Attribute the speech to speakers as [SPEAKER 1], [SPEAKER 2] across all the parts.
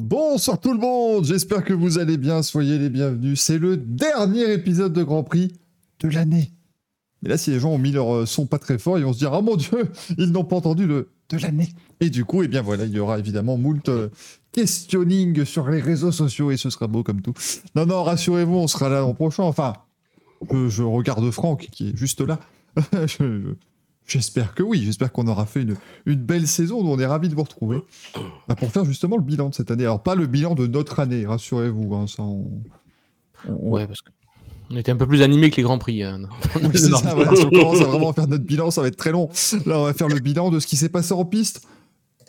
[SPEAKER 1] Bonsoir tout le monde, j'espère que vous allez bien, soyez les bienvenus. C'est le dernier épisode de Grand Prix de l'année. Mais là, si les gens ont mis leur euh, son pas très fort, ils vont se dire Oh mon dieu, ils n'ont pas entendu le de l'année. Et du coup, eh bien voilà, il y aura évidemment moult euh, questioning sur les réseaux sociaux et ce sera beau comme tout. Non, non, rassurez-vous, on sera là l'an prochain. Enfin, je, je regarde Franck qui est juste là. J'espère que oui, j'espère qu'on aura fait une, une belle saison, nous on est ravis de vous retrouver bah, pour faire justement le bilan de cette année. Alors pas le bilan de notre année, rassurez-vous, hein, ça on... on-
[SPEAKER 2] Ouais, parce que on était un peu plus animé que les grands prix. hein.
[SPEAKER 1] Oui, c'est ça, voilà, si on commence à vraiment faire notre bilan, ça va être très long. Là, on va faire le bilan de ce qui s'est passé en piste.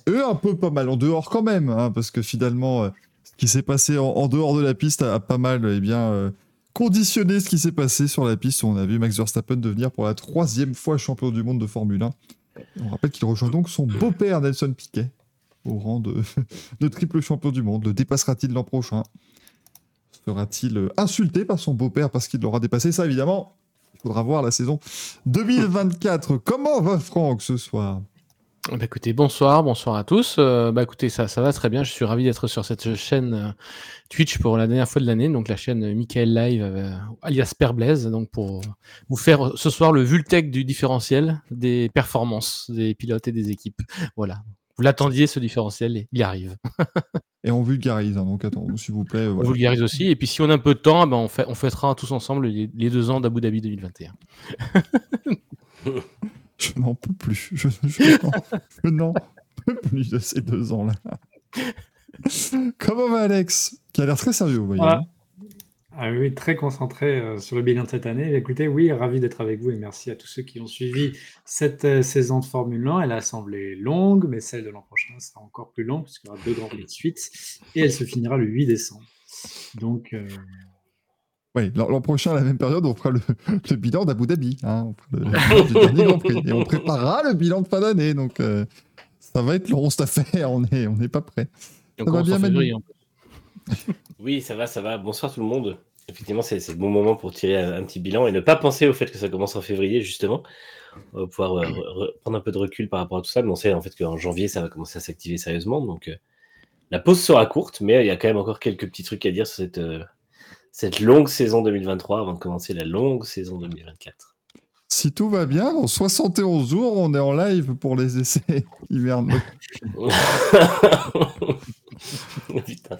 [SPEAKER 1] Et un peu pas mal en dehors quand même, hein, parce que finalement, euh, ce qui s'est passé en, en dehors de la piste a, a pas mal eh bien, euh, conditionné ce qui s'est passé sur la piste. où On a vu Max Verstappen devenir pour la troisième fois champion du monde de Formule 1. On rappelle qu'il rejoint donc son beau-père Nelson Piquet au rang de, de triple champion du monde. Le dépassera-t-il l'an prochain? Sera-t-il euh, insulté par son beau-père parce qu'il l'aura dépassé? Ça, évidemment, il faudra voir la saison 2024. Comment va Franck ce soir?
[SPEAKER 2] Bah, écoutez, bonsoir, bonsoir à tous. Euh, bah écoutez, ça, ça va très bien. Je suis ravi d'être sur cette chaîne euh, Twitch pour la dernière fois de l'année, donc la chaîne euh, Michael Live, euh, alias Père Blaise, donc pour vous faire ce soir le Vultec du différentiel des performances des pilotes et des équipes. Voilà. Vous l'attendiez ce différentiel et il arrive.
[SPEAKER 1] Et on vulgarise, hein, donc attends, s'il vous plaît.
[SPEAKER 2] On
[SPEAKER 1] voilà.
[SPEAKER 2] vulgarise aussi. Et puis si on a un peu de temps, ben, on, fait, on fêtera tous ensemble les, les deux ans d'Abu Dhabi 2021.
[SPEAKER 1] Je n'en peux plus. Je, n'en- peux plus de ces deux ans-là. Comment va Alex Qui a l'air très sérieux, vous voyez. Hein
[SPEAKER 3] Ah oui, très concentré euh, sur le bilan de cette année. Écoutez, oui, ravi d'être avec vous et merci à tous ceux qui ont suivi cette euh, saison de Formule 1. Elle a semblé longue, mais celle de l'an prochain sera encore plus longue puisqu'il y aura deux grands prix de suite et elle se finira le 8 décembre. Donc, euh,
[SPEAKER 1] Oui, l'an prochain, à la même période, on fera le, le bilan d'Abu Dhabi. hein, on fera le, le bilan du dernier Grand Prix. Et on préparera le bilan de fin d'année. Donc, euh, ça va être long, cette affaire. On n'est on n'est pas prêt. Ça va bien,
[SPEAKER 2] février.
[SPEAKER 4] Oui, ça va, ça va. Bonsoir tout le monde. Effectivement, c'est c'est le bon moment pour tirer un, un petit bilan et ne pas penser au fait que ça commence en février, justement. On va pouvoir euh, re- re- prendre un peu de recul par rapport à tout ça. Mais on sait en fait qu'en janvier, ça va commencer à s'activer sérieusement. Donc, euh, la pause sera courte, mais il y a quand même encore quelques petits trucs à dire sur cette, euh, cette longue saison 2023 avant de commencer la longue saison 2024.
[SPEAKER 1] Si tout va bien, dans 71 jours, on est en live pour les essais hivernaux.
[SPEAKER 4] Putain.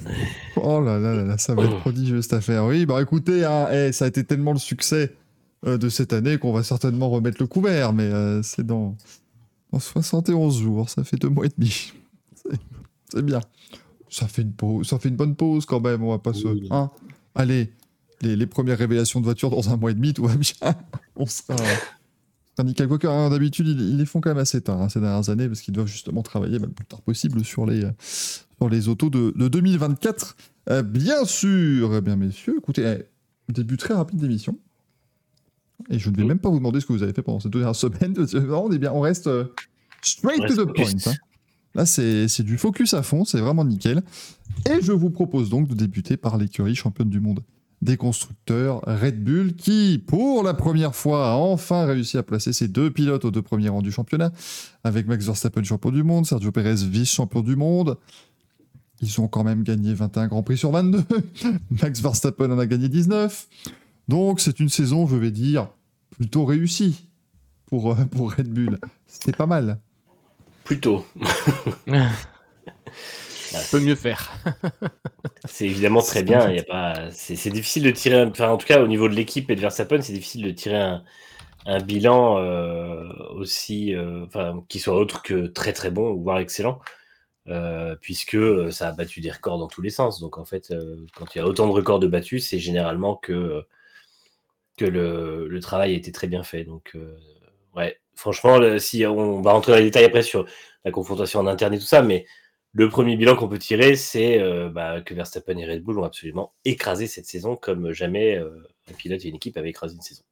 [SPEAKER 1] Oh là là là là, ça va être prodigieux cette affaire. Oui, bah écoutez, hein, eh, ça a été tellement le succès euh, de cette année qu'on va certainement remettre le couvert, mais euh, c'est dans, dans 71 jours, ça fait deux mois et demi. C'est- bien. Ça fait, une pause, ça fait une bonne pause quand même, on va pas se... Hein. Allez, les, les premières révélations de voitures dans un mois et demi, tout va bien. On sera... nickel. Hein, d'habitude, ils, ils les font quand même assez tard, hein, ces dernières années, parce qu'ils doivent justement travailler le plus tard possible sur les, euh, sur les autos de, de 2024. Euh, bien sûr, eh bien messieurs, écoutez, eh, début très rapide d'émission. Et je ne vais
[SPEAKER 4] Mm.
[SPEAKER 1] même pas vous demander ce que vous avez fait pendant ces deux dernières semaines. vraiment, on, est bien, on reste euh, straight
[SPEAKER 4] On
[SPEAKER 1] to the
[SPEAKER 4] focus.
[SPEAKER 1] point. hein. Là, c'est c'est du focus à fond, c'est vraiment nickel. Et je vous propose donc de débuter par l'écurie championne du monde des constructeurs Red Bull qui, pour la première fois, a enfin réussi à placer ses deux pilotes aux deux premiers rangs du championnat, avec Max Verstappen champion du monde, Sergio Perez vice-champion du monde. Ils ont quand même gagné 21 Grands Prix sur 22. Max Verstappen en a gagné 19. Donc c'est une saison, je vais dire, plutôt réussie pour, euh, pour Red Bull. C'est pas mal.
[SPEAKER 4] Plutôt.
[SPEAKER 2] peut mieux faire.
[SPEAKER 4] C'est évidemment très bien. y a pas, c'est difficile de tirer, enfin en tout cas au niveau de l'équipe et de Verstappen, c'est difficile de tirer un, bilan euh, aussi, euh, qui soit autre que très très bon voire excellent, euh, puisque ça a battu des records dans tous les sens. Donc en fait, quand il y a autant de records de battus, c'est généralement que que le, le travail a été très bien fait. Donc ouais, franchement, si on va rentrer dans les détails après sur la confrontation en interne et tout ça, mais le premier bilan qu'on peut tirer, c'est euh, bah, que Verstappen et Red Bull ont absolument écrasé cette saison comme jamais euh, un pilote et une équipe avaient écrasé une saison.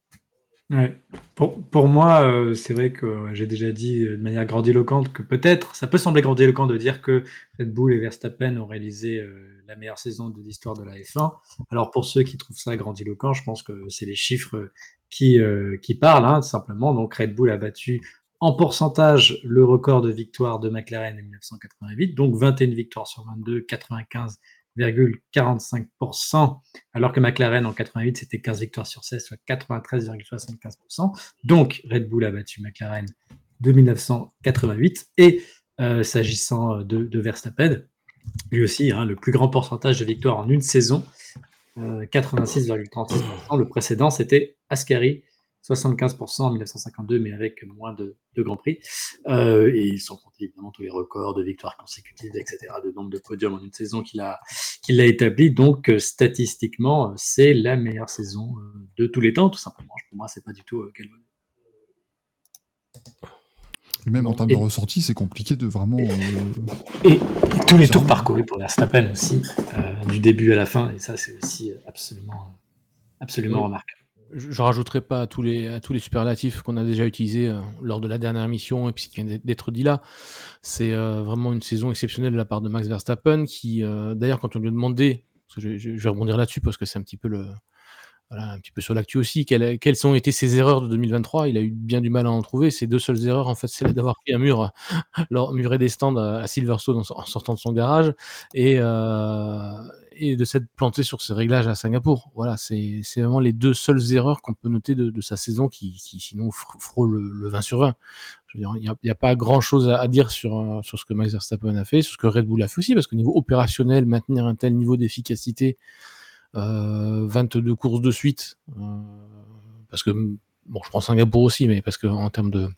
[SPEAKER 3] Pour, moi, euh, c'est vrai que j'ai déjà dit de manière grandiloquente que peut-être, ça peut sembler grandiloquent de dire que Red Bull et Verstappen ont réalisé la meilleure saison de l'histoire de la F1. Alors pour ceux qui trouvent ça grandiloquent, je pense que c'est les chiffres qui, parlent, hein, simplement. Donc Red Bull a battu
[SPEAKER 5] en pourcentage, le record de victoire de McLaren en 1988, donc 21 victoires sur 22, 95,45%, alors que McLaren en 88, c'était 15 victoires sur 16, soit 93,75%. Donc Red Bull a battu McLaren de 1988. Et euh, s'agissant de, Verstappen, lui aussi, hein, le plus grand pourcentage de victoires en une saison, 86,36%. Euh, le précédent, c'était Ascari 75% en 1952, mais avec moins de, de Grands Prix. Euh, et sans compter évidemment tous les records de victoires consécutives, etc., de nombre de podiums en une saison qu'il a, qu'il a établi. Donc, euh, statistiquement, c'est la meilleure saison euh, de tous les temps, tout simplement. Pour moi, c'est pas du tout quel
[SPEAKER 1] même en termes de ressortie, c'est compliqué de vraiment.
[SPEAKER 5] Et, tous les tours parcourus pour Verstappen aussi, du début à la fin, et ça, c'est aussi absolument, absolument remarquable
[SPEAKER 2] je, ne rajouterai pas à tous les, superlatifs qu'on a déjà utilisés euh, lors de la dernière mission et puis ce qui vient d'être dit là. C'est euh, vraiment une saison exceptionnelle de la part de Max Verstappen qui, euh, d'ailleurs, quand on lui a demandé, je, vais rebondir là-dessus parce que c'est un petit peu sur l'actu aussi, quelles, quelles, ont été ses erreurs de 2023 Il a eu bien du mal à en trouver. Ses deux seules erreurs, en fait, c'est d'avoir pris un mur, muré des stands à Silverstone en, sortant de son garage et, et de s'être planté sur ses réglages à Singapour. Voilà, c'est vraiment les deux seules erreurs qu'on peut noter de, sa saison qui, sinon frôle le, 20 sur 20. il n'y a, pas grand chose à, dire sur, euh, sur ce que Max Verstappen a fait, sur ce que Red Bull a fait aussi, parce qu'au niveau opérationnel, maintenir un tel niveau d'efficacité, 22 euh, courses de suite, euh, parce que, bon, je prends Singapour aussi, mais parce qu'en termes de.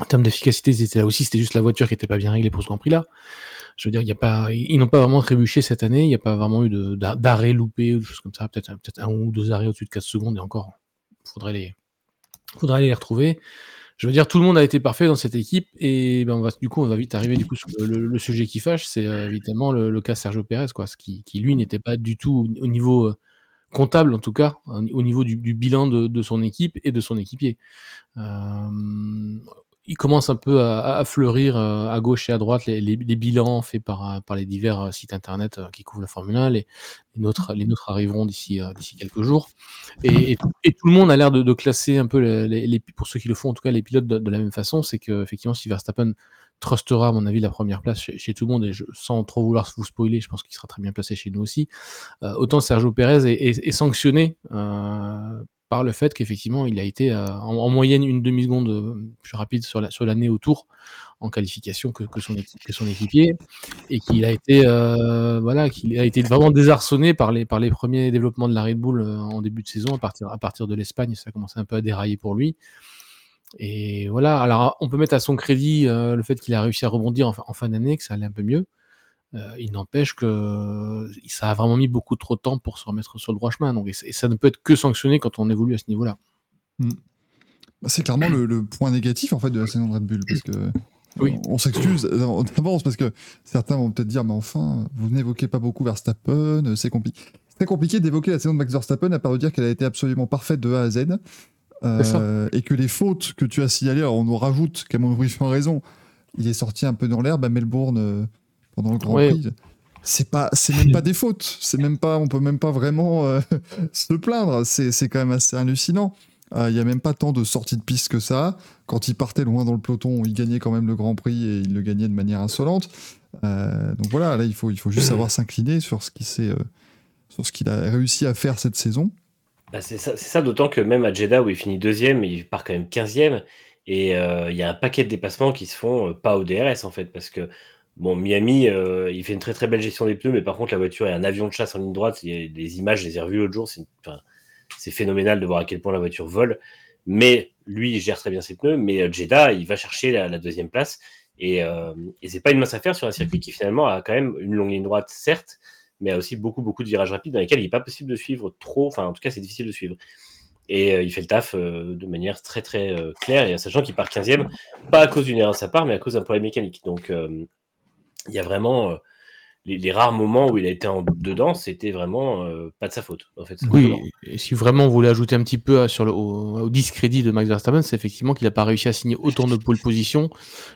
[SPEAKER 2] En termes d'efficacité, c'était là aussi, c'était juste la voiture qui n'était pas bien réglée pour ce Grand Prix-là. Je veux dire, il pas, ils n'ont pas vraiment trébuché cette année. Il n'y a pas vraiment eu d'arrêt loupé ou des choses comme ça. Peut-être peut un ou deux arrêts au-dessus de 4 secondes et encore, faudrait les, faudrait les retrouver. Je veux dire, tout le monde a été parfait dans cette équipe et ben du coup, on va vite arriver du coup sur le, sujet qui fâche, c'est euh, évidemment le, cas Sergio Pérez, quoi, ce qui, qui lui n'était pas du tout au niveau euh, comptable en tout cas, au niveau du, bilan de, son équipe et de son équipier. Euh, il commence un peu à, fleurir euh, à gauche et à droite les, bilans faits par, euh, par les divers euh, sites internet qui couvrent la Formule 1. Les, nôtres, les nôtres arriveront d'ici quelques jours. Et, tout le monde a l'air de, classer un peu, les, pour ceux qui le font en tout cas, les pilotes de, la même façon. C'est que effectivement, si Verstappen trustera, à mon avis, la première place chez, tout le monde, et je, sans trop vouloir vous spoiler, je pense qu'il sera très bien placé chez nous aussi. autant Sergio Pérez est, sanctionné par le fait qu'effectivement, il a été euh, en, moyenne une demi-seconde euh, plus rapide sur l'année sur autour en qualification que, son, équipier et qu'il a été euh, vraiment désarçonné par les, premiers développements de la Red Bull en début de saison à partir, de l'Espagne. Ça a commencé un peu à dérailler pour lui. Et voilà. Alors on peut mettre à son crédit le fait qu'il a réussi à rebondir en, fin d'année que ça allait un peu mieux il n'empêche que ça a vraiment mis beaucoup trop de temps pour se remettre sur le droit chemin. Donc, et, ça ne peut être que sanctionné quand on évolue à ce niveau-là.
[SPEAKER 1] Mmh. Bah, c'est clairement le, point négatif en fait de la saison de Red Bull parce que oui. on, s'excuse d'avance parce que certains vont peut-être dire mais enfin vous n'évoquez pas beaucoup Verstappen, c'est compliqué. C'est compliqué d'évoquer la saison de Max Verstappen à part de dire qu'elle a été absolument parfaite de A à Z euh, et que les fautes que tu as signalées, alors on nous rajoute qu'à mon fait raison, il est sorti un peu dans l'herbe à Melbourne. Euh, pendant le Grand Prix. C'est pas, c'est même pas des fautes. C'est même pas, on peut même pas vraiment euh, se plaindre. C'est, quand même assez hallucinant. Euh, il n'y a même pas tant de sorties de piste que ça. Quand il partait loin dans le peloton, il gagnait quand même le Grand Prix et il le gagnait de manière insolente. Euh, donc voilà, là il faut, il faut juste savoir s'incliner sur ce qu'il sur ce qu'il a réussi à faire cette saison.
[SPEAKER 4] Bah, c'est ça, ça d'autant que même à Jeddah où il finit deuxième, il part quand même 15e et il y a un paquet de dépassements qui se font pas au DRS en fait parce que Bon, Miami, euh, il fait une très très belle gestion des pneus, mais par contre, la voiture est un avion de chasse en ligne droite. Il images, je les ai revues l'autre jour. C'est phénoménal de voir à quel point la voiture vole. Mais lui, il gère très bien ses pneus. Mais euh, Jeddah, il va chercher la, deuxième place. Et, euh, et c'est pas une mince affaire sur un circuit qui finalement a quand même une longue ligne droite, certes, mais a aussi beaucoup beaucoup de virages rapides dans lesquels il n'est pas possible de suivre trop. Enfin, en tout cas, c'est difficile de suivre. Et il fait le taf de manière très très claire, et sachant qu'il part 15e, pas à cause d'une erreur de sa part, mais à cause d'un problème mécanique. Donc il y a vraiment euh, les, rares moments où il a été en dedans, c'était vraiment euh, pas de sa faute. En fait,
[SPEAKER 2] oui, et si vraiment vous voulez ajouter un petit peu euh, sur le, au, discrédit de Max Verstappen, c'est effectivement qu'il n'a pas réussi à signer autant de pole position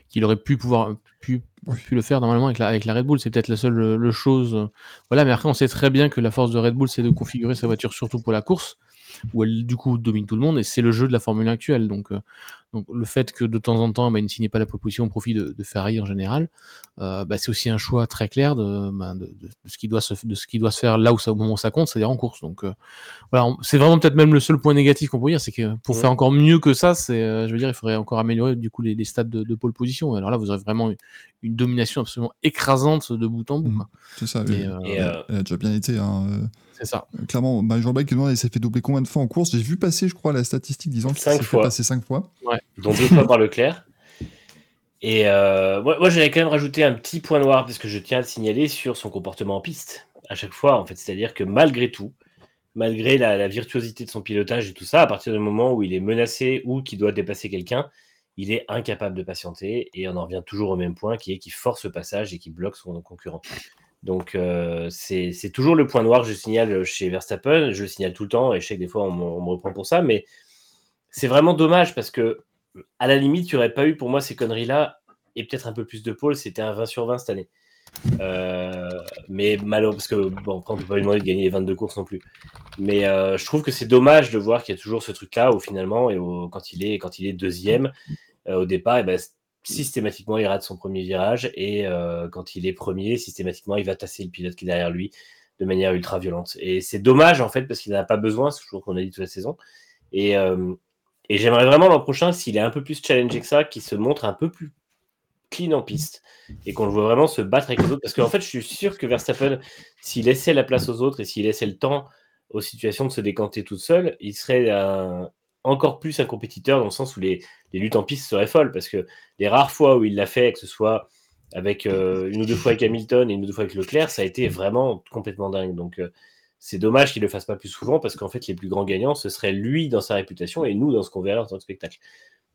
[SPEAKER 2] qu'il aurait pu pouvoir pu, pu, le faire normalement avec la, avec la Red Bull. C'est peut-être la seule chose. Voilà, mais après, on sait très bien que la force de Red Bull, c'est de configurer sa voiture surtout pour la course où elle du coup domine tout le monde et c'est le jeu de la Formule 1 actuelle. Donc, Donc le fait que de temps en temps, bah, il ne signe pas la proposition au profit de, de Ferrari en général, euh, bah, c'est aussi un choix très clair de, bah, de, de, ce qui doit se, de ce qui doit se faire là où ça, au moment où ça compte, c'est-à-dire en course. Donc euh, voilà, c'est vraiment peut-être même le seul point négatif qu'on peut dire, c'est que pour
[SPEAKER 4] Ouais.
[SPEAKER 2] faire encore mieux que ça, c'est, euh, je veux dire, il faudrait encore améliorer du coup les, les stades de, de pole position. Alors là, vous aurez vraiment une, domination absolument écrasante de bout en bout. Quoi.
[SPEAKER 1] C'est ça.
[SPEAKER 2] Et,
[SPEAKER 1] elle,
[SPEAKER 2] euh,
[SPEAKER 4] Et,
[SPEAKER 1] elle-
[SPEAKER 4] euh,
[SPEAKER 1] elle a déjà bien été. hein, euh,
[SPEAKER 2] C'est ça.
[SPEAKER 1] Clairement, bah, Jean-Baptiste qui demande, il s'est fait doubler combien de fois en course? J'ai vu passer, je crois, la statistique disant qu'il
[SPEAKER 4] Cinq
[SPEAKER 1] s'est fait
[SPEAKER 4] fois.
[SPEAKER 1] passer 5 fois.
[SPEAKER 4] dont deux fois par Leclerc. Et euh, moi, moi j'allais quand même rajouter un petit point noir parce que je tiens à le signaler sur son comportement en piste à chaque fois en fait, c'est-à-dire que malgré tout, malgré la, la virtuosité de son pilotage et tout ça, à partir du moment où il est menacé ou qu'il doit dépasser quelqu'un, il est incapable de patienter et on en revient toujours au même point qui est qu'il force le passage et qu'il bloque son concurrent. Donc euh, c'est toujours le point noir que je signale chez Verstappen, je le signale tout le temps et je sais que des fois on, me- reprend pour ça, mais c'est vraiment dommage parce que à la limite, il n'y pas eu pour moi ces conneries-là et peut-être un peu plus de pôle, c'était un 20 sur 20 cette année. Euh, mais malheureusement, parce que bon, on peut pas lui demander de gagner les 22 courses non plus. Mais euh, je trouve que c'est dommage de voir qu'il y a toujours ce truc-là où finalement, et quand, il est, quand il est deuxième au départ, et ben, systématiquement, il rate son premier virage et euh, quand il est premier, systématiquement, il va tasser le pilote qui est derrière lui de manière ultra violente. Et c'est dommage en fait parce qu'il n'en a pas besoin, c'est toujours qu'on a dit toute la saison. Et, euh, et j'aimerais vraiment l'an prochain, s'il est un peu plus challengé que ça, qu'il se montre un peu plus clean en piste et qu'on le voit vraiment se battre avec les autres. Parce qu'en fait, je suis sûr que Verstappen, s'il laissait la place aux autres et s'il laissait le temps aux situations de se décanter toute seule, il serait un- encore plus un compétiteur dans le sens où les, les luttes en piste seraient folles. Parce que les rares fois où il l'a fait, que ce soit avec euh, une ou deux fois avec Hamilton et une ou deux fois avec Leclerc, ça a été vraiment complètement dingue. Donc euh, c'est dommage qu'il le fasse pas plus souvent parce qu'en fait les plus grands gagnants ce serait lui dans sa réputation et nous dans ce qu'on verrait en tant que spectacle.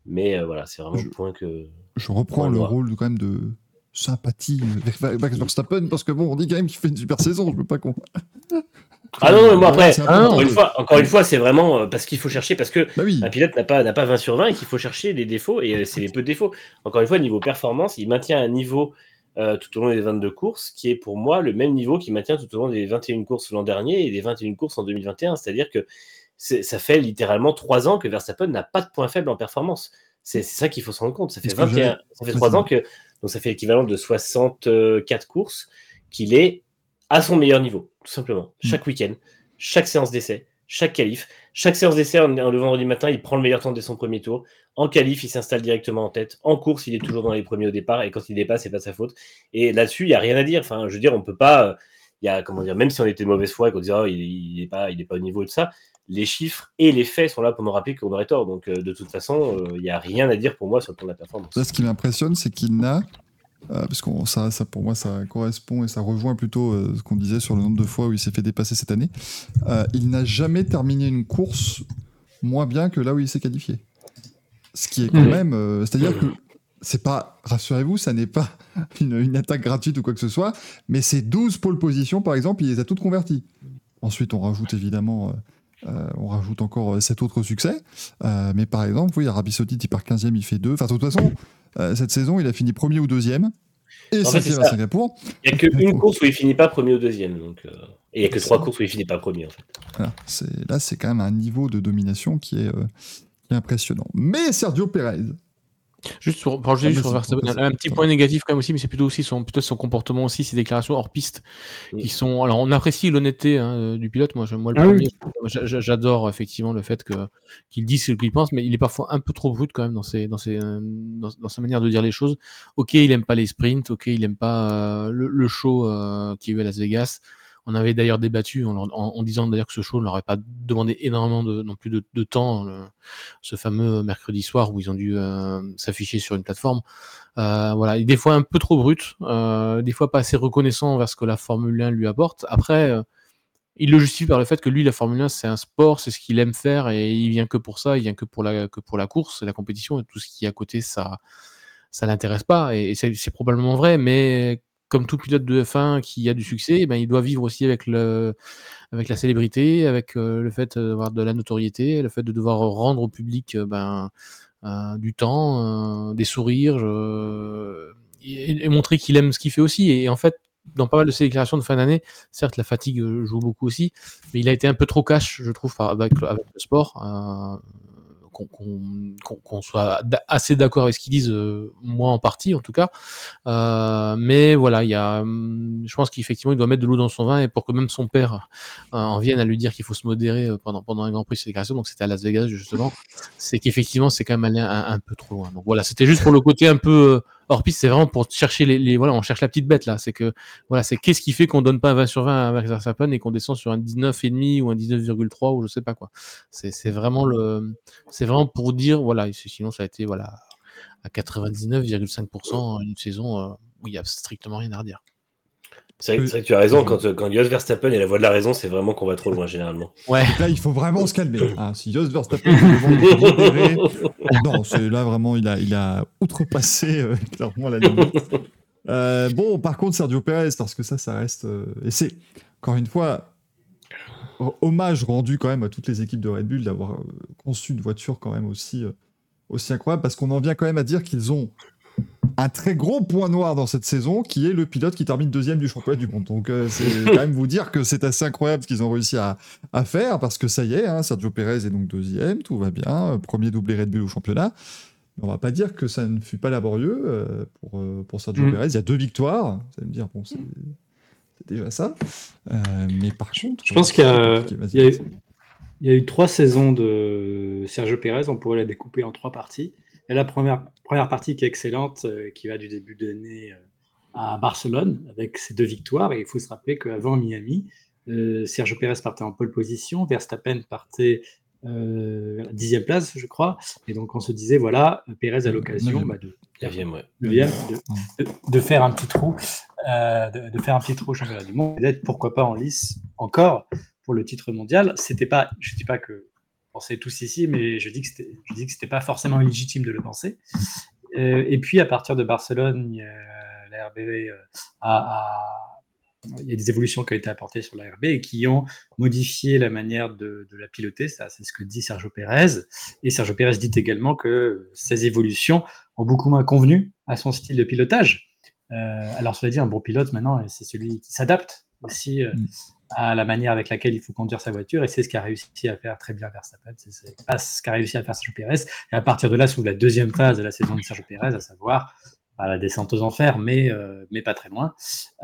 [SPEAKER 4] Mais euh, voilà, c'est vraiment
[SPEAKER 1] Je-
[SPEAKER 4] le point que.
[SPEAKER 1] Je reprends le rôle de, quand même de sympathie avec Ver- Max Verstappen parce que bon, on dit quand même qu'il fait une super saison. Je veux pas qu'on.
[SPEAKER 4] Ah non, non, moi après,
[SPEAKER 2] ah non,
[SPEAKER 4] encore une fois, encore une fois, c'est vraiment euh, parce qu'il faut chercher, parce que
[SPEAKER 1] Bah oui.
[SPEAKER 4] un pilote n'a pas, pas 20 sur 20 et qu'il faut chercher des défauts, et euh, c'est les peu de défauts. Encore une fois, niveau performance, il maintient un niveau euh, tout au long des 22 courses qui est pour moi le même niveau qu'il maintient tout au long des 21 courses l'an dernier et des 21 courses en 2021. C'est-à-dire que ça fait littéralement 3 ans que Verstappen n'a pas de point faible en performance. C'est ça qu'il faut se rendre compte. Ça fait,
[SPEAKER 1] Est-ce que
[SPEAKER 4] 21,
[SPEAKER 1] j'avais-
[SPEAKER 4] ça fait
[SPEAKER 1] Vas-y.
[SPEAKER 4] 3 ans que, donc ça fait l'équivalent de 64 courses, qu'il est à son meilleur niveau, tout simplement.
[SPEAKER 1] Mm.
[SPEAKER 4] Chaque week-end, chaque séance d'essai, chaque qualif. Chaque séance d'essai, le vendredi matin, il prend le meilleur temps dès son premier tour. En qualif, il s'installe directement en tête. En course, il est toujours dans les premiers au départ. Et quand il dépasse, c'est pas sa faute. Et là-dessus, il n'y a rien à dire. Enfin, je veux dire, on peut pas. euh, Il y a, comment dire, même si on était de mauvaise foi et qu'on disait, oh, il, il est pas, il est pas au niveau de ça, les chiffres et les faits sont là pour nous rappeler qu'on aurait tort. Donc, euh, de toute façon, euh, il n'y a rien à dire pour moi sur le plan de la performance.
[SPEAKER 1] Là, ce qui m'impressionne, c'est qu'il n'a, euh, parce que ça, ça, pour moi, ça correspond et ça rejoint plutôt euh, ce qu'on disait sur le nombre de fois où il s'est fait dépasser cette année. Euh, il n'a jamais terminé une course moins bien que là où il s'est qualifié. Ce qui est quand même, c'est-à-dire que c'est pas, rassurez-vous, ça n'est pas une, une attaque gratuite ou quoi que ce soit, mais ces 12 pole positions, par exemple, il les a toutes converties. Ensuite, on rajoute évidemment. Euh, euh, on rajoute encore euh, sept autres succès. Euh, mais par exemple, oui, Arabie Saoudite, il part 15e, il fait 2. Enfin, de toute façon, euh, cette saison, il a fini premier ou deuxième. Et
[SPEAKER 4] En fait, c'est
[SPEAKER 1] à. Singapour.
[SPEAKER 4] Il n'y a qu'une course où il finit pas premier ou deuxième. Donc, euh, et il n'y a que trois courses où il finit pas premier. En fait.
[SPEAKER 1] Voilà, là, c'est quand même un niveau de domination qui est, euh, qui est impressionnant. Mais Sergio Perez,
[SPEAKER 2] Juste pour
[SPEAKER 1] Ah, vas-y.
[SPEAKER 2] un petit point négatif quand même aussi, mais c'est plutôt aussi son, plutôt son comportement aussi, ses déclarations hors piste,
[SPEAKER 4] Oui.
[SPEAKER 2] qui sont. Alors, on apprécie l'honnêteté hein, euh, du pilote. Moi, je- moi le
[SPEAKER 3] Ah
[SPEAKER 2] premier,
[SPEAKER 3] oui.
[SPEAKER 2] j'adore effectivement le fait que qu'il dise ce qu'il pense, mais il est parfois un peu trop brut quand même dans ses, dans ses, euh, dans, dans sa manière de dire les choses. Ok, il aime pas les sprints, ok, il aime pas euh, le, le show euh, qu'il y a eu à Las Vegas. On avait d'ailleurs débattu en, disant d'ailleurs que ce show ne leur aurait pas demandé énormément de, non plus de, temps, ce fameux mercredi soir où ils ont dû euh, s'afficher sur une plateforme. Euh, voilà, des fois un peu trop brut, euh, des fois pas assez reconnaissant envers ce que la Formule 1 lui apporte. Après, il le justifie par le fait que lui, la Formule 1, c'est un sport, c'est ce qu'il aime faire et il vient que pour ça, il vient que pour la, que pour la course, la compétition et tout ce qui est à côté, ça, ça l'intéresse pas. Et, c'est probablement vrai, mais comme tout pilote de F1 qui a du succès, eh ben, il doit vivre aussi avec, le, avec la célébrité, avec euh, le fait d'avoir de la notoriété, le fait de devoir rendre au public euh, ben, euh, du temps, euh, des sourires, et, montrer qu'il aime ce qu'il fait aussi. Et, en fait, dans pas mal de ses déclarations de fin d'année, certes la fatigue euh, joue beaucoup aussi, mais il a été un peu trop cash, je trouve, avec, avec le sport. Euh, qu'on soit assez d'accord avec ce qu'ils disent, euh, moi en partie en tout cas. Euh, mais voilà, il y a, hum, je pense qu'effectivement il doit mettre de l'eau dans son vin et pour que même son père en vienne à lui dire qu'il faut se modérer pendant un Grand Prix de donc c'était à Las Vegas justement, c'est qu'effectivement c'est quand même allé un, peu trop loin. Donc voilà, c'était juste pour le côté un peu hors piste, c'est vraiment pour chercher les, voilà, on cherche la petite bête là. C'est que voilà, c'est qu'est-ce qui fait qu'on donne pas un 20 sur 20 à Max Verstappen et qu'on descend sur un 19,5 ou un 19,3 ou je sais pas quoi. C'est vraiment le, c'est vraiment pour dire voilà. Sinon ça a été voilà à 99,5% une saison euh, où il y a strictement rien à redire.
[SPEAKER 4] C'est vrai, que tu as raison, quand, quand Jos Verstappen est la voix de la raison, c'est vraiment qu'on va trop loin généralement.
[SPEAKER 1] Ouais. Là, il faut vraiment se calmer. Hein. Si Jos Verstappen est non, c'est là vraiment, il a, il a outrepassé euh, clairement la limite. Euh, bon, par contre, Sergio Perez, parce que ça, ça reste. Euh, et c'est, encore une fois, hommage rendu quand même à toutes les équipes de Red Bull d'avoir conçu une voiture quand même aussi, aussi incroyable, parce qu'on en vient quand même à dire qu'ils ont un très gros point noir dans cette saison qui est le pilote qui termine deuxième du championnat du monde. Donc euh, c'est quand même vous dire que c'est assez incroyable ce qu'ils ont réussi à, faire parce que ça y est, hein, Sergio Perez est donc deuxième, tout va bien, premier doublé Red Bull au championnat. On va pas dire que ça ne fut pas laborieux euh, pour, euh, pour Sergio mm. Perez. Il y a deux victoires. Vous allez me dire, bon, c'est déjà ça. mais par contre.
[SPEAKER 5] Je pense qu'il y, y, a eu trois saisons de Sergio Perez. On pourrait la découper en trois parties. Et la première, première partie qui est excellente, euh, qui va du début de l'année euh, à Barcelone, avec ses deux victoires. Et il faut se rappeler qu'avant Miami, euh, Sergio Pérez partait en pole position, Verstappen partait euh, dixième place, je crois. Et donc on se disait, voilà, Pérez a l'occasion bah, de, de, faire un petit trou, de, faire un petit trou au championnat du monde, et d'être pourquoi pas en lice encore pour le titre mondial. C'était pas, je dis pas que pensait tous ici, mais je dis que c'était, je pas forcément légitime de le penser. Euh, et puis à partir de Barcelone, la RB euh, a, il y a des évolutions qui ont été apportées sur la RB et qui ont modifié la manière de, la piloter. Ça, c'est ce que dit Sergio Pérez. Et Sergio Pérez dit également que ces évolutions ont beaucoup moins convenu à son style de pilotage. Euh, alors, cela dit, un bon pilote maintenant, c'est celui qui s'adapte aussi mm à la manière avec laquelle il faut conduire sa voiture, et c'est ce qu'a réussi à faire très bien Verstappen, c'est ce qu'a réussi à faire Sergio Pérez, et à partir de là, sous la deuxième phase de la saison de Sergio Pérez, à savoir bah, la descente aux enfers, mais, euh, mais pas très loin,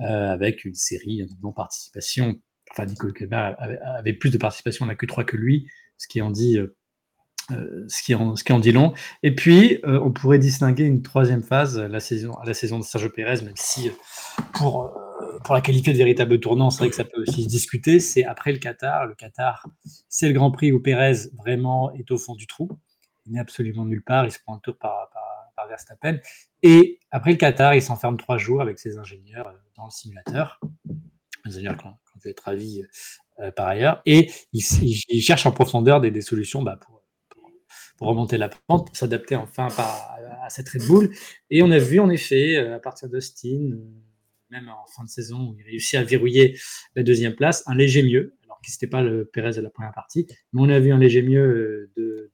[SPEAKER 5] euh, avec une série de non-participation, enfin Nico Hülkenberg avait, plus de participation à la Q3 que lui, ce qui en dit... Euh, ce, qui en, ce qui en dit long. Et puis, on pourrait distinguer une troisième phase, la saison, la saison de Sergio Pérez, même si pour pour la qualité de véritable tournant, c'est vrai que ça peut aussi se discuter. C'est après le Qatar. Le Qatar, c'est le Grand Prix où Pérez vraiment est au fond du trou. Il n'est absolument nulle part. Il se prend un tour par, par, Verstappen. Et après le Qatar, il s'enferme trois jours avec ses ingénieurs euh, dans le simulateur. Les ingénieurs qui ont, fait être avis euh, par ailleurs. Et il, cherche en profondeur des, solutions bah, pour, pour, remonter la pente, s'adapter enfin à cette Red Bull. Et on a vu en effet, euh, à partir d'Austin, même en fin de saison, où il réussit à verrouiller la deuxième place, un léger mieux, alors que ce n'était pas le Pérez de la première partie, mais on a vu un léger mieux euh, de,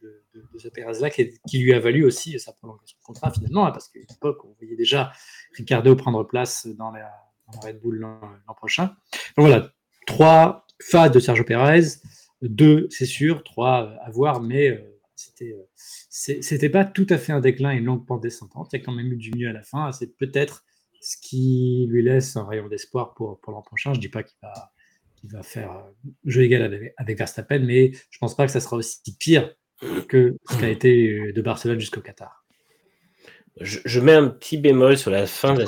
[SPEAKER 5] ce Pérez-là qui, lui a valu aussi sa prolongation de contrat finalement, hein, parce qu'à l'époque, on voyait déjà Ricardo prendre place dans la, Red Bull l'an prochain. Donc voilà, trois phases de Sergio Pérez, deux, c'est sûr, trois à voir, mais euh, c'était euh, c'était pas tout à fait un déclin et une longue pente descendante. Il y a quand même eu du mieux à la fin. C'est peut-être ce qui lui laisse un rayon d'espoir pour, pour l'an prochain. Je ne dis pas qu'il va, va faire euh, jeu égal avec, avec, Verstappen, mais je ne pense pas que ça sera aussi pire que ce qu'a été de Barcelone jusqu'au Qatar.
[SPEAKER 4] Je, mets un petit bémol sur la fin de la,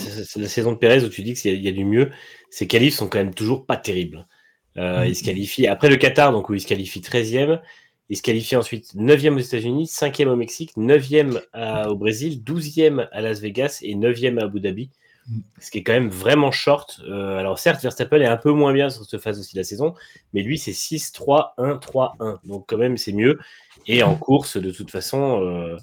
[SPEAKER 4] saison de Pérez où tu dis qu'il y, a du mieux. Ses qualifs sont quand même toujours pas terribles. Euh, il se qualifie après le Qatar, donc où il se qualifie 13e. Il se qualifie ensuite 9e aux États-Unis, 5e au Mexique, 9e au Brésil, 12e à Las Vegas et 9e à Abu Dhabi ce qui est quand même vraiment short. Euh, alors certes, Verstappen est un peu moins bien sur cette phase aussi de la saison, mais lui c'est 6, 3, 1, 3, 1. Donc quand même c'est mieux. Et en course, de toute façon, euh,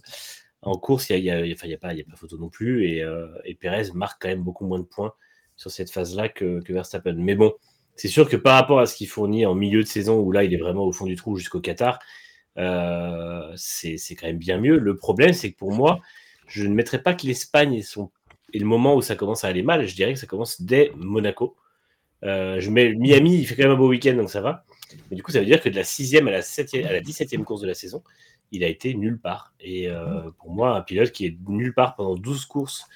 [SPEAKER 4] en course, il n'y a, a, a, pas, a pas photo non plus. Et, euh, et, Perez marque quand même beaucoup moins de points sur cette phase-là que, Verstappen. Mais bon, c'est sûr que par rapport à ce qu'il fournit en milieu de saison, où là il est vraiment au fond du trou jusqu'au Qatar, c'est quand même bien mieux. Le problème, c'est que pour moi, je ne mettrais pas que l'Espagne est son et le moment où ça commence à aller mal, je dirais que ça commence dès Monaco. Euh, je mets Miami, il fait quand même un beau week-end, donc ça va. Mais du coup, ça veut dire que de la 6 à la, 7 à la 17e course de la saison, il a été nulle part. Et pour moi, un pilote qui est nulle part pendant 12 courses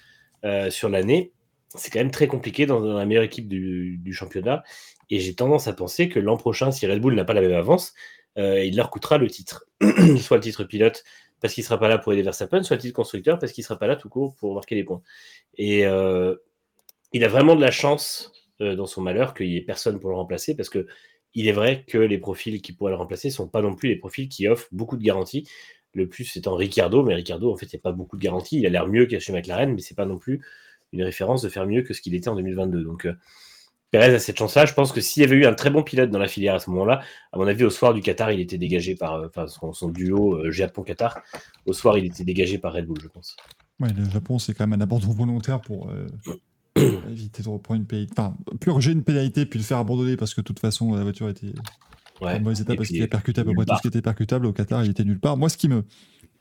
[SPEAKER 4] sur l'année, c'est quand même très compliqué dans, la meilleure équipe du, championnat. Et j'ai tendance à penser que l'an prochain, si Red Bull n'a pas la même avance, il leur coûtera le titre. soit le titre pilote parce qu'il ne sera pas là pour aider Verstappen, soit le titre constructeur parce qu'il sera pas là tout court pour marquer les points. Et il a vraiment de la chance dans son malheur qu'il n'y ait personne pour le remplacer parce que il est vrai que les profils qui pourraient le remplacer ne sont pas non plus les profils qui offrent beaucoup de garanties. Le plus étant Ricardo, mais Ricardo, en fait, il n'y a pas beaucoup de garanties. Il a l'air mieux qu'à chez McLaren, mais c'est pas non plus une référence de faire mieux que ce qu'il était en 2022. Donc, euh, Perez a cette chance-là. Je pense que s'il y avait eu un très bon pilote dans la filière à ce moment-là, à mon avis, au soir du Qatar, il était dégagé par euh, son, duo euh, Japon-Qatar. Au soir, il était dégagé par Red Bull, je pense.
[SPEAKER 1] Ouais, le Japon, c'est quand même un abandon volontaire pour éviter de reprendre une pénalité. Enfin, purger une pénalité puis le faire abandonner parce que de toute façon, la voiture était ouais. en mauvais état parce qu'il a percuté à peu près tout ce qui était percutable. Au Qatar, il était nulle part. Moi, ce qui me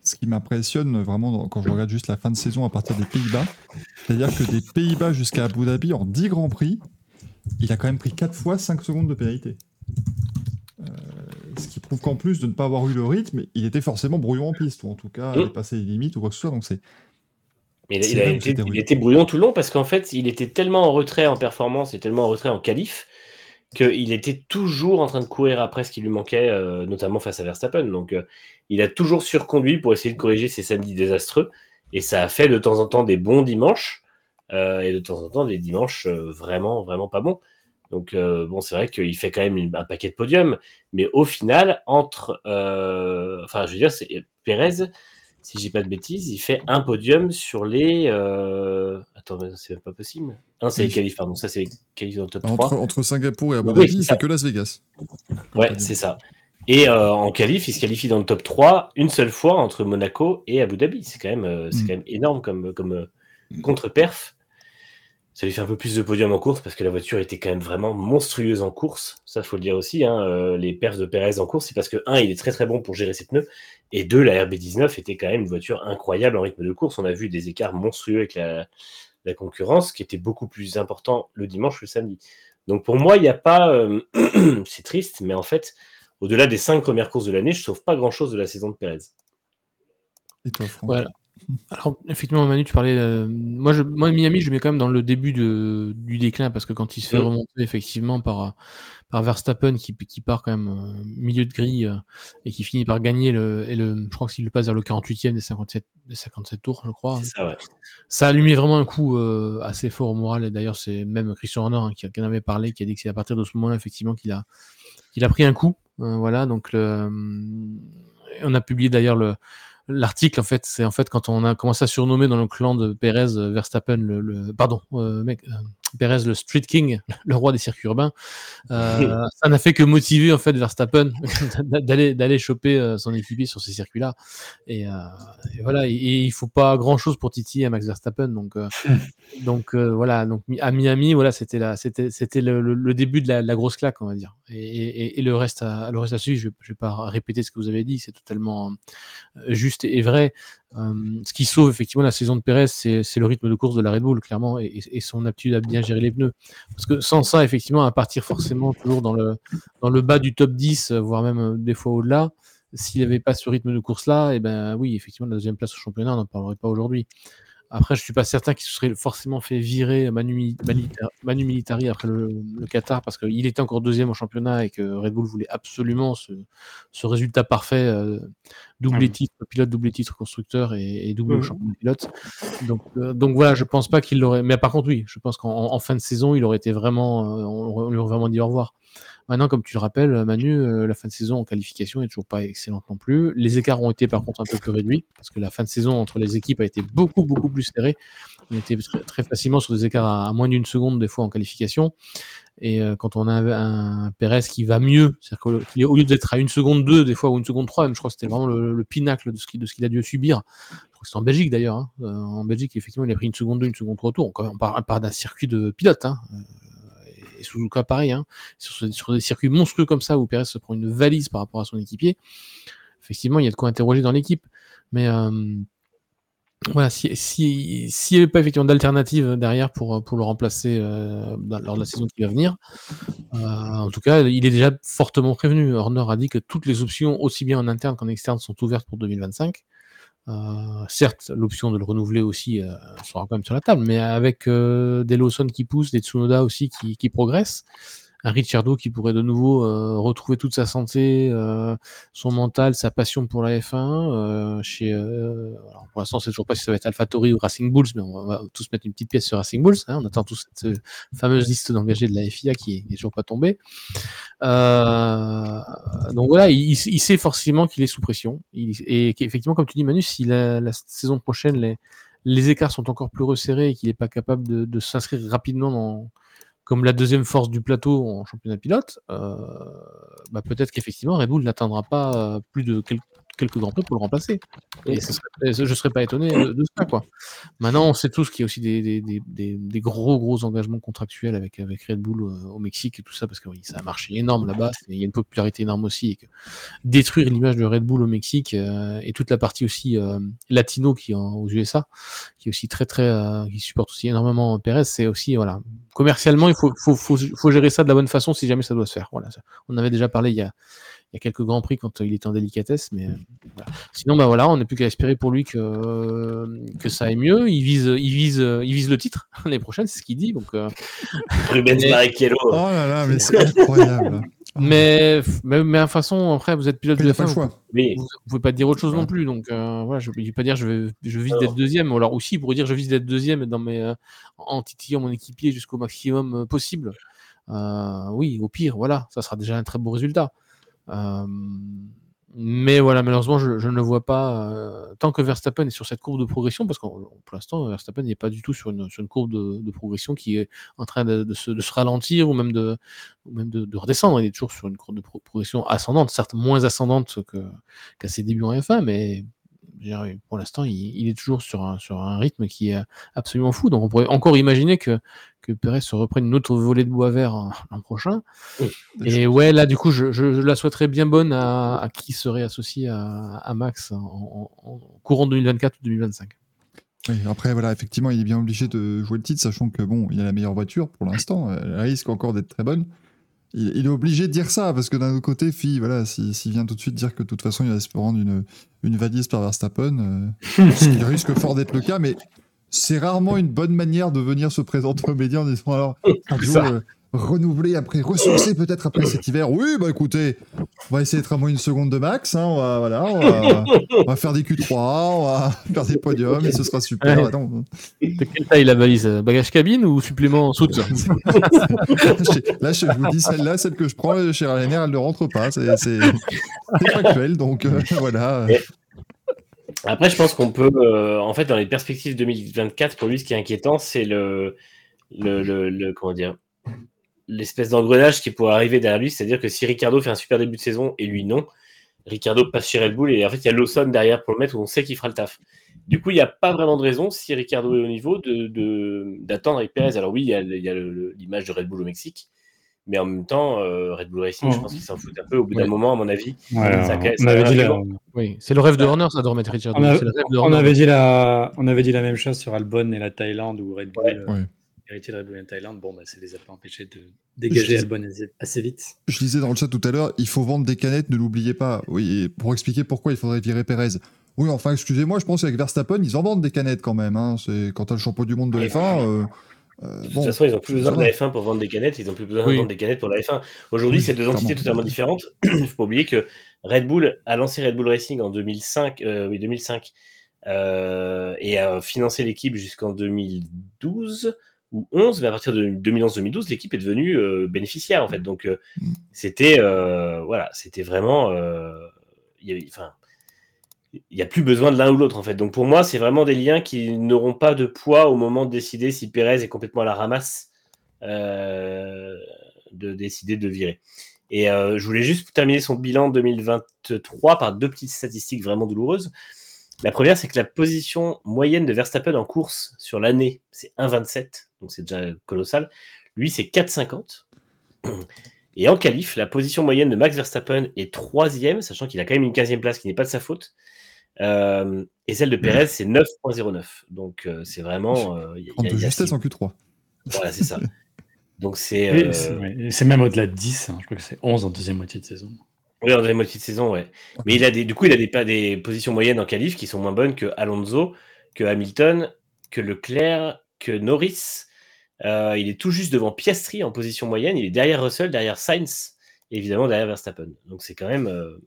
[SPEAKER 1] ce qui m'impressionne vraiment quand je regarde juste la fin de saison à partir des Pays-Bas, c'est-à-dire que des Pays-Bas jusqu'à Abu Dhabi, en 10 Grands Prix, il a quand même pris 4 fois 5 secondes de pénalité. Euh, ce qui prouve qu'en plus de ne pas avoir eu le rythme, il était forcément brouillon en piste, ou en tout cas, il mmh. passé les limites ou quoi que ce soit. Donc c'est.
[SPEAKER 4] il, il était brouillon tout le long parce qu'en fait, il était tellement en retrait en performance et tellement en retrait en qualif qu'il était toujours en train de courir après ce qui lui manquait, euh, notamment face à Verstappen. Donc, euh, il a toujours surconduit pour essayer de corriger ses samedis désastreux. Et ça a fait de temps en temps des bons dimanches et de temps en temps des dimanches vraiment, vraiment pas bons. Donc, bon, c'est vrai qu'il fait quand même un paquet de podiums. Mais au final, entre. Enfin, je veux dire, c'est Pérez si j'ai pas de bêtises, il fait un podium sur les. Euh... Attends, c'est même pas possible. Non, c'est les qualifs, pardon. Ça, c'est les qualifs dans le top 3.
[SPEAKER 1] Entre Singapour et Abu Dhabi, il fait que Las Vegas.
[SPEAKER 4] Ouais, c'est ça. Et euh, en qualif, il se qualifie dans le top 3 une seule fois entre Monaco et Abu Dhabi. C'est quand, même, euh, c'est mm. quand même énorme comme, comme euh, contre-perf ça lui fait un peu plus de podium en course parce que la voiture était quand même vraiment monstrueuse en course. Ça, faut le dire aussi. Hein, euh, les perfs de Perez en course, c'est parce que, un, il est très très bon pour gérer ses pneus, et deux, la RB19 était quand même une voiture incroyable en rythme de course. On a vu des écarts monstrueux avec la, concurrence, qui était beaucoup plus important le dimanche que le samedi. Donc pour moi, il n'y a pas. Euh, c'est triste, mais en fait, au-delà des cinq premières courses de l'année, je ne sauve pas grand-chose de la saison de Perez.
[SPEAKER 1] Et toi, Franck?
[SPEAKER 2] Voilà. Alors, effectivement, Manu, tu parlais. Euh, moi, je, moi, Miami, je mets quand même dans le début de, du déclin parce que quand il se fait remonter effectivement par, par Verstappen qui, qui part quand même euh, milieu de grille euh, et qui finit par gagner le, et le je crois qu'il le passe vers le 48e des 57, des 57 tours, je crois.
[SPEAKER 4] Ça, ouais.
[SPEAKER 2] ça, a allumé vraiment un coup assez fort au moral. Et d'ailleurs, c'est même Christian Horner hein, qui, qui, en avait parlé, qui a dit que c'est à partir de ce moment-là, effectivement, qu'il a, qu'il a pris un coup. voilà, donc on a publié d'ailleurs le l'article, en fait, c'est en fait quand on a commencé à surnommer dans le clan de Perez euh, Verstappen le, pardon, euh, mec, euh, Perez le Street King, le roi des circuits urbains. ça n'a fait que motiver en fait Verstappen d'aller d'aller choper son équipier sur ces circuits-là. Et, voilà, et, il faut pas grand chose pour titiller à Max Verstappen. Donc donc voilà, donc à Miami, voilà, c'était la c'était c'était le, début de la, grosse claque, on va dire. Et, le reste à le reste à suivre, je, je vais pas répéter ce que vous avez dit, c'est totalement juste et vrai. Ce qui sauve effectivement la saison de Perez, c'est le rythme de course de la Red Bull, clairement, et, son aptitude à bien gérer les pneus. Parce que sans ça, effectivement, à partir forcément toujours dans le, bas du top 10, voire même des fois au-delà, s'il n'y avait pas ce rythme de course-là, et eh ben oui, effectivement, la deuxième place au championnat, on n'en parlerait pas aujourd'hui. Après, je ne suis pas certain qu'il se serait forcément fait virer Manu, Manu, Militari après le, Qatar parce qu'il était encore deuxième au championnat et que Red Bull voulait absolument ce, résultat parfait, euh, double titre pilote, double titre constructeur et, double champion pilote. Donc, euh, donc voilà, je pense pas qu'il l'aurait. Mais par contre, oui, je pense qu'en fin de saison, il aurait été vraiment. Euh, on, lui aurait vraiment dit au revoir. Maintenant, comme tu le rappelles, Manu, euh, la fin de saison en qualification est toujours pas excellente non plus. Les écarts ont été par contre un peu plus réduits parce que la fin de saison entre les équipes a été beaucoup beaucoup plus serrée. On était très, facilement sur des écarts à, moins d'une seconde des fois en qualification. Et euh, quand on a un, Perez qui va mieux, c'est-à-dire qu'au lieu d'être à une seconde 2 des fois ou une seconde 3, même, je crois que c'était vraiment le, pinacle de ce qu'il a dû subir. C'était en Belgique d'ailleurs. Hein. Euh, en Belgique, effectivement, il a pris une seconde 2, une seconde 3 tours. On part d'un circuit de pilote. Hein et Suzuka pareil, hein, sur, des circuits monstrueux comme ça où Perez se prend une valise par rapport à son équipier, effectivement, il y a de quoi interroger dans l'équipe. Mais, euh, voilà, si s'il si, n'y avait pas effectivement d'alternative derrière pour, pour le remplacer euh, lors de la saison qui va venir, euh, en tout cas, il est déjà fortement prévenu. Horner a dit que toutes les options, aussi bien en interne qu'en externe, sont ouvertes pour 2025. Euh, certes, l'option de le renouveler aussi sera quand même sur la table, mais avec des Lawson qui poussent, des Tsunoda aussi qui, qui progressent, un Ricciardo qui pourrait de nouveau euh, retrouver toute sa santé, euh, son mental, sa passion pour la F1. Euh, chez, pour l'instant, c'est toujours pas si ça va être AlphaTauri ou Racing Bulls, mais on va tous mettre une petite pièce sur Racing Bulls. Hein. on attend tous cette fameuse liste d'engagés de la FIA qui n'est toujours pas tombée. donc voilà, il, sait forcément qu'il est sous pression. et qu'effectivement, comme tu dis, Manu, si la, saison prochaine, les, écarts sont encore plus resserrés et qu'il n'est pas capable de s'inscrire rapidement dans comme la deuxième force du plateau en championnat pilote, euh, bah, peut-être qu'effectivement Red Bull n'atteindra pas euh, plus de quelques quelques grands prix pour le remplacer. Et je ne serais pas étonné de, ça. Quoi. Maintenant, on sait tous qu'il y a aussi des, gros, gros engagements contractuels avec, avec Red Bull euh, au Mexique et tout ça, parce que oui, ça a marché énorme là-bas. Il y a une popularité énorme aussi. Et que détruire l'image de Red Bull au Mexique euh, et toute la partie aussi euh, latino qui est aux USA, qui est aussi très, très, qui supporte aussi énormément Perez, c'est aussi, voilà, commercialement, il faut, faut, faut, faut, gérer ça de la bonne façon si jamais ça doit se faire. Voilà. On avait déjà parlé il y a, il y a quelques grands prix quand il était en délicatesse, mais euh, sinon, bah voilà, on n'a plus qu'à espérer pour lui que, euh, que ça aille mieux. Il vise, il vise, il vise le titre l'année prochaine, c'est ce qu'il dit. Donc, euh...
[SPEAKER 4] Rubens Barrichello.
[SPEAKER 1] Oh là là, mais c'est incroyable.
[SPEAKER 2] Mais, mais, mais, de toute façon, après, vous êtes pilote de F1, vous, vous, pouvez pas dire autre chose non plus. Donc, euh, voilà, je ne vais pas dire je, je vise d'être deuxième. Alors, aussi, il pourrait dire je vise d'être deuxième dans mes, euh, en titillant mon équipier jusqu'au maximum possible. Euh, oui, au pire, voilà, ça sera déjà un très beau résultat. Euh, mais voilà, malheureusement, je, ne le vois pas euh, tant que Verstappen est sur cette courbe de progression, parce que pour l'instant, Verstappen n'est pas du tout sur une, courbe de, progression qui est en train de, se, ralentir ou même, de, même de, redescendre. Il est toujours sur une courbe de progression ascendante, certes moins ascendante qu'à ses débuts en F1, mais pour l'instant, il, est toujours sur un, sur un rythme qui est absolument fou. Donc on pourrait encore imaginer que, que Perez se reprenne une autre volée de bois vert l'an prochain. Et ouais, là, du coup, je, la souhaiterais bien bonne à, qui serait associé à, Max en, courant 2024 ou 2025.
[SPEAKER 1] après, voilà, effectivement, il est bien obligé de jouer le titre, sachant que bon, il a la meilleure voiture pour l'instant. Elle risque encore d'être très bonne il, est obligé de dire ça, parce que d'un autre côté, fille, voilà, s'il vient tout de suite dire que de toute façon, il va se prendre une, une valise par Verstappen, euh, ce qui risque fort d'être le cas, mais c'est rarement une bonne manière de venir se présenter aux médias en disant alors, renouveler après, ressourcer peut-être après cet hiver. Oui, bah écoutez, on va essayer d'être à moins une seconde de max. Hein, on, va, voilà, on, va, faire des Q3, on va faire des podiums et ce sera super.
[SPEAKER 2] De quelle taille la valise Bagage cabine ou supplément en soute?
[SPEAKER 1] Là, je vous dis celle-là, celle que je prends chez Ryanair, elle ne rentre pas. C'est factuel, donc euh, voilà.
[SPEAKER 4] Après, je pense qu'on peut, euh, en fait, dans les perspectives 2024, pour lui, ce qui est inquiétant, c'est le, le, le, comment dire, l'espèce d'engrenage qui pourrait arriver derrière lui. C'est-à-dire que si Ricardo fait un super début de saison et lui non, Ricardo passe chez Red Bull et en fait il y a Lawson derrière pour le mettre où on sait qu'il fera le taf. Du coup, il n'y a pas vraiment de raison, si Ricardo est au niveau, d'attendre de, d'attendre avec Perez. Alors oui, il y a, l'image de Red Bull au Mexique, mais en même temps, euh, Red Bull Racing, je pense qu'il s'en fout un peu au bout d'un moment, à mon avis.
[SPEAKER 2] Oui, c'est le rêve de Horner, ça, de remettre Ricardo.
[SPEAKER 3] On, avait dit la... on avait dit la même chose sur Albon et la Thaïlande où Red Bull. Euh, héritier de Red Bull Thaïlande, bon, bah, ça les a pas empêchés de dégager Albon assez vite.
[SPEAKER 1] Je disais dans le chat tout à l'heure, il faut vendre des canettes, ne l'oubliez pas. Oui, pour expliquer pourquoi il faudrait virer Perez. Oui, enfin, excusez-moi, je pense qu'avec Verstappen, ils en vendent des canettes quand même. Hein. C'est quand tu as le champion du monde de F1. Euh,
[SPEAKER 4] euh, de toute façon, ils n'ont plus besoin de la F1 pour vendre des canettes, ils n'ont plus besoin de vendre des canettes pour la F1. Aujourd'hui, c'est deux entités totalement différentes. Il ne faut pas oublier que Red Bull a lancé Red Bull Racing en 2005, euh, oui, 2005 et a financé l'équipe jusqu'en 2012 ou 11, mais à partir de 2011-2012, l'équipe est devenue euh, bénéficiaire en fait. Donc euh, mm. c'était euh, voilà, c'était vraiment, il n'y a plus besoin de l'un ou l'autre en fait. Donc pour moi, c'est vraiment des liens qui n'auront pas de poids au moment de décider si Pérez est complètement à la ramasse de décider de virer. Et je voulais juste terminer son bilan 2023 par deux petites statistiques vraiment douloureuses. La première, c'est que la position moyenne de Verstappen en course sur l'année, c'est 1,27, donc c'est déjà colossal. Lui, c'est 4,50. Et en qualif, la position moyenne de Max Verstappen est troisième, sachant qu'il a quand même une 15e place qui n'est pas de sa faute. Euh, et celle de Perez, c'est 9.09. Donc, euh, c'est vraiment. euh, il y a-
[SPEAKER 1] En
[SPEAKER 4] il y a-
[SPEAKER 1] de
[SPEAKER 4] il y a
[SPEAKER 1] justesse
[SPEAKER 4] six-
[SPEAKER 1] en Q3.
[SPEAKER 4] Voilà, c'est ça. Donc, c'est. Euh,
[SPEAKER 5] c'est même au-delà de 10. hein. Je crois que c'est 11 en deuxième moitié de saison.
[SPEAKER 4] Oui, en deuxième moitié de saison, ouais. Mais il a des, du coup, il a des, pas des positions moyennes en qualif qui sont moins bonnes que Alonso, que Hamilton, que Leclerc, que Norris. Euh, il est tout juste devant Piastri en position moyenne. Il est derrière Russell, derrière Sainz, et évidemment derrière Verstappen. Donc c'est quand même euh,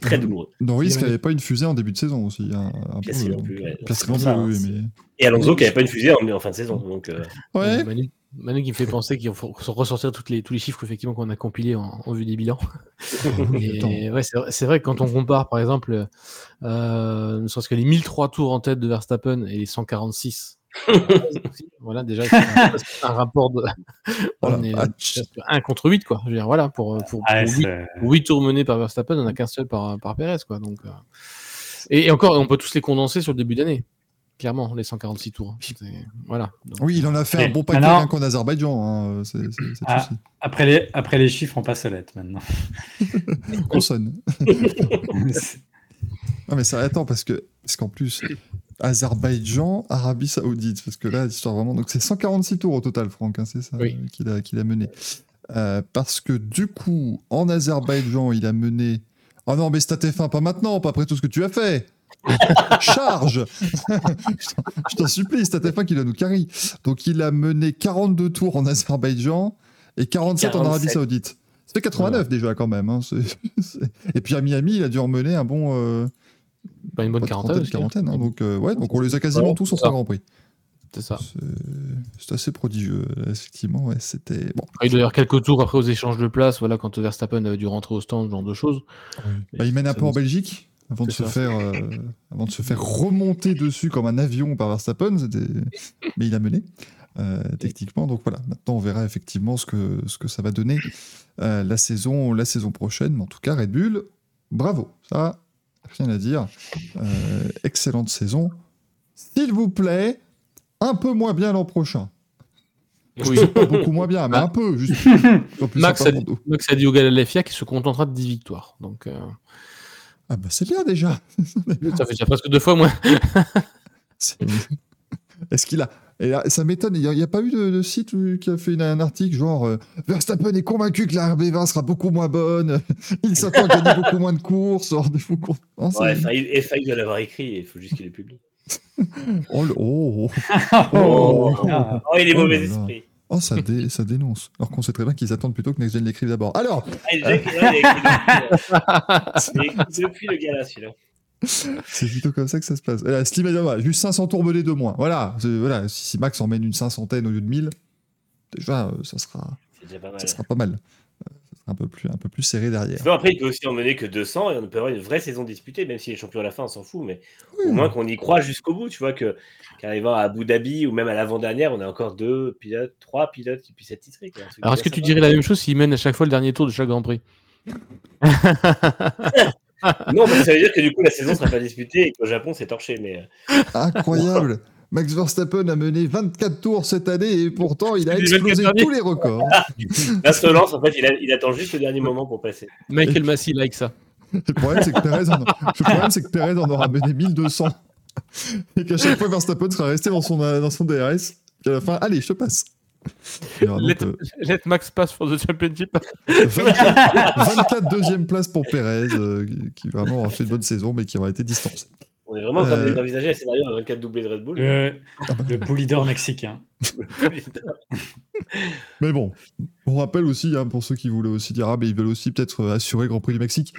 [SPEAKER 4] très douloureux.
[SPEAKER 1] Norris
[SPEAKER 2] Il
[SPEAKER 1] qui
[SPEAKER 2] avait-
[SPEAKER 1] n'avait pas une fusée en début de saison aussi. hein, un
[SPEAKER 4] Piastri
[SPEAKER 1] peu,
[SPEAKER 4] non plus, ouais.
[SPEAKER 1] Piastri
[SPEAKER 4] C'est
[SPEAKER 1] non
[SPEAKER 4] pour ça,
[SPEAKER 1] plus,
[SPEAKER 4] hein,
[SPEAKER 1] oui, mais.
[SPEAKER 4] Et Alonso qui n'avait pas une fusée en, en fin de saison. Donc euh,
[SPEAKER 1] Ouais,
[SPEAKER 2] Manu, Manu qui me fait penser qu'il faut faut ressortir toutes les, tous les chiffres effectivement qu'on a compilés en, en vue des bilans. Ouais, c'est vrai, c'est vrai que quand on compare par exemple, euh, ne serait-ce que les 1003 tours en tête de Verstappen et les 146, voilà déjà c'est un, un rapport de
[SPEAKER 1] Voilà.
[SPEAKER 2] on est
[SPEAKER 1] Ah,
[SPEAKER 2] presque 1 contre 8 quoi. Je veux dire voilà pour pour,
[SPEAKER 5] Ah,
[SPEAKER 2] pour
[SPEAKER 5] c'est-
[SPEAKER 2] 8, pour huit tours menés par Verstappen, on a qu'un seul par par Perez quoi. Donc euh, et, et encore on peut tous les condenser sur le début d'année. Clairement, les 146 tours. Voilà. Donc,
[SPEAKER 1] oui, il en a fait
[SPEAKER 5] Et
[SPEAKER 1] un bon paquet rien qu'en Azerbaïdjan. hein,
[SPEAKER 5] Ah. Après les, après les chiffres, on passe aux lettres maintenant.
[SPEAKER 1] Consonne. Non mais ça attends parce que parce qu'en plus Azerbaïdjan, Arabie Saoudite parce que là l'histoire vraiment donc c'est 146 tours au total Franck hein, c'est ça
[SPEAKER 2] Oui.
[SPEAKER 1] euh, qu'il a mené. Euh, parce que du coup en Azerbaïdjan il a mené oh non mais stat F1 pas maintenant pas après tout ce que tu as fait. Charge. Je t'en- supplie stat F1 qui doit nous carry. Donc il a mené 42 tours en Azerbaïdjan et 47, en Arabie
[SPEAKER 4] 47.
[SPEAKER 1] Saoudite. Ça fait 89 déjà quand même hein, c'est- c'est- et puis à Miami il a dû en mener un bon euh,
[SPEAKER 2] pas une bonne
[SPEAKER 1] pas
[SPEAKER 2] quarantaine. aussi,
[SPEAKER 1] quarantaine, hein, donc, euh, ouais, donc on les a quasiment tous en trois Grand Prix.
[SPEAKER 2] C'est ça.
[SPEAKER 1] C'est- assez prodigieux, effectivement. Ouais, c'était bon.
[SPEAKER 2] Il doit y avoir quelques tours après aux échanges de place, voilà, quand Verstappen avait dû rentrer au stand, ce genre de choses.
[SPEAKER 1] Bah, il mène un peu en Belgique avant de se
[SPEAKER 2] ça.
[SPEAKER 1] faire, euh, avant de se faire remonter dessus comme un avion par Verstappen. Mais il a mené. euh, techniquement, donc voilà. Maintenant, on verra effectivement ce que ce que ça va donner euh, la saison la saison prochaine. Mais en tout cas, Red Bull, bravo. Ça, rien à dire. Euh, excellente saison. S'il vous plaît, un peu moins bien l'an prochain.
[SPEAKER 2] Oui.
[SPEAKER 1] Pas beaucoup moins bien, mais un peu, juste.
[SPEAKER 2] Max a, dit. Max a dit au Galalefia qu'il se contentera de 10 victoires. Donc, euh,
[SPEAKER 1] Ah bah c'est bien déjà.
[SPEAKER 2] ça fait déjà presque deux fois moins.
[SPEAKER 1] Est-ce qu'il a... et là, ça m'étonne, il n'y a, pas eu de, de site où- qui a fait une- un article genre euh, Verstappen est convaincu que la RB20 sera beaucoup moins bonne, il s'attend à gagner beaucoup moins de courses. Rendez-vous compte. Non, c'est-
[SPEAKER 4] ouais, FAI FAI doit l'avoir écrit, il faut juste qu'il le publie.
[SPEAKER 1] oh, oh, oh.
[SPEAKER 5] Oh,
[SPEAKER 1] Oh.
[SPEAKER 4] il est
[SPEAKER 1] Oh
[SPEAKER 4] mauvais esprit.
[SPEAKER 1] Oh, ça, dé- ça dénonce. Alors qu'on sait très bien qu'ils attendent plutôt que Next Gen l'écrive d'abord. Alors,
[SPEAKER 4] Ah, a a écrit depuis, a le gars là, celui-là.
[SPEAKER 1] c'est plutôt comme ça que ça se passe. Voilà, Slim Adama, juste 500 tourbelés de moins. Voilà, voilà. Si, si Max emmène une cinquantaine au lieu de 1000, déjà, euh, ça, sera,
[SPEAKER 4] déjà pas mal.
[SPEAKER 1] ça sera pas mal. Euh, un peu plus, un peu plus serré derrière.
[SPEAKER 4] Sinon, après, il peut aussi emmener que 200 et on peut avoir une vraie saison disputée, même s'il est champion à la fin, on s'en fout. Mais au moins qu'on y croit jusqu'au bout, tu vois, que qu'arrivant à Abu Dhabi ou même à l'avant-dernière, on a encore deux pilotes, trois pilotes qui puissent être titrés. quoi.
[SPEAKER 2] Alors, est-ce que tu dirais la même chose s'il mène à chaque fois le dernier tour de chaque Grand Prix?
[SPEAKER 4] Non, que ça veut dire que du coup, la saison sera pas disputée et qu'au Japon, c'est torché. Mais euh,
[SPEAKER 1] Incroyable. Max Verstappen a mené 24 tours cette année et pourtant il a
[SPEAKER 2] Les 24
[SPEAKER 1] explosé tous les records.
[SPEAKER 4] là, se lance, en fait, il, a- il attend juste le dernier moment pour passer.
[SPEAKER 2] Michael Massey like ça.
[SPEAKER 1] Le problème, c'est que Perez en, le problème, c'est que Perez en aura mené 1200 et qu'à chaque fois Verstappen sera resté dans son, euh, dans son DRS. Et à la fin, allez, je te passe. Donc, euh,
[SPEAKER 2] let Max pass for the championship.
[SPEAKER 1] 24, 24 deuxième place pour Perez, euh, qui vraiment aura fait une bonne saison, mais qui aura été distancé.
[SPEAKER 4] On est vraiment en train
[SPEAKER 1] Euh.
[SPEAKER 4] d'envisager un scénario à 24 doublés de Red Bull.
[SPEAKER 5] Le, le bull leader mexicain.
[SPEAKER 1] Mais bon, on rappelle aussi, hein, pour ceux qui voulaient aussi dire, ah, mais ils veulent aussi peut-être euh, assurer le Grand Prix du Mexique,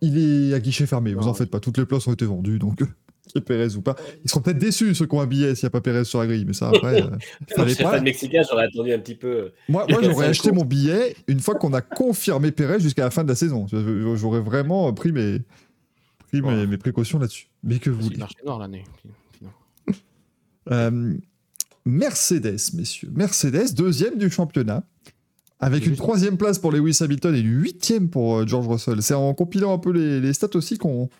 [SPEAKER 1] il est à guichet fermé, vous en faites pas, toutes les places ont été vendues, donc euh, qu'il y ait Perez ou pas. Ils seront peut-être déçus, ceux qui ont un billet, s'il n'y a pas Perez sur la grille, mais ça après, euh,
[SPEAKER 4] Je
[SPEAKER 1] fallait
[SPEAKER 4] suis
[SPEAKER 1] pas.
[SPEAKER 4] fan mexicain, j'aurais attendu un petit peu.
[SPEAKER 1] Moi, moi j'aurais acheté mon billet une fois qu'on a confirmé Perez jusqu'à la fin de la saison. Je- J'aurais vraiment pris mes, pris mes,
[SPEAKER 2] Ouais.
[SPEAKER 1] mes précautions là-dessus. Mais que vous
[SPEAKER 2] noir l'année.
[SPEAKER 1] Euh, Mercedes, messieurs. Mercedes, deuxième du championnat, avec une troisième place pour Lewis Hamilton et une huitième pour euh, George Russell. C'est en compilant un peu les, les stats aussi qu'on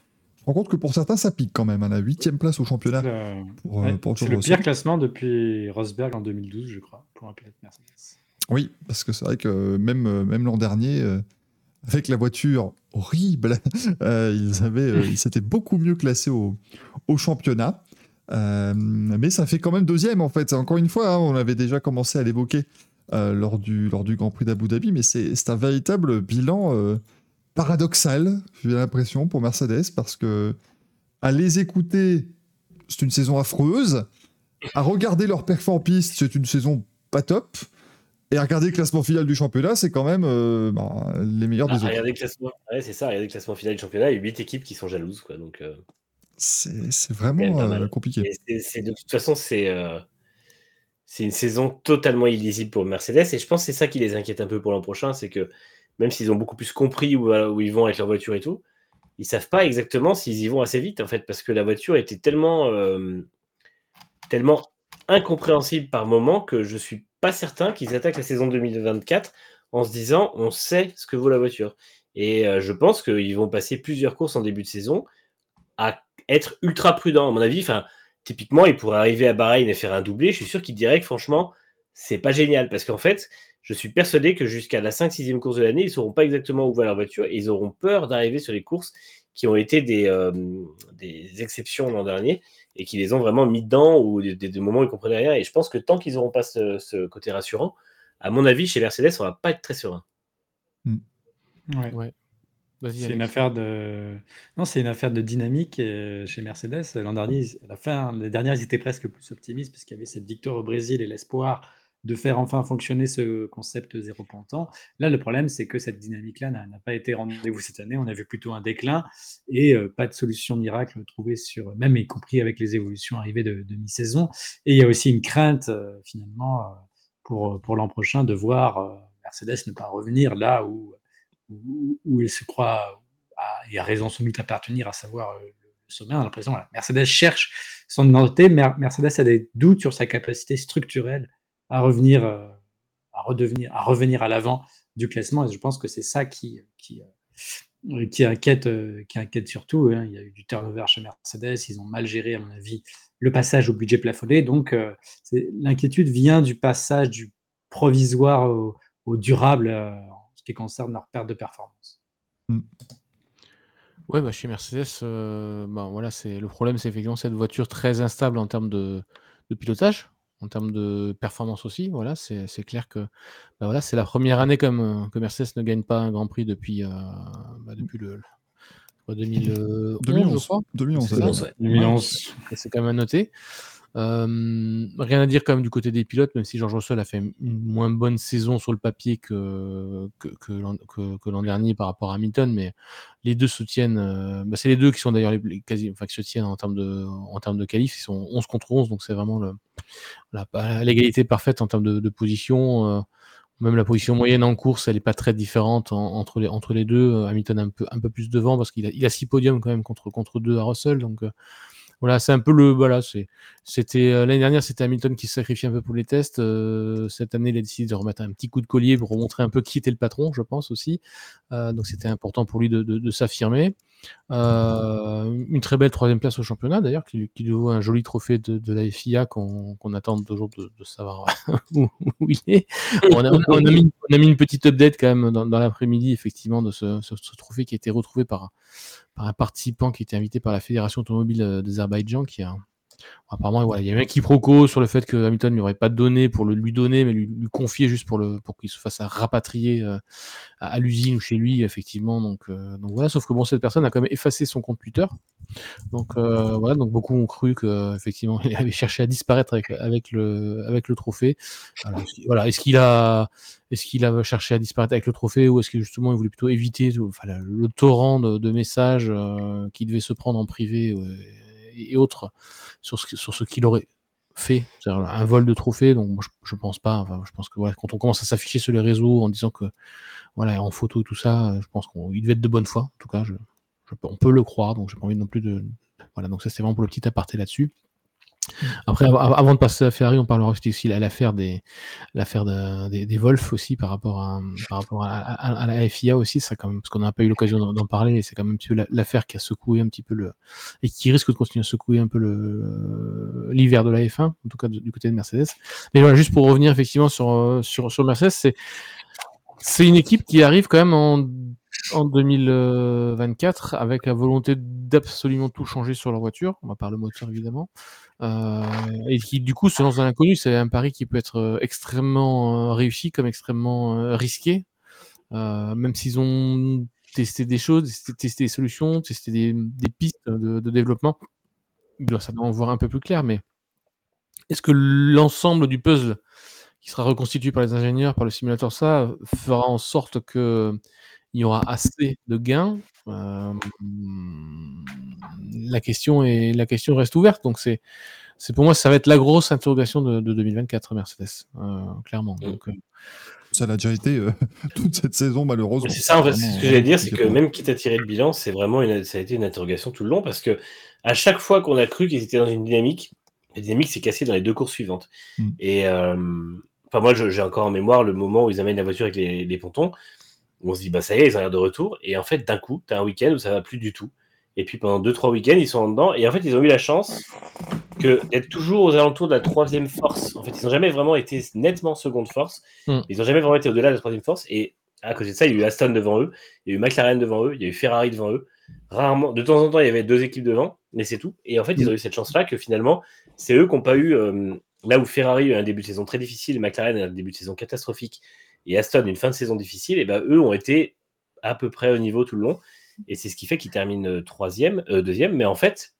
[SPEAKER 1] se rend compte que pour certains, ça pique quand même. hein, la huitième place au championnat pour, euh,
[SPEAKER 5] ouais,
[SPEAKER 1] pour
[SPEAKER 5] c'est le pire classement depuis Rosberg en 2012, je crois, pour un pilote Mercedes.
[SPEAKER 1] Oui, parce que c'est vrai que même, euh, même l'an dernier, euh, avec la voiture horrible. Euh, ils avaient, euh, ils s'étaient beaucoup mieux classés au, au championnat. Euh, mais ça fait quand même deuxième en fait. Encore une fois, hein, on avait déjà commencé à l'évoquer euh, lors, du, lors du Grand Prix d'Abu Dhabi, mais c'est c'est un véritable bilan euh, paradoxal, j'ai l'impression, pour Mercedes, parce que à les écouter, c'est une saison affreuse. À regarder leur perf en piste, c'est une saison pas top. Et à regarder le classement final du championnat, c'est quand même euh, bah, les meilleurs
[SPEAKER 4] Ah,
[SPEAKER 1] des autres.
[SPEAKER 4] regardez le classement, ouais, c'est ça, regardez le classement final du championnat, il y a 8 équipes qui sont jalouses. Quoi, donc, euh,
[SPEAKER 1] C'est vraiment euh, compliqué.
[SPEAKER 4] de toute façon, c'est c'est une saison totalement illisible pour Mercedes. Et je pense que c'est ça qui les inquiète un peu pour l'an prochain. C'est que même s'ils ont beaucoup plus compris où, où ils vont avec leur voiture et tout, ils savent pas exactement s'ils y vont assez vite, en fait, parce que la voiture était tellement, euh, tellement incompréhensible par moment que je suis pas certain qu'ils attaquent la saison 2024 en se disant on sait ce que vaut la voiture. Et euh, je pense qu'ils vont passer plusieurs courses en début de saison à être ultra prudents. À mon avis, enfin, typiquement, ils pourraient arriver à Bahreïn et faire un doublé. Je suis sûr qu'ils diraient que franchement, c'est pas génial parce qu'en fait, je suis persuadé que jusqu'à la 5-6e course de l'année, ils ne sauront pas exactement où va leur voiture et ils auront peur d'arriver sur les courses qui ont été des, euh, des exceptions l'an dernier et qui les ont vraiment mis dedans ou des, des- des moments où ils ne comprenaient rien. Et je pense que tant qu'ils n'auront pas ce, ce côté rassurant, à mon avis, chez Mercedes, on va pas être très serein.
[SPEAKER 5] Ouais.
[SPEAKER 2] Vas-y,
[SPEAKER 5] C'est une affaire de non, c'est une affaire de dynamique euh, chez Mercedes. L'an dernier, à la fin, les dernières, ils étaient presque plus optimistes parce qu'il y avait cette victoire au Brésil et l'espoir de faire enfin fonctionner ce concept zéro pontant. Là, le problème, c'est que cette dynamique-là n'a pas été rendez-vous cette année. On a vu plutôt un déclin et euh, pas de solution miracle trouvée sur, même y compris avec les évolutions arrivées de, de mi-saison. Et il y a aussi une crainte euh, finalement euh, pour, pour l'an prochain de voir Mercedes ne pas revenir là où où, se croit, à- et a raison sans doute appartenir, à savoir sommet. On a l'impression Mercedes cherche son identité, mais Mercedes a des doutes sur sa capacité structurelle à revenir, euh, à redevenir, à revenir à l'avant du classement. Et je pense que c'est ça qui, euh, qui inquiète, euh, qui inquiète surtout. hein. Il y a eu du turnover chez Mercedes, ils ont mal géré, à mon avis, le passage au budget plafonné. Donc, l'inquiétude vient du passage du provisoire au, durable en ce qui concerne leur perte de performance.
[SPEAKER 2] Ouais, bah, chez Mercedes, euh, bah, voilà, c'est le problème, c'est effectivement cette voiture très instable en termes de pilotage, en termes de performance aussi. Voilà, c'est clair que bah, voilà, c'est la première année comme, euh, que Mercedes ne gagne pas un Grand Prix depuis, euh, bah, depuis le, quoi, 2011, je
[SPEAKER 1] 2011.
[SPEAKER 2] crois.
[SPEAKER 1] 2011,
[SPEAKER 2] C'est
[SPEAKER 1] ouais.
[SPEAKER 2] ça.
[SPEAKER 6] 2011.
[SPEAKER 2] Et C'est quand même à noter. Rien à dire quand même du côté des pilotes, même si George Russell a fait une moins bonne saison sur le papier que, que, l'an dernier par rapport à Hamilton, mais les deux se tiennent. euh, bah, c'est les deux qui sont d'ailleurs quasi, enfin, qui se tiennent en termes de, en termes de qualif. Ils sont 11 contre 11, donc c'est vraiment l'égalité parfaite en termes de, position. euh, même la position moyenne en course, elle n'est pas très différente en- entre, les, entre les deux. Hamilton un peu, un peu plus devant parce qu'il a, il a six podiums quand même contre, contre à Russell. Donc euh, voilà, c'est un peu le. Voilà, c'était euh, l'année dernière, c'était Hamilton qui se sacrifiait un peu pour les tests. Euh, cette année, il a décidé de remettre un petit coup de collier pour montrer un peu qui était le patron, je pense aussi. Euh, donc c'était important pour lui de s'affirmer. Euh, une très belle troisième place au championnat, d'ailleurs, qui, qui lui vaut un joli trophée de, la FIA qu'on, attend toujours de, savoir où, il est. On a, mis, une petite update quand même dans, l'après-midi, effectivement, de ce, trophée qui a été retrouvé par, par un participant qui était invité par la Fédération automobile euh, d'Azerbaïdjan, qui apparemment il y a un quiproquo sur le fait que Hamilton lui aurait pas donné pour le lui donner, mais lui, confier juste pour le pour qu'il se fasse rapatrier euh, à, à l'usine ou chez lui, effectivement. Donc, euh, donc voilà, sauf que bon, cette personne a quand même effacé son compte Twitter. Donc euh, voilà, donc beaucoup ont cru que effectivement il avait cherché à disparaître avec, le avec le trophée. Voilà, est-ce qu'il a est-ce qu'il a cherché à disparaître avec le trophée ou est-ce que justement il voulait plutôt éviter le, torrent de, messages qui devait se prendre en privé et, et autres sur ce, sur ce qu'il aurait fait, un vol de trophée. Donc je, je pense pas. Je pense que quand on commence à s'afficher sur les réseaux en disant que voilà en photo tout ça, euh, je pense qu'il devait être de bonne foi. En tout cas, on peut le croire. Donc j'ai pas envie non plus de voilà. Donc ça c'est vraiment pour le petit aparté là-dessus. Après, av- avant de passer à Ferrari, on parlera aussi de l'affaire des, l'affaire de- des, des aussi par rapport à, par rapport à, la FIA aussi, ça quand même, parce qu'on n'a pas eu l'occasion d'en parler, et c'est quand même l'affaire qui a secoué un petit peu le, et qui risque de continuer à secouer un peu l'hiver de la F1, en tout cas du, côté de Mercedes. Mais voilà, juste pour revenir effectivement sur, euh, sur, sur Mercedes, c'est, c'est une équipe qui arrive quand même en en 2024 avec la volonté d'absolument tout changer sur leur voiture, on va parler moteur évidemment, et qui du coup se lance dans l'inconnu. C'est un pari qui peut être euh, extrêmement euh, réussi comme extrêmement risqué, même s'ils ont testé des choses, testé des solutions, testé des, pistes de, développement. Ça doit en voir un peu plus clair, mais est-ce que l'ensemble du puzzle qui sera reconstitué par les ingénieurs, par le simulateur, ça fera en sorte que il y aura assez de gains. Euh, la, question est, la question reste ouverte. Donc, c'est, c'est pour moi, ça va être la grosse interrogation de, 2024, Mercedes, euh, clairement. Mm. Donc, euh,
[SPEAKER 1] ça l'a déjà été toute cette saison, malheureusement.
[SPEAKER 4] C'est ça, en fait, ce que j'allais dire, c'est que même quitte à tirer le bilan, c'est vraiment ça a été une interrogation tout le long parce que à chaque fois qu'on a cru qu'ils étaient dans une dynamique, la dynamique s'est cassée dans les deux courses suivantes. Mm. Et enfin, moi, j'ai encore en mémoire le moment où ils amènent la voiture avec les, les pontons on se dit, bah ça y est, ils ont l'air de retour. Et en fait, d'un coup, tu as un week-end où ça va plus du tout. Et puis pendant 2-3 week-ends, ils sont en dedans. Et en fait, ils ont eu la chance d'être toujours aux alentours de la troisième force. En fait, ils n'ont jamais vraiment été nettement seconde force. Hmm. Ils n'ont jamais vraiment été au-delà de la troisième force. Et à côté de ça, il y a eu Aston devant eux, il y a eu McLaren devant eux, il y a eu Ferrari devant eux. Rarement, de temps en temps, il y avait deux équipes devant, mais c'est tout. Et en fait, ils ont eu cette chance-là que finalement, c'est eux qui n'ont pas eu. Euh, là où Ferrari a eu un début de saison très difficile, McLaren a un début de saison catastrophique et Aston une fin de saison difficile, et ben eux ont été à peu près au niveau tout le long. Et c'est ce qui fait qu'ils terminent euh, troisième, euh, deuxième. Mais en fait,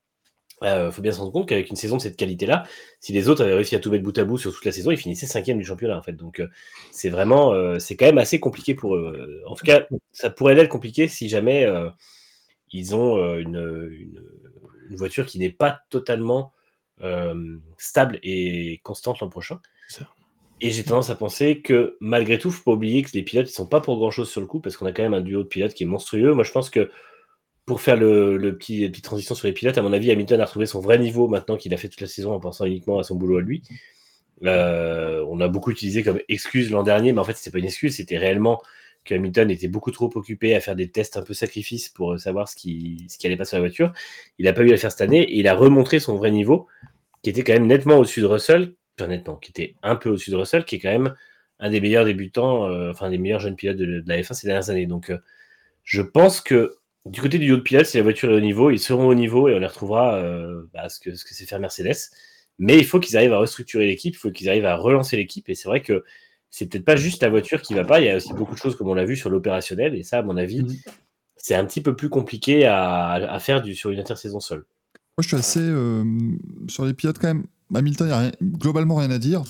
[SPEAKER 4] il euh, faut bien se rendre compte qu'avec une saison de cette qualité-là, si les autres avaient réussi à tout mettre bout à bout sur toute la saison, ils finissaient cinquième du championnat en fait. Donc c'est vraiment, c'est quand même assez compliqué pour eux. En tout cas, ça pourrait être compliqué si jamais ils ont une, voiture qui n'est pas totalement stable et constante l'an prochain. Et j'ai tendance à penser que malgré tout, il ne faut pas oublier que les pilotes ne sont pas pour grand chose sur le coup parce qu'on a quand même un duo de pilotes qui est monstrueux. Moi, je pense que pour faire le, petit, transition sur les pilotes, à mon avis, Hamilton a retrouvé son vrai niveau maintenant qu'il a fait toute la saison en pensant uniquement à son boulot à lui. Euh, on a beaucoup utilisé comme excuse l'an dernier, mais en fait, ce n'était pas une excuse, c'était réellement que Hamilton était beaucoup trop occupé à faire des tests un peu sacrifices pour savoir ce qui, allait passer sur la voiture. Il n'a pas eu à le faire cette année et il a remontré son vrai niveau, qui était quand même nettement au-dessus de Russell, honnêtement, qui était un peu au-dessus de Russell, qui est quand même un des meilleurs débutants, euh, enfin des meilleurs jeunes pilotes de, la F1 ces dernières années. Donc euh, je pense que du côté du haut de pilote, si la voiture est au niveau, ils seront au niveau et on les retrouvera euh, bah, ce que, ce que c'est faire Mercedes. Mais il faut qu'ils arrivent à restructurer l'équipe, il faut qu'ils arrivent à relancer l'équipe. Et c'est vrai que c'est peut-être pas juste la voiture qui va pas, il y a aussi beaucoup de choses comme on l'a vu sur l'opérationnel. Et ça, à mon avis, mm. c'est un petit peu plus compliqué à, faire du, sur une intersaison seule.
[SPEAKER 1] Moi, je suis assez sur les pilotes quand même. Hamilton, il n'y a globalement rien à dire.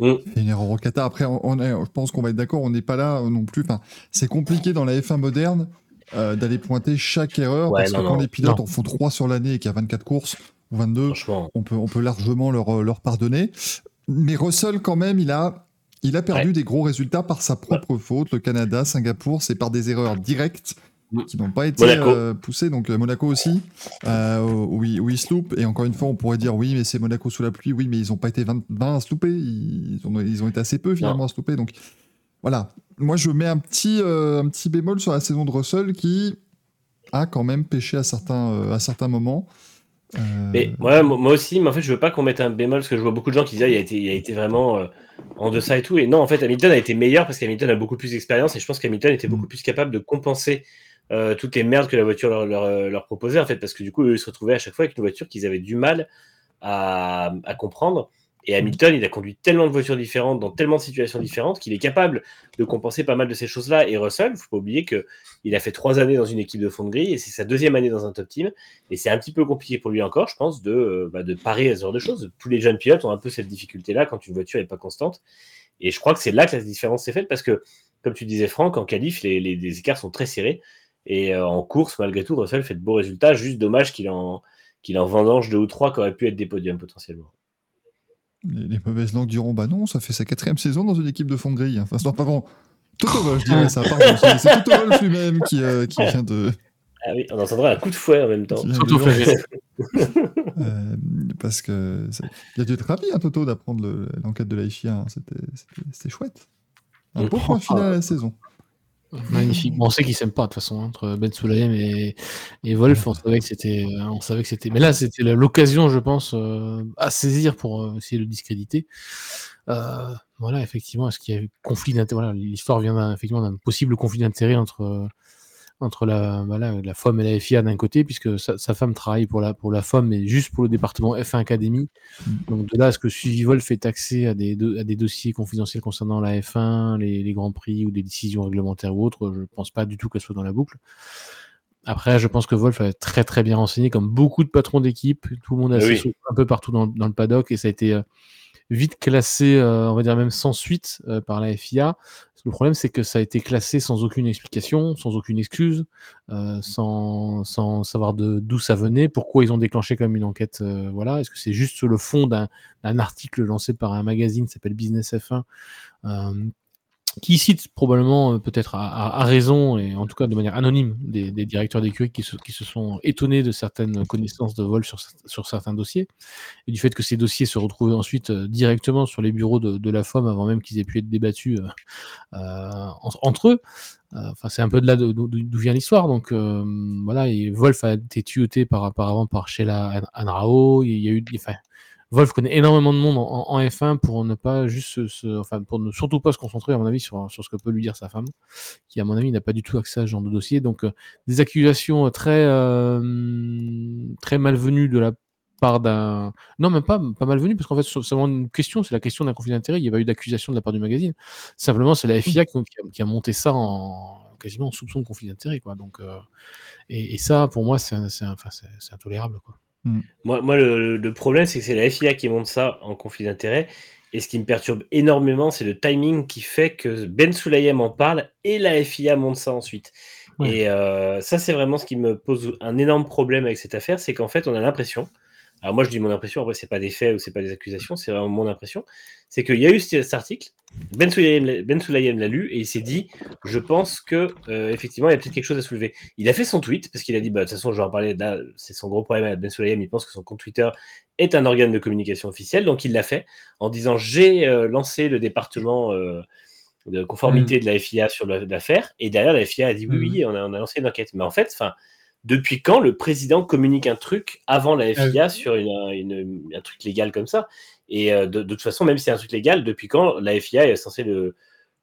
[SPEAKER 1] Mm. une erreur au Qatar. Après, on, je pense qu'on va être d'accord, on n'est pas là non plus. Enfin, c'est compliqué dans la F1 moderne euh, d'aller pointer chaque erreur parce que quand les pilotes en font 3 sur l'année et qu'il y a 24 courses ou 22, on peut, on peut largement leur, leur pardonner. Mais Russell, quand même, il a, il a perdu des gros résultats par sa propre faute. Le Canada, Singapour, c'est par des erreurs directes qui n'ont pas été euh, poussés. Donc euh, Monaco aussi, euh, où, ils, se loupent. Et encore une fois, on pourrait dire oui, mais c'est Monaco sous la pluie. Oui, mais ils n'ont pas été 20, à se louper. Ils ont, ils ont été assez peu finalement à se louper. Donc voilà. Moi, je mets un petit, un petit bémol sur la saison de Russell qui a quand même pêché à certains, à certains moments.
[SPEAKER 4] Mais moi, moi aussi, mais en fait, je veux pas qu'on mette un bémol parce que je vois beaucoup de gens qui disent ah, il, a été, il a été vraiment en deçà et tout. Et non, en fait, Hamilton a été meilleur parce qu'Hamilton a beaucoup plus d'expérience et je pense qu'Hamilton était mm. beaucoup plus capable de compenser euh, toutes les merdes que la voiture euh, leur, proposait, en fait, parce que du coup, ils se retrouvaient à chaque fois avec une voiture qu'ils avaient du mal à, comprendre. Et Hamilton, il a conduit tellement de voitures différentes, dans tellement de situations différentes, qu'il est capable de compenser pas mal de ces choses-là. Et Russell, il ne faut pas oublier qu'il a fait trois années dans une équipe de fond de grille, et c'est sa deuxième année dans un top team. Et c'est un petit peu compliqué pour lui encore, je pense, de, euh, bah, de parer à ce genre de choses. Tous les jeunes pilotes ont un peu cette difficulté-là quand une voiture n'est pas constante. Et je crois que c'est là que la différence s'est faite, parce que, comme tu disais, Franck, en qualif, les, les écarts sont très serrés. Et euh, en course, malgré tout, Russell fait de beaux résultats. Juste dommage qu'il en, qu'il en vendange deux ou trois qui auraient pu être des podiums potentiellement.
[SPEAKER 1] Les, mauvaises langues diront bah non, ça fait sa quatrième saison dans une équipe de fond grille. Enfin, non, pardon, Toto je dirais ça. Pardon, c'est Toto Wolff lui-même qui, euh, qui vient de.
[SPEAKER 4] Ah oui, on entendra un coup de fouet en même temps.
[SPEAKER 1] euh, parce que il a dû être ravi, hein, Toto, d'apprendre l'enquête de la hein. C'était chouette. Un beau point final à la saison.
[SPEAKER 2] Magnifique. Bon, on sait qu'ils s'aiment pas de toute façon hein, entre Ben Soulaim et, et Wolf. On savait que c'était, euh, on savait que c'était. Mais là, c'était l'occasion, je pense, euh, à saisir pour euh, essayer de le discréditer. voilà, effectivement, est-ce qu'il y a eu conflit d'intérêt L'histoire vient effectivement d'un possible conflit d'intérêt entre entre la, voilà, la FOM et la FIA d'un côté, puisque sa, sa, femme travaille pour la, pour la FOM, mais juste pour le département F1 Academy. Mm. Donc de là à ce que Suivi Wolf ait accès à des, à des dossiers confidentiels concernant la F1, les, les, Grands Prix ou des décisions réglementaires ou autres, je ne pense pas du tout qu'elle soit dans la boucle. Après, je pense que Wolf est très très bien renseigné, comme beaucoup de patrons d'équipe. Tout le monde a oui. un peu partout dans, dans, le paddock et ça a été euh, vite classé, euh, on va dire même sans suite euh, par la FIA. Le problème, c'est que ça a été classé sans aucune explication, sans aucune excuse, euh, sans, savoir d'où ça venait, pourquoi ils ont déclenché comme une enquête. Euh, voilà, est-ce que c'est juste le fond d'un article lancé par un magazine qui s'appelle Business F1 euh, qui cite probablement euh, peut-être à, raison et en tout cas de manière anonyme des, directeurs d'écurie qui se, qui se sont étonnés de certaines connaissances de vol sur, certains dossiers et du fait que ces dossiers se retrouvaient ensuite euh, directement sur les bureaux de, la FOM avant même qu'ils aient pu être débattus euh, euh entre eux. Enfin, c'est un peu de là d'où vient l'histoire. Donc voilà, Wolf a été tué par, auparavant par Sheila Anrao. Il y a eu, enfin, Wolf connaît énormément de monde en, en, F1 pour ne pas juste se, enfin, pour ne surtout pas se concentrer, à mon avis, sur, sur ce que peut lui dire sa femme, qui, à mon avis, n'a pas du tout accès à ce genre de dossier. Donc, euh, des accusations très, euh, très malvenues de la part d'un. Non, même pas, pas malvenues, parce qu'en fait, c'est vraiment une question, c'est la question d'un conflit d'intérêt. Il n'y a pas eu d'accusation de la part du magazine. Simplement, c'est la FIA qui, a, monté ça en quasiment en soupçon de conflit d'intérêt, euh, et, ça, pour moi, c'est intolérable, quoi.
[SPEAKER 4] Mm. Moi, moi le, le, problème, c'est que c'est la FIA qui monte ça en conflit d'intérêt. Et ce qui me perturbe énormément, c'est le timing qui fait que Ben Sulayem en parle et la FIA monte ça ensuite. Ouais. Et euh, ça, c'est vraiment ce qui me pose un énorme problème avec cette affaire, c'est qu'en fait, on a l'impression, alors moi je dis mon impression, après c'est pas des faits ou c'est pas des accusations, c'est vraiment mon impression, c'est qu'il y a eu cet article, Ben Sulayem, ben l'a lu et il s'est dit, je pense que euh, effectivement il y a peut-être quelque chose à soulever. Il a fait son tweet parce qu'il a dit, bah, de toute façon je vais en parler, c'est son gros problème Ben Sulayem, il pense que son compte Twitter est un organe de communication officiel, donc il l'a fait en disant j'ai euh, lancé le département euh, de conformité mmh. de la FIA sur l'affaire et derrière la FIA a dit oui, mmh. oui, on a, on a lancé une enquête. Mais en fait, enfin depuis quand le président communique un truc avant la FIA sur une, une, un truc légal comme ça? Et euh, de, de, toute façon, même si c'est un truc légal, depuis quand la FIA est censée le,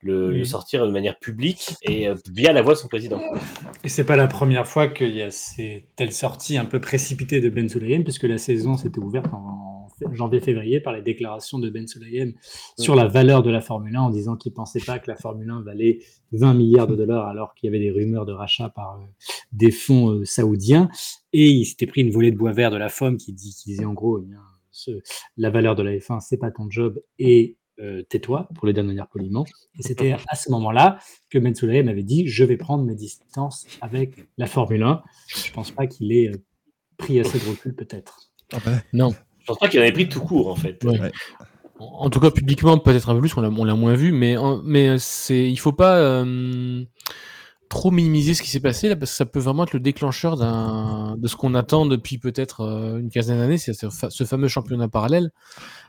[SPEAKER 4] le, oui. le, sortir de manière publique et euh, via la voix de son président?
[SPEAKER 3] Et c'est pas la première fois qu'il y a ces telles sorties un peu précipitées de Ben Sulayem, puisque la saison s'était ouverte en janvier-février par les déclarations de Ben Sulayem sur la valeur de la Formule 1 en disant qu'il pensait pas que la Formule 1 valait 20 milliards de dollars alors qu'il y avait des rumeurs de rachat par euh, des fonds euh, saoudiens. Et il s'était pris une volée de bois vert de la FOM qui, dit, qui disait en gros, eh bien, ce, la valeur de la F1, c'est pas ton job et euh, tais-toi, pour le dire de manière poliment. Et c'était à ce moment-là que Ben Sulayem avait dit je vais prendre mes distances avec la Formule 1. Je ne pense pas qu'il ait euh, pris assez de recul, peut-être.
[SPEAKER 2] Ah ben, non.
[SPEAKER 4] Je pense pas qu'il en ait pris tout court, en fait.
[SPEAKER 2] Ouais. Ouais. En tout cas, publiquement, peut-être un peu plus, on l'a moins vu, mais, mais c'est, il faut pas. Euh, trop minimiser ce qui s'est passé là parce que ça peut vraiment être le déclencheur de ce qu'on attend depuis peut-être euh, une quinzaine d'années, c'est ce, fameux championnat parallèle.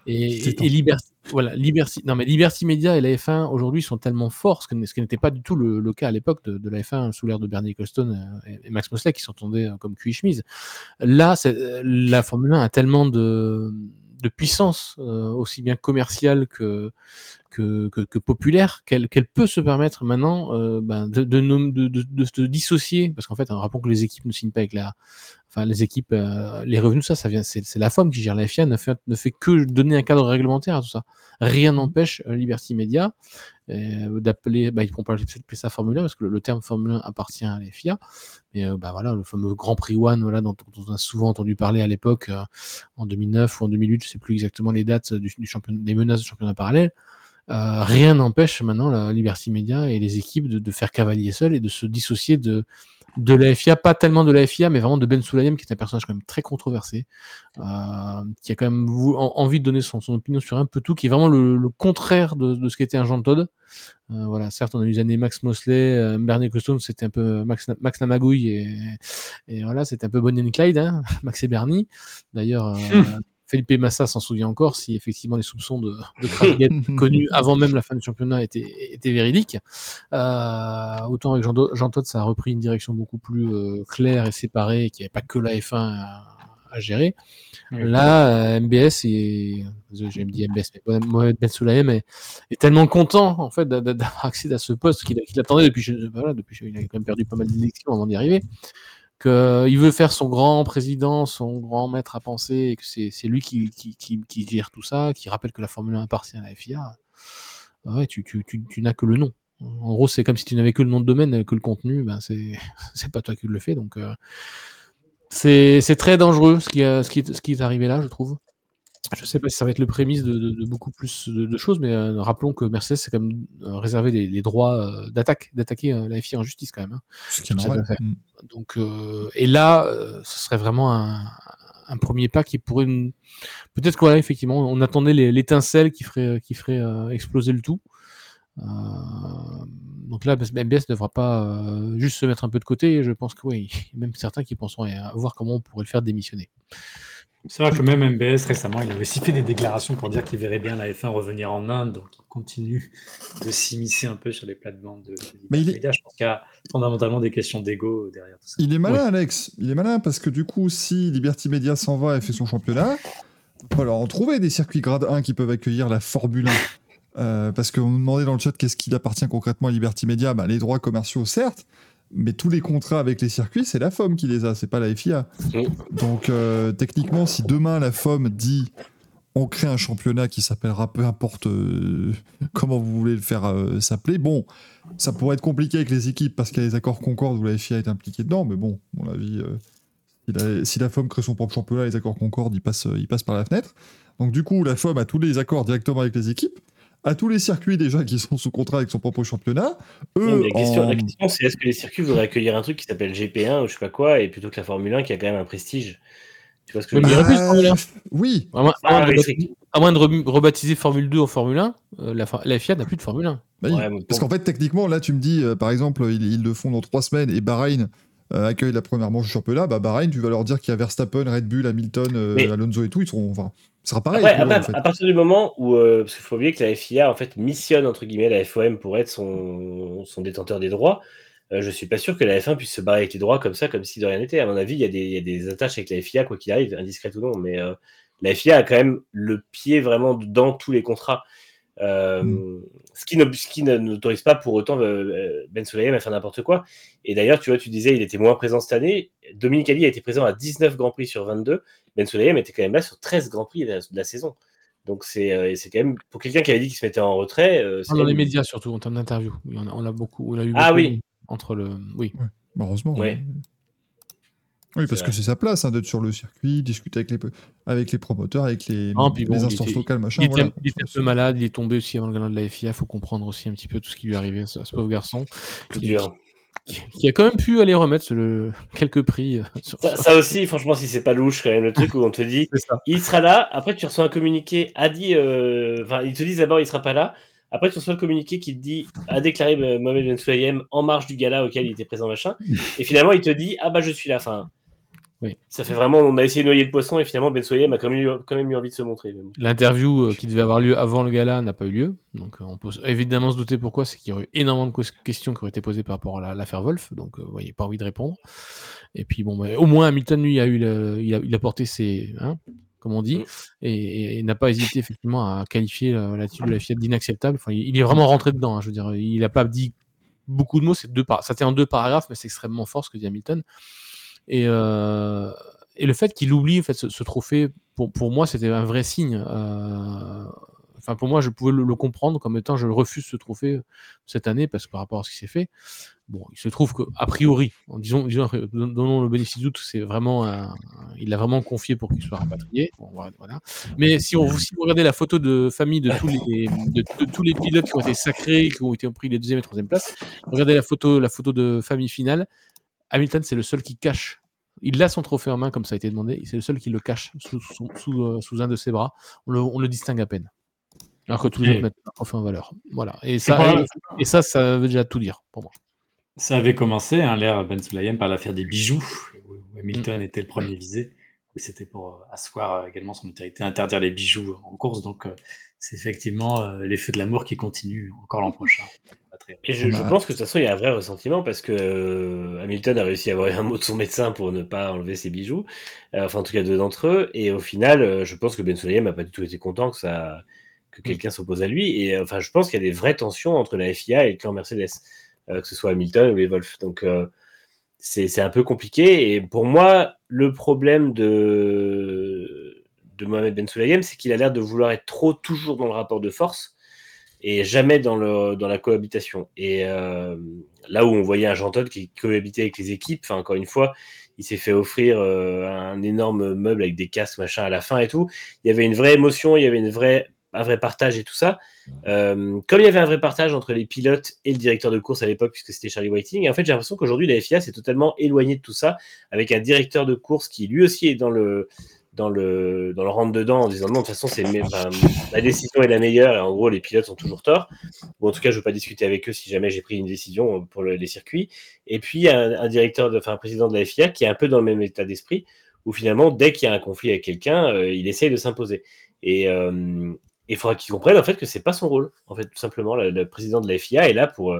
[SPEAKER 2] Et, et, et Liberty, voilà, Liberty, non mais Liberty Media et la F1 aujourd'hui sont tellement forts, ce, ce qui n'était pas du tout le, le cas à l'époque de, de, la F1 sous l'ère de Bernie Ecclestone euh, et, et, Max Mosley qui s'entendaient euh, comme cuit chemise. Là, la Formule 1 a tellement de de puissance, euh, aussi bien commerciale que, que, populaire, qu'elle qu peut se permettre maintenant euh, ben de, se dissocier, parce qu'en fait, un rapport que les équipes ne signent pas avec la, enfin les équipes, euh, les revenus, ça, ça vient, c'est la FOM qui gère la FIA, ne fait, ne fait que donner un cadre réglementaire à tout ça. Rien n'empêche euh, Liberty Media euh, d'appeler, bah, ils pourront pas appeler ça Formule 1 parce que le, le, terme Formule 1 appartient à la FIA, mais euh, bah voilà, le fameux Grand Prix One, voilà, dont, dont on a souvent entendu parler à l'époque, en 2009 ou en 2008, je sais plus exactement les dates du, du championnat, des menaces du championnat parallèle. Euh, rien n'empêche maintenant la Liberty Media et les équipes de, de, faire cavalier seul et de se dissocier de, de la FIA, pas tellement de la FIA, mais vraiment de Ben Sulayem, qui est un personnage quand même très controversé, euh, qui a quand même envie de donner son, opinion sur un peu tout, qui est vraiment le, contraire de, ce qu'était un Jean Todd. Euh, voilà, certes, on a eu les années Max Mosley, euh, Bernie Costone, c'était un peu Max, Max Namagouille, et, voilà, c'était un peu Bonnie and Clyde, hein, Max et Bernie. D'ailleurs, Felipe Massa s'en souvient encore si effectivement les soupçons de, de connus avant même la fin du championnat étaient, étaient véridiques. Euh, autant avec Jean, Jean Todt, ça a repris une direction beaucoup plus euh, claire et séparée, qui n'y avait pas que la F1 à, à gérer.
[SPEAKER 3] Oui.
[SPEAKER 2] Là, MBS, et j'ai me dit MBS, mais Mohamed Ben est, est tellement content en fait d'a- d'a- d'avoir accès à ce poste qu'il qu'il attendait depuis, voilà, depuis, il a quand même perdu pas mal d'élections avant d'y arriver, qu'il veut faire son grand président, son grand maître à penser, et que c'est lui qui, gère tout ça, qui rappelle que la Formule 1 appartient à la FIA. Ah Ouais, tu, tu, n'as que le nom. En gros, c'est comme si tu n'avais que le nom de domaine, que le contenu, ben c'est pas toi qui le fais. Donc, euh, c'est très dangereux ce qui est arrivé là, je trouve. Je sais pas si ça va être le prémisse de, de- de beaucoup plus de, de choses, mais euh, rappelons que Mercedes s'est quand même euh, réservé les, droits euh, d'attaque, d'attaquer euh, la FIA en justice quand même. hein.
[SPEAKER 1] Ce qui est normal. Mm.
[SPEAKER 2] Donc, et là, ce serait vraiment un, un premier pas qui pourrait peut-être voilà, effectivement, on attendait l'étincelle qui ferait, qui ferait exploser le tout. Donc là, MBS ne devra pas juste se mettre un peu de côté. Je pense que oui, il y a même certains qui penseront à voir comment on pourrait le faire démissionner.
[SPEAKER 3] C'est vrai que même MBS récemment, il avait aussi fait des déclarations pour dire qu'il verrait bien la F1 revenir en Inde, donc il continue de s'immiscer un peu sur les plates-bandes de, de
[SPEAKER 1] Mais il est-
[SPEAKER 3] Media. Je pense qu'il y a fondamentalement des questions d'ego derrière tout ça.
[SPEAKER 1] Il est malin, Alex. Il est malin parce que du coup, si Liberty Media s'en va et fait son championnat, il va leur en trouver des circuits grade 1 qui peuvent accueillir la Formule 1. Euh, parce qu'on nous demandait dans le chat qu'est-ce qu'il appartient concrètement à Liberty Media. Bah, les droits commerciaux, certes, mais tous les contrats avec les circuits, c'est la FOM qui les a, c'est pas la FIA. Donc, euh, techniquement, si demain la FOM dit on crée un championnat qui s'appellera peu importe euh, comment vous voulez le faire euh, s'appeler, bon, ça pourrait être compliqué avec les équipes parce qu'il y a les accords Concorde où la FIA est impliquée dedans, mais bon, à mon avis, si, la, si la FOM crée son propre championnat, les accords Concorde, ils passent, ils passent par la fenêtre. Donc du coup, la FOM a tous les accords directement avec les équipes, a tous les circuits déjà qui sont sous contrat avec son propre championnat. Eux,
[SPEAKER 4] la question,
[SPEAKER 1] en-
[SPEAKER 4] la question, c'est est-ce que les circuits voudraient accueillir un truc qui s'appelle GP1 ou je sais pas quoi, et plutôt que la Formule 1 qui a quand même un prestige Tu vois ce que je veux dire
[SPEAKER 2] aurait plus de Formule 1.
[SPEAKER 1] oui,
[SPEAKER 2] À moins, à
[SPEAKER 4] Ah,
[SPEAKER 2] moins de,
[SPEAKER 4] oui,
[SPEAKER 2] rebaptiser- à moins de re- rebaptiser Formule 2 en Formule 1, euh, la, la FIA n'a plus de Formule 1.
[SPEAKER 1] bah.
[SPEAKER 4] Ouais,
[SPEAKER 1] parce
[SPEAKER 4] bon.
[SPEAKER 1] qu'en fait, techniquement, là, tu me dis, euh, par exemple, ils, ils le font dans trois semaines et Bahreïn euh, accueille la première manche du championnat, bah Bahreïn, tu vas leur dire qu'il y a Verstappen, Red Bull, Hamilton, euh,
[SPEAKER 4] Mais-
[SPEAKER 1] Alonso et tout, ils seront, enfin, ce sera pareil.
[SPEAKER 4] Après,
[SPEAKER 1] pour eux,
[SPEAKER 4] après,
[SPEAKER 1] en fait.
[SPEAKER 4] à partir du moment où, euh, parce qu'il faut oublier que la FIA en fait missionne entre guillemets la FOM pour être son, son détenteur des droits, euh, je suis pas sûr que la F1 puisse se barrer avec les droits comme ça, comme si de rien n'était. À mon avis, il y, a des, il y a des attaches avec la FIA quoi qu'il arrive, indiscrète ou non, mais euh, la FIA a quand même le pied vraiment dans tous les contrats. Euh,
[SPEAKER 1] Mm.
[SPEAKER 4] Ce qui ne- ce qui ne- n'autorise pas pour autant euh, Ben Sulayem à faire n'importe quoi. Et d'ailleurs, tu vois, tu disais, il était moins présent cette année. Dominique Ali a été présent à 19 Grands Prix sur 22. Ben Sulayem était quand même là sur 13 Grands Prix de la, de la saison. Donc c'est euh, c'est quand même, pour quelqu'un qui avait dit qu'il se mettait en retrait, euh, c'est
[SPEAKER 2] Dans les
[SPEAKER 4] même-
[SPEAKER 2] médias surtout, en termes d'interview. Oui, On a, on a beaucoup, on a eu
[SPEAKER 4] Ah
[SPEAKER 2] beaucoup
[SPEAKER 4] oui.
[SPEAKER 2] entre le. Oui.
[SPEAKER 1] Bah, Heureusement.
[SPEAKER 4] Ouais.
[SPEAKER 1] Oui, parce que c'est sa place hein, d'être sur le circuit, discuter avec les, avec les promoteurs, avec les,
[SPEAKER 2] bon,
[SPEAKER 1] les
[SPEAKER 2] il
[SPEAKER 1] instances
[SPEAKER 2] était-
[SPEAKER 1] locales, machin.
[SPEAKER 2] Il était,
[SPEAKER 1] voilà.
[SPEAKER 2] il était un peu malade, il est tombé aussi avant le gagnant de la FIA. Il faut comprendre aussi un petit peu tout ce qui lui est arrivé à ce, à ce pauvre garçon.
[SPEAKER 4] Dur.
[SPEAKER 2] Qui- a quand même pu aller remettre le, quelques prix. euh, sur-
[SPEAKER 4] Ça, ça aussi, franchement, si c'est pas louche quand même le truc où on te dit il sera là, après tu reçois un communiqué, a dit, euh, enfin ils te disent d'abord il sera pas là, après tu reçois le communiqué qui te dit a déclaré euh, Mohamed Ben Sulayem en marge du gala auquel il était présent machin, et finalement il te dit ah bah je suis là, enfin
[SPEAKER 2] Oui.
[SPEAKER 4] ça fait vraiment on a essayé de noyer le poisson et finalement Ben Sulayem a quand même eu, quand même eu envie de se montrer.
[SPEAKER 2] L'interview euh, qui devait avoir lieu avant le gala n'a pas eu lieu. Donc euh, on peut évidemment se douter pourquoi. C'est qu'il y aurait eu énormément de questions qui auraient été posées par rapport à la- l'affaire Wolf. Donc euh, vous voyez, pas envie de répondre. Et puis bon, bah, au moins Hamilton, lui, a eu le- il, a, il a porté ses. hein, comme on dit,
[SPEAKER 4] Mm.
[SPEAKER 2] et, et- et n'a pas hésité effectivement à qualifier l'attitude de la FIA d'inacceptable. Enfin, il, il est vraiment rentré dedans. hein, je veux dire, il n'a pas dit beaucoup de mots. C'est deux par... Ça tient en deux paragraphes, mais c'est extrêmement fort ce que dit Hamilton. Et, euh, et le fait qu'il oublie en fait, ce, trophée, pour, pour moi, c'était un vrai signe. Euh, Enfin, pour moi, je pouvais le, comprendre comme étant je refuse ce trophée euh, cette année parce que par rapport à ce qui s'est fait. Bon, il se trouve que a priori, en disons, disons don- donnons le bénéfice doute, c'est vraiment, il l'a vraiment confié pour qu'il soit rapatrié. Mais si on si vous regardez la photo de famille de tous les de tous les pilotes qui ont été sacrés, qui ont été pris les deuxième et troisième places, regardez la photo la photo de famille finale. Hamilton, c'est le seul qui cache. Il a son trophée en main, comme ça a été demandé. C'est le seul qui le cache sous, sous, sous, euh, sous un de ses bras. On le, on le distingue à peine. Alors que tous les autres mettent leur trophée en valeur. Voilà. Et ça,
[SPEAKER 3] pas-
[SPEAKER 2] et, et ça, ça veut déjà tout dire pour moi.
[SPEAKER 3] Ça avait commencé, hein, l'ère Ben Sulayem, par l'affaire des bijoux, où Hamilton était le premier visé. Et C'était pour euh, asseoir euh, également son autorité, interdire les bijoux en course. Donc, c'est effectivement les feux de l'amour qui continuent encore l'an prochain.
[SPEAKER 4] Et je, je pense que de toute façon, il y a un vrai ressentiment parce que euh, Hamilton a réussi à avoir un mot de son médecin pour ne pas enlever ses bijoux, euh, enfin en tout cas deux d'entre eux. Et au final, euh, je pense que Ben Sulayem n'a pas du tout été content que ça, que quelqu'un s'oppose à lui. Et enfin, je pense qu'il y a des vraies tensions entre la FIA et le clan Mercedes, que ce soit Hamilton ou les Wolf. Donc c'est c'est un peu compliqué. Et pour moi, le problème de de Mohamed Ben Sulayem, c'est qu'il a l'air de vouloir être trop toujours dans le rapport de force et jamais dans, le, dans la cohabitation. Et euh, là où on voyait un Jean Todt qui cohabitait avec les équipes, enfin encore une fois, il s'est fait offrir euh, un énorme meuble avec des casques machin à la fin et tout. Il y avait une vraie émotion, il y avait une vraie, un vrai partage et tout ça. Euh, comme il y avait un vrai partage entre les pilotes et le directeur de course à l'époque, puisque c'était Charlie Whiting, et en fait j'ai l'impression qu'aujourd'hui la FIA s'est totalement éloignée de tout ça, avec un directeur de course qui lui aussi est dans le dans le, dans le rentre-dedans en disant non, de toute façon, c'est la décision est la meilleure et en gros, les pilotes ont toujours tort. Ou en tout cas, je ne veux pas discuter avec eux si jamais j'ai pris une décision pour le, les circuits. Et puis, un, un directeur, de, enfin, un président de la FIA qui est un peu dans le même état d'esprit où finalement, dès qu'il y a un conflit avec quelqu'un, euh, il essaye de s'imposer. Et euh, il faudra qu'il comprenne en fait que c'est pas son rôle. En fait, tout simplement, le, le, président de la FIA est là pour,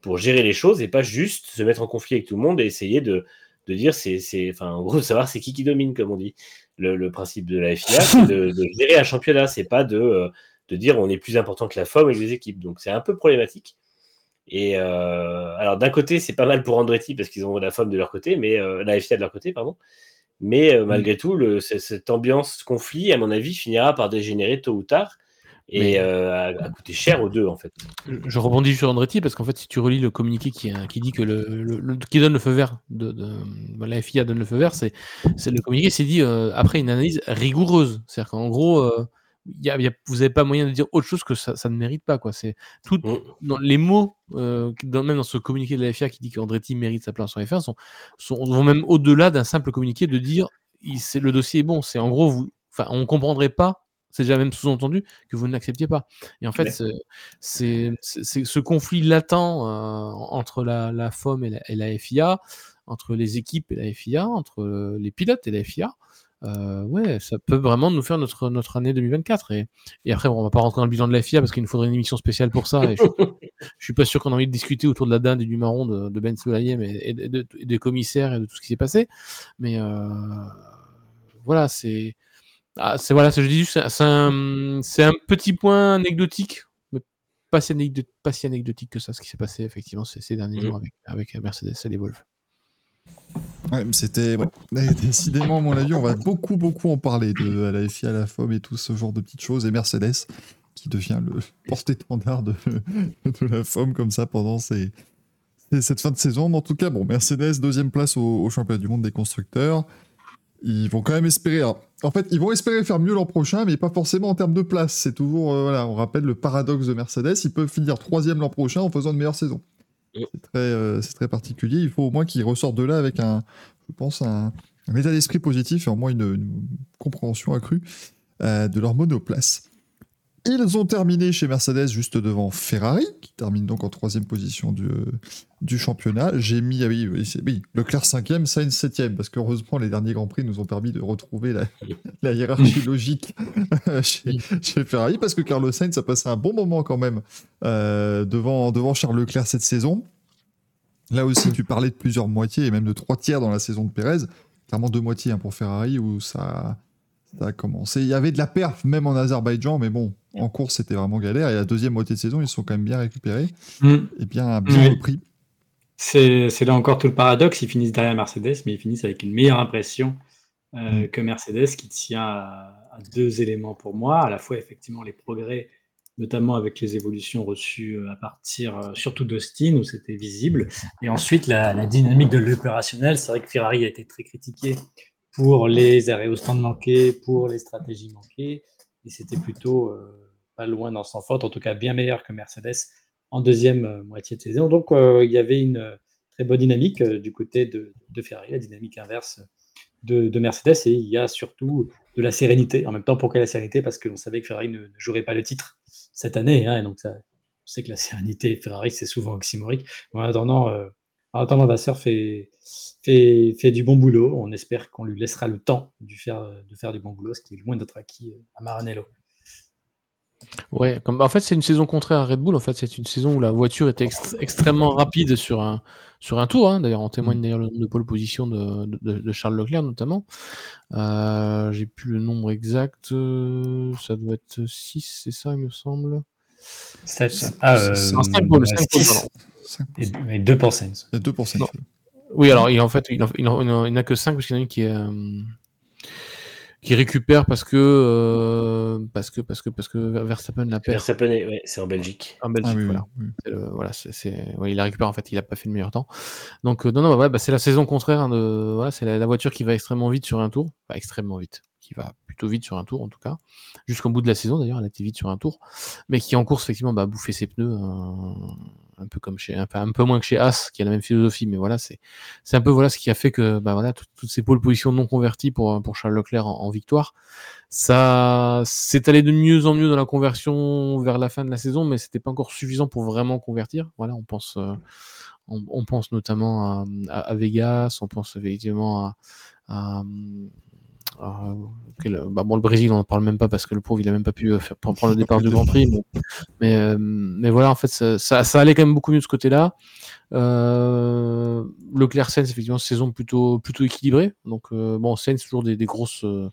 [SPEAKER 4] pour gérer les choses et pas juste se mettre en conflit avec tout le monde et essayer de, de dire, c'est, enfin, en gros, savoir c'est qui qui domine, comme on dit le, le, principe de la FIA, c'est de, de, gérer un championnat, c'est pas de, euh, de dire on est plus important que la FOM et les équipes. Donc c'est un peu problématique. Et euh, alors d'un côté, c'est pas mal pour Andretti parce qu'ils ont la FOM de leur côté, mais euh, la FIA de leur côté, pardon. Mais euh, malgré tout, le, cette ambiance conflit, à mon avis, finira par dégénérer tôt ou tard et mais... euh, à, à, coûter cher aux deux en fait.
[SPEAKER 2] Je rebondis sur Andretti parce qu'en fait si tu relis le communiqué qui, qui dit que le, le, le, qui donne le feu vert de, de la FIA donne le feu vert c'est c'est le communiqué c'est dit euh, après une analyse rigoureuse c'est-à-dire qu'en gros euh, y a, y a, vous n'avez pas moyen de dire autre chose que ça, ça ne mérite pas quoi c'est tout mmh. dans les mots euh, dans, même dans ce communiqué de la FIA qui dit qu'Andretti mérite sa place en F1 sont, sont vont même au-delà d'un simple communiqué de dire c'est le dossier est bon c'est en gros vous enfin on comprendrait pas c'est déjà même sous-entendu que vous n'acceptiez pas. Et en fait, c'est ce conflit latent euh, entre la, la FOM et la, et la, FIA, entre les équipes et la FIA, entre les pilotes et la FIA. Euh, ouais, ça peut vraiment nous faire notre, notre année 2024. Et, et après, bon, on va pas rentrer dans le bilan de la FIA parce qu'il nous faudrait une émission spéciale pour ça. Et je, je suis pas sûr qu'on a envie de discuter autour de la dinde et du marron de, de Ben Sulayem et, et, de, et, des commissaires et de tout ce qui s'est passé. Mais euh, voilà, c'est ah, c'est voilà, je dis c'est un, un, petit point anecdotique, mais pas si, anecdotique, pas si anecdotique que ça, ce qui s'est passé effectivement ces, ces derniers mmh. jours avec, avec Mercedes et les Wolves.
[SPEAKER 1] Ouais, c'était ouais. décidément à mon avis, on va beaucoup beaucoup en parler de à la FIA, à la FOM et tout ce genre de petites choses et Mercedes qui devient le porte-étendard de, de, la FOM comme ça pendant ces, cette fin de saison. Mais en tout cas, bon, Mercedes deuxième place au, au championnat du monde des constructeurs ils vont quand même espérer. Alors, en fait, ils vont espérer faire mieux l'an prochain, mais pas forcément en termes de place. C'est toujours, euh, voilà, on rappelle le paradoxe de Mercedes. Ils peuvent finir troisième l'an prochain en faisant une meilleure saison. C'est très, euh, très, particulier. Il faut au moins qu'ils ressortent de là avec un, je pense, un, un état d'esprit positif et au moins une, une compréhension accrue euh, de leur monoplace. Ils ont terminé chez Mercedes juste devant Ferrari, qui termine donc en troisième position du, du championnat. J'ai mis, ah oui, oui, Leclerc cinquième, Sainz septième, parce qu'heureusement les derniers Grands Prix nous ont permis de retrouver la, la hiérarchie logique chez, chez, Ferrari, parce que Carlos Sainz a passé un bon moment quand même euh, devant, devant Charles Leclerc cette saison. Là aussi, tu parlais de plusieurs moitiés, et même de trois tiers dans la saison de Pérez. Clairement deux moitiés hein, pour Ferrari, où ça ça a commencé. Il y avait de la perf même en Azerbaïdjan, mais bon, en course c'était vraiment galère. Et la deuxième moitié de saison, ils sont quand même bien récupérés mmh. et bien, bien repris.
[SPEAKER 5] C'est là encore tout le paradoxe. Ils finissent derrière Mercedes, mais ils finissent avec une meilleure impression euh, mmh. que Mercedes, qui tient à, à, deux éléments pour moi. À la fois, effectivement, les progrès, notamment avec les évolutions reçues euh, à partir euh, surtout d'Austin, où c'était visible. Et ensuite, la, la dynamique de l'opérationnel. C'est vrai que Ferrari a été très critiqué pour les arrêts au stand manqués, pour les stratégies manquées. Et c'était plutôt euh, pas loin dans son faute, en tout cas bien meilleur que Mercedes en deuxième euh, moitié de saison. Donc euh, il y avait une très bonne dynamique du côté de, Ferrari, la dynamique inverse de, de, Mercedes. Et il y a surtout de la sérénité. En même temps, pourquoi la sérénité? Parce qu'on savait que Ferrari ne, jouerait pas le titre cette année. Hein, et donc je sais que la sérénité Ferrari, c'est souvent oxymorique. En attendant, en attendant, Vasseur fait fait, fait, du bon boulot. On espère qu'on lui laissera le temps de faire, de faire du bon boulot, ce qui est loin d'être acquis à Maranello.
[SPEAKER 2] Ouais, comme, en fait, c'est une saison contraire à Red Bull. En fait, c'est une saison où la voiture était ext- extrêmement rapide sur un, sur un tour. hein. D'ailleurs, en témoigne d'ailleurs le nombre de pole position de, de- de Charles Leclerc notamment. Euh, J'ai plus le nombre exact. euh, ça doit être 6, c'est ça, il me semble.
[SPEAKER 5] Sept. Ah, euh,
[SPEAKER 2] C'est un cinq pôles, cinq pôles,
[SPEAKER 5] six.
[SPEAKER 2] pardon.
[SPEAKER 1] Cinq-
[SPEAKER 5] Et, et deux pour Sainz.
[SPEAKER 1] Il y a 2%.
[SPEAKER 2] Non. Oui, alors il, en fait, il n'y en, a que 5 parce qu'il y en a une qui est. euh, qui récupère parce que euh, parce que parce que parce que Verstappen la perd
[SPEAKER 4] Verstappen, ouais, c'est en Belgique.
[SPEAKER 2] en Belgique
[SPEAKER 1] Ah oui,
[SPEAKER 2] voilà
[SPEAKER 1] oui.
[SPEAKER 2] C'est le- voilà, c'est, c'est- ouais, il la récupère en fait, il a pas fait le meilleur temps. Donc euh, non, non, ouais, bah, c'est la saison contraire. hein, de, voilà, c'est la, la voiture qui va extrêmement vite sur un tour, pas extrêmement vite, qui va plutôt vite sur un tour en tout cas, jusqu'au bout de la saison d'ailleurs, elle a été vite sur un tour, mais qui en course effectivement bah, bouffer ses pneus, euh, un peu comme chez, un peu moins que chez As, qui a la même philosophie, mais voilà, c'est, c'est un peu voilà ce qui a fait que bah voilà, tout- toutes ces pôles positions non converties pour pour Charles Leclerc en, victoire. Ça s'est allé de mieux en mieux dans la conversion vers la fin de la saison, mais c'était pas encore suffisant pour vraiment convertir. Voilà, on pense, euh, on, pense notamment à Vegas, on pense effectivement à, à- à- quel- bah bon, le Brésil, on n'en parle même pas parce que le pauvre, il a même pas pu euh, prendre le départ du Grand Prix. Mais, mais, euh, voilà, en fait, ça, allait quand même beaucoup mieux de ce côté-là. Euh, Leclerc Sainz, effectivement, saison plutôt, plutôt équilibrée. Donc, euh, bon, Sainz, toujours des, grosses. euh,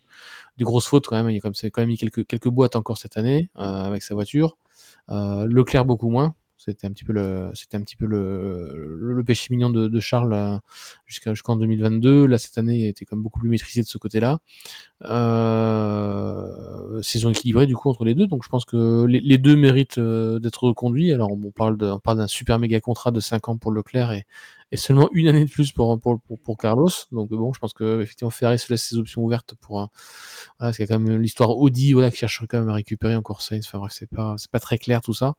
[SPEAKER 2] des grosses fautes quand même. Il a comme c'est quand même mis quelques, quelques boîtes encore cette année euh, avec sa voiture. Euh, Leclerc beaucoup moins. C'était un petit peu le, c'était un petit peu le, péché mignon de, Charles euh, jusqu'à jusqu'en 2022. Là cette année, il était quand même beaucoup plus maîtrisé de ce côté-là. Euh, saison équilibrée du coup entre les deux. Donc je pense que les, deux méritent euh, d'être reconduits. Alors on parle on parle d'un super méga contrat de 5 ans pour Leclerc et, seulement une année de plus pour, pour, pour, Carlos. Donc bon, je pense que effectivement Ferrari se laisse ses options ouvertes pour parce qu'il y a quand même l'histoire Audi voilà, qui cherche quand même à récupérer encore Sainz. Enfin bref, c'est pas, c'est pas très clair tout ça.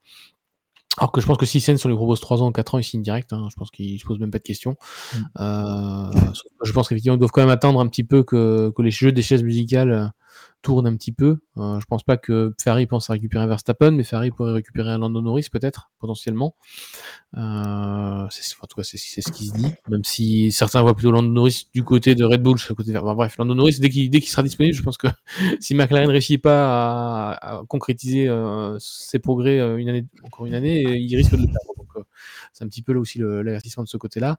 [SPEAKER 2] Alors que je pense que si Sainz on lui propose 3 ans ou 4 ans, il signe direct. hein. Je pense qu'il se pose même pas de questions.
[SPEAKER 1] Mm.
[SPEAKER 2] Euh, je pense qu'effectivement, ils doivent quand même attendre un petit peu que, que les jeux des chaises musicales tournent un petit peu. Euh, je pense pas que Ferrari pense à récupérer Verstappen, mais Ferrari pourrait récupérer un Lando Norris peut-être, potentiellement. Euh, en tout cas, c'est, ce qui se dit. Même si certains voient plutôt Lando Norris du côté de Red Bull, côté de... bref, Lando Norris, dès qu'il, sera disponible, je pense que si McLaren ne réussit pas à, concrétiser euh, ses progrès euh, une année, encore une année, il risque de le perdre. Donc, c'est un petit peu là aussi l'avertissement de ce côté-là.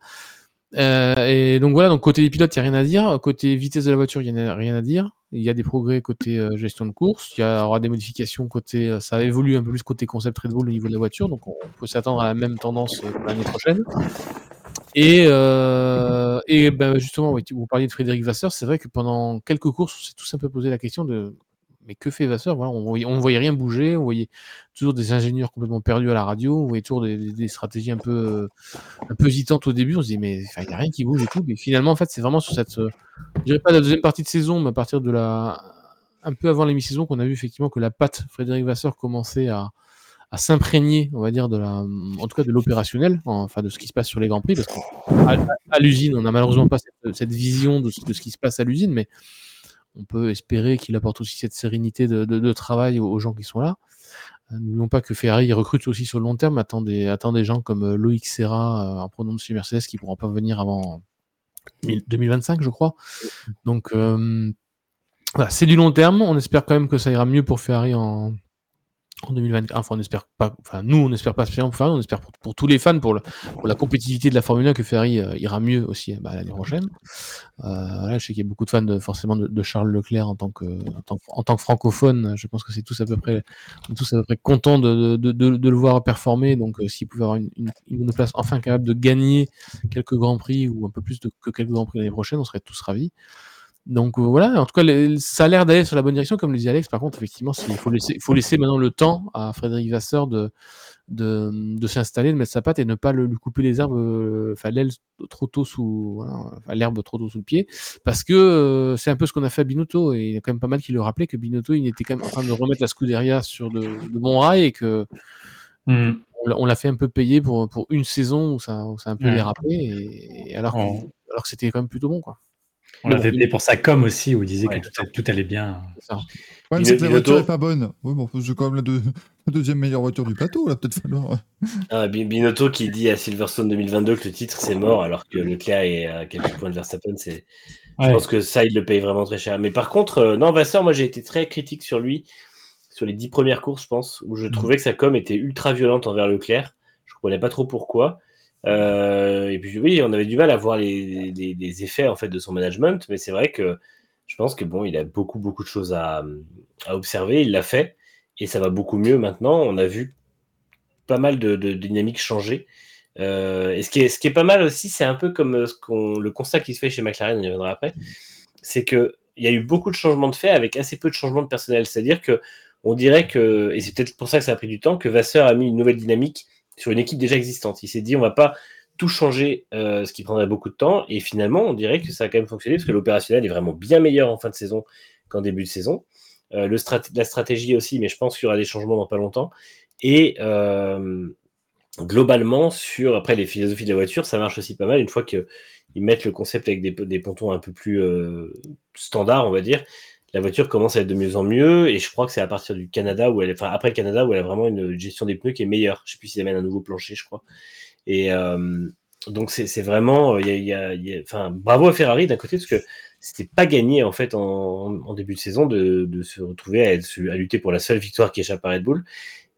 [SPEAKER 2] Euh, et donc voilà, donc côté des pilotes, il n'y a rien à dire. Côté vitesse de la voiture, il n'y a rien à dire. Il y a des progrès côté euh, gestion de course. Il y aura des modifications côté. euh, ça évolue un peu plus côté concept Red Bull au niveau de la voiture. Donc on peut s'attendre à la même tendance l'année prochaine. Et, et ben justement, vous parliez de Frédéric Vasseur. C'est vrai que pendant quelques courses, on s'est tous un peu posé la question de mais que fait Vasseur On voyait, voyait rien bouger. On voyait toujours des ingénieurs complètement perdus à la radio. On voyait toujours des, stratégies un peu euh, un peu hésitante au début, on se dit mais il n'y a rien qui bouge et tout. Mais finalement, en fait, c'est vraiment sur cette, euh, je dirais pas la deuxième partie de saison, mais à partir de la, un peu avant la mi-saison, qu'on a vu effectivement que la patte Frédéric Vasseur commençait à, s'imprégner, on va dire, de la, en tout cas de l'opérationnel, enfin de ce qui se passe sur les grands prix, parce qu'à l'usine, on n'a malheureusement pas cette, vision de, de ce qui se passe à l'usine, mais on peut espérer qu'il apporte aussi cette sérénité de, travail aux, gens qui sont là. Euh, N'oublions pas que Ferrari recrute aussi sur le long terme, attend des, gens comme euh, Loïc Serra euh, en pronom de chez Mercedes qui ne pourront pas venir avant 2025, je crois. Donc, c'est du long terme. On espère quand même que ça ira mieux pour Ferrari en, en 2024. Enfin, on espère pas. Enfin, nous, on espère pas on espère pour, tous les fans, pour, la compétitivité de la Formule 1, que Ferrari euh, ira mieux aussi bah, l'année prochaine. Euh, je sais qu'il y a beaucoup de fans de, forcément de, Charles Leclerc en tant que, tant, que- francophone. Je pense que c'est tous à peu près, tous à peu près contents de, le voir performer. Donc, euh, s'il pouvait avoir une, place enfin capable de gagner quelques grands prix ou un peu plus que quelques grands prix l'année prochaine, on serait tous ravis. Donc euh, voilà, en tout cas, les- ça a l'air d'aller sur la bonne direction, comme le disait Alex. Par contre, effectivement, il faut laisser, il faut laisser maintenant le temps à Frédéric Vasseur de, de, de s'installer, de mettre sa patte et ne pas le- lui couper les herbes, euh, enfin l'aile trop tôt sous, voilà, l'herbe trop tôt sous le pied, parce que euh, c'est un peu ce qu'on a fait à Binotto et il y a quand même pas mal qui le rappelaient que Binotto, il était quand même en train de remettre la Scuderia sur de, de bons rails et que
[SPEAKER 5] Hmm.
[SPEAKER 2] on l'a- fait un peu payer pour, pour une saison où ça, où ça a un peu
[SPEAKER 5] Ouais.
[SPEAKER 2] dérapé et, et alors, que, alors que c'était quand même plutôt bon quoi.
[SPEAKER 5] On l'avait payé pour sa com aussi, où il disait
[SPEAKER 4] Ouais.
[SPEAKER 5] que tout, tout allait bien.
[SPEAKER 2] C'est ça.
[SPEAKER 1] Le problème, c'est que la
[SPEAKER 4] Binotto-
[SPEAKER 1] voiture est pas bonne. Oui, bon, c'est quand même la, deux- la deuxième meilleure voiture du plateau, là, peut-être falloir.
[SPEAKER 4] Ah, Bi- Binotto qui dit à Silverstone 2022 que le titre c'est mort alors que Leclerc est à quelques points de Verstappen, c'est je pense que ça il le paye vraiment très cher. Mais par contre, euh, non Vasseur, moi j'ai été très critique sur lui sur les dix premières courses, je pense, où je trouvais que sa com était ultra violente envers Leclerc. Je ne comprenais pas trop pourquoi. Euh, et puis oui, on avait du mal à voir les, effets en fait de son management, mais c'est vrai que je pense que bon, il a beaucoup beaucoup de choses à, observer. Il l'a fait et ça va beaucoup mieux maintenant. On a vu pas mal de, dynamiques changer. Euh, et ce qui, est, pas mal aussi, c'est un peu comme euh, le constat qui se fait chez McLaren, on y reviendra après, c'est qu'il y a eu beaucoup de changements de fait avec assez peu de changements de personnel. C'est-à-dire que on dirait que, et c'est peut-être pour ça que ça a pris du temps, que Vasseur a mis une nouvelle dynamique sur une équipe déjà existante. Il s'est dit, on va pas tout changer, euh, ce qui prendrait beaucoup de temps. Et finalement, on dirait que ça a quand même fonctionné parce que l'opérationnel est vraiment bien meilleur en fin de saison qu'en début de saison. Euh, la stratégie aussi, mais je pense qu'il y aura des changements dans pas longtemps. Et euh, globalement, sur après les philosophies de la voiture, ça marche aussi pas mal une fois qu'ils mettent le concept avec des, pontons un peu plus standards, on va dire. La voiture commence à être de mieux en mieux, et je crois que c'est à partir du Canada où elle, enfin après le Canada où elle a vraiment une gestion des pneus qui est meilleure. Je sais plus s'ils amènent un nouveau plancher, je crois. Et euh, donc c'est vraiment, bravo à Ferrari d'un côté parce que c'était pas gagné en fait en, début de saison de, se retrouver à lutter pour la seule victoire qui échappe à Red Bull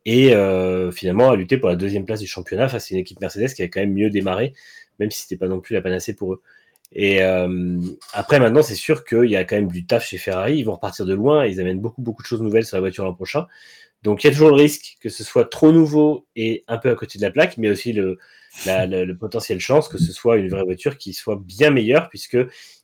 [SPEAKER 4] et euh, finalement à lutter pour la deuxième place du championnat face à une équipe Mercedes qui a quand même mieux démarré, même si c'était pas non plus la panacée pour eux. Et euh, après maintenant c'est sûr qu'il y a quand même du taf chez Ferrari, ils vont repartir de loin, ils amènent beaucoup beaucoup de choses nouvelles sur la voiture l'an prochain. Donc il y a toujours le risque que ce soit trop nouveau et un peu à côté de la plaque, mais aussi le, la, la- le potentiel chance que ce soit une vraie voiture qui soit bien meilleure puisque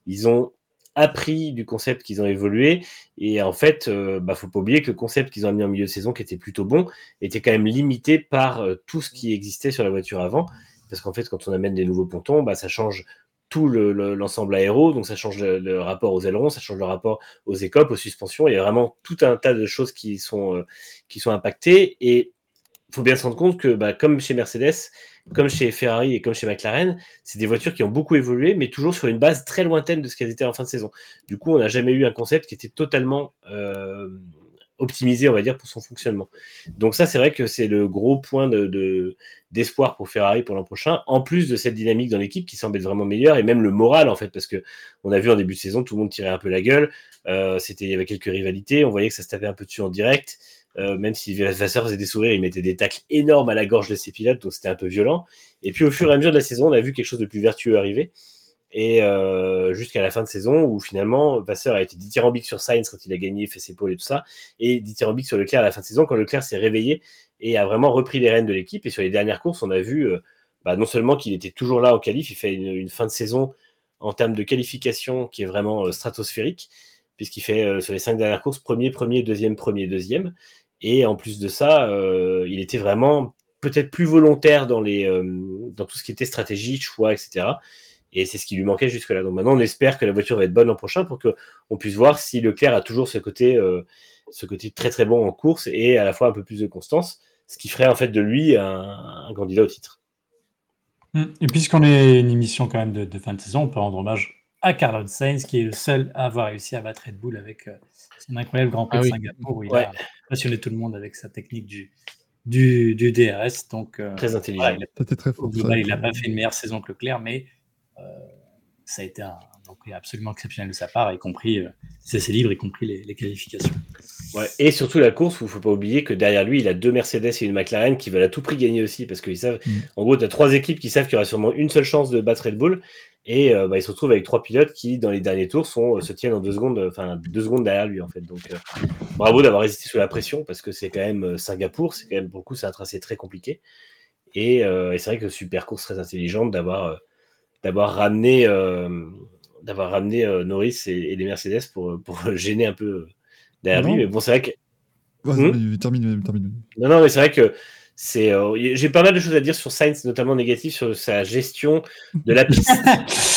[SPEAKER 4] ils ont appris du concept qu'ils ont évolué. Et en fait euh, bah, faut pas oublier que le concept qu'ils ont mis en milieu de saison qui était plutôt bon était quand même limité par euh, tout ce qui existait sur la voiture avant. Parce qu'en fait quand on amène des nouveaux pontons bah, ça change tout le- le- l'ensemble aéro donc ça change le, rapport aux ailerons ça change le rapport aux écopes aux suspensions il y a vraiment tout un tas de choses qui sont euh, qui sont impactées et faut bien se rendre compte que bah, comme chez Mercedes comme chez Ferrari et comme chez McLaren, c'est des voitures qui ont beaucoup évolué, mais toujours sur une base très lointaine de ce qu'elles étaient en fin de saison. Du coup, on n'a jamais eu un concept qui était totalement euh, optimisé, on va dire, pour son fonctionnement. Donc ça, c'est vrai que c'est le gros point de, de- d'espoir pour Ferrari pour l'an prochain, en plus de cette dynamique dans l'équipe qui semble être vraiment meilleure, et même le moral, en fait, parce que on a vu en début de saison, tout le monde tirait un peu la gueule, euh, c'était, il y avait quelques rivalités, on voyait que ça se tapait un peu dessus en direct, euh, même si Vasseur faisait des sourires, il mettait des tacles énormes à la gorge de ses pilotes, donc c'était un peu violent. Et puis au fur et à mesure de la saison, on a vu quelque chose de plus vertueux arriver. Et euh, jusqu'à la fin de saison, où finalement, Vasseur a été dithyrambique sur Sainz quand il a gagné, fait ses pôles et tout ça, et dithyrambique sur Leclerc à la fin de saison, quand Leclerc s'est réveillé et a vraiment repris les rênes de l'équipe. Et sur les dernières courses, on a vu euh, bah, non seulement qu'il était toujours là au qualif, il fait une, fin de saison en termes de qualification qui est vraiment euh, stratosphérique, puisqu'il fait sur les cinq dernières courses premier, premier, deuxième, premier, deuxième. Et en plus de ça, il était vraiment peut-être plus volontaire dans, les, dans tout ce qui était stratégie, choix, etc. Et c'est ce qui lui manquait jusque-là. Donc maintenant, on espère que la voiture va être bonne l'an prochain pour qu'on puisse voir si Leclerc a toujours ce côté, euh, ce côté très très bon en course et à la fois un peu plus de constance, ce qui ferait en fait de lui un, un candidat au titre.
[SPEAKER 5] Mm. Et puisqu'on est une émission quand même de, de fin de saison, on peut rendre hommage à Carlos Sainz, qui est le seul à avoir réussi à battre Red Bull avec euh, son incroyable Grand Prix
[SPEAKER 2] Ah
[SPEAKER 5] de
[SPEAKER 2] oui.
[SPEAKER 5] Singapour, où il
[SPEAKER 4] Ouais.
[SPEAKER 5] a passionné tout le monde avec sa technique du, du, du DRS. Donc, euh,
[SPEAKER 4] Très intelligent.
[SPEAKER 5] voilà, il a-
[SPEAKER 1] C'était très
[SPEAKER 5] au
[SPEAKER 1] fort.
[SPEAKER 5] global,
[SPEAKER 1] ça.
[SPEAKER 5] il n'a pas fait une meilleure saison que Leclerc, mais ça a été un Prix absolument exceptionnel de sa part, y compris euh, ses libres, y compris les, les qualifications.
[SPEAKER 4] Ouais. Et surtout la course où il ne faut pas oublier que derrière lui, il a deux Mercedes et une McLaren qui veulent à tout prix gagner aussi parce qu'ils savent,
[SPEAKER 1] Mm.
[SPEAKER 4] en gros, tu as trois équipes qui savent qu'il y aura sûrement une seule chance de battre Red Bull et euh, bah, ils se retrouvent avec trois pilotes qui, dans les derniers tours, sont, euh, se tiennent en deux secondes, enfin deux secondes derrière lui en fait. Donc euh, bravo d'avoir résisté sous la pression parce que c'est quand même Singapour, c'est quand même pour le coup, c'est un tracé très compliqué. Et, et c'est vrai que super course très intelligente d'avoir d'avoir ramené, euh, d'avoir ramené euh, Norris et, et les Mercedes pour, pour gêner un peu euh, derrière
[SPEAKER 1] Non.
[SPEAKER 4] lui. Mais bon, c'est vrai que
[SPEAKER 1] Vas-y,
[SPEAKER 4] Hmm
[SPEAKER 1] termine.
[SPEAKER 4] non, non, mais c'est vrai que c'est. euh, J'ai pas mal de choses à dire sur Sainz, notamment négatif sur sa gestion de la piste.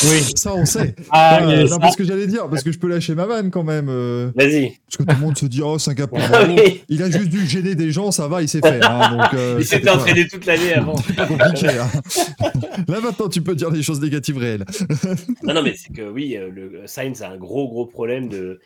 [SPEAKER 5] Oui.
[SPEAKER 1] Ça, on sait.
[SPEAKER 5] Ah,
[SPEAKER 1] Euh, non,
[SPEAKER 5] ça-
[SPEAKER 1] parce que j'allais dire, parce que je peux lâcher ma vanne quand même. euh,
[SPEAKER 4] Vas-y.
[SPEAKER 1] parce que tout le monde se dit, oh, Singapour,
[SPEAKER 4] Ah
[SPEAKER 1] bravo.
[SPEAKER 4] oui.
[SPEAKER 1] Il a juste dû gêner des gens, ça va, il s'est fait. hein, donc, euh,
[SPEAKER 4] Il
[SPEAKER 1] c'était
[SPEAKER 4] s'était
[SPEAKER 1] pas-
[SPEAKER 4] entraîné toute l'année avant.
[SPEAKER 1] pas compliqué. hein. Là, maintenant, tu peux dire des choses négatives réelles.
[SPEAKER 4] Non, non, mais c'est que oui, euh, le Sainz a un gros, gros problème de,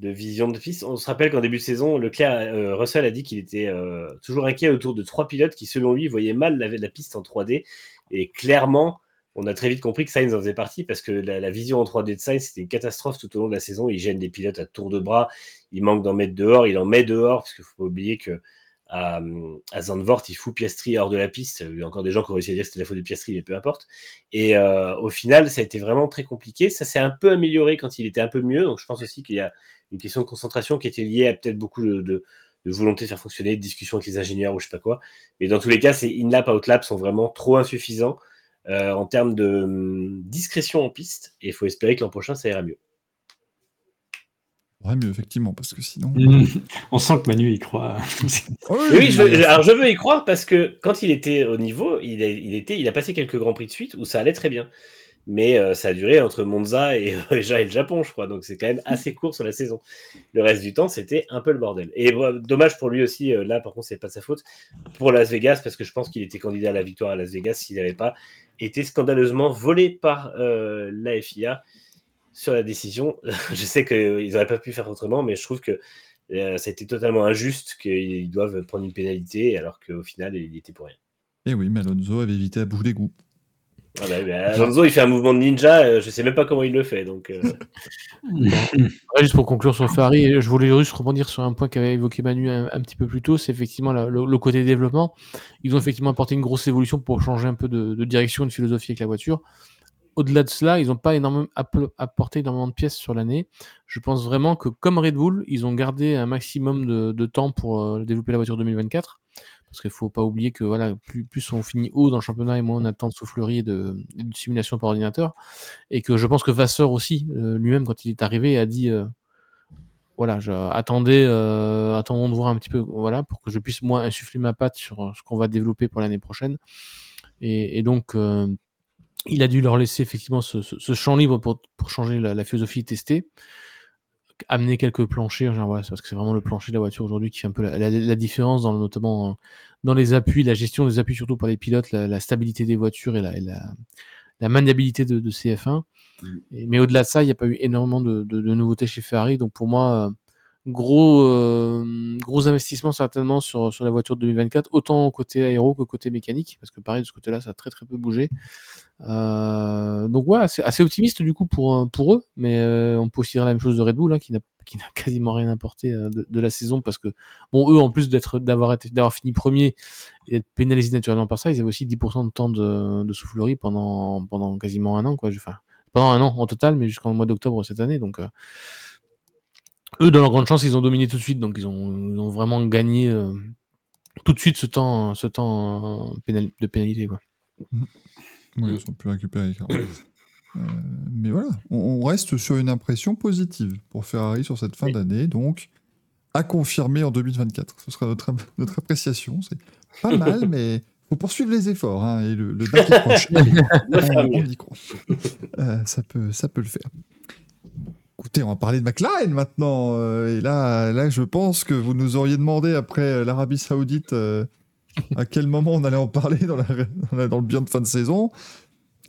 [SPEAKER 4] de vision de piste. On se rappelle qu'en début de saison, Leclerc, euh, Russell a dit qu'il était euh, toujours inquiet autour de trois pilotes qui, selon lui, voyaient mal la, la piste en 3D. Et clairement, on a très vite compris que Sainz en faisait partie parce que la, vision en 3D de Sainz, c'était une catastrophe tout au long de la saison. Il gêne des pilotes à tour de bras, il manque d'en mettre dehors, il en met dehors, parce qu'il ne faut pas oublier que à, Zandvoort, il fout Piastri hors de la piste. Il y a encore des gens qui ont réussi à dire que c'était la faute de Piastri, mais peu importe. Et euh, au final, ça a été vraiment très compliqué. Ça s'est un peu amélioré quand il était un peu mieux. Donc je pense aussi qu'il y a une question de concentration qui était liée à peut-être beaucoup de, volonté de faire fonctionner, de discussions avec les ingénieurs ou je sais pas quoi. Mais dans tous les cas, ces in-lap, out-lap sont vraiment trop insuffisants. Euh, en termes de hum, discrétion en piste. Et il faut espérer que l'an prochain, ça ira mieux.
[SPEAKER 1] Ouais, mieux, effectivement, parce que sinon.
[SPEAKER 5] On sent que Manu y croit.
[SPEAKER 4] oui, je alors je veux y croire parce que quand il était au niveau, il a, il était, il a passé quelques grands prix de suite où ça allait très bien. Mais euh, ça a duré entre Monza et, et, le Japon, je crois. Donc c'est quand même assez court sur la saison. Le reste du temps, c'était un peu le bordel. Et dommage pour lui aussi, euh, là par contre, c'est pas sa faute. Pour Las Vegas, parce que je pense qu'il était candidat à la victoire à Las Vegas s'il n'avait pas été scandaleusement volé par euh, la FIA sur la décision. je sais qu'ils n'auraient pas pu faire autrement, mais je trouve que euh, ça a été totalement injuste qu'ils doivent prendre une pénalité alors qu'au final, il était pour rien.
[SPEAKER 1] Et eh oui, mais Alonso avait évité à bout d'égout.
[SPEAKER 4] Ah bah, Alonso, il fait un mouvement de ninja, euh, je sais même pas comment il le fait. Donc,
[SPEAKER 2] juste pour conclure sur Ferrari, je voulais juste rebondir sur un point qu'avait évoqué Manu un, petit peu plus tôt, c'est effectivement le, côté développement. Ils ont effectivement apporté une grosse évolution pour changer un peu de, de direction, de philosophie avec la voiture au-delà de cela, ils n'ont pas énormément apporté énormément de pièces sur l'année. Je pense vraiment que comme Red Bull, ils ont gardé un maximum de, temps pour euh, développer la voiture 2024. Parce qu'il ne faut pas oublier que voilà, plus, on finit haut dans le championnat et moins on attend de soufflerie et de, simulation par ordinateur. Et que je pense que Vasseur aussi, euh, lui-même, quand il est arrivé, a dit euh, voilà, attendez, attendons de voir un petit peu, voilà, pour que je puisse moi insuffler ma patte sur ce qu'on va développer pour l'année prochaine. Et donc, il a dû leur laisser effectivement ce, champ libre pour, changer la, philosophie testée, amener quelques planchers, genre, voilà, parce que c'est vraiment le plancher de la voiture aujourd'hui qui fait un peu la, différence, dans, notamment dans les appuis, la gestion des appuis surtout pour les pilotes, la, stabilité des voitures et la, maniabilité de, CF1. Mm. mais au-delà de ça, il n'y a pas eu énormément de, nouveautés chez Ferrari, donc pour moi, gros, euh, gros investissement certainement sur, sur la voiture de 2024, autant côté aéro que côté mécanique, parce que pareil, de ce côté-là, ça a très très peu bougé. Euh, donc ouais, assez optimiste du coup pour, euh, pour eux, mais euh, on peut aussi dire la même chose de Red Bull, hein, qui n'a quasiment rien apporté de, la saison, parce que bon, eux, en plus d'avoir fini premier et d'être pénalisés naturellement par ça, ils avaient aussi 10% de temps de, de, soufflerie pendant, pendant quasiment un an, quoi. Enfin, pendant un an en total, mais jusqu'en mois d'octobre cette année, donc eux, dans leur grande chance, ils ont dominé tout de suite, donc ils ont, ils ont vraiment gagné tout de suite ce temps, ce temps de pénalité, quoi.
[SPEAKER 1] Mmh. Oui, ils sont plus récupérés. Euh, mais voilà, on, reste sur une impression positive pour Ferrari sur cette fin d'année, donc à confirmer en 2024. Ce sera notre, notre appréciation. C'est pas mal, mais faut poursuivre les efforts. Hein, et le, le bac est proche. Euh, ça, peut, ça peut le faire. Écoutez, on va parler de McLaren maintenant. Euh, et là, là, je pense que vous nous auriez demandé après l'Arabie Saoudite à quel moment on allait en parler dans, la, dans le bien de fin de saison.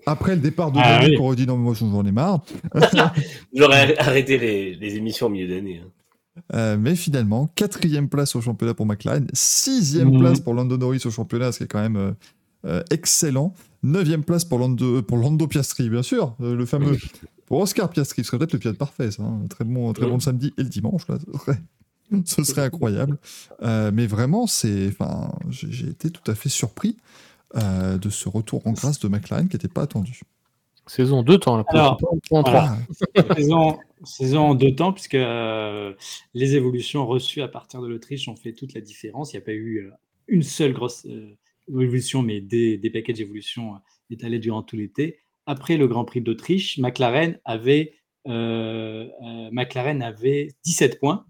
[SPEAKER 1] Après le départ de ah, on aurait dit non, mais moi j'en ai marre.
[SPEAKER 4] J'aurais arrêté les, les, émissions au milieu d'année. Hein.
[SPEAKER 1] Euh, mais finalement, quatrième place au championnat pour McLaren, sixième mhm. place pour Lando Norris au championnat, ce qui est quand même euh, euh, excellent. Neuvième place pour Lando, pour Lando Piastri, bien sûr, le fameux. Pour Oscar Piastri, ce serait peut-être le pilote parfait, ça. Hein. Très bon, très bon le samedi et le dimanche, là. ce serait incroyable. Euh, mais vraiment, c'est, enfin, j'ai été tout à fait surpris euh, de ce retour en grâce de McLaren qui n'était pas attendu.
[SPEAKER 2] Saison deux temps,
[SPEAKER 5] Alors, saison, saison en deux temps, puisque euh, les évolutions reçues à partir de l'Autriche ont fait toute la différence. Il n'y a pas eu une seule grosse évolution, mais des, des packages d'évolution étalés durant tout l'été. Après le Grand Prix d'Autriche, McLaren avait, McLaren avait 17 points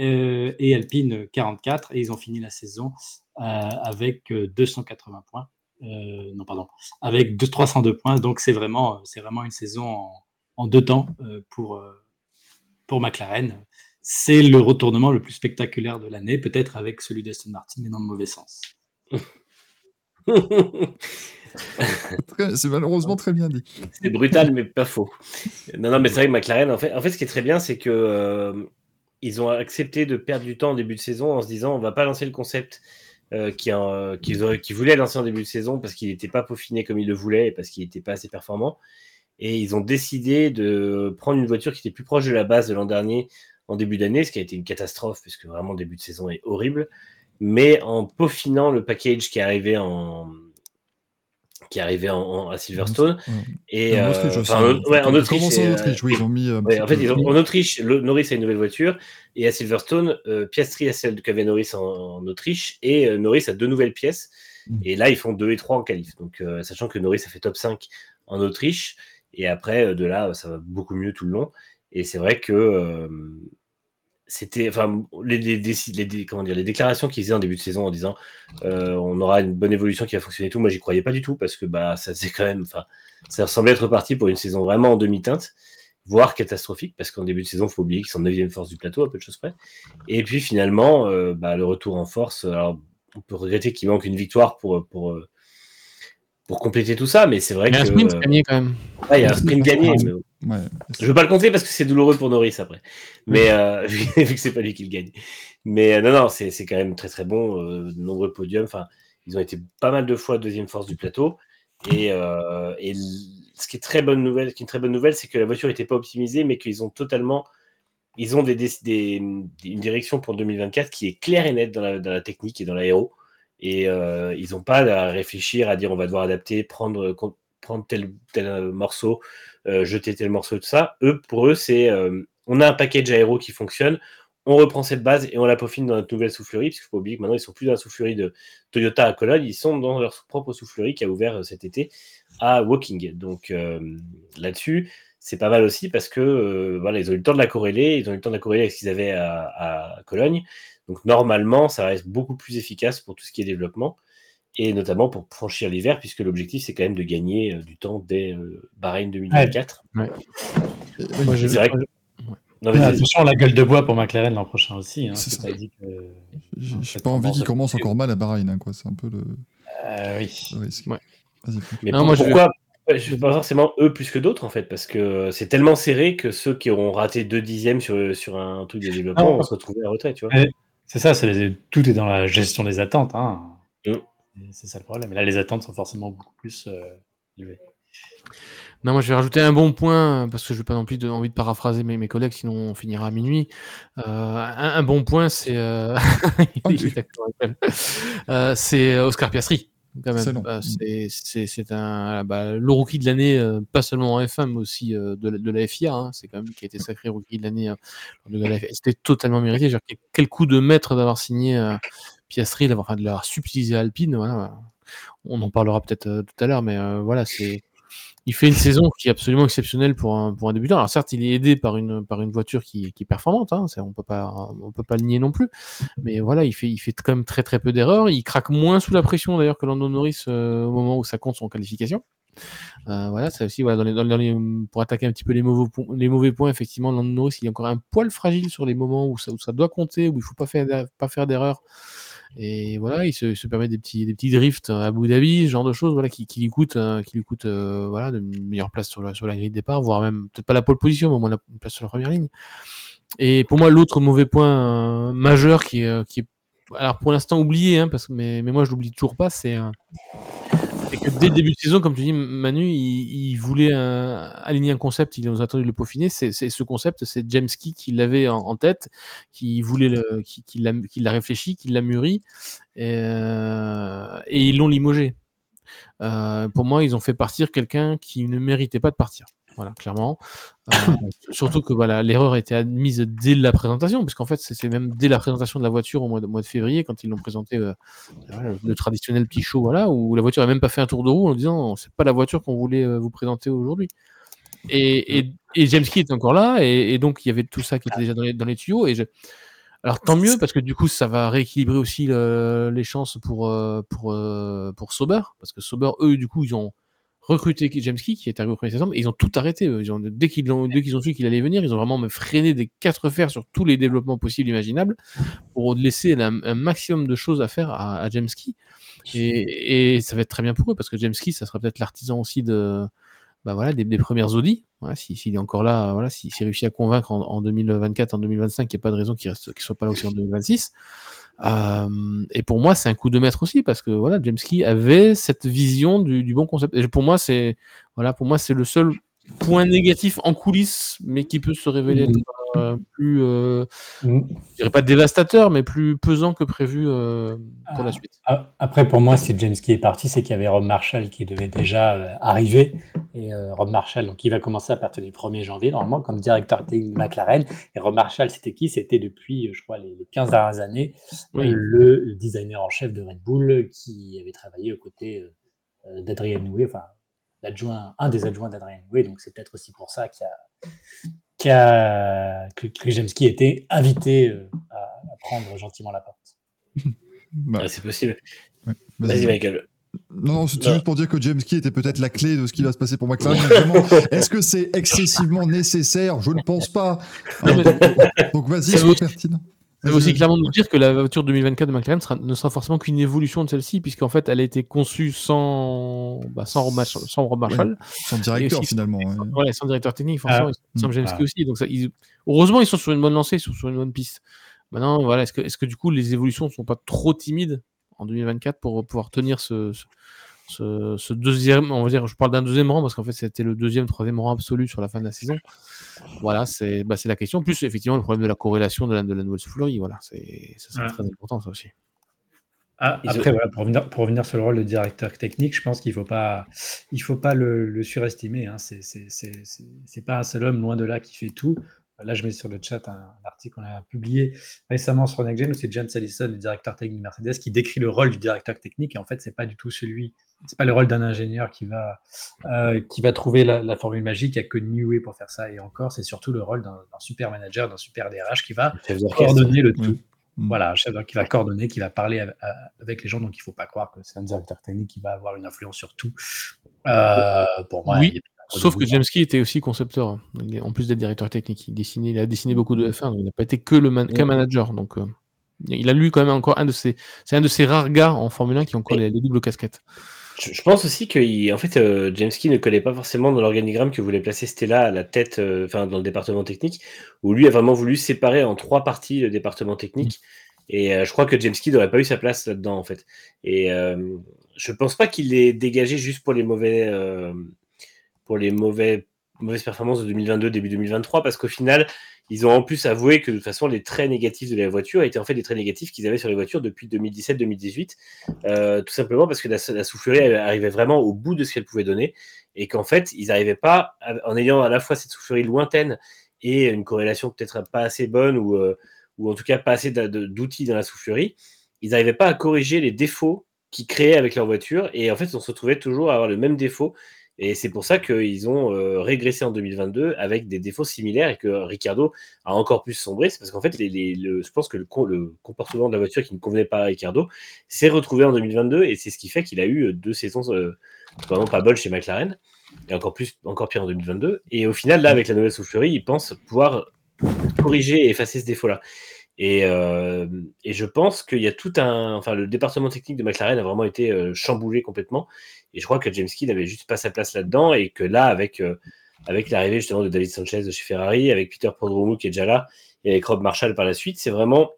[SPEAKER 5] euh, et Alpine 44 et ils ont fini la saison euh, avec 280 euh, points. non, pardon, avec 302 points. Donc c'est vraiment, c'est vraiment une saison en, deux temps pour, pour McLaren. C'est le retournement le plus spectaculaire de l'année, peut-être avec celui d'Aston Martin, mais dans le mauvais sens.
[SPEAKER 1] c'est malheureusement très bien dit.
[SPEAKER 4] C'est brutal, mais pas faux. Non, non, mais c'est vrai que McLaren, en fait, en fait, ce qui est très bien, c'est que ils ont accepté de perdre du temps en début de saison en se disant on va pas lancer le concept euh, euh, qui, auraient- qui voulaient lancer en début de saison parce qu'il n'était pas peaufiné comme ils le voulaient et parce qu'il n'était pas assez performant. Et ils ont décidé de prendre une voiture qui était plus proche de la base de l'an dernier en début d'année, ce qui a été une catastrophe parce que vraiment le début de saison est horrible. Mais en peaufinant le package qui est arrivé en qui est arrivé en, en- à Silverstone
[SPEAKER 1] Ouais.
[SPEAKER 4] et
[SPEAKER 1] en
[SPEAKER 4] euh,
[SPEAKER 1] Autriche aussi.
[SPEAKER 4] enfin, en- ouais, en
[SPEAKER 1] Ils
[SPEAKER 4] Autriche,
[SPEAKER 1] commencent en
[SPEAKER 4] et, euh,
[SPEAKER 1] Autriche, oui, ils ont mis.
[SPEAKER 4] Ouais,
[SPEAKER 1] petit
[SPEAKER 4] en fait,
[SPEAKER 1] peu-
[SPEAKER 4] ils ont- en Autriche, le, Norris a une nouvelle voiture et à Silverstone, euh, Piastri a celle qu'avait Norris en, Autriche et euh, Norris a deux nouvelles pièces.
[SPEAKER 1] Mm.
[SPEAKER 4] Et là, ils font 2 et 3 en qualif. Donc, euh, sachant que Norris a fait top 5 en Autriche et après, euh, de là, ça va beaucoup mieux tout le long. Et c'est vrai que euh, c'était, enfin, les, les, comment dire, les déclarations qu'ils faisaient en début de saison en disant euh, on aura une bonne évolution qui va fonctionner et tout. Moi, j'y croyais pas du tout parce que bah, ça c'est quand même, enfin, ça ressemblait être parti pour une saison vraiment en demi-teinte, voire catastrophique parce qu'en début de saison, faut oublier qu'ils sont 9 force du plateau, à peu de choses près. Et puis finalement, euh, bah, le retour en force. Alors, on peut regretter qu'il manque une victoire pour pour euh, pour compléter tout ça, mais c'est vrai
[SPEAKER 2] Il y a
[SPEAKER 4] que
[SPEAKER 2] un sprint
[SPEAKER 4] euh,
[SPEAKER 2] gagné quand même.
[SPEAKER 4] ouais, il y a un sprint gagné. mais
[SPEAKER 1] Ouais.
[SPEAKER 4] je veux pas le compter parce que c'est douloureux pour Norris après. Mais euh, vu que c'est pas lui qui le gagne. Mais euh, non, non, c'est quand même très très bon. euh, de nombreux podiums. Enfin, ils ont été pas mal de fois deuxième force du plateau. Et, et ce qui est très bonne nouvelle, qui est une très bonne nouvelle, c'est que la voiture n'était pas optimisée, mais qu'ils ont totalement, ils ont une direction pour 2024 qui est claire et nette dans la, dans la technique et dans l'aéro. Et ils n'ont pas à réfléchir, à dire on va devoir adapter, prendre, prendre tel, tel morceau, jeter tel morceau, tout ça. Eux, pour eux, c'est euh, on a un package aéro qui fonctionne, on reprend cette base et on la peaufine dans notre nouvelle soufflerie, parce qu'il faut oublier que maintenant ils sont plus dans la soufflerie de Toyota à Cologne, ils sont dans leur propre soufflerie qui a ouvert euh, cet été à Woking. Donc euh, là-dessus, c'est pas mal aussi parce que euh, voilà, ils ont eu le temps de la corréler, ils ont eu le temps de la corréler avec ce qu'ils avaient à Cologne. Donc normalement, ça reste beaucoup plus efficace pour tout ce qui est développement et notamment pour franchir l'hiver, puisque l'objectif c'est quand même de gagner euh, du temps dès euh, Bahreïn 2024.
[SPEAKER 2] Moi,
[SPEAKER 1] Oui,
[SPEAKER 2] j'ai-
[SPEAKER 4] C'est vrai que- Non,
[SPEAKER 5] Ouais,
[SPEAKER 4] mais
[SPEAKER 5] attention, la gueule de bois pour McLaren l'an prochain aussi. Hein,
[SPEAKER 1] ça.
[SPEAKER 5] pas dit que-
[SPEAKER 1] J'ai
[SPEAKER 5] en
[SPEAKER 1] j'ai
[SPEAKER 5] fait,
[SPEAKER 1] pas envie qu'il commence encore mal à Bahreïn, hein, quoi. C'est un peu le,
[SPEAKER 5] Euh, oui.
[SPEAKER 1] le risque.
[SPEAKER 2] Ouais.
[SPEAKER 1] Vas-y.
[SPEAKER 4] Mais
[SPEAKER 2] Non,
[SPEAKER 4] pour-
[SPEAKER 2] moi, je-
[SPEAKER 4] pourquoi Je ne pas forcément eux plus que d'autres en fait, parce que c'est tellement serré que ceux qui auront raté deux dixièmes sur, sur un truc de développement
[SPEAKER 5] Non.
[SPEAKER 4] vont se retrouver à retrait, tu vois.
[SPEAKER 5] Ouais. C'est ça, les- tout est dans la gestion des attentes. hein.
[SPEAKER 4] Mm.
[SPEAKER 5] C'est ça le problème. Là, les attentes sont forcément beaucoup plus euh, élevées.
[SPEAKER 2] Non, moi je vais rajouter un bon point, parce que je n'ai pas non plus de- envie de paraphraser mes, mes collègues, sinon on finira à minuit. Euh, un, un bon point, c'est euh. Euh, c'est Oscar Piastri. Euh, c'est- un bah, le rookie de l'année, euh, pas seulement en F1, mais aussi euh, de, la- de la FIA. hein. C'est quand même qui a été sacré rookie de l'année. euh, la FIA. C'était totalement mérité. Quel coup de maître d'avoir signé euh, Piastri, d'avoir enfin, de l'avoir subtilisé à Alpine. On en parlera peut-être euh, tout à l'heure, mais euh, voilà, c'est il fait une saison qui est absolument exceptionnelle pour un, débutant. Alors certes, il est aidé par une, par une voiture qui, qui est performante, hein, on peut pas on peut pas le nier non plus. Mais voilà, il fait, il fait quand même très très peu d'erreurs. Il craque moins sous la pression d'ailleurs que Lando Norris euh, au moment où ça compte son qualification. Voilà, ça aussi, voilà, dans les, dans les- pour attaquer un petit peu les mauvais, points, les mauvais points, effectivement, Lando Norris, il est encore un poil fragile sur les moments où ça, où ça doit compter, où il faut pas faire, pas faire d'erreur. Et voilà, il se, permet des petits, des petits drifts à Abu Dhabi, ce genre de choses, voilà, qui, lui coûtent, euh, qui lui coûtent, euh, voilà, de meilleure place sur la, sur la grille de départ, voire même peut-être pas la pole position, mais au moins la place sur la première ligne. Et pour moi, l'autre mauvais point euh, majeur qui euh, qui est, alors pour l'instant oublié, hein, parce que, mais, mais moi je l'oublie toujours pas, c'est c'est que dès le début de saison, comme tu dis, Manu, il, voulait aligner un concept, il nous a attendu le peaufiner. C'est, ce concept, c'est James Key qui l'avait en, tête, qui voulait l'a, réfléchi, qui l'a mûri, et, euh, et ils l'ont limogé. Euh, pour moi, ils ont fait partir quelqu'un qui ne méritait pas de partir. Voilà, clairement. Euh, surtout que voilà, l'erreur été admise dès la présentation, puisqu'en fait, c'est même dès la présentation de la voiture au mois de, février, quand ils l'ont présenté, euh, le traditionnel petit show, voilà, où la voiture n'a même pas fait un tour de roue en disant c'est pas la voiture qu'on voulait euh, vous présenter aujourd'hui. Et, James Key est encore là, et, donc il y avait tout ça qui était déjà dans les, tuyaux. Et. Alors tant mieux, parce que du coup, ça va rééquilibrer aussi le- les chances pour, pour, pour Sauber, parce que Sauber, eux, du coup, ils ont recruté James Key, qui est arrivé au 1er septembre, ils ont tout arrêté. Ils ont, dès qu'ils ont, ont su qu'il allait venir, ils ont vraiment freiné des quatre fers sur tous les développements possibles imaginables pour laisser un, maximum de choses à faire à, à James Key. Et, ça va être très bien pour eux, parce que James Key, ça sera peut-être l'artisan aussi de, bah voilà, des, premières Audi. Voilà, s'il si, est encore là, voilà, s'il réussit à convaincre en, en 2024, en 2025, il n'y a pas de raison qu'il ne soit pas là aussi en 2026. Euh, et pour moi, c'est un coup de maître aussi parce que voilà, James Key avait cette vision du, du bon concept. Et pour moi, c'est voilà, pour moi, c'est le seul point négatif en coulisses, mais qui peut se révéler
[SPEAKER 5] Mhm.
[SPEAKER 2] euh, plus, euh,
[SPEAKER 5] Mm.
[SPEAKER 2] je dirais pas dévastateur, mais plus pesant que prévu euh, pour la
[SPEAKER 5] Ah.
[SPEAKER 2] suite.
[SPEAKER 5] Ah, Après, pour moi, si James Key est parti, c'est qu'il y avait Rob Marshall qui devait déjà euh, arriver. Et euh, Rob Marshall, donc, il va commencer à partir du 1er janvier, normalement, comme directeur technique de McLaren. Et Rob Marshall, c'était qui? C'était depuis, je crois, les, les 15 dernières années,
[SPEAKER 2] Oui.
[SPEAKER 5] le designer en chef de Red Bull qui avait travaillé aux côtés d'Adrien Noué, enfin, l'adjoint, un des adjoints d'Adrien Noué. Donc, c'est peut-être aussi pour ça qu'il a, y a- que, que James Key était invité euh, à, à prendre gentiment la porte.
[SPEAKER 1] Bah,
[SPEAKER 4] Ah, c'est possible.
[SPEAKER 1] vas-y.
[SPEAKER 4] Michael.
[SPEAKER 1] Non, non, c'était
[SPEAKER 4] Non.
[SPEAKER 1] juste pour dire que James Key était peut-être la clé de ce qui va se passer pour McLaren. Est-ce que c'est excessivement nécessaire? Je ne pense pas. Alors,
[SPEAKER 2] mais-
[SPEAKER 1] donc, donc vas-y,
[SPEAKER 2] veut-
[SPEAKER 1] pertinent. Vas-y,
[SPEAKER 2] aussi clairement nous dire que la voiture 2024 de McLaren sera- ne sera forcément qu'une évolution de celle-ci, puisqu'en fait, elle a été conçue sans, bah, sans, Rob Marshall, sans Rob Marshall.
[SPEAKER 1] Son directeur,
[SPEAKER 2] aussi-
[SPEAKER 1] finalement. ouais.
[SPEAKER 2] Voilà, sans directeur technique, forcément,
[SPEAKER 5] Ah,
[SPEAKER 2] sans James
[SPEAKER 5] ah.
[SPEAKER 2] Key aussi. Donc ça, ils- heureusement, ils sont sur une bonne lancée, ils sont sur une bonne piste. Maintenant, voilà, est-ce que, est-ce que du coup, les évolutions ne sont pas trop timides en 2024 pour pouvoir tenir ce, ce, ce- ce deuxième, on va dire, je parle d'un deuxième rang parce qu'en fait, c'était le deuxième, troisième rang absolu sur la fin de la saison. Voilà, c'est bah, c'est la question. Plus, effectivement, le problème de la corrélation de la, de la nouvelle soufflerie, voilà, c'est
[SPEAKER 5] Ouais.
[SPEAKER 2] très important, ça aussi.
[SPEAKER 5] Ah, après,
[SPEAKER 4] ont-
[SPEAKER 5] voilà, pour, revenir, pour revenir sur le rôle de directeur technique, je pense qu'il ne faut pas, il faut pas le, le surestimer. Hein. C'est c'est- c'est- c'est- c'est pas un seul homme, loin de là, qui fait tout. Là, je mets sur le chat un, un article qu'on a publié récemment sur Next Gen, où c'est James Allison, le directeur technique de Mercedes, qui décrit le rôle du directeur technique. Et en fait, c'est pas du tout celui, c'est pas le rôle d'un ingénieur qui va, euh, qui va trouver la, la formule magique. Il n'y a que Newey pour faire ça. Et encore, c'est surtout le rôle d'un super manager, d'un super DRH qui va coordonner le
[SPEAKER 1] Oui.
[SPEAKER 5] tout.
[SPEAKER 1] Mm.
[SPEAKER 5] Voilà, un chef qui va coordonner, qui va parler à- avec les gens, donc il ne faut pas croire que c'est un directeur technique qui va avoir une influence sur tout. Euh, pour moi,
[SPEAKER 2] Oui,
[SPEAKER 5] il y a
[SPEAKER 2] Sauf que. James Key était aussi concepteur, en plus d'être directeur technique. Il, dessinait, il a dessiné beaucoup de F1, donc il n'a pas été que le man- qu'un manager. Donc, euh, il a lu quand même encore un de ces. C'est un de ces rares gars en Formule 1 qui ont encore les, les doubles casquettes.
[SPEAKER 4] Je, je pense aussi que il- en fait, euh, James Key ne collait pas forcément dans l'organigramme que voulait placer Stella à la tête, euh, enfin dans le département technique, où lui a vraiment voulu séparer en trois parties le département technique. Et euh, je crois que James Key n'aurait pas eu sa place là-dedans en fait. Et je pense pas qu'il l'ait dégagé juste pour les mauvais, pour les mauvais mauvaises performances de 2022 début 2023, parce qu'au final, ils ont en plus avoué que de toute façon les traits négatifs de la voiture étaient en fait des traits négatifs qu'ils avaient sur les voitures depuis 2017-2018. Euh, tout simplement parce que la, soufflerie arrivait vraiment au bout de ce qu'elle pouvait donner et qu'en fait, ils n'arrivaient pas, en ayant à la fois cette soufflerie lointaine et une corrélation peut-être pas assez bonne ou, euh, ou en tout cas pas assez d'outils dans la soufflerie, ils n'arrivaient pas à corriger les défauts qu'ils créaient avec leur voiture et en fait, on se retrouvait toujours à avoir le même défaut. Et c'est pour ça qu'ils ont euh, régressé en 2022 avec des défauts similaires et que Ricardo a encore plus sombré. C'est parce qu'en fait, je pense que le, co- le comportement de la voiture qui ne convenait pas à Ricardo s'est retrouvé en 2022 et c'est ce qui fait qu'il a eu euh, deux saisons euh, vraiment pas bonnes chez McLaren et encore plus encore pire en 2022 et au final là avec la nouvelle soufflerie il pense pouvoir corriger et effacer ce défaut là et, euh, et je pense qu'il y a tout un enfin le département technique de McLaren a vraiment été euh, chamboulé complètement et je crois que James Key n'avait juste pas sa place là-dedans et que là avec euh, avec l'arrivée justement de David Sanchez de chez Ferrari avec Peter Prodromou qui est déjà là et avec Rob Marshall par la suite c'est vraiment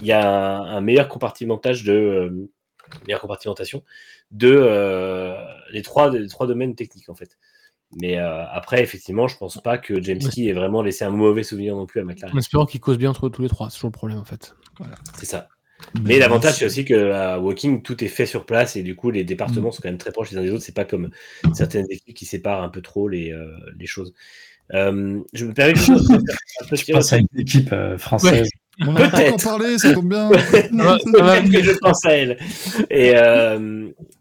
[SPEAKER 4] il y a un, un meilleur compartimentage de meilleure compartimentation de les trois les trois domaines techniques en fait. Mais euh, après, effectivement, je pense pas que James. Key ait vraiment laissé un mauvais souvenir non plus à
[SPEAKER 2] En
[SPEAKER 4] McLaren.
[SPEAKER 2] espérant qu'ils causent bien entre tous les trois, c'est toujours le problème en fait.
[SPEAKER 4] C'est ça. Mais l'avantage, c'est aussi qu'à Woking, tout est fait sur place et du coup, les départements sont quand même très proches les uns des autres. C'est pas comme certaines équipes qui séparent un peu trop les, euh, les choses. Euh, je me permets de faire un petit
[SPEAKER 5] Je pense à une équipe euh, française.
[SPEAKER 1] On
[SPEAKER 4] Peut-être.
[SPEAKER 1] encore parlé, ça tombe bien.
[SPEAKER 4] Peut-être que je pense à elle. Et euh,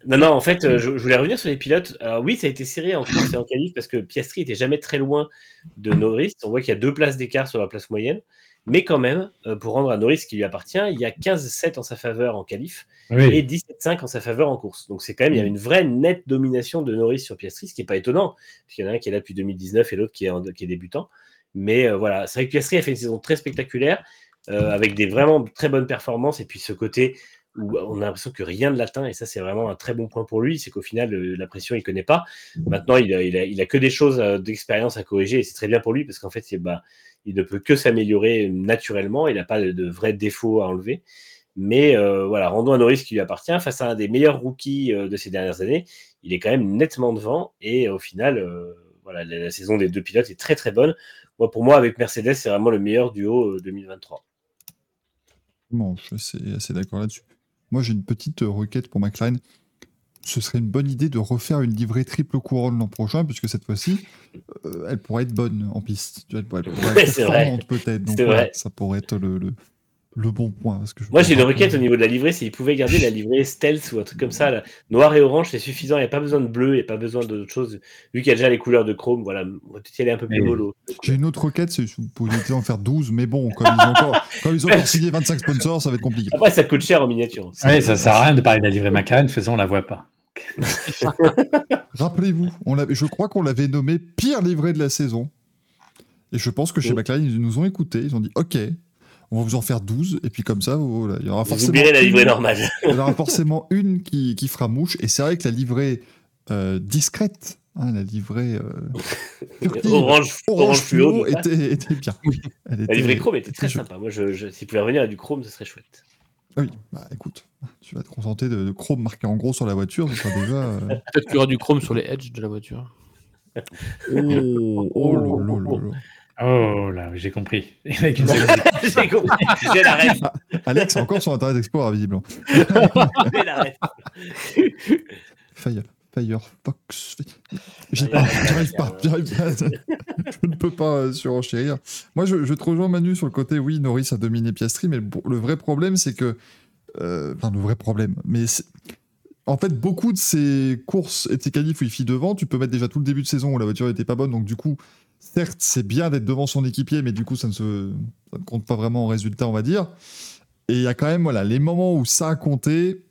[SPEAKER 4] non, non, en fait, je, je voulais revenir sur les pilotes. Alors oui, ça a été serré en course et en qualif parce que Piastri était jamais très loin de Norris. On voit qu'il y a deux places d'écart sur la place moyenne. Mais quand même, euh, pour rendre à Norris ce qui lui appartient, il y a 15-7 en sa faveur en qualif et
[SPEAKER 5] Oui,
[SPEAKER 4] 17-5 en sa faveur en course. Donc c'est quand même, il y a une vraie nette domination de Norris sur Piastri, ce qui n'est pas étonnant, puisqu'il y en a un qui est là depuis 2019 et l'autre qui est, en- qui est débutant. Mais euh, voilà, c'est vrai que Piastri a fait une saison très spectaculaire, euh, avec des vraiment très bonnes performances, et puis ce côté où on a l'impression que rien ne l'atteint, et ça c'est vraiment un très bon point pour lui, c'est qu'au final, la pression, il connaît pas. Maintenant, il a, il a, il a que des choses euh, d'expérience à corriger, et c'est très bien pour lui, parce qu'en fait, c'est, bah, il ne peut que s'améliorer naturellement, il n'a pas de, vrais défauts à enlever. Mais euh, voilà, rendons à Norris qui lui appartient face à un des meilleurs rookies de ces dernières années. Il est quand même nettement devant et au final, voilà, la, la saison des deux pilotes est très très bonne. Moi, pour moi, avec Mercedes, c'est vraiment le meilleur duo euh, 2023.
[SPEAKER 1] Bon, je suis assez, assez d'accord là-dessus. Moi, j'ai une petite euh, requête pour McLaren. Ce serait une bonne idée de refaire une livrée triple couronne l'an prochain, puisque cette fois-ci, euh, elle pourrait être bonne en piste. Tu vois, Elle pourrait, elle pourrait
[SPEAKER 4] Ouais,
[SPEAKER 1] être
[SPEAKER 4] c'est vrai.
[SPEAKER 1] performante peut-être. Donc
[SPEAKER 4] C'est
[SPEAKER 1] voilà,
[SPEAKER 4] vrai.
[SPEAKER 1] ça pourrait être le, le, le bon point. Parce que je
[SPEAKER 4] Moi, j'ai une requête
[SPEAKER 1] que-
[SPEAKER 4] au niveau de la livrée, s'ils pouvaient garder la livrée stealth ou un truc comme ça. là. Noir et orange, c'est suffisant. Il n'y a pas besoin de bleu, il n'y a pas besoin d'autre chose. Vu qu'il y a déjà les couleurs de chrome, voilà, on va peut-être y aller un peu plus mollo.
[SPEAKER 1] J'ai une autre requête, c'est vous pouvez en faire 12, mais bon, comme ils ont encore, comme ils ont encore signé 25 sponsors, ça va être compliqué.
[SPEAKER 4] Après, ça coûte cher en miniature.
[SPEAKER 5] Ouais, ça sert à rien de parler de la livrée McLaren, faisons, on la voit pas.
[SPEAKER 1] Rappelez-vous, je crois qu'on l'avait nommé pire livret de la saison. Et je pense que chez
[SPEAKER 4] Oh.
[SPEAKER 1] McLaren, ils nous ont écoutés. Ils ont dit OK, on va vous en faire 12. Et puis comme ça, voilà, il y aura forcément,
[SPEAKER 4] oublierez la livrée
[SPEAKER 1] une,
[SPEAKER 4] normale.
[SPEAKER 1] il y aura forcément une qui, qui fera mouche. Et c'est vrai que la livrée euh, discrète, hein, la livrée euh,
[SPEAKER 4] Orange, orange fluo.
[SPEAKER 1] fluo était, était bien. Elle
[SPEAKER 4] La livrée chrome était très sympa. Moi, je, je, s'il pouvait revenir à du chrome, ce serait chouette.
[SPEAKER 1] Ah Oui, bah écoute, tu vas te contenter de, de chrome marqué en gros sur la voiture, ce sera déjà. euh,
[SPEAKER 2] Peut-être qu'il y aura du chrome sur les edges de la voiture.
[SPEAKER 1] Oh, oh là.
[SPEAKER 5] Oh là, j'ai compris.
[SPEAKER 4] J'ai compris. J'ai la ref.
[SPEAKER 1] Alex encore sur Internet Explorer, visiblement.
[SPEAKER 4] J'ai la ref.
[SPEAKER 1] Fire, Firefox. J'ai pas, j'arrive pas, j'arrive pas. je ne peux pas euh, surenchérir. Moi, je, je te rejoins Manu sur le côté, oui, Norris a dominé Piastri, mais le, le vrai problème, c'est que. euh, Enfin, le vrai problème, mais c'est- en fait, beaucoup de ces courses étaient qualifs où il fit devant. Tu peux mettre déjà tout le début de saison où la voiture n'était pas bonne, donc du coup, certes, c'est bien d'être devant son équipier, mais du coup, ça ne, se, ça ne compte pas vraiment en résultat, on va dire. Et il y a quand même voilà, les moments où ça a compté,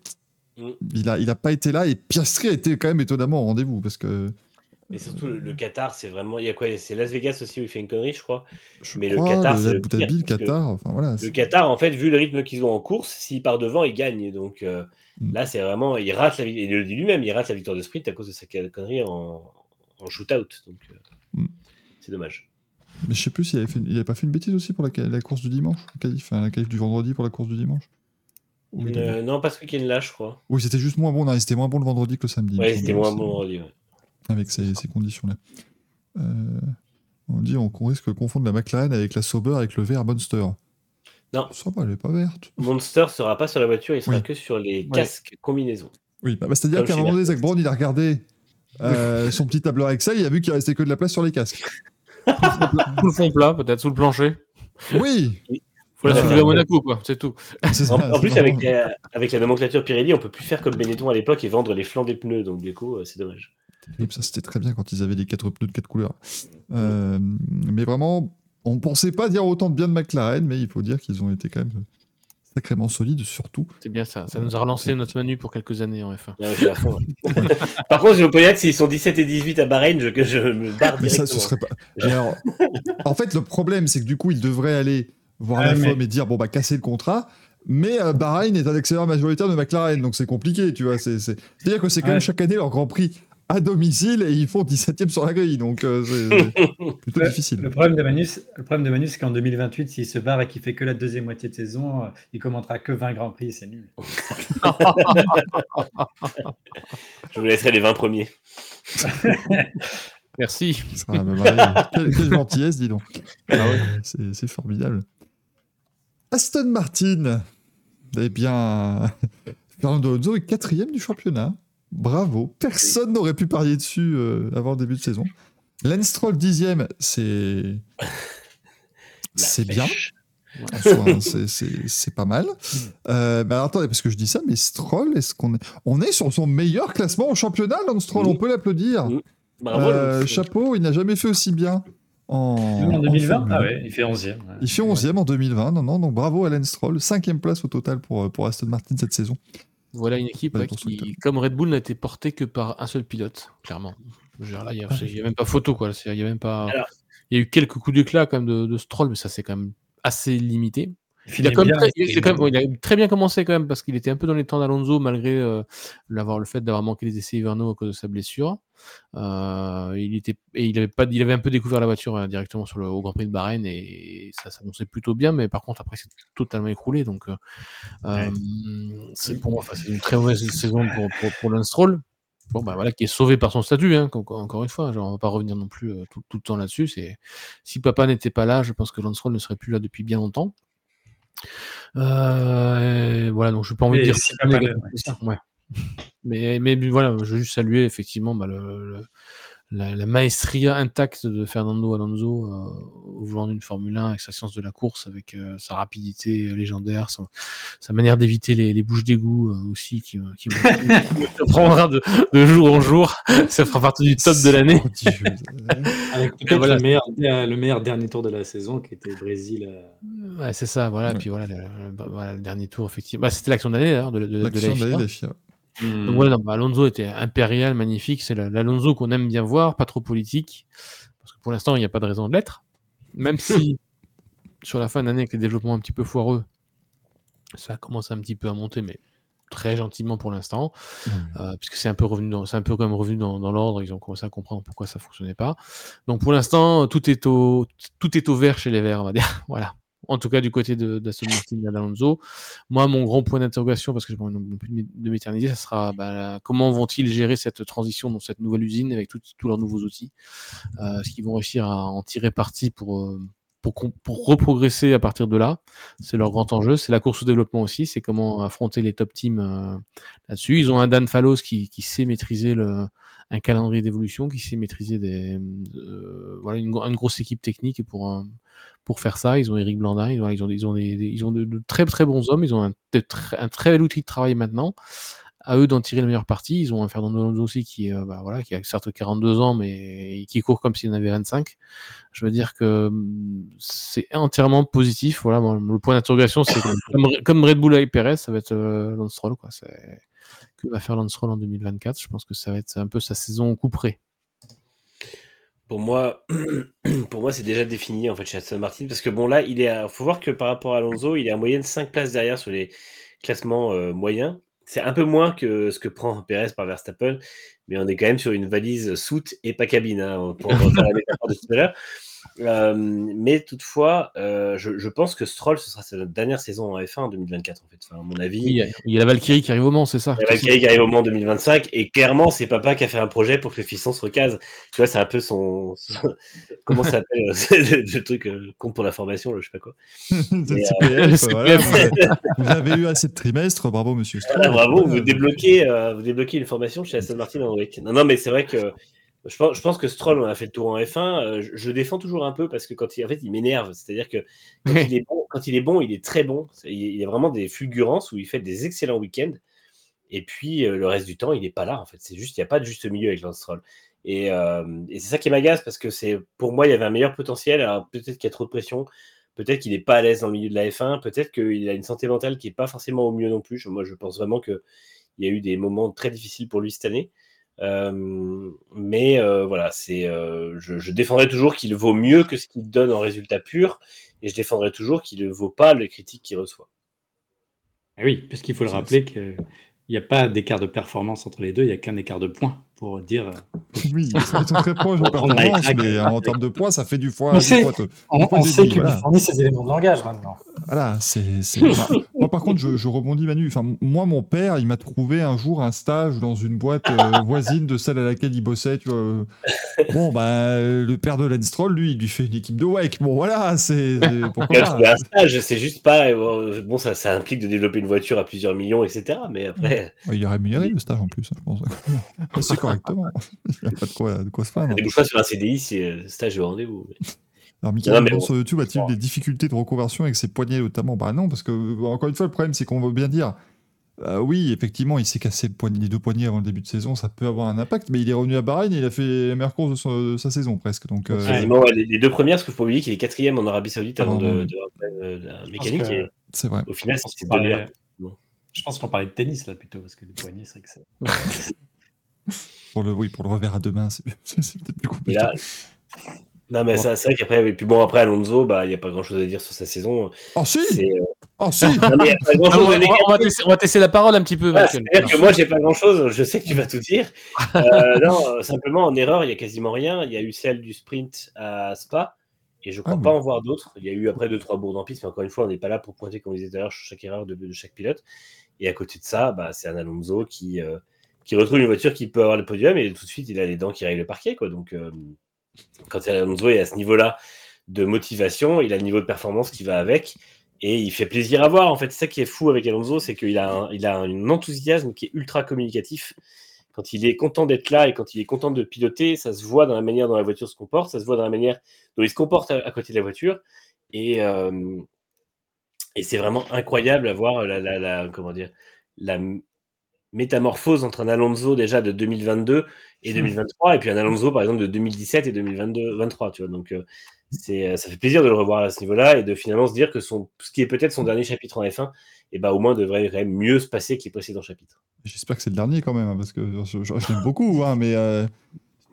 [SPEAKER 4] Mm.
[SPEAKER 1] il n'a il a pas été là, et Piastri a été quand même étonnamment au rendez-vous, parce que
[SPEAKER 4] Et surtout, le, le Qatar, c'est vraiment. Il y a quoi C'est Las Vegas aussi où il fait une connerie, je crois.
[SPEAKER 1] je
[SPEAKER 4] Mais le Qatar,
[SPEAKER 1] le
[SPEAKER 4] le pire,
[SPEAKER 1] Qatar, enfin voilà.
[SPEAKER 4] Le Qatar, en fait, vu le rythme qu'ils ont en course, s'il part devant, il gagne. Donc euh,
[SPEAKER 1] Mm.
[SPEAKER 4] là, c'est vraiment. Il rate la Il le dit lui-même, il rate la victoire de sprint à cause de sa connerie en, en shootout. Donc euh. C'est dommage.
[SPEAKER 1] Mais je sais plus s'il avait, fait il avait pas fait une bêtise aussi pour la, la course du dimanche, la qualif, enfin, la qualif du vendredi pour la course du dimanche. Oui,
[SPEAKER 4] Euh, non, pas ce week-end-là, je crois.
[SPEAKER 1] Oui, c'était juste moins bon. Non, c'était moins bon le vendredi que le samedi.
[SPEAKER 4] Ouais, c'était moins
[SPEAKER 1] c'est-
[SPEAKER 4] bon vendredi. ouais.
[SPEAKER 1] Avec ces, ces conditions-là. Euh, on dit on, qu'on risque de confondre la McLaren avec la Sauber avec le vert Monster.
[SPEAKER 4] Non.
[SPEAKER 1] Ça va, elle est pas verte.
[SPEAKER 4] Monster sera pas sur la voiture, il sera
[SPEAKER 1] Oui.
[SPEAKER 4] que sur les
[SPEAKER 2] Ouais.
[SPEAKER 4] casques combinaisons.
[SPEAKER 1] Oui, bah, bah, c'est-à-dire qu'à un moment donné. Zach Brown, il a regardé euh, son petit tableur Excel, il a vu qu'il restait que de la place sur les casques.
[SPEAKER 2] Sous le fond plat, peut-être sous le plancher.
[SPEAKER 1] Oui
[SPEAKER 2] Faut la
[SPEAKER 1] Ah,
[SPEAKER 2] soulever à Monaco, quoi. C'est tout.
[SPEAKER 4] En, plus, avec la, avec la nomenclature Pirelli, on peut plus faire comme Benetton à l'époque et vendre les flancs des pneus. Donc, du coup, euh, c'est dommage.
[SPEAKER 1] ça c'était très bien quand ils avaient les quatre pneus de quatre couleurs. Euh, mais vraiment, on pensait pas dire autant de bien de McLaren, mais il faut dire qu'ils ont été quand même sacrément solides, surtout.
[SPEAKER 2] C'est bien ça. Ça nous a relancé notre menu pour quelques années en F1.
[SPEAKER 4] Ouais, fond, ouais. Par contre, je peux dire que s'ils sont 17 et 18 à Bahreïn, je, que je me barre
[SPEAKER 1] Mais ça, ce serait pas. Alors, en fait, le problème, c'est que du coup, ils devraient aller voir
[SPEAKER 5] Ah,
[SPEAKER 1] la
[SPEAKER 5] mais-
[SPEAKER 1] FOM et dire bon, bah, casser le contrat. Mais euh, Bahreïn est un actionnaire majoritaire de McLaren, donc c'est compliqué, tu vois. c'est- c'est- C'est-à-dire que c'est quand
[SPEAKER 5] Ouais.
[SPEAKER 1] même chaque année leur Grand Prix à domicile et ils font 17ème sur la grille, donc euh, c'est plutôt
[SPEAKER 5] Le-
[SPEAKER 1] difficile.
[SPEAKER 5] Le problème de Manus, le problème de Manus, c'est qu'en 2028, s'il se barre et qu'il fait que la deuxième moitié de saison, euh, il commentera que 20 grands prix, c'est nul.
[SPEAKER 4] Je vous laisserai les 20 premiers.
[SPEAKER 2] Merci.
[SPEAKER 1] Ça va me marier. quelle, quelle gentillesse, dis donc.
[SPEAKER 2] Ah ouais.
[SPEAKER 1] C'est formidable. Aston Martin. Eh bien, Fernando Alonso est quatrième du championnat. Bravo. Personne n'aurait pu parier dessus euh, avant le début de saison. Lance Stroll dixième, c'est c'est bien. hein, c'est- pas mal. Euh, bah, alors, attendez, parce que je dis ça, mais Stroll, est-ce qu'on est... On est sur son meilleur classement au championnat, Lance Stroll,
[SPEAKER 4] Oui.
[SPEAKER 1] on peut l'applaudir.
[SPEAKER 4] Oui. Bravo.
[SPEAKER 1] Euh, chapeau, il n'a jamais fait aussi bien en,
[SPEAKER 5] en 2020
[SPEAKER 1] Formule
[SPEAKER 5] Ah ouais, il fait 11e. ouais.
[SPEAKER 1] Il fait 11e en 2020, non, non, donc bravo à Lance Stroll, cinquième place au total pour, pour Aston Martin cette saison.
[SPEAKER 2] Voilà une équipe
[SPEAKER 1] Ouais,
[SPEAKER 2] qui, comme Red Bull, n'a été portée que par un seul pilote, clairement. Là, il n'y a, il y a même pas photo, quoi. Il y a même pas.
[SPEAKER 4] Alors-
[SPEAKER 2] Il y a eu quelques coups d'éclat quand même de, de Stroll, mais ça c'est quand même assez limité. Il a, quand très, il, a quand même, il a très bien commencé quand même parce qu'il était un peu dans les temps d'Alonso malgré euh, le fait d'avoir manqué les essais hivernaux à cause de sa blessure. Euh, il était et il avait pas, il avait un peu découvert la voiture euh, directement sur le au Grand Prix de Bahreïn et ça s'annonçait plutôt bien, mais par contre après c'est totalement écroulé donc euh, c'est pour moi c'est une très mauvaise saison pour pour, pour Lance Stroll. Bon bah voilà qui est sauvé par son statut hein, encore une fois, genre on va pas revenir non plus tout, tout, le temps là-dessus. Si papa n'était pas là, je pense que Lance Stroll ne serait plus là depuis bien longtemps. Euh, voilà, donc je n'ai pas envie de dire. Si ouais. mais, mais voilà, je veux juste saluer effectivement bah, le, le, la, la, maestria intacte de Fernando Alonso euh, au volant d'une Formule 1 avec sa science de la course, avec euh, sa rapidité légendaire, son, sa manière d'éviter les, les, bouches d'égout euh, aussi, qui, qui me prendra de, de, jour en jour. Ça fera partie du top de l'année.
[SPEAKER 5] avec peut-être voilà. le, meilleur, le meilleur dernier tour de la saison qui était Brésil.
[SPEAKER 2] Ouais, c'est ça, voilà. Ouais. Puis voilà le, voilà, le dernier tour, effectivement. Bah, C'était l'action d'année d'ailleurs de, de, de la FIA. Mmh. Donc voilà, bah, Alonso était impérial, magnifique. C'est l'Alonso qu'on aime bien voir, pas trop politique. Parce que pour l'instant, il n'y a pas de raison de l'être. Même si, sur la fin d'année, avec les développements un petit peu foireux, ça commence un petit peu à monter, mais très gentiment pour l'instant. Mmh. Euh, puisque c'est un peu revenu c'est un peu quand même revenu dans, dans l'ordre. Ils ont commencé à comprendre pourquoi ça fonctionnait pas. Donc pour l'instant, tout est au, tout est au vert chez les Verts, on va dire. voilà en tout cas du côté d'Aston Martin et d'Alonso. Moi, mon grand point d'interrogation, parce que je ne plus de m'éterniser, ça sera bah, comment vont-ils gérer cette transition dans cette nouvelle usine avec tous leurs nouveaux outils? Euh, Est-ce qu'ils vont réussir à en tirer parti pour, euh, pour, reprogresser à partir de là? C'est leur grand enjeu. C'est la course au développement aussi, c'est comment affronter les top teams euh, là-dessus. Ils ont un Dan Fallos qui sait maîtriser le, un calendrier d'évolution, qui sait maîtriser des, euh, voilà, une, grosse équipe technique pour pour faire ça. Ils ont Eric Blandin, ils ont, ils ont, des, ils ont de, de, très très bons hommes, ils ont un, un, très bel outil de travail maintenant. À eux d'en tirer la meilleure partie. Ils ont un Fernando Alonso aussi qui, euh, bah, voilà, qui a certes 42 ans, mais qui court comme s'il en avait 25. Je veux dire que mm, c'est entièrement positif. Voilà, le point d'interrogation, c'est comme, comme, Red Bull avec Perez, ça va être euh, Lance Stroll. Quoi. Que va faire Lance Stroll en 2024 Je pense que ça va être un peu sa saison coup près.
[SPEAKER 4] Pour moi, pour moi, c'est déjà défini en fait chez Aston Martin parce que bon là, il est, faut voir que par rapport à Alonso, il est en moyenne 5 places derrière sur les classements euh, moyens. C'est un peu moins que ce que prend Perez par Verstappen, mais on est quand même sur une valise soute et pas cabine hein, pour faire la métaphore de tout à l'heure. Euh, mais toutefois, euh, je, je, pense que Stroll, ce sera sa dernière saison en F1 en 2024, en fait. Enfin, à mon avis.
[SPEAKER 2] Il y, a, il y a la Valkyrie qui arrive au Mans, c'est ça
[SPEAKER 4] La Valkyrie qui arrive au Mans en 2025, et clairement, c'est papa qui a fait un projet pour que le fiston se recase. Tu vois, c'est un peu son. son... Comment ça s'appelle le, truc euh, compte pour la formation, je sais pas quoi.
[SPEAKER 1] vous avez eu assez de trimestres, bravo, monsieur Stroll.
[SPEAKER 4] Ah, bravo, vous débloquez, euh, vous débloquez une formation chez Aston Martin en Non, non, mais c'est vrai que je pense, je pense, que Stroll, on a fait le tour en F1. Euh, je, je, défends toujours un peu parce que quand il, en fait, il m'énerve. C'est-à-dire que quand, il est bon, quand il est bon, il est très bon. Il, il y a vraiment des fulgurances où il fait des excellents week-ends. Et puis euh, le reste du temps, il n'est pas là. En fait, c'est juste, il n'y a pas de juste milieu avec Lance Stroll. Et, euh, et c'est ça qui m'agace parce que c'est, pour moi, il y avait un meilleur potentiel. Alors peut-être qu'il y a trop de pression. Peut-être qu'il n'est pas à l'aise dans le milieu de la F1. Peut-être qu'il a une santé mentale qui n'est pas forcément au mieux non plus. Moi, je pense vraiment qu'il y a eu des moments très difficiles pour lui cette année. Euh, mais euh, voilà, c'est, euh, je, je, défendrai toujours qu'il vaut mieux que ce qu'il donne en résultat pur, et je défendrai toujours qu'il ne vaut pas les critiques qu'il reçoit.
[SPEAKER 5] Ah oui, parce qu'il faut le rappeler qu'il n'y a pas d'écart de performance entre les deux, il n'y a qu'un écart de points pour dire.
[SPEAKER 1] Oui, ils sont très proches en performance, mais en termes de points, ça fait du foie.
[SPEAKER 5] On, sait, on, on sait qu'il voilà. fournit ces éléments de langage maintenant.
[SPEAKER 1] Voilà, c'est. moi, par contre, je, je, rebondis, Manu. Enfin, moi, mon père, il m'a trouvé un jour un stage dans une boîte euh, voisine de celle à laquelle il bossait. Tu vois. Bon, bah, le père de Lenstroll, lui, il lui fait une équipe de WEC. Bon, voilà, c'est.
[SPEAKER 4] un stage, c'est juste pas. Bon, ça, ça implique de développer une voiture à plusieurs millions, etc. Mais après.
[SPEAKER 1] Ouais, il est rémunéré le stage en plus, hein, je pense. c'est correctement. Il n'y a pas de quoi, de quoi se faire.
[SPEAKER 4] Sur un CDI, c'est stage de rendez-vous. Mais...
[SPEAKER 1] Alors, Michael, non, bon. sur YouTube, a-t-il des difficultés de reconversion avec ses poignets notamment? Bah non, parce que, encore une fois, le problème, c'est qu'on veut bien dire. Euh, oui, effectivement, il s'est cassé le poignet, les deux poignets avant le début de saison, ça peut avoir un impact, mais il est revenu à Bahreïn et il a fait la meilleure course de, son, de sa saison presque. Donc,
[SPEAKER 4] euh... ouais, les, les, deux premières, parce qu'il faut pas oublier qu'il est quatrième en Arabie Saoudite avant de, de, de, la mécanique. Que...
[SPEAKER 1] C'est vrai.
[SPEAKER 4] Au final, c'est
[SPEAKER 5] parlait... bon. Je pense qu'on parlait de tennis là plutôt, parce que les poignets, c'est que c'est.
[SPEAKER 1] pour le, oui, pour le revers à deux mains, c'est peut-être plus compliqué.
[SPEAKER 4] Là... Non, mais c'est vrai qu'après, et puis bon, après Alonso, bah, il n'y a pas grand chose à dire sur sa saison.
[SPEAKER 1] Oh, si Oh
[SPEAKER 4] Non, mais
[SPEAKER 2] on, va,
[SPEAKER 4] négatif.
[SPEAKER 2] on va tester, la parole un petit peu,
[SPEAKER 4] Ah. C'est-à-dire que moi, j'ai pas grand-chose. Je sais que tu vas tout dire. Euh, non, euh, simplement, en erreur, il y a quasiment rien. Il y a eu celle du sprint à Spa. Et je crois
[SPEAKER 1] Ah
[SPEAKER 4] pas en voir d'autres. Il y a eu après deux, trois bourdes en piste. Mais encore une fois, on n'est pas là pour pointer, comme on disait tout à l'heure, chaque erreur de, de chaque pilote. Et à côté de ça, bah, c'est un Alonso qui, euh, qui retrouve une voiture qui peut avoir le podium. Et tout de suite, il a les dents qui règlent le parquet. Quoi. Donc, euh, quand Alonso est à ce niveau-là de motivation, il a le niveau de performance qui va avec. Et il fait plaisir à voir. En fait, c'est ça qui est fou avec Alonso, c'est qu'il a, un, enthousiasme qui est ultra communicatif. Quand il est content d'être là et quand il est content de piloter, ça se voit dans la manière dont la voiture se comporte, ça se voit dans la manière dont il se comporte à, côté de la voiture. Et, euh, et c'est vraiment incroyable à voir la, la- comment dire, la métamorphose entre un Alonso déjà de 2022 et 2023, et puis un Alonso par exemple de 2017 et 2022, 23, tu vois. Donc euh, c'est, euh, ça fait plaisir de le revoir à ce niveau-là et de finalement se dire que son, ce qui est peut-être son dernier chapitre en F1, et bah, au moins devrait quand même mieux se passer que les précédents chapitres.
[SPEAKER 1] J'espère que c'est le dernier quand même, hein, parce que je, je- je l'aime beaucoup, hein, mais euh,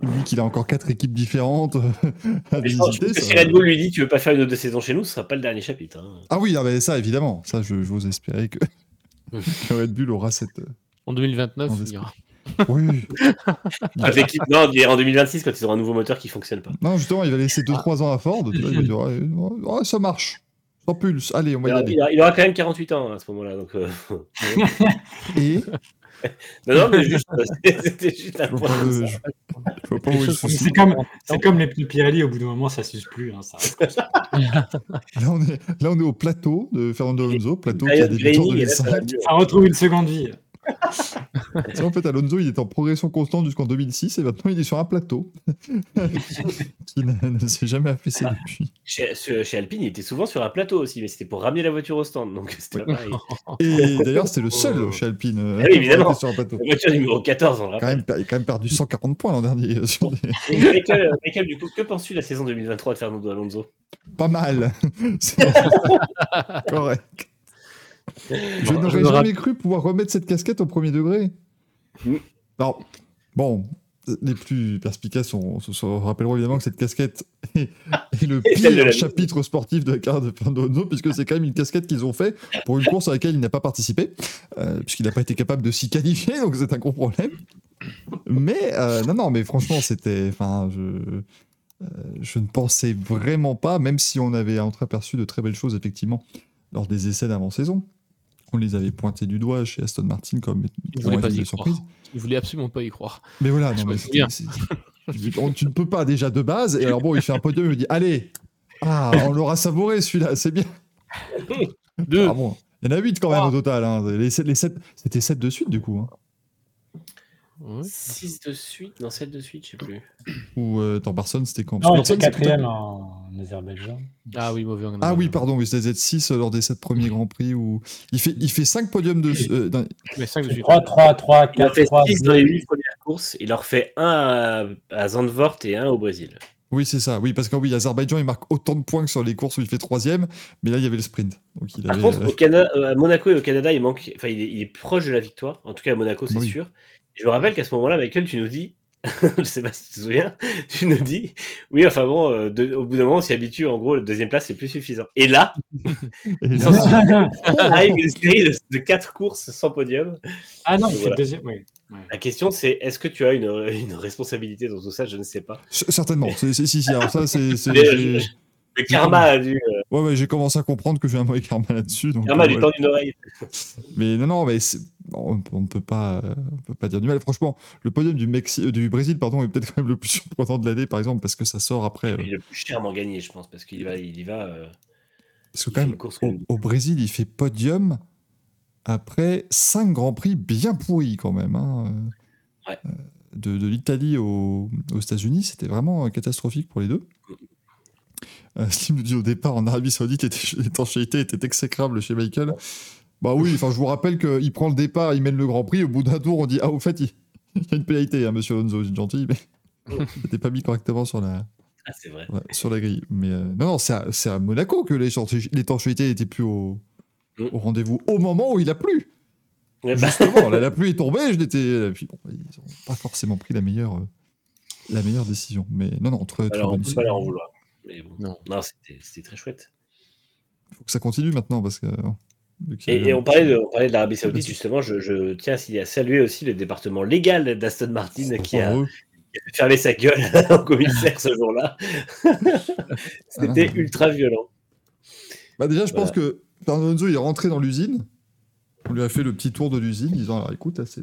[SPEAKER 1] lui qu'il a encore quatre équipes différentes à
[SPEAKER 4] Mais je pense
[SPEAKER 1] visiter.
[SPEAKER 4] que
[SPEAKER 1] ça-
[SPEAKER 4] si Red Bull lui dit tu veux pas faire une autre saison chez nous, ce sera pas le dernier chapitre. hein.
[SPEAKER 1] Ah oui, ah ben ça évidemment, ça je- j'ose espérer que, que Red Bull aura cette. Euh,
[SPEAKER 2] En 2029,
[SPEAKER 1] On
[SPEAKER 2] il y
[SPEAKER 1] espère.
[SPEAKER 2] aura.
[SPEAKER 1] Oui.
[SPEAKER 4] Avec, non, en 2026 quand ils auront un nouveau moteur qui fonctionne pas.
[SPEAKER 1] Non, justement, il va laisser 2-3 ans à Ford. tu vois, il va dire, ouais, ouais, ça marche. Sans pulse. Allez, on va
[SPEAKER 4] Il
[SPEAKER 1] y
[SPEAKER 4] aura,
[SPEAKER 1] aller.
[SPEAKER 4] il aura- il aura quand même 48 ans à ce moment-là. Donc, euh,
[SPEAKER 1] Et
[SPEAKER 4] non, non, mais juste, c'était juste un point.
[SPEAKER 1] souci.
[SPEAKER 5] C'est comme, c'est comme les pneus Pirelli, au bout d'un moment, ça s'use plus. hein, ça.
[SPEAKER 1] Là on, est, là, on est au plateau de Fernando Alonso, plateau qui a
[SPEAKER 4] ça va
[SPEAKER 1] 2005.
[SPEAKER 4] mieux.
[SPEAKER 5] Ça retrouve une seconde vie.
[SPEAKER 1] En fait, Alonso, il est en progression constante jusqu'en 2006 et maintenant il est sur un plateau qui ne, s'est jamais affaissé depuis.
[SPEAKER 4] Chez, Alpine, il était souvent sur un plateau aussi, mais c'était pour ramener la voiture au stand. Donc, c'était.
[SPEAKER 1] Et d'ailleurs, c'était le seul chez Alpine. euh,
[SPEAKER 4] Ah oui, évidemment.
[SPEAKER 1] sur un plateau.
[SPEAKER 4] La voiture numéro 14, on le
[SPEAKER 1] Quand même, il a quand même perdu 140 points l'an dernier. euh, sur des-
[SPEAKER 4] Et Michael, euh, Michael, du coup, que penses-tu de la saison 2023 de Fernando Alonso?
[SPEAKER 1] Pas mal. Correct. Je
[SPEAKER 2] Bon,
[SPEAKER 1] n'aurais jamais cru pouvoir remettre cette casquette au premier degré.
[SPEAKER 4] Mm.
[SPEAKER 1] Alors, bon, les plus perspicaces sont- se, se rappelleront évidemment que cette casquette est, est le pire chapitre sportif de la carrière de Fernando Alonso, puisque c'est quand même une casquette qu'ils ont fait pour une course à laquelle il n'a pas participé, euh, puisqu'il n'a pas été capable de s'y qualifier, donc c'est un gros problème. Mais euh, non, non, mais franchement, c'était. Enfin, je. euh, je ne pensais vraiment pas, même si on avait entreaperçu de très belles choses, effectivement, lors des essais d'avant-saison. On les avait pointés du doigt chez Aston Martin comme
[SPEAKER 2] Il
[SPEAKER 1] étant
[SPEAKER 2] voulait pas
[SPEAKER 1] une
[SPEAKER 2] y
[SPEAKER 1] des
[SPEAKER 2] croire.
[SPEAKER 1] surprises.
[SPEAKER 2] Il voulait absolument pas y croire.
[SPEAKER 1] Mais voilà, non, mais on- tu ne peux pas déjà de base. Et alors bon, il fait un podium, il me dit Allez, ah, on l'aura savouré celui-là, c'est bien.
[SPEAKER 2] Deux.
[SPEAKER 1] Ah bon, il y en a 8 quand même
[SPEAKER 2] Ah.
[SPEAKER 1] au total. hein. Les, sept- les sept- C'était 7 de suite du coup. hein.
[SPEAKER 2] Ouais.
[SPEAKER 4] 6 de suite Non, 7 de suite, je sais plus.
[SPEAKER 1] Ou euh, attends, Barson, c'était quand?
[SPEAKER 5] Non, il
[SPEAKER 1] Barson,
[SPEAKER 5] était
[SPEAKER 1] c'est
[SPEAKER 5] quatrième
[SPEAKER 1] peut-être-
[SPEAKER 5] en Azerbaïdjan.
[SPEAKER 2] Ah oui, mauvais en
[SPEAKER 1] Ah oui, pardon, oui, c'était 6 lors des 7 premiers Grands Prix où il fait, il fait 5 podiums de. euh,
[SPEAKER 2] Mais 5 de suite.
[SPEAKER 5] 3, 3, 3,
[SPEAKER 4] Il en
[SPEAKER 5] 4,
[SPEAKER 4] fait
[SPEAKER 5] 3,
[SPEAKER 4] 6 dans les 8 premières courses. Il en refait un à, à Zandvoort et un au Brésil.
[SPEAKER 1] Oui, c'est ça. Oui, parce que oui, Azerbaïdjan, il marque autant de points que sur les courses où il fait troisième, mais là, il y avait le sprint. Donc, il
[SPEAKER 4] Par
[SPEAKER 1] avait,
[SPEAKER 4] contre,
[SPEAKER 1] euh,
[SPEAKER 4] au Canada, euh, à Monaco et au Canada, il manque. Enfin, il est, il est proche de la victoire. En tout cas, à Monaco, c'est
[SPEAKER 1] Oui.
[SPEAKER 4] sûr. Je me rappelle qu'à ce moment-là, Michael, tu nous dis. je sais pas si tu te souviens, tu nous dis, oui, enfin bon, euh, de- au bout d'un moment, on s'y habitue, en gros, la deuxième place, c'est plus suffisant. Et là, arrive une série de, de quatre courses sans podium.
[SPEAKER 5] ah non, fait
[SPEAKER 4] Voilà.
[SPEAKER 5] deuxième. Oui. Ouais.
[SPEAKER 4] La question, c'est est-ce que tu as une, une responsabilité dans tout ça? Je ne sais pas.
[SPEAKER 1] Certainement. C'est- c'est- si, si, alors ça, c'est.
[SPEAKER 4] Euh, Le karma a dû, euh,
[SPEAKER 1] Ouais, ouais, j'ai commencé à comprendre que j'ai un mauvais karma là-dessus. donc,
[SPEAKER 4] karma a
[SPEAKER 1] euh,
[SPEAKER 4] dû
[SPEAKER 1] voilà.
[SPEAKER 4] tendre une oreille.
[SPEAKER 1] Mais non, non, mais on ne peut pas, euh, on peut pas dire du mal. Franchement, le podium du, Mexi- euh, du Brésil pardon, est peut-être quand même le plus surprenant de l'année, par exemple, parce que ça sort après. euh,
[SPEAKER 4] Il est le plus chèrement gagné, je pense, parce qu'il y va, il y va. euh,
[SPEAKER 1] parce que quand même, au, Brésil, il fait podium après 5 grands prix bien pourris quand même. hein, euh,
[SPEAKER 4] Ouais.
[SPEAKER 1] euh, De, de l'Italie au- aux États-Unis, c'était vraiment euh, catastrophique pour les deux. Slim nous dit au départ en Arabie Saoudite, l'étanchéité était exécrable chez Michael. Bah oui, enfin je vous rappelle qu'il prend le départ, il mène le Grand Prix, au bout d'un tour on dit ah au fait il, il y a une pénalité, hein, Monsieur Alonso, c'est gentil, mais c'était pas mis correctement sur la,
[SPEAKER 4] Ah, c'est vrai.
[SPEAKER 1] ouais, sur la grille. Mais euh, non, non, c'est à, Monaco que l'étanchéité était plus au,
[SPEAKER 4] Mm.
[SPEAKER 1] au rendez-vous, au moment où il a plu.
[SPEAKER 4] Ouais, bah,
[SPEAKER 1] Justement, là, la pluie est tombée, je l'étais. et puis, bon, ils n'ont pas forcément pris la meilleure, euh, la meilleure décision. Mais non, non, très, très
[SPEAKER 4] alors, on peut pas leur vouloir. Mais bon.
[SPEAKER 2] Non.
[SPEAKER 4] Non, c'était très chouette.
[SPEAKER 1] faut que ça continue maintenant parce que euh,
[SPEAKER 4] Et, on parlait de, de l'Arabie Saoudite, justement, je, tiens à saluer aussi le département légal d'Aston Martin qui a, fermé sa gueule au commissaire ce jour-là. C'était ah. ultra violent.
[SPEAKER 1] Bah déjà, je pense que Fernando est rentré dans l'usine. On lui a fait le petit tour de l'usine, disant alors écoute, c'est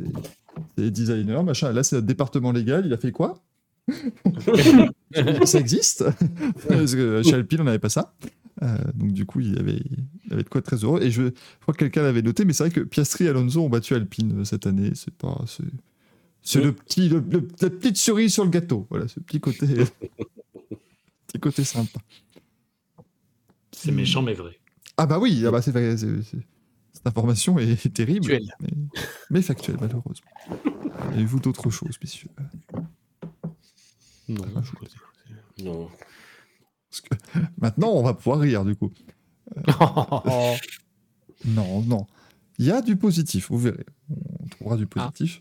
[SPEAKER 1] des, designers, machin. Là, c'est notre département légal. Il a fait quoi? Ça existe Parce que chez Alpine, on n'avait pas ça. Euh, donc du coup, il avait, avait de quoi être très heureux. Et je, crois que quelqu'un l'avait noté, mais c'est vrai que Piastri et Alonso ont battu Alpine euh, cette année. C'est pas, c'est, le petit, le, la petite cerise sur le gâteau. Voilà, ce petit côté, petit côté sympa.
[SPEAKER 5] C'est méchant mais vrai.
[SPEAKER 1] Ah bah oui, ah bah c'est, cette information est terrible, mais, factuelle malheureusement. Avez-vous d'autres choses, messieurs?
[SPEAKER 4] Non. non.
[SPEAKER 1] maintenant, on va pouvoir rire, du coup. Euh, non, non. Il y a du positif, vous verrez. On trouvera du positif.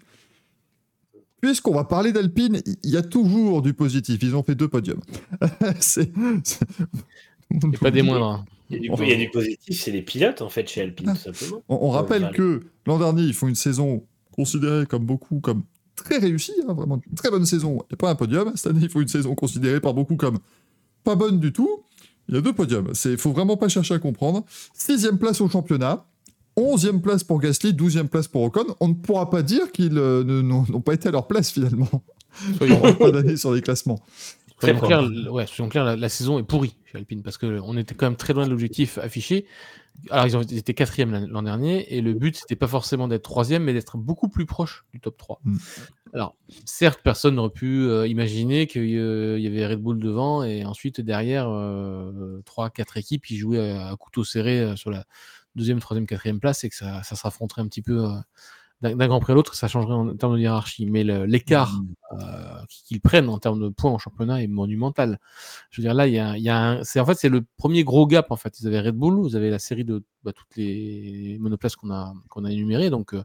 [SPEAKER 1] Puisqu'on va parler d'Alpine, il y a toujours du positif. Ils ont fait deux podiums.
[SPEAKER 2] c'est pas des moindres. Hein.
[SPEAKER 4] Il y, a du, positif, c'est les pilotes en fait chez Alpine, tout simplement.
[SPEAKER 1] On, rappelle que l'an dernier, ils font une saison considérée comme beaucoup comme très réussie, hein, vraiment une très bonne saison et pas un podium. Cette année, ils font une saison considérée par beaucoup comme pas bonne du tout. Il y a deux podiums. Il faut vraiment pas chercher à comprendre. Sixième place au championnat. Onzième place pour Gasly, douzième place pour Ocon. On ne pourra pas dire qu'ils euh, n'ont pas été à leur place finalement. Soyons pas d'année sur les classements.
[SPEAKER 2] Soyons clairs, ouais, clair, la, la, saison est pourrie chez Alpine parce qu'on était quand même très loin de l'objectif affiché. Alors, ils, ont, été quatrième l'an dernier, et le but, c'était pas forcément d'être troisième, mais d'être beaucoup plus proche du top 3. Mm. Alors, certes, personne n'aurait pu euh, imaginer qu'il y avait Red Bull devant, et ensuite, derrière, euh, 3-4 équipes qui jouaient à, couteau serré euh, sur la deuxième, troisième, quatrième place, et que ça, ça se affronterait un petit peu euh, d'un grand prix à l'autre, ça changerait en termes de hiérarchie. Mais l'écart mmh. euh, qu'ils prennent en termes de points en championnat est monumental. Je veux dire, là, il y a, y a un, en fait, c'est le premier gros gap. En fait, ils avaient Red Bull, vous avez la série de bah, toutes les monoplaces qu'on a, qu'on a énumérées, donc euh,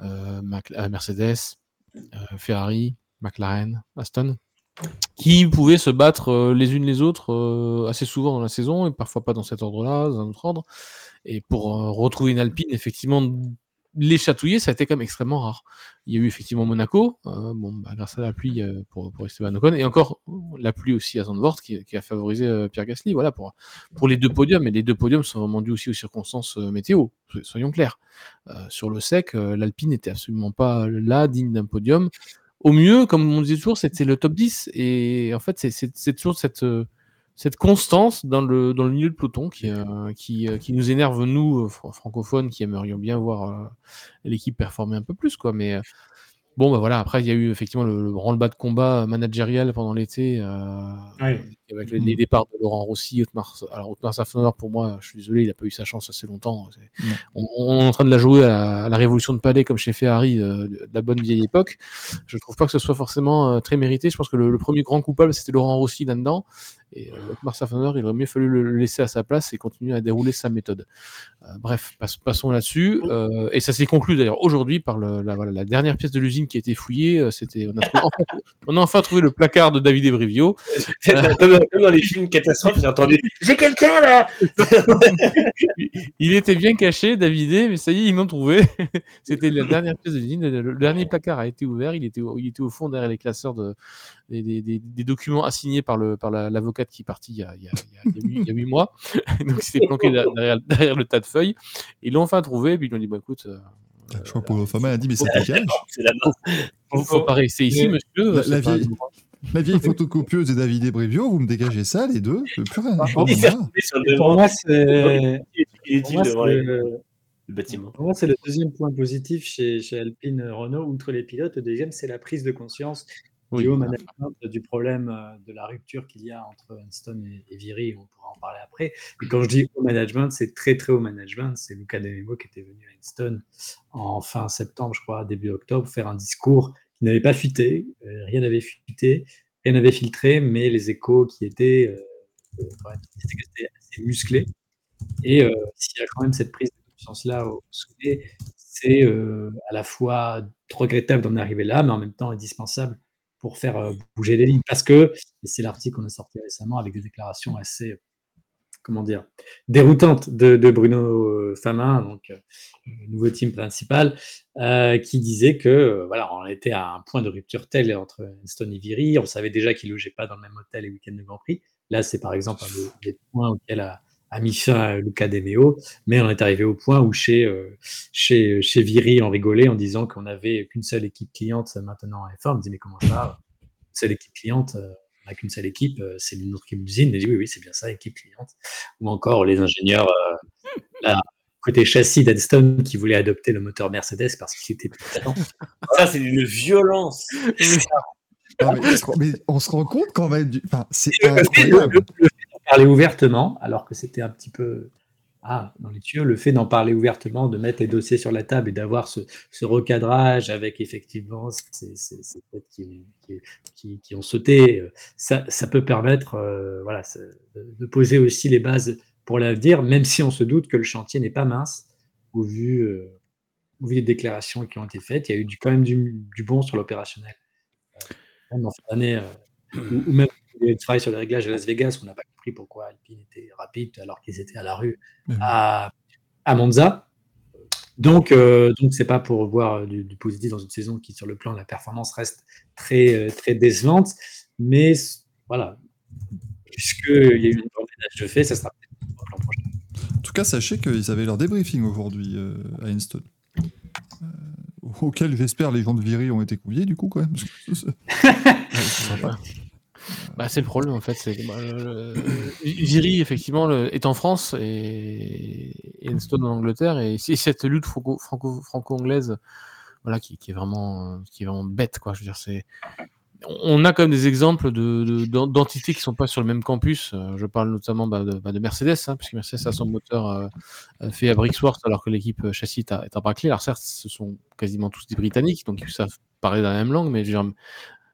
[SPEAKER 2] euh Mercedes, euh, Ferrari, McLaren, Aston, qui pouvaient se battre les unes les autres assez souvent dans la saison, et parfois pas dans cet ordre-là, dans un autre ordre. Et pour retrouver une Alpine, effectivement, les chatouiller, ça a été quand extrêmement rare. Il y a eu effectivement Monaco, euh, bah, grâce à la pluie euh, pour, pour Esteban Ocon, et encore la pluie aussi à Zandvoort qui, a favorisé euh, Pierre Gasly. Voilà pour, pour les deux podiums, et les deux podiums sont vraiment dus aussi aux circonstances météo, soyons clairs. sur le sec, l'Alpine n'était absolument pas là, digne d'un podium. Au mieux, comme on disait toujours, c'était le top 10, et en fait, c'est toujours cette cette constance dans le, dans le milieu de peloton qui, euh, qui, euh, qui, nous énerve, nous, francophones, qui aimerions bien voir euh, l'équipe performer un peu plus. Quoi. Mais bon, bah voilà, après, il y a eu effectivement le, le branle-bas de combat managérial pendant l'été, avec les, départs de Laurent Rossi, Otmar, alors Otmar pour moi, je suis désolé, il n'a pas eu sa chance assez longtemps. On, est en train de la jouer à la, révolution de palais comme chez Ferrari de la bonne vieille époque. Je ne trouve pas que ce soit forcément très mérité. Je pense que le, le premier grand coupable, c'était Laurent Rossi là-dedans. Et euh, Marcel il aurait mieux fallu le laisser à sa place et continuer à dérouler sa méthode. Euh, bref, passons là-dessus. Euh, et ça s'est conclu d'ailleurs aujourd'hui par le, la, voilà, la, dernière pièce de l'usine qui a été fouillée. C'était, on, a enfin, on, a enfin trouvé le placard de David Ebrivio.
[SPEAKER 4] comme, dans les films catastrophes, j'ai entendu J'ai quelqu'un là
[SPEAKER 2] Il était bien caché, David, mais ça y est, ils l'ont trouvé. C'était la dernière pièce de l'usine. Le, dernier placard a été ouvert. Il était, au, il était au fond derrière les classeurs de, des, des, des, documents assignés par, le, par l'avocate qui est parti il y a, il y a, il y a, 8, mois. Donc, c'était planqué derrière, derrière, le tas de feuilles. Ils l'ont enfin trouvé, et puis ils ont dit bah, écoute. Euh,
[SPEAKER 1] je crois que Fama a dit mais c'est
[SPEAKER 2] Il ne faut pas rester ici, monsieur.
[SPEAKER 1] La, vieille, la vieille photocopieuse de David et Brevio, vous me dégagez ça, les deux plus rien.
[SPEAKER 5] Pour moi, c'est. Le bâtiment. Pour moi, c'est le deuxième point positif chez, chez Alpine Renault, outre les pilotes. Le deuxième, c'est la prise de conscience oui. au management du problème euh, de la rupture qu'il y a entre Winston et, et Viry, on pourra en parler après. Et quand je dis au management, c'est très très haut management. C'est Luca De Memo qui était venu à Winston en fin septembre, je crois, début octobre, faire un discours qui n'avait pas fuité, euh, rien n'avait fuité, rien n'avait filtré, mais les échos qui étaient, euh, assez musclés. Et s'il y a quand même cette prise de conscience-là au sommet, c'est à la fois regrettable d'en arriver là, mais en même temps indispensable pour faire euh, bouger les lignes. Parce que, et c'est l'article qu'on a sorti récemment avec des déclarations assez comment dire, déroutante de, Bruno Famin, donc nouveau team principal, qui disait que voilà, on était à un point de rupture tel entre Stone et Viry. On savait déjà qu'ils logeaient pas dans le même hôtel les week-ends de Grand Prix. Là, c'est par exemple un des, points auxquels a, a mis fin Luca De Meo, mais on est arrivé au point où chez, chez, chez Viry, on rigolait en disant qu'on n'avait qu'une seule équipe cliente maintenant en F1. On disait, mais comment ça? Une seule équipe cliente on n'a qu'une seule équipe, c'est une autre équipe d'usine. dit, oui, oui, c'est bien ça, équipe cliente. Ou encore les ingénieurs, côté châssis d'Edstone qui voulaient adopter le moteur Mercedes parce qu'il était plus
[SPEAKER 4] Ça, c'est une violence.
[SPEAKER 1] mais, on se rend compte quand même, enfin, c'est incroyable.
[SPEAKER 5] parler ouvertement, alors que c'était un petit peu ah, dans les tuyaux, le fait d'en parler ouvertement, de mettre les dossiers sur la table et d'avoir ce, recadrage avec effectivement ces, têtes qui, ont sauté, euh, ça, peut permettre euh, de poser aussi les bases pour l'avenir, même si on se doute que le chantier n'est pas mince au vu, euh, des déclarations qui ont été faites. Il y a eu quand même du, bon sur l'opérationnel. même fin d'année, ou, même le travail sur les réglages à Las Vegas, on n'a pas compris pourquoi Alpine était rapide alors qu'ils étaient à la rue à, Monza. Donc, euh, donc c'est pas pour voir du, positif dans une saison qui, sur le plan de la performance, reste très, euh, très décevante. Mais voilà, puisqu'il y a eu une ménage de fait, ça sera peut-être l'an prochain.
[SPEAKER 1] En tout cas, sachez qu'ils avaient leur débriefing aujourd'hui euh, à Instone. Euh, auquel j'espère les gens de Viry ont été conviés du coup quand même.
[SPEAKER 2] Bah, c'est le problème en fait. C'est, bah, Viry effectivement est en France et, Enstone en Angleterre et si cette lutte franco-anglaise, voilà, qui, est vraiment, qui est vraiment bête quoi. Je veux dire, c'est on a quand même des exemples de, d'entités qui sont pas sur le même campus. Euh, je parle notamment bah, bah, de, Mercedes, hein, puisque Mercedes a son moteur euh, fait à Brixworth alors que l'équipe euh, châssis est à, est Alors certes, ce sont quasiment tous des Britanniques, donc ils savent parler dans la même langue, mais je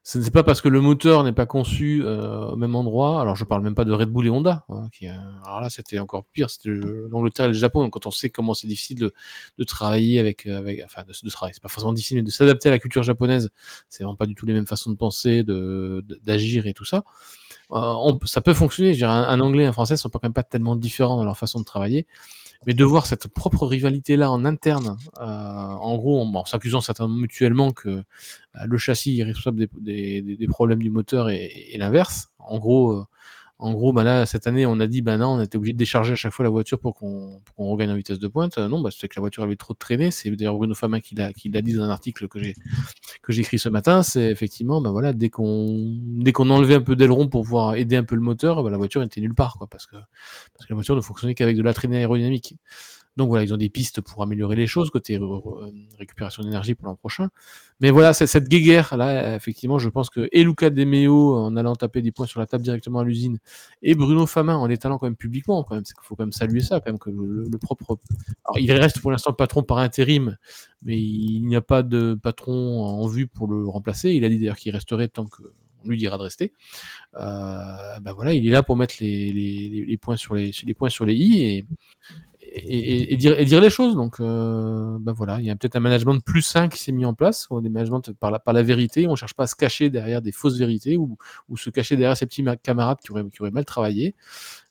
[SPEAKER 2] ce n'est pas parce que le moteur n'est pas conçu euh, au même endroit. Alors, je parle même pas de Red Bull et Honda. Hein, qui, euh, alors là, c'était encore pire. C'était l'Angleterre et le Japon. Donc, quand on sait comment c'est difficile de, de, travailler avec, euh, avec enfin, de, de travailler, c'est pas forcément difficile, mais de s'adapter à la culture japonaise, c'est vraiment pas du tout les mêmes façons de penser, de, d'agir et tout ça. On, ça peut fonctionner. Je un, un, anglais et un français sont pas quand même pas tellement différents dans leur façon de travailler. Mais de voir cette propre rivalité-là en interne, euh, en gros, en, s'accusant certainement mutuellement que euh, le châssis est responsable des, des, problèmes du moteur et, et l'inverse, en gros, euh, en gros, bah là, cette année, on a dit, bah non, on était obligé de décharger à chaque fois la voiture pour qu'on regagne en vitesse de pointe. Non, bah, c'est que la voiture avait trop de traîner. C'est d'ailleurs Bruno Famin qui l'a dit dans un article que j'ai écrit ce matin. C'est effectivement, bah voilà, dès qu'on dès qu'on enlevait un peu d'aileron pour pouvoir aider un peu le moteur, bah, la voiture était nulle part, quoi, parce que, parce que la voiture ne fonctionnait qu'avec de la traînée aérodynamique. Donc voilà, ils ont des pistes pour améliorer les choses côté récupération d'énergie pour l'an prochain. Mais voilà, cette guéguerre là, effectivement, je pense que et Luca De Meo en allant taper des points sur la table directement à l'usine, et Bruno Famin en étalant quand même publiquement, quand même, qu'il faut quand même saluer ça, quand même que le, propre. Alors il reste pour l'instant patron par intérim, mais il n'y a pas de patron en vue pour le remplacer. Il a dit d'ailleurs qu'il resterait tant que lui dira de rester. Euh, ben voilà, il est là pour mettre les, points sur les, les points sur les i et, et, dire, les choses. Donc, euh, ben voilà, il y a peut-être un management plus sain qui s'est mis en place, des managements par la, par la vérité. On ne cherche pas à se cacher derrière des fausses vérités ou, se cacher derrière ses petits camarades qui auraient, mal travaillé.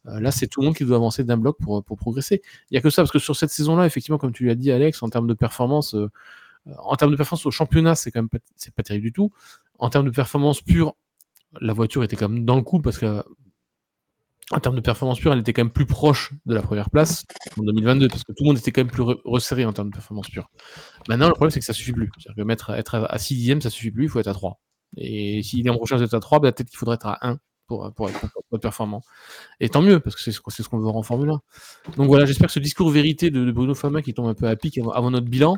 [SPEAKER 2] Euh, là, c'est tout le monde qui doit avancer d'un bloc pour, progresser. Il n'y a que ça, parce que sur cette saison-là, effectivement, comme tu l'as dit, Alex, en termes de performance, euh, en termes de performance au championnat, c'est quand même pas, pas terrible du tout. En termes de performance pure, la voiture était quand même dans le coup parce que en termes de performance pure, elle était quand même plus proche de la première place en 2022, parce que tout le monde était quand même plus resserré en termes de performance pure. Maintenant, le problème, c'est que ça suffit plus. C'est-à-dire que mettre, être à 6 dixièmes, ça suffit plus, il faut être à 3. Et s'il est en recherche d'être à 3, bah, peut-être qu'il faudrait être à 1 pour, pour être performant. Et tant mieux, parce que c'est ce, qu'on veut en Formule 1. Donc voilà, j'espère que ce discours vérité de, Bruno Fama, qui tombe un peu à pic avant, notre bilan,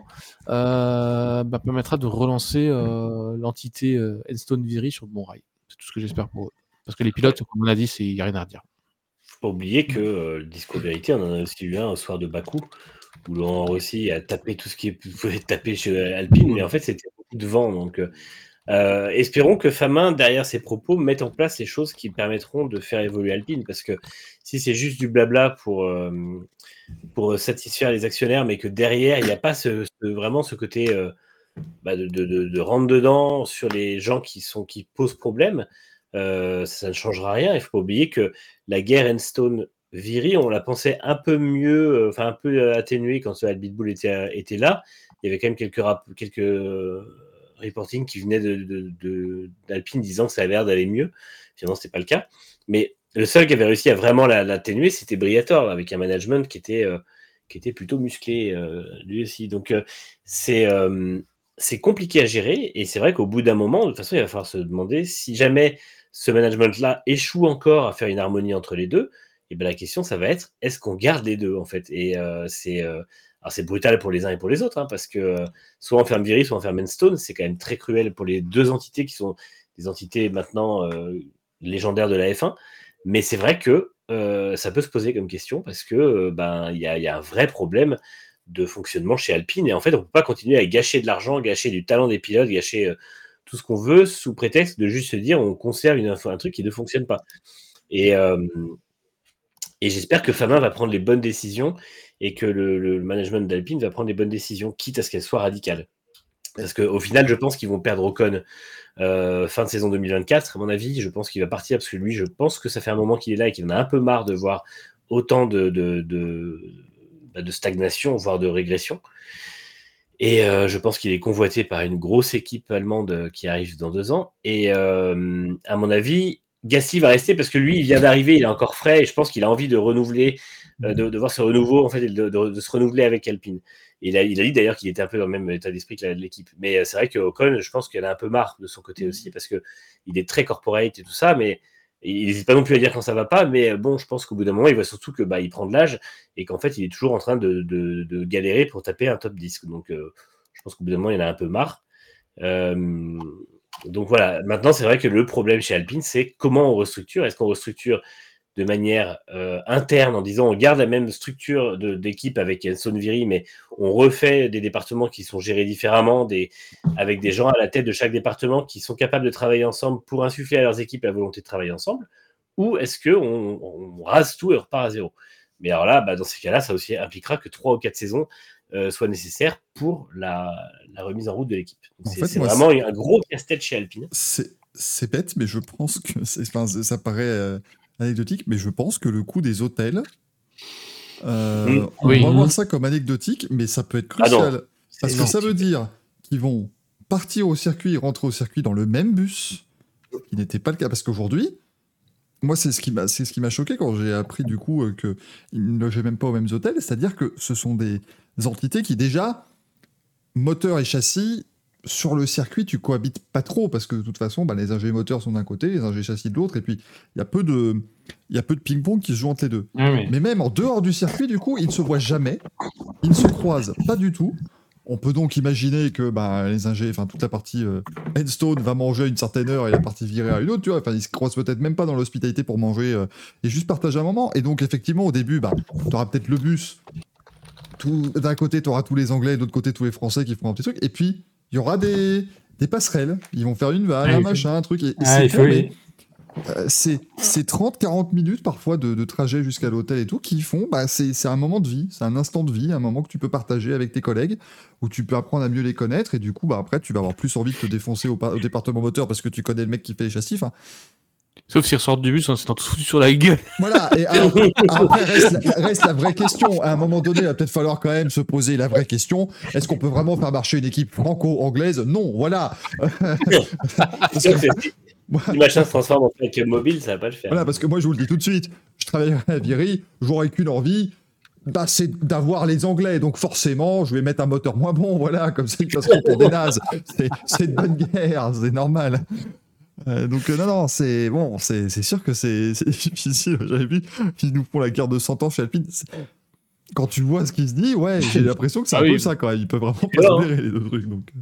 [SPEAKER 2] euh, bah, permettra de relancer euh, l'entité euh, Enstone Viry sur le bon rail. C'est tout ce que j'espère pour eux. Parce que les pilotes, comme on a dit, il n'y a rien à redire
[SPEAKER 4] pas oublier que euh, le discours vérité, on en a aussi eu un au soir de Bakou, où l'on réussi à taper tout ce qui pouvait taper chez Alpine, mais en fait, c'était beaucoup de vent. Donc, euh, euh, espérons que Famin, derrière ses propos, mette en place les choses qui permettront de faire évoluer Alpine, parce que si c'est juste du blabla pour, pour satisfaire les actionnaires, mais que derrière, il n'y a pas ce, vraiment ce côté bah, de, de, de, rentre dedans sur les gens qui, sont, qui posent problème, ça ne changera rien. Il ne faut pas oublier que la guerre Enstone Viry, on la pensait un peu mieux, euh, enfin un peu atténuée quand ce Bull était, était là. Il y avait quand même quelques, quelques reporting qui venaient d'Alpine de, disant que ça avait l'air d'aller mieux. Finalement, ce n'était pas le cas. Mais le seul qui avait réussi à vraiment l'atténuer, c'était Briator, avec un management qui était, euh, qui était plutôt musclé, euh, lui aussi. Donc, euh, c'est c'est compliqué à gérer. Et c'est vrai qu'au bout d'un moment, de toute façon, il va falloir se demander si jamais ce management-là échoue encore à faire une harmonie entre les deux, et bien la question, ça va être est-ce qu'on garde les deux, en fait? Et c'est alors c'est brutal pour les uns et pour les autres, hein, parce que euh, soit on ferme Viry, soit on ferme Enstone, c'est quand même très cruel pour les deux entités qui sont des entités maintenant euh, légendaires de la F1. Mais c'est vrai que euh, ça peut se poser comme question parce que ben il y, a un vrai problème de fonctionnement chez Alpine et en fait on peut pas continuer à gâcher de l'argent, gâcher du talent des pilotes, gâcher tout ce qu'on veut sous prétexte de juste se dire on conserve une, un truc qui ne fonctionne pas. Et, et j'espère que Fabin va prendre les bonnes décisions et que le, management d'Alpine va prendre les bonnes décisions, quitte à ce qu'elles soient radicales. Parce qu'au final, je pense qu'ils vont perdre Ocon euh, fin de saison 2024, à mon avis. Je pense qu'il va partir parce que lui, je pense que ça fait un moment qu'il est là et qu'il en a un peu marre de voir autant de, de, de, bah, stagnation, voire de régression. Et euh, je pense qu'il est convoité par une grosse équipe allemande qui arrive dans deux ans. Et euh, à mon avis, Gassi va rester parce que lui, il vient d'arriver, il est encore frais et je pense qu'il a envie de renouveler euh, de, voir ce renouveau, en fait, de, de, se renouveler avec Alpine. il, a, il a dit d'ailleurs qu'il était un peu dans le même état d'esprit que l'équipe. Mais euh, c'est vrai que Ocon, je pense qu'elle a un peu marre de son côté aussi, parce que il est très corporate et tout ça, mais il n'hésite pas non plus à dire quand ça va pas. Mais euh, bon, je pense qu'au bout d'un moment, il voit surtout que bah, il prend de l'âge et qu'en fait, il est toujours en train de, de, galérer pour taper un top 10. Donc, je pense qu'au bout d'un moment, il en a un peu marre. donc voilà, maintenant c'est vrai que le problème chez Alpine, c'est comment on restructure. Est-ce qu'on restructure de manière euh, interne en disant on garde la même structure d'équipe avec Enson Viri, mais on refait des départements qui sont gérés différemment, des, avec des gens à la tête de chaque département qui sont capables de travailler ensemble pour insuffler à leurs équipes la volonté de travailler ensemble, ou est-ce qu'on on rase tout et on repart à zéro? Mais alors là, bah, dans ces cas-là, ça aussi impliquera que trois ou quatre saisons euh, soient nécessaires pour la, remise en route de l'équipe. C'est vraiment un gros casse-tête chez Alpine.
[SPEAKER 1] C'est bête, mais je pense que ça paraît... Euh, anecdotique, mais je pense que le coût des hôtels, euh, on va voir ça comme anecdotique, mais ça peut être ah crucial. parce que ça veut dire qu'ils vont partir au circuit et rentrer au circuit dans le même bus, qui n'était pas le cas. Parce qu'aujourd'hui, moi, c'est ce qui m'a, c'est ce qui m'a choqué quand j'ai appris du coup euh, qu'ils ne logeaient même pas aux mêmes hôtels. C'est-à-dire que ce sont des entités qui déjà, moteur et châssis, sur le circuit, tu cohabites pas trop parce que de toute façon, bah, les ingés moteurs sont d'un côté, les ingés châssis de l'autre, et puis il y a peu de, il y a peu de ping-pong qui se joue entre les deux. Ah Mais même en dehors du circuit, du coup, ils ne se voient jamais, ils ne se croisent pas du tout. On peut donc imaginer que bah, les ingés, enfin toute la partie euh, Headstone va manger à une certaine heure et la partie virée à une autre, tu vois. Enfin, ils se croisent peut-être même pas dans l'hospitalité pour manger euh, et juste partager un moment. Et donc, effectivement, au début, bah, tu auras peut-être le bus. D'un côté, tu auras tous les Anglais, de l'autre côté, tous les Français qui feront un petit truc. Et puis, il y aura des, des passerelles. Ils vont faire une vanne, un machin, un truc. Et, ah, c'est c'est 30-40 minutes parfois de, trajet jusqu'à l'hôtel et tout qui font, bah, c'est un moment de vie, c'est un instant de vie, un moment que tu peux partager avec tes collègues, où tu peux apprendre à mieux les connaître, et du coup, bah, après, tu vas avoir plus envie de te défoncer au, département moteur parce que tu connais le mec qui fait les châssis.
[SPEAKER 2] Sauf s'ils ressortent du bus en s'étant foutu sur la gueule.
[SPEAKER 1] Voilà, et après, reste, la vraie question. À un moment donné, il va peut-être falloir quand même se poser la vraie question. Est-ce qu'on peut vraiment faire marcher une équipe franco-anglaise? Non, voilà.
[SPEAKER 4] si machin se transforme en club mobile, ça va pas le faire.
[SPEAKER 1] Voilà, parce que moi, je vous le dis tout de suite, je travaillerai à Viry, j'aurais qu'une envie, bah, c'est d'avoir les Anglais. Donc forcément, je vais mettre un moteur moins bon, voilà, comme ça, parce que pour des nazes. C'est de bonne guerre, c'est normal. Euh, donc euh, non, non, c'est bon, c'est sûr que c'est difficile. J'avais vu, ils nous font la guerre de 100 ans chez Alpine. Quand tu vois ce qui se dit, ouais, j'ai l'impression que c'est ah un peu ça quand même. Ils peuvent vraiment pas se les deux trucs. Donc. Euh.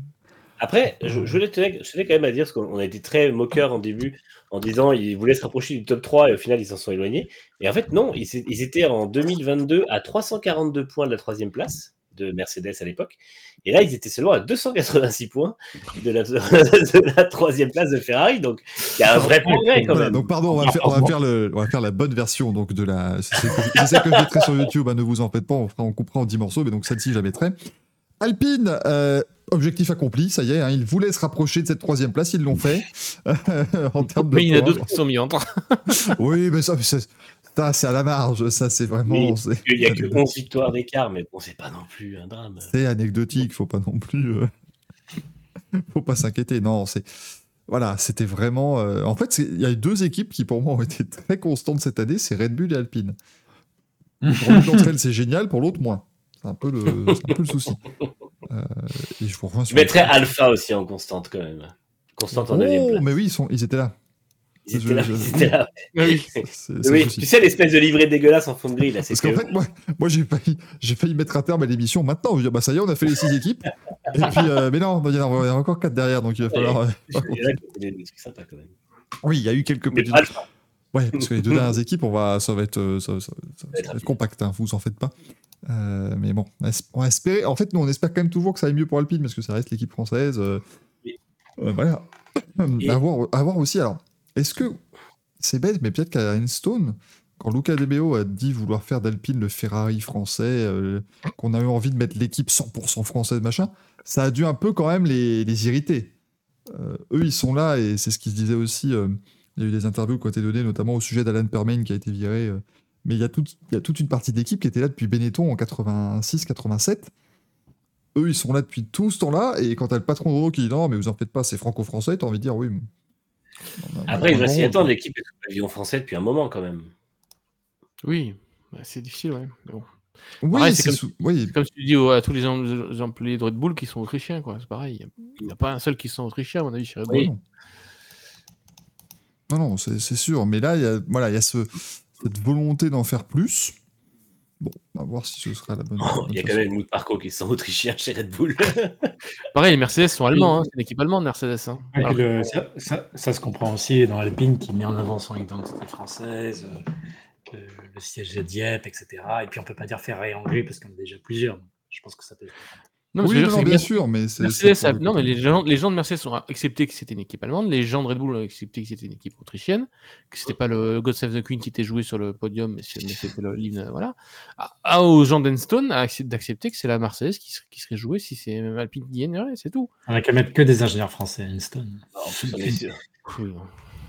[SPEAKER 4] Après, je, je, voulais quand même à dire, parce qu'on a été très moqueur en début, en disant ils voulaient se rapprocher du top 3 et au final ils s'en sont éloignés. Et en fait, non, ils, ils, étaient en 2022 à 342 points de la troisième place de Mercedes à l'époque. Et là, ils étaient seulement à 286 points de la, troisième place de Ferrari. Donc, il y a un vrai progrès quand même.
[SPEAKER 1] Donc, pardon, on va, faire, on va faire, le, on va faire la bonne version donc, de la. C'est celle que je mettrai sur YouTube, hein, ne vous en faites pas, on, fera, on coupera en 10 morceaux, mais donc celle-ci, je la mettrai. Alpine, euh, objectif accompli, ça y est, hein, ils voulaient se rapprocher de cette troisième place, ils l'ont fait.
[SPEAKER 2] en termes de mais il y en a d'autres qui sont mis entre.
[SPEAKER 1] oui, mais ça, Ça, c'est à la marge, ça, c'est vraiment.
[SPEAKER 4] Oui, Il n'y a que
[SPEAKER 1] anecdotique.
[SPEAKER 4] 11 victoires d'écart, mais bon, c'est pas non plus un drame.
[SPEAKER 1] C'est anecdotique, faut pas non plus. euh, faut pas s'inquiéter. Non, c'est. Voilà, c'était vraiment. euh, En fait, il y a deux équipes qui, pour moi, ont été très constantes cette année c'est Red Bull et Alpine. Pour l'une d'entre elles, c'est génial, pour l'autre, moins. C'est un, peu le... c'est un peu le souci. Euh, et je vous reviens
[SPEAKER 4] Je
[SPEAKER 1] sur
[SPEAKER 4] mettrais Alpha aussi en constante quand même. Constante en 9
[SPEAKER 1] Oh,
[SPEAKER 4] place.
[SPEAKER 1] mais oui, ils, sont... ils étaient là.
[SPEAKER 4] Ils
[SPEAKER 1] je-
[SPEAKER 4] étaient là,
[SPEAKER 1] je-
[SPEAKER 4] ils étaient là.
[SPEAKER 2] Oui.
[SPEAKER 1] C'est- c'est
[SPEAKER 4] Oui,
[SPEAKER 1] le souci.
[SPEAKER 4] tu sais l'espèce de livret dégueulasse en fond de grille là,
[SPEAKER 1] Parce qu'en
[SPEAKER 4] que-
[SPEAKER 1] fait, moi, moi j'ai failli, mettre un terme à l'émission maintenant. Je bah ça y est, on a fait les six équipes. Et puis, euh, mais non, il y en a encore quatre derrière, donc il va falloir. euh,
[SPEAKER 4] Il y en a qui ont fait des trucs sympas quand même.
[SPEAKER 1] Oui, il y a eu quelques petites. Ouais, parce que les deux dernières équipes, on va, ça va être, ça, ça- ça- ça va être compact, hein, vous en faites pas. Euh, mais bon, on va espérer. En fait, nous, on espère quand même toujours que ça aille mieux pour Alpine, parce que ça reste l'équipe française. euh,
[SPEAKER 4] Oui.
[SPEAKER 1] euh, voilà. À, voir, à voir aussi. Alors, est-ce que c'est bête, mais peut-être qu'à Enstone, quand Luca De Meo a dit vouloir faire d'Alpine le Ferrari français, euh, qu'on a eu envie de mettre l'équipe 100% française, machin, ça a dû un peu quand même les, irriter. Euh, eux, ils sont là, et c'est ce qu'ils disaient aussi. euh, il y a eu des interviews qui ont été données, notamment au sujet d'Alan Permain qui a été viré. mais il y, a toute, il y a toute une partie d'équipe qui était là depuis Benetton en 86-87. Eux, ils sont là depuis tout ce temps-là. Et quand t'as le patron de Renault qui dit non, mais vous en faites pas, c'est franco-français, t'as envie de dire oui.
[SPEAKER 4] Après, il va s'y attendre, l'équipe est sous pavillon français depuis un moment quand même.
[SPEAKER 2] Oui, Bah, c'est difficile, ouais. Mais bon.
[SPEAKER 1] Oui,
[SPEAKER 2] Pareil,
[SPEAKER 1] c'est
[SPEAKER 2] c'est comme-
[SPEAKER 1] sous- oui,
[SPEAKER 2] C'est comme tu dis à tous les, em- les employés de Red Bull qui sont autrichiens, quoi. C'est pareil. Il n'y a pas un seul qui sont autrichiens, à mon avis, chez Red Bull.
[SPEAKER 1] Oui. Non, non, c'est c'est sûr. Mais là, il y a, voilà, il y a ce, cette volonté d'en faire plus. Bon, on va voir si ce sera la bonne. bonne
[SPEAKER 4] Il y a quand même Mout Parco qui sont autrichiens chez Red Bull.
[SPEAKER 2] Pareil, les Mercedes sont allemands, hein. c'est une équipe allemande, Mercedes. hein. Alors,
[SPEAKER 5] le- ça, ça- ça se comprend aussi dans Alpine qui met en avant son identité française, euh, le, le siège de Dieppe, etc. Et puis on peut pas dire Ferrari Hongrie parce qu'on est déjà plusieurs. Je pense que ça peut.
[SPEAKER 2] Non,
[SPEAKER 1] Oui, bien sûr, mais.
[SPEAKER 2] Mercedes, non, mais les gens, les gens de Mercedes ont accepté que c'était une équipe allemande, les gens de Red Bull ont accepté que c'était une équipe autrichienne, que c'était pas le God Save the Queen qui était joué sur le podium, mais c'était le l'hymne, voilà. À, à- aux gens d'Enstone d'accepter que c'est la Mercedes qui, ser- qui serait jouée si c'est Alpine qui gagnerait, c'est tout.
[SPEAKER 5] On a qu'à mettre que des ingénieurs français à Winston.
[SPEAKER 4] En plus, on est sûr.
[SPEAKER 2] Oui.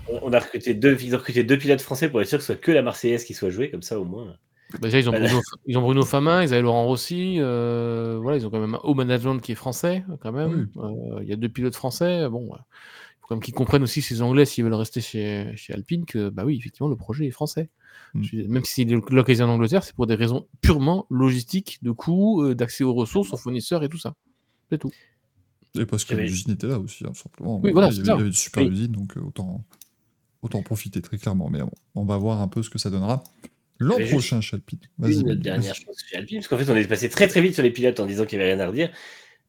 [SPEAKER 4] On- On a recruté deux, ils ont recruté deux pilotes français pour être sûr que ce soit que la Marseillaise qui soit jouée, comme ça au moins.
[SPEAKER 2] Bah, déjà, ils ont,
[SPEAKER 4] Voilà.
[SPEAKER 2] Bruno, ils ont Bruno Famin, ils avaient Laurent Rossi, euh, voilà, ils ont quand même un haut management qui est français, quand même. Euh, Il y a deux pilotes français, bon, ouais. il faut quand même qu'ils comprennent aussi, ces Anglais, s'ils veulent rester chez, chez Alpine, que, bah oui, effectivement, le projet est français.
[SPEAKER 1] Mm.
[SPEAKER 2] Suis- Même si l'occasion en Angleterre, c'est pour des raisons purement logistiques, de coûts, euh, d'accès aux ressources, aux fournisseurs et tout ça. C'est tout.
[SPEAKER 1] Et parce que
[SPEAKER 4] avait-
[SPEAKER 1] l'usine était là aussi, hein, simplement.
[SPEAKER 2] Oui, voilà,
[SPEAKER 1] il, y
[SPEAKER 2] c'est
[SPEAKER 1] avait,
[SPEAKER 2] ça.
[SPEAKER 1] il y avait de super
[SPEAKER 4] Oui.
[SPEAKER 1] usines, donc autant, autant en profiter très clairement. Mais bon, on va voir un peu ce que ça donnera l'an prochain chez Alpine. Vas-y,
[SPEAKER 4] Une dernière chose Alpine, parce qu'en fait, on est passé très très vite sur les pilotes en disant qu'il n'y avait rien à redire.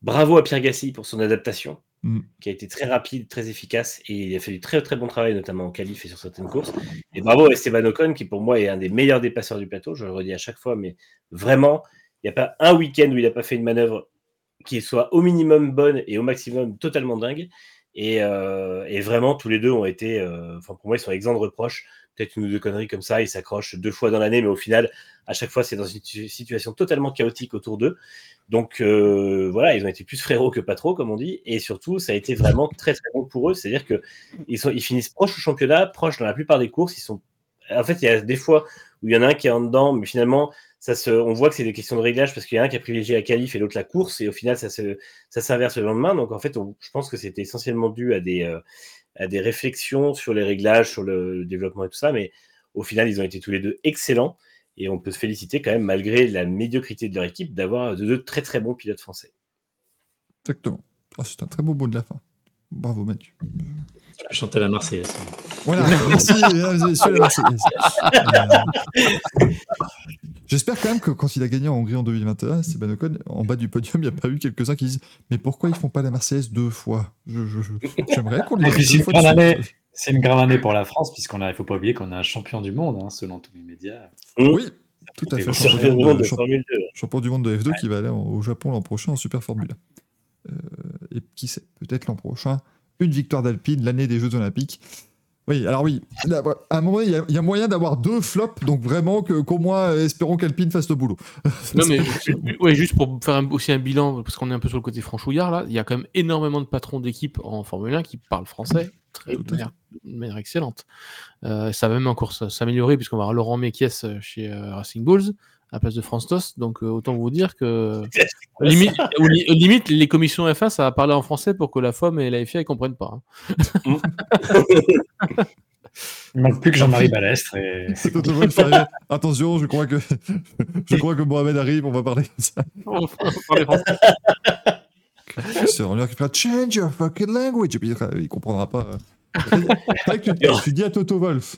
[SPEAKER 4] Bravo à Pierre Gassi pour son adaptation,
[SPEAKER 1] Mm.
[SPEAKER 4] qui a été très rapide, très efficace, et il a fait du très très bon travail, notamment en qualif et sur certaines courses. Et bravo à Esteban Ocon, qui pour moi est un des meilleurs dépasseurs du plateau, je le redis à chaque fois, mais vraiment, il n'y a pas un week-end où il n'a pas fait une manœuvre qui soit au minimum bonne et au maximum totalement dingue. Et, euh, et vraiment, tous les deux ont été, euh, enfin pour moi, ils sont exempts de reproches. Peut-être une ou deux conneries comme ça, ils s'accrochent deux fois dans l'année, mais au final, à chaque fois, c'est dans une situ- situation totalement chaotique autour d'eux. Donc euh, voilà, ils ont été plus frérots que pas trop, comme on dit, et surtout, ça a été vraiment très très bon pour eux. C'est-à-dire que ils, finissent proches au championnat, proches dans la plupart des courses. Ils sont, en fait, il y a des fois où il y en a un qui est en dedans, mais finalement, on voit que c'est des questions de réglage parce qu'il y a un qui a privilégié la qualif et l'autre la course, et au final, ça se, ça s'inverse le lendemain. Donc en fait, je pense que c'était essentiellement dû à des, euh, des réflexions sur les réglages, sur le, développement et tout ça, mais au final, ils ont été tous les deux excellents. Et on peut se féliciter quand même, malgré la médiocrité de leur équipe, d'avoir de deux très très bons pilotes français.
[SPEAKER 1] Exactement. Ah, c'est un très beau mot de la fin. Bravo, Mathieu.
[SPEAKER 5] Je peux chanter la Marseillaise.
[SPEAKER 1] Voilà, merci, la Marseillaise. Euh, J'espère quand même que quand il a gagné en Hongrie en 2021, Esteban Ocon, en bas du podium, il n'y a pas eu quelques-uns qui disent Mais pourquoi ils font pas la Marseillaise deux fois? J'aimerais qu'on les deux fois.
[SPEAKER 5] C'est une grande année pour la France, puisqu'on a, il faut pas oublier qu'on a un champion du monde, hein, selon tous les médias.
[SPEAKER 1] Oui, tout à fait. Champion,
[SPEAKER 4] Champion
[SPEAKER 1] du monde
[SPEAKER 4] monde
[SPEAKER 1] de,
[SPEAKER 4] de
[SPEAKER 1] champ-
[SPEAKER 4] Formule 2.
[SPEAKER 1] champion du monde de F2 qui va aller au Japon l'an prochain en Super Formule 1. Euh, et qui sait, peut-être l'an prochain, une victoire d'Alpine, l'année des Jeux Olympiques. Oui, alors oui, à un moment, il y, a- il y a moyen d'avoir deux flops, donc vraiment que- qu'au moins, euh, espérons qu'Alpine fasse le boulot.
[SPEAKER 2] Non, mais ouais, juste pour faire un- aussi un bilan, parce qu'on est un peu sur le côté franchouillard, là, il y a quand même énormément de patrons d'équipe en Formule 1 qui parlent français très, de, manière, de manière excellente. Euh, ça va même encore s'améliorer, puisqu'on va avoir Laurent Mekies euh, chez euh, Racing Bulls à la place de France Tost. Donc, euh, autant vous dire que limite, limite, les commissions F1, ça va parler en français pour que la FOM et la FIA ne comprennent pas. hein.
[SPEAKER 5] Il manque plus que Jean-Marie Balestre. Et...
[SPEAKER 1] Attention, je crois que je crois que Mohamed arrive, on va parler comme ça.
[SPEAKER 2] On va parler français.
[SPEAKER 1] C'est on lui récupère change your fucking language et puis il, comprendra pas. Tu, tu dis à Toto Wolff,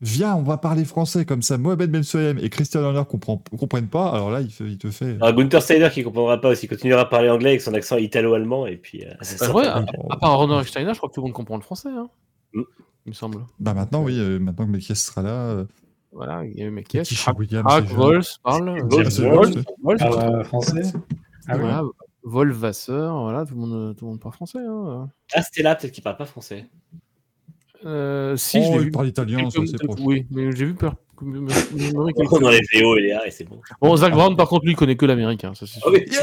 [SPEAKER 1] viens, on va parler français comme ça. Mohamed Ben Sulayem et Christian Horner comprend, comprennent pas. Alors là, il, fait- il te fait.
[SPEAKER 4] Alors, Gunther Steiner qui comprendra pas aussi, il continuera à parler anglais avec son accent italo-allemand et puis. euh, ça
[SPEAKER 2] Bah, ouais,
[SPEAKER 4] pas
[SPEAKER 2] à, à part Ronald Steiner, je crois que tout le monde comprend le français. Hein,
[SPEAKER 4] Mm.
[SPEAKER 2] Il me semble.
[SPEAKER 1] Bah maintenant, oui, euh, maintenant que Mekies sera là. euh,
[SPEAKER 2] Voilà, il y a eu Mekies.
[SPEAKER 1] Williams, c'est
[SPEAKER 2] Vols parle.
[SPEAKER 4] James
[SPEAKER 2] Wolf,
[SPEAKER 1] Wolf.
[SPEAKER 2] Wolf, Wolf,
[SPEAKER 5] Parle euh, français Ah oui.
[SPEAKER 2] voilà, Wolf Vasseur, voilà, tout le monde, tout le monde parle français. Hein.
[SPEAKER 4] Ah, c'était là, peut-être qu'il parle pas français.
[SPEAKER 2] Euh, si,
[SPEAKER 1] Oh,
[SPEAKER 2] je
[SPEAKER 1] il parle italien, ça, c'est proche.
[SPEAKER 2] Oui, mais j'ai vu peur.
[SPEAKER 4] On dans les VO et les A et c'est bon.
[SPEAKER 2] Bon, Zach Brown, par contre, lui, il connaît que l'américain. Ça, c'est.
[SPEAKER 1] Yeah,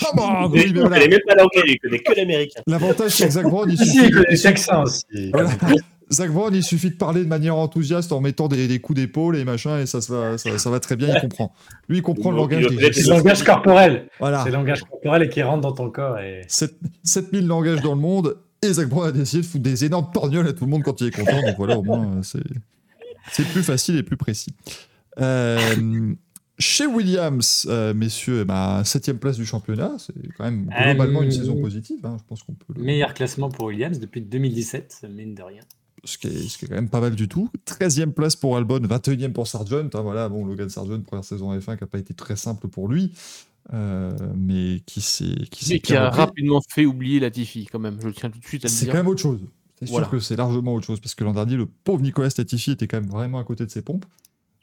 [SPEAKER 1] come on Oui, mais voilà.
[SPEAKER 4] connaît même pas l'anglais, il connaît que l'américain.
[SPEAKER 1] L'avantage, c'est que Zach Brown, il
[SPEAKER 5] Si,
[SPEAKER 1] suffit,
[SPEAKER 5] il aussi.
[SPEAKER 1] Voilà. Zach Brown, il suffit de parler de manière enthousiaste en mettant des, des coups d'épaule et machin, et ça, va, ça, ça va très bien, il comprend. Lui, il comprend le langage des
[SPEAKER 5] C'est le langage corporel.
[SPEAKER 1] Voilà.
[SPEAKER 5] C'est le langage corporel et qui rentre dans ton corps. Et...
[SPEAKER 1] 7 7000 langages dans le monde, et Zach Brown a décidé de foutre des énormes torgnoles à tout le monde quand il est content, donc voilà, au moins, euh, c'est c'est plus facile et plus précis. Euh, chez Williams, euh, messieurs, bah, septième place du championnat, c'est quand même globalement une saison positive, hein, je pense qu'on peut le...
[SPEAKER 5] Meilleur classement pour Williams depuis 2017, mine de rien.
[SPEAKER 1] ce qui, est, ce qui est quand même pas mal du tout. 13e place pour Albon, 21e pour Sargent. hein, voilà, bon, Logan Sargent, première saison F1 qui n'a pas été très simple pour lui, euh, mais qui s'est qui
[SPEAKER 2] Mais qui a rapidement fait oublier Latifi, quand même. Je tiens tout de suite à le
[SPEAKER 1] C'est
[SPEAKER 2] dire.
[SPEAKER 1] quand même autre chose. C'est sûr
[SPEAKER 2] Voilà.
[SPEAKER 1] que c'est largement autre chose, parce que l'an dernier, le pauvre Nicolas Latifi était quand même vraiment à côté de ses pompes.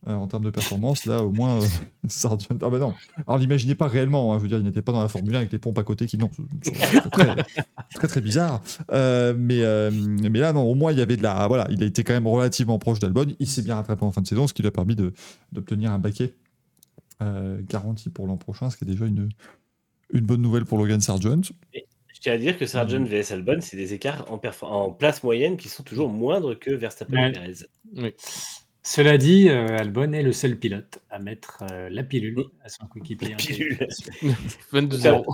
[SPEAKER 1] euh, en termes de performance, là, au moins, euh, Sargent. Ah bah non. Alors, l'imaginez pas réellement. hein, je veux dire, il n'était pas dans la Formule 1 avec les pompes à côté qui, non, c'est- c'est très, très, très bizarre. Euh, mais, mais là, non, au moins, il y avait de la. Voilà, il a été quand même relativement proche d'Albon. Il s'est bien rattrapé en fin de saison, ce qui lui a permis d'obtenir un baquet euh, garanti pour l'an prochain, ce qui est déjà une, une bonne nouvelle pour Logan Sargent.
[SPEAKER 4] Je tiens à dire que Sargent vs Albon, c'est des écarts en, en place moyenne qui sont toujours moindres que Verstappen
[SPEAKER 5] Ouais.
[SPEAKER 4] et Perez.
[SPEAKER 5] Cela dit, euh, Albon est le seul pilote à mettre euh, la pilule à son coéquipier.
[SPEAKER 4] La pilule.
[SPEAKER 5] qualification.
[SPEAKER 2] 22-0.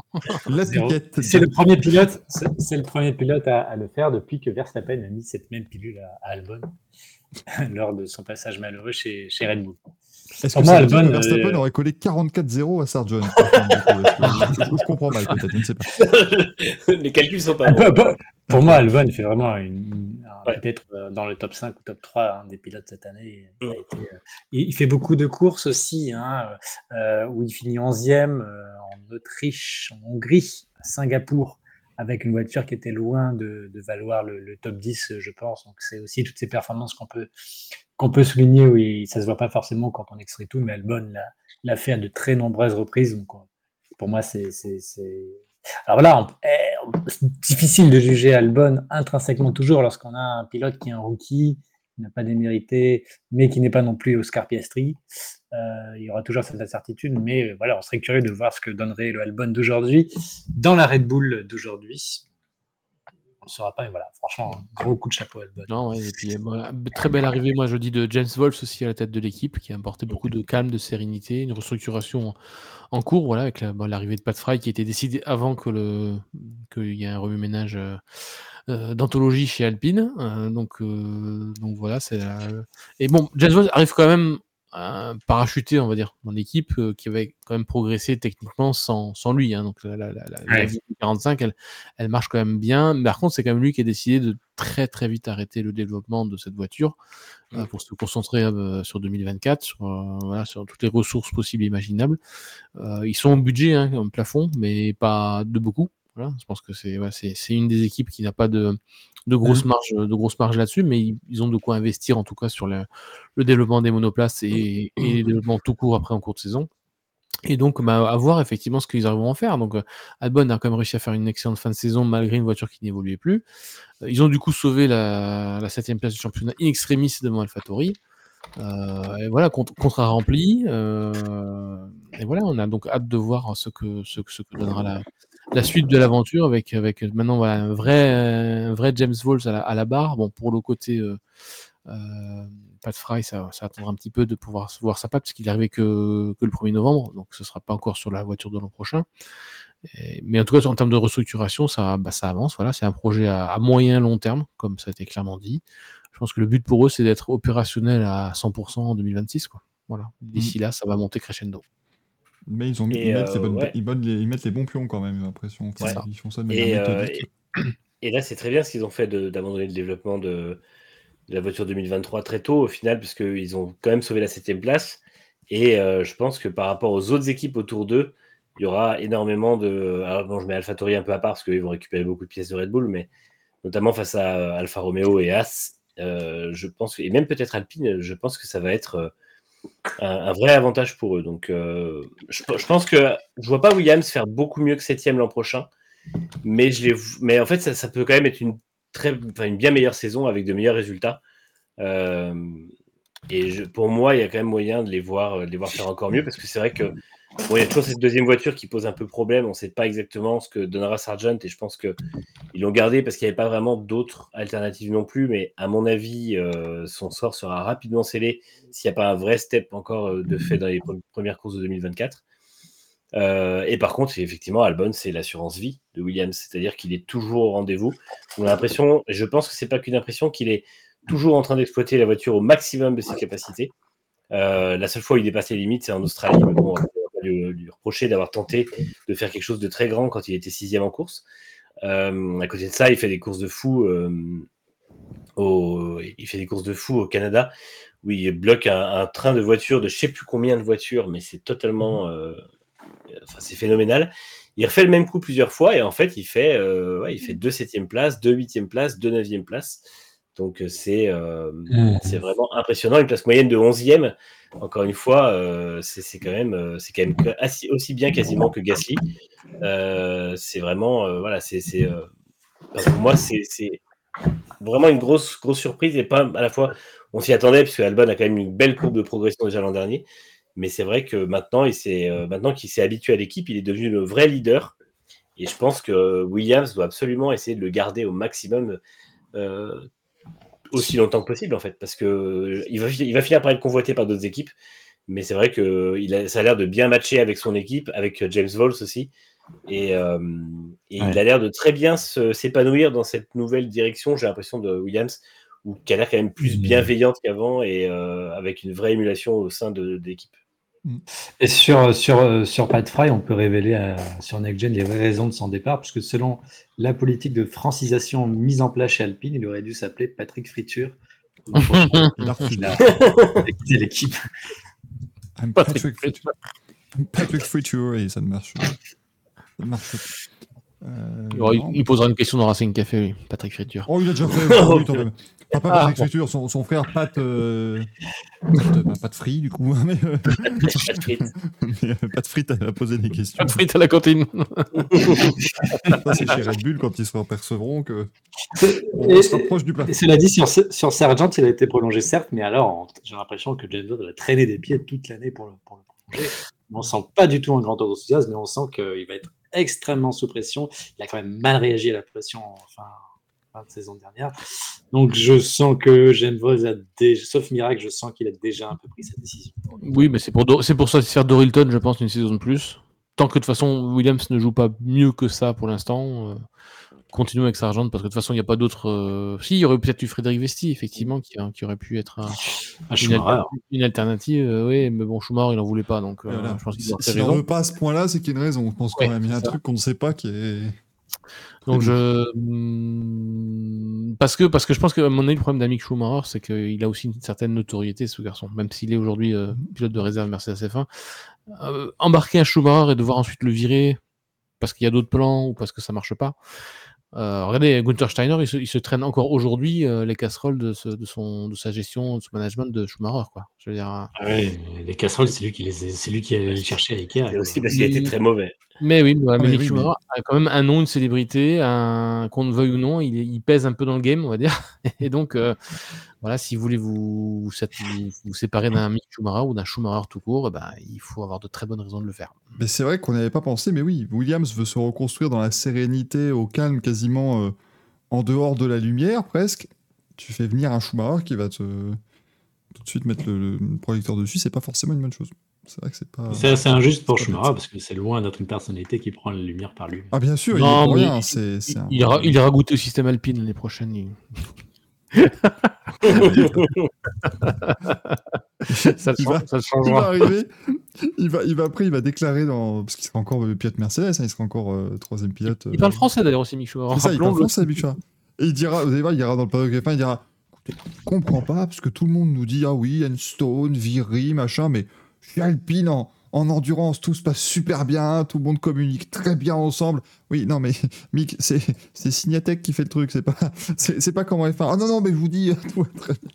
[SPEAKER 1] La
[SPEAKER 5] Zéro.
[SPEAKER 1] piquette.
[SPEAKER 5] C'est le premier pilote, c'est c'est le premier pilote à, à le faire depuis que Verstappen a mis cette même pilule à, à Albon lors de son passage malheureux chez, chez Red Bull.
[SPEAKER 1] Est-ce
[SPEAKER 5] Pour
[SPEAKER 1] que
[SPEAKER 5] moi, Albon,
[SPEAKER 1] Verstappen
[SPEAKER 5] euh,
[SPEAKER 1] aurait collé 44-0 à Sargent je, je- je comprends mal, peut-être, je ne sais pas.
[SPEAKER 4] Les calculs sont pas
[SPEAKER 5] Ah,
[SPEAKER 4] bons.
[SPEAKER 5] bah, bah, Pour moi, Albon fait vraiment une- un-
[SPEAKER 4] Ouais.
[SPEAKER 5] peut-être euh, dans le top 5 ou top 3 hein, des pilotes cette année. Il,
[SPEAKER 4] Mm.
[SPEAKER 5] été, euh, il- fait beaucoup de courses aussi, hein, euh, où il finit 11e euh, en Autriche, en Hongrie, à Singapour, avec une voiture qui était loin de, valoir le, top 10, je pense. Donc c'est aussi toutes ces performances qu'on peut, qu'on peut souligner, où il- ça se voit pas forcément quand on extrait tout, mais Albon l'a- fait à de très nombreuses reprises. Donc, on- pour moi, c'est. c'est- c'est- Alors voilà, on- eh, c'est difficile de juger Albon intrinsèquement toujours lorsqu'on a un pilote qui est un rookie, qui n'a pas démérité, mais qui n'est pas non plus Oscar Piastri. Euh, il y aura toujours cette incertitude, mais euh, voilà, on serait curieux de voir ce que donnerait le Albon d'aujourd'hui dans la Red Bull d'aujourd'hui. On ne saura pas, mais voilà, franchement, gros coup de chapeau Albon.
[SPEAKER 2] Non, très belle arrivée, moi je dis, de James Wolf aussi à la tête de l'équipe, qui a apporté beaucoup de calme, de sérénité, une restructuration en, cours, voilà, avec l'arrivée de Pat Fry qui était décidée avant que qu'il y ait un remue-ménage euh, d'anthologie chez Alpine. donc, donc voilà, c'est et bon, James Wolf arrive quand même parachuté, on va dire, dans l'équipe euh, qui avait quand même progressé techniquement sans, sans lui. hein. donc la, la, la, la- la
[SPEAKER 5] Ouais.
[SPEAKER 2] vie 45, elle, elle marche quand même bien. Mais par contre, c'est quand même lui qui a décidé de très très vite arrêter le développement de cette voiture euh, pour se concentrer euh, sur 2024, sur, euh, voilà, sur toutes les ressources possibles et imaginables. Ils sont au budget, hein, un plafond, mais pas de beaucoup. Voilà, je pense que c'est ouais, c'est c'est une des équipes qui n'a pas de, de grosses marges de grosses marges là-dessus, mais ils, ils ont de quoi investir en tout cas sur le, le développement des monoplaces et, et le développement tout court après en cours de saison. Et donc, bah, à voir effectivement ce qu'ils arriveront à faire. Donc, euh, Albon a quand même réussi à faire une excellente fin de saison malgré une voiture qui n'évoluait plus. Euh, ils ont du coup sauvé la, la septième place du championnat in extremis devant AlphaTauri. Euh, et voilà, contrat rempli. euh, et voilà, on a donc hâte de voir ce que, ce, que- ce que donnera la, la suite de l'aventure avec, avec maintenant voilà, un, vrai, vrai James Walls à la, barre. Bon, pour le côté euh, euh, Pat Fry, ça, attendra un petit peu de pouvoir voir sa patte parce qu'il est arrivé que, que le 1er novembre, donc ce sera pas encore sur la voiture de l'an prochain. Mais en tout cas, en termes de restructuration, ça, bah, ça avance. Voilà, c'est un projet à, à moyen long terme, comme ça a été clairement dit. Je pense que le but pour eux, c'est d'être opérationnel à 100% en 2026. Quoi. Voilà. D'ici là, ça va monter crescendo.
[SPEAKER 1] Mais ils, ont mis,
[SPEAKER 4] Et,
[SPEAKER 1] ils, mettent les
[SPEAKER 4] euh,
[SPEAKER 1] bonnes-
[SPEAKER 4] ouais.
[SPEAKER 1] ils, bonnes- les, ils mettent les bons pions quand même, j'ai l'impression. Enfin,
[SPEAKER 4] Ouais.
[SPEAKER 1] Ils font ça de manière
[SPEAKER 4] Et, euh,
[SPEAKER 1] méthodique.
[SPEAKER 4] et là, c'est très bien ce qu'ils ont fait d'abandonner le développement de, de la voiture 2023 très tôt au final, puisqu'ils ont quand même sauvé la septième place. Et euh, je pense que par rapport aux autres équipes autour d'eux, il y aura énormément de. Alors, bon, je mets AlphaTauri un peu à part parce qu'ils vont récupérer beaucoup de pièces de Red Bull, mais notamment face à euh, Alfa Romeo et As, euh, je pense, et même peut-être Alpine, je pense que ça va être un, vrai avantage pour eux. Donc, euh, je, pense que je vois pas Williams faire beaucoup mieux que septième l'an prochain, mais en fait, ça, peut quand même être une très, bien meilleure saison avec de meilleurs résultats. Euh, et pour moi, il y a quand même moyen de les voir, de les voir faire encore mieux parce que c'est vrai que bon, il y a toujours cette deuxième voiture qui pose un peu problème. On ne sait pas exactement ce que donnera Sargent et je pense que ils l'ont gardé parce qu'il n'y avait pas vraiment d'autres alternatives non plus. Mais à mon avis, euh, son sort sera rapidement scellé s'il n'y a pas un vrai step encore euh, de fait dans les pre- premières courses de 2024. Euh, et par contre, effectivement, Albon, c'est l'assurance vie de Williams, c'est-à-dire qu'il est toujours au rendez-vous. On a l'impression, je pense que c'est pas qu'une impression, qu'il est toujours en train d'exploiter la voiture au maximum de ses capacités. Euh, la seule fois où il dépasse les limites, c'est en Australie. Mais bon, lui, lui reprocher d'avoir tenté de faire quelque chose de très grand quand il était sixième en course. Euh, à côté de ça, il fait des courses de fou. euh, au, il fait des courses de fou au Canada où il bloque un, train de voitures de je sais plus combien de voitures, mais c'est totalement, euh, c'est phénoménal. Il refait le même coup plusieurs fois et en fait il fait, ouais, il fait deux septième places, deux huitième places, deux neuvième places. Donc euh, c'est euh,
[SPEAKER 5] Mmh.
[SPEAKER 4] c'est vraiment impressionnant. Une place moyenne de 11e, encore une fois, euh, c'est quand même, c'est quand même aussi bien quasiment que Gasly. Euh, c'est vraiment, voilà, c'est, pour moi, c'est vraiment une grosse, grosse surprise et pas à la fois, on s'y attendait puisque Albon a quand même une belle courbe de progression déjà l'an dernier. Mais c'est vrai que maintenant, il maintenant qu'il s'est habitué à l'équipe, il est devenu le vrai leader. Et je pense que Williams doit absolument essayer de le garder au maximum euh, aussi longtemps que possible, en fait, parce que euh, il va, fi- il va finir par être convoité par d'autres équipes. Mais c'est vrai que il a, ça a l'air de bien matcher avec son équipe, avec euh, James Vols aussi. Et, euh, et
[SPEAKER 5] Ouais.
[SPEAKER 4] il a l'air de très bien s'épanouir dans cette nouvelle direction, j'ai l'impression, de Williams, ou qui a l'air quand même plus
[SPEAKER 5] Mhm.
[SPEAKER 4] bienveillante qu'avant et euh, avec une vraie émulation au sein de, de l'équipe.
[SPEAKER 5] Et sur, sur, sur Pat Fry, on peut révéler à- sur NextGen les vraies raisons de son départ, puisque selon la politique de francisation mise en place chez Alpine, il aurait dû s'appeler Patrick Friture.
[SPEAKER 1] Il a refusé.
[SPEAKER 5] Il a quitté l'équipe.
[SPEAKER 2] Patrick
[SPEAKER 1] Patrick Friture. Patrick Friture et ça ne marche pas. Ça ne marche pas. Euh,
[SPEAKER 2] Alors, il, posera une question dans Racing Café, lui, Patrick Friture.
[SPEAKER 1] Oh, il a déjà fait. oui, quand même. Pas, pas
[SPEAKER 2] Ah,
[SPEAKER 1] Patrick
[SPEAKER 2] bon.
[SPEAKER 1] Friture, son, son frère Pat. Euh... Pat, bah, Pat Free, du coup. Mais, euh, mais, euh, Pat Fritt, elle a posé des questions.
[SPEAKER 2] Pas de frites à la cantine.
[SPEAKER 1] Ça, c'est chez Red Bull quand ils se percevront que on se rapproche du plafond.
[SPEAKER 5] Et cela dit, sur, sur Sargent, il a été prolongé, certes, mais alors, j'ai l'impression que James Bond a traîné des pieds toute l'année pour le, pour le prolonger. On sent pas du tout un grand enthousiasme, mais on sent qu'il va être extrêmement sous pression. Il a quand même mal réagi à la pression en fin, de saison dernière. Donc, je sens que Bond a déjà, sauf miracle, je sens qu'il a déjà un peu pris sa décision.
[SPEAKER 2] Oui, mais c'est pour, c'est pour satisfaire Dorilton, je pense, une saison de plus. Tant que de toute façon, Williams ne joue pas mieux que ça pour l'instant, euh, continuons avec Sargent, parce que de toute façon, il n'y a pas d'autres. euh, Si, il y aurait peut-être eu Frédéric Vesti, effectivement, qui, hein, qui aurait pu être un-
[SPEAKER 5] Ah,
[SPEAKER 2] une,
[SPEAKER 5] Schumacher.
[SPEAKER 2] alter- une alternative. euh, oui, mais bon, Schumacher, il n'en voulait pas, donc euh,
[SPEAKER 1] voilà.
[SPEAKER 2] je pense qu'il
[SPEAKER 1] Si- veut pas à ce point-là, c'est qu'il y a une raison. Je pense quand
[SPEAKER 2] Ouais,
[SPEAKER 1] même. Il y a un
[SPEAKER 2] ça.
[SPEAKER 1] truc qu'on ne sait pas qui est.
[SPEAKER 2] Donc je Hmm, parce que parce que je pense que à mon avis le problème d'Amick Schumacher c'est qu'il a aussi une certaine notoriété ce garçon même s'il est aujourd'hui euh, pilote de réserve Mercedes F1 euh, embarquer un Schumacher et devoir ensuite le virer parce qu'il y a d'autres plans ou parce que ça marche pas Euh, regardez, Gunther Steiner, il se, il se traîne encore aujourd'hui euh, les casseroles de, ce- de, son, de sa gestion, de son management de Schumacher. Quoi. Je veux dire, euh,
[SPEAKER 5] Ah ouais, les casseroles, c'est lui qui les, c'est lui qui les chercher à Ikea.
[SPEAKER 4] Et
[SPEAKER 5] quoi.
[SPEAKER 4] aussi parce qu'il a été
[SPEAKER 2] Il-
[SPEAKER 4] très mauvais.
[SPEAKER 2] Mais oui, ouais, mais
[SPEAKER 1] mais
[SPEAKER 2] Mick
[SPEAKER 1] oui,
[SPEAKER 2] Schumacher a quand même un nom, une célébrité, un... qu'on le veuille ou non, il, pèse un peu dans le game, on va dire. Et donc, euh, voilà, si vous voulez vous, vous, set- vous- vous séparer d'un Mick Schumacher ou d'un Schumacher tout court, ben, il faut avoir de très bonnes raisons de le faire.
[SPEAKER 1] Mais c'est vrai qu'on n'y avait pas pensé, mais oui, Williams veut se reconstruire dans la sérénité, au calme, quasiment euh, en dehors de la lumière, presque. Tu fais venir un Schumacher qui va te tout de suite mettre le, le projecteur dessus, c'est pas forcément une bonne chose. C'est vrai que c'est pas.
[SPEAKER 5] C'est assez injuste pour Schumacher
[SPEAKER 1] bête.
[SPEAKER 5] parce que c'est loin d'être une personnalité qui prend la lumière par lui.
[SPEAKER 1] Ah bien sûr, il est pour rien. C'est, c'est
[SPEAKER 2] Il,
[SPEAKER 1] un-
[SPEAKER 2] il ira, il ira goûter au système alpine l'année prochaine. il- ça, le
[SPEAKER 1] Il va-
[SPEAKER 2] change- ça le
[SPEAKER 1] Il va
[SPEAKER 2] changera.
[SPEAKER 1] arriver, il va, il va après, il va déclarer dans parce qu'il sera encore euh, pilote Mercedes, hein, il sera encore euh, troisième pilote.
[SPEAKER 2] Il
[SPEAKER 1] euh,
[SPEAKER 2] parle français d'ailleurs aussi, Mick Schumacher.
[SPEAKER 1] C'est ça, il parle français, Chat. Et il dira, vous allez voir, il ira dans le paddock F1, il dira comprends pas, parce que tout le monde nous dit, ah oui, Stone, Viry, machin, mais je suis Alpine en, en endurance, tout se passe super bien, tout le monde communique très bien ensemble. Oui, non, mais Mick, c'est, c'est Signatech qui fait le truc, c'est pas, c'est, c'est pas comment F1. Ah non, non, mais je vous dis, tout va très bien.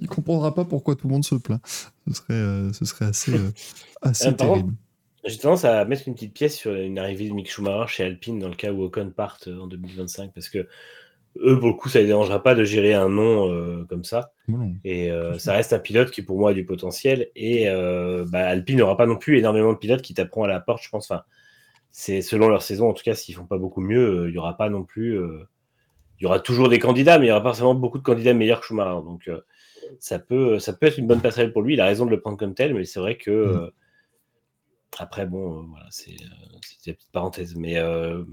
[SPEAKER 1] Il comprendra pas pourquoi tout le monde se plaint. Ce serait, euh, ce serait assez, euh, assez
[SPEAKER 4] Euh,
[SPEAKER 1] terrible.
[SPEAKER 4] J'ai tendance à mettre une petite pièce sur une arrivée de Mick Schumacher chez Alpine dans le cas où Ocon parte en 2025 parce que eux, pour le coup, ça ne les dérangera pas de gérer un nom euh, comme ça.
[SPEAKER 1] Bon.
[SPEAKER 4] Et euh, ça reste un pilote qui, pour moi, a du potentiel. Et euh, bah, Alpine n'aura pas non plus énormément de pilotes qui taperont à la porte, je pense. Enfin, c'est selon leur saison, en tout cas, s'ils font pas beaucoup mieux, euh, il y aura pas non plus. il y aura toujours des candidats, mais il y aura pas forcément beaucoup de candidats meilleurs que Schumacher. Donc, ça peut, ça peut être une bonne passerelle pour lui. Il a raison de le prendre comme tel, mais c'est vrai que euh, après, bon, euh, voilà, c'est euh, c'était la petite parenthèse. Mais euh,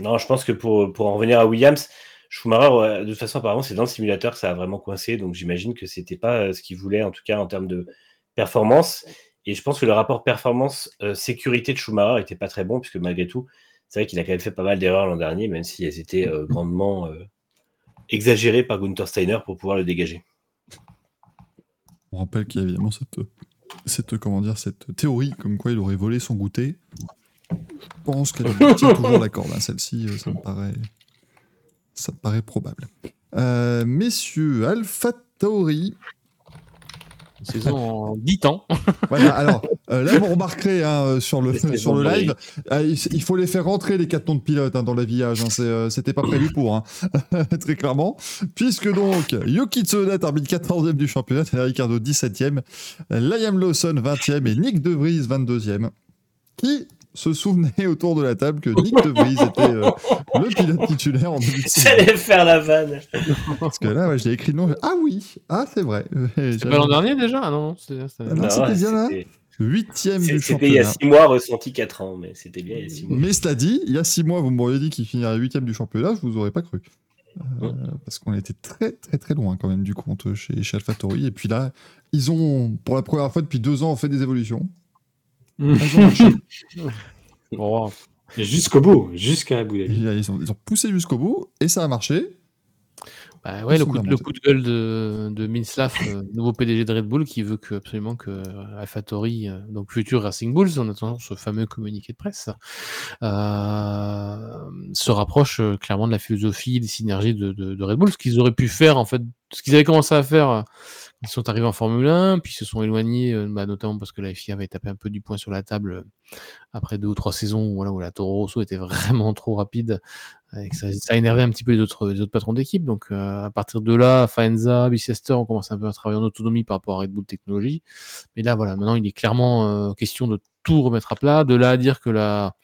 [SPEAKER 4] non, je pense que pour, pour en revenir à Williams, Schumacher, de toute façon, apparemment, c'est dans le simulateur que ça a vraiment coincé. Donc, j'imagine que c'était pas euh, ce qu'il voulait, en tout cas en termes de performance. Et je pense que le rapport performance-sécurité de Schumacher était pas très bon, puisque malgré tout, c'est vrai qu'il a quand même fait pas mal d'erreurs l'an dernier, même si elles étaient euh, grandement euh, exagérées par Gunther Steiner pour pouvoir le dégager.
[SPEAKER 1] On rappelle qu'il y a évidemment cette, cette, comment dire, cette théorie comme quoi il aurait volé son goûter. Je pense qu'elle tient toujours la corde. hein. Celle-ci, euh, ça me paraît, ça me paraît probable. Euh, messieurs, Alpha Tauri.
[SPEAKER 2] Une saison en 10 temps.
[SPEAKER 1] Voilà, alors euh, là, vous remarquerez hein, euh, sur le, sur le live, euh, il, faut les faire rentrer les quatre noms de pilotes hein, dans l'habillage. Hein, euh, C'était pas prévu pour, hein, très clairement. Puisque donc, Yuki Tsunoda termine 14e du championnat, Ricciardo 17e, Liam Lawson 20e et Nick De Vries 22e. Qui se souvenait autour de la table que Nick De Vries était euh, le pilote titulaire en début de saison
[SPEAKER 4] J'allais faire la vanne.
[SPEAKER 1] Parce que là, ouais, j'ai écrit le nom. Ah oui, ah c'est vrai.
[SPEAKER 2] C'est pas l'an dernier déjà? Ah non, non, c'était- c'était-
[SPEAKER 1] Ah c'était bien là.
[SPEAKER 4] c'était-
[SPEAKER 1] Huitième du
[SPEAKER 4] C'était il y a
[SPEAKER 1] championnat.
[SPEAKER 4] six mois, ressenti 4 ans, mais c'était bien il y a six mois.
[SPEAKER 1] Mais cela dit, il y a six mois, vous m'auriez dit qu'il finirait huitième du championnat, je vous aurais pas cru. Euh, parce qu'on était très très très loin quand même du compte chez, chez AlphaTauri. Et puis là, ils ont, pour la première fois depuis deux ans, fait des évolutions.
[SPEAKER 5] Jusqu'au bout, jusqu'à Abu Dhabi.
[SPEAKER 1] ils, ont, ils ont poussé jusqu'au bout et ça a marché.
[SPEAKER 2] bah ouais, le coup, de-
[SPEAKER 1] bien
[SPEAKER 2] le
[SPEAKER 1] montés.
[SPEAKER 2] coup de gueule de, de Minslav, euh, nouveau PDG de Red Bull, qui veut que, absolument que euh, AlphaTauri, euh, donc futur Racing Bulls, en attendant ce fameux communiqué de presse, euh, se rapproche clairement de la philosophie, des synergies de, de- de Red Bull, ce qu'ils auraient pu faire, en fait, ce qu'ils avaient commencé à faire euh, ils sont arrivés en Formule 1, puis se sont éloignés, euh, bah, notamment parce que la FIA avait tapé un peu du poing sur la table euh, après deux ou trois saisons voilà, où la Toro Rosso était vraiment trop rapide et que ça, a énervé un petit peu les autres, les autres patrons d'équipe. Donc, euh, à partir de là, Faenza, Bicester, on commence un peu à travailler en autonomie par rapport à Red Bull Technologies. Mais là, voilà, maintenant, il est clairement euh, question de tout remettre à plat. De là à dire que la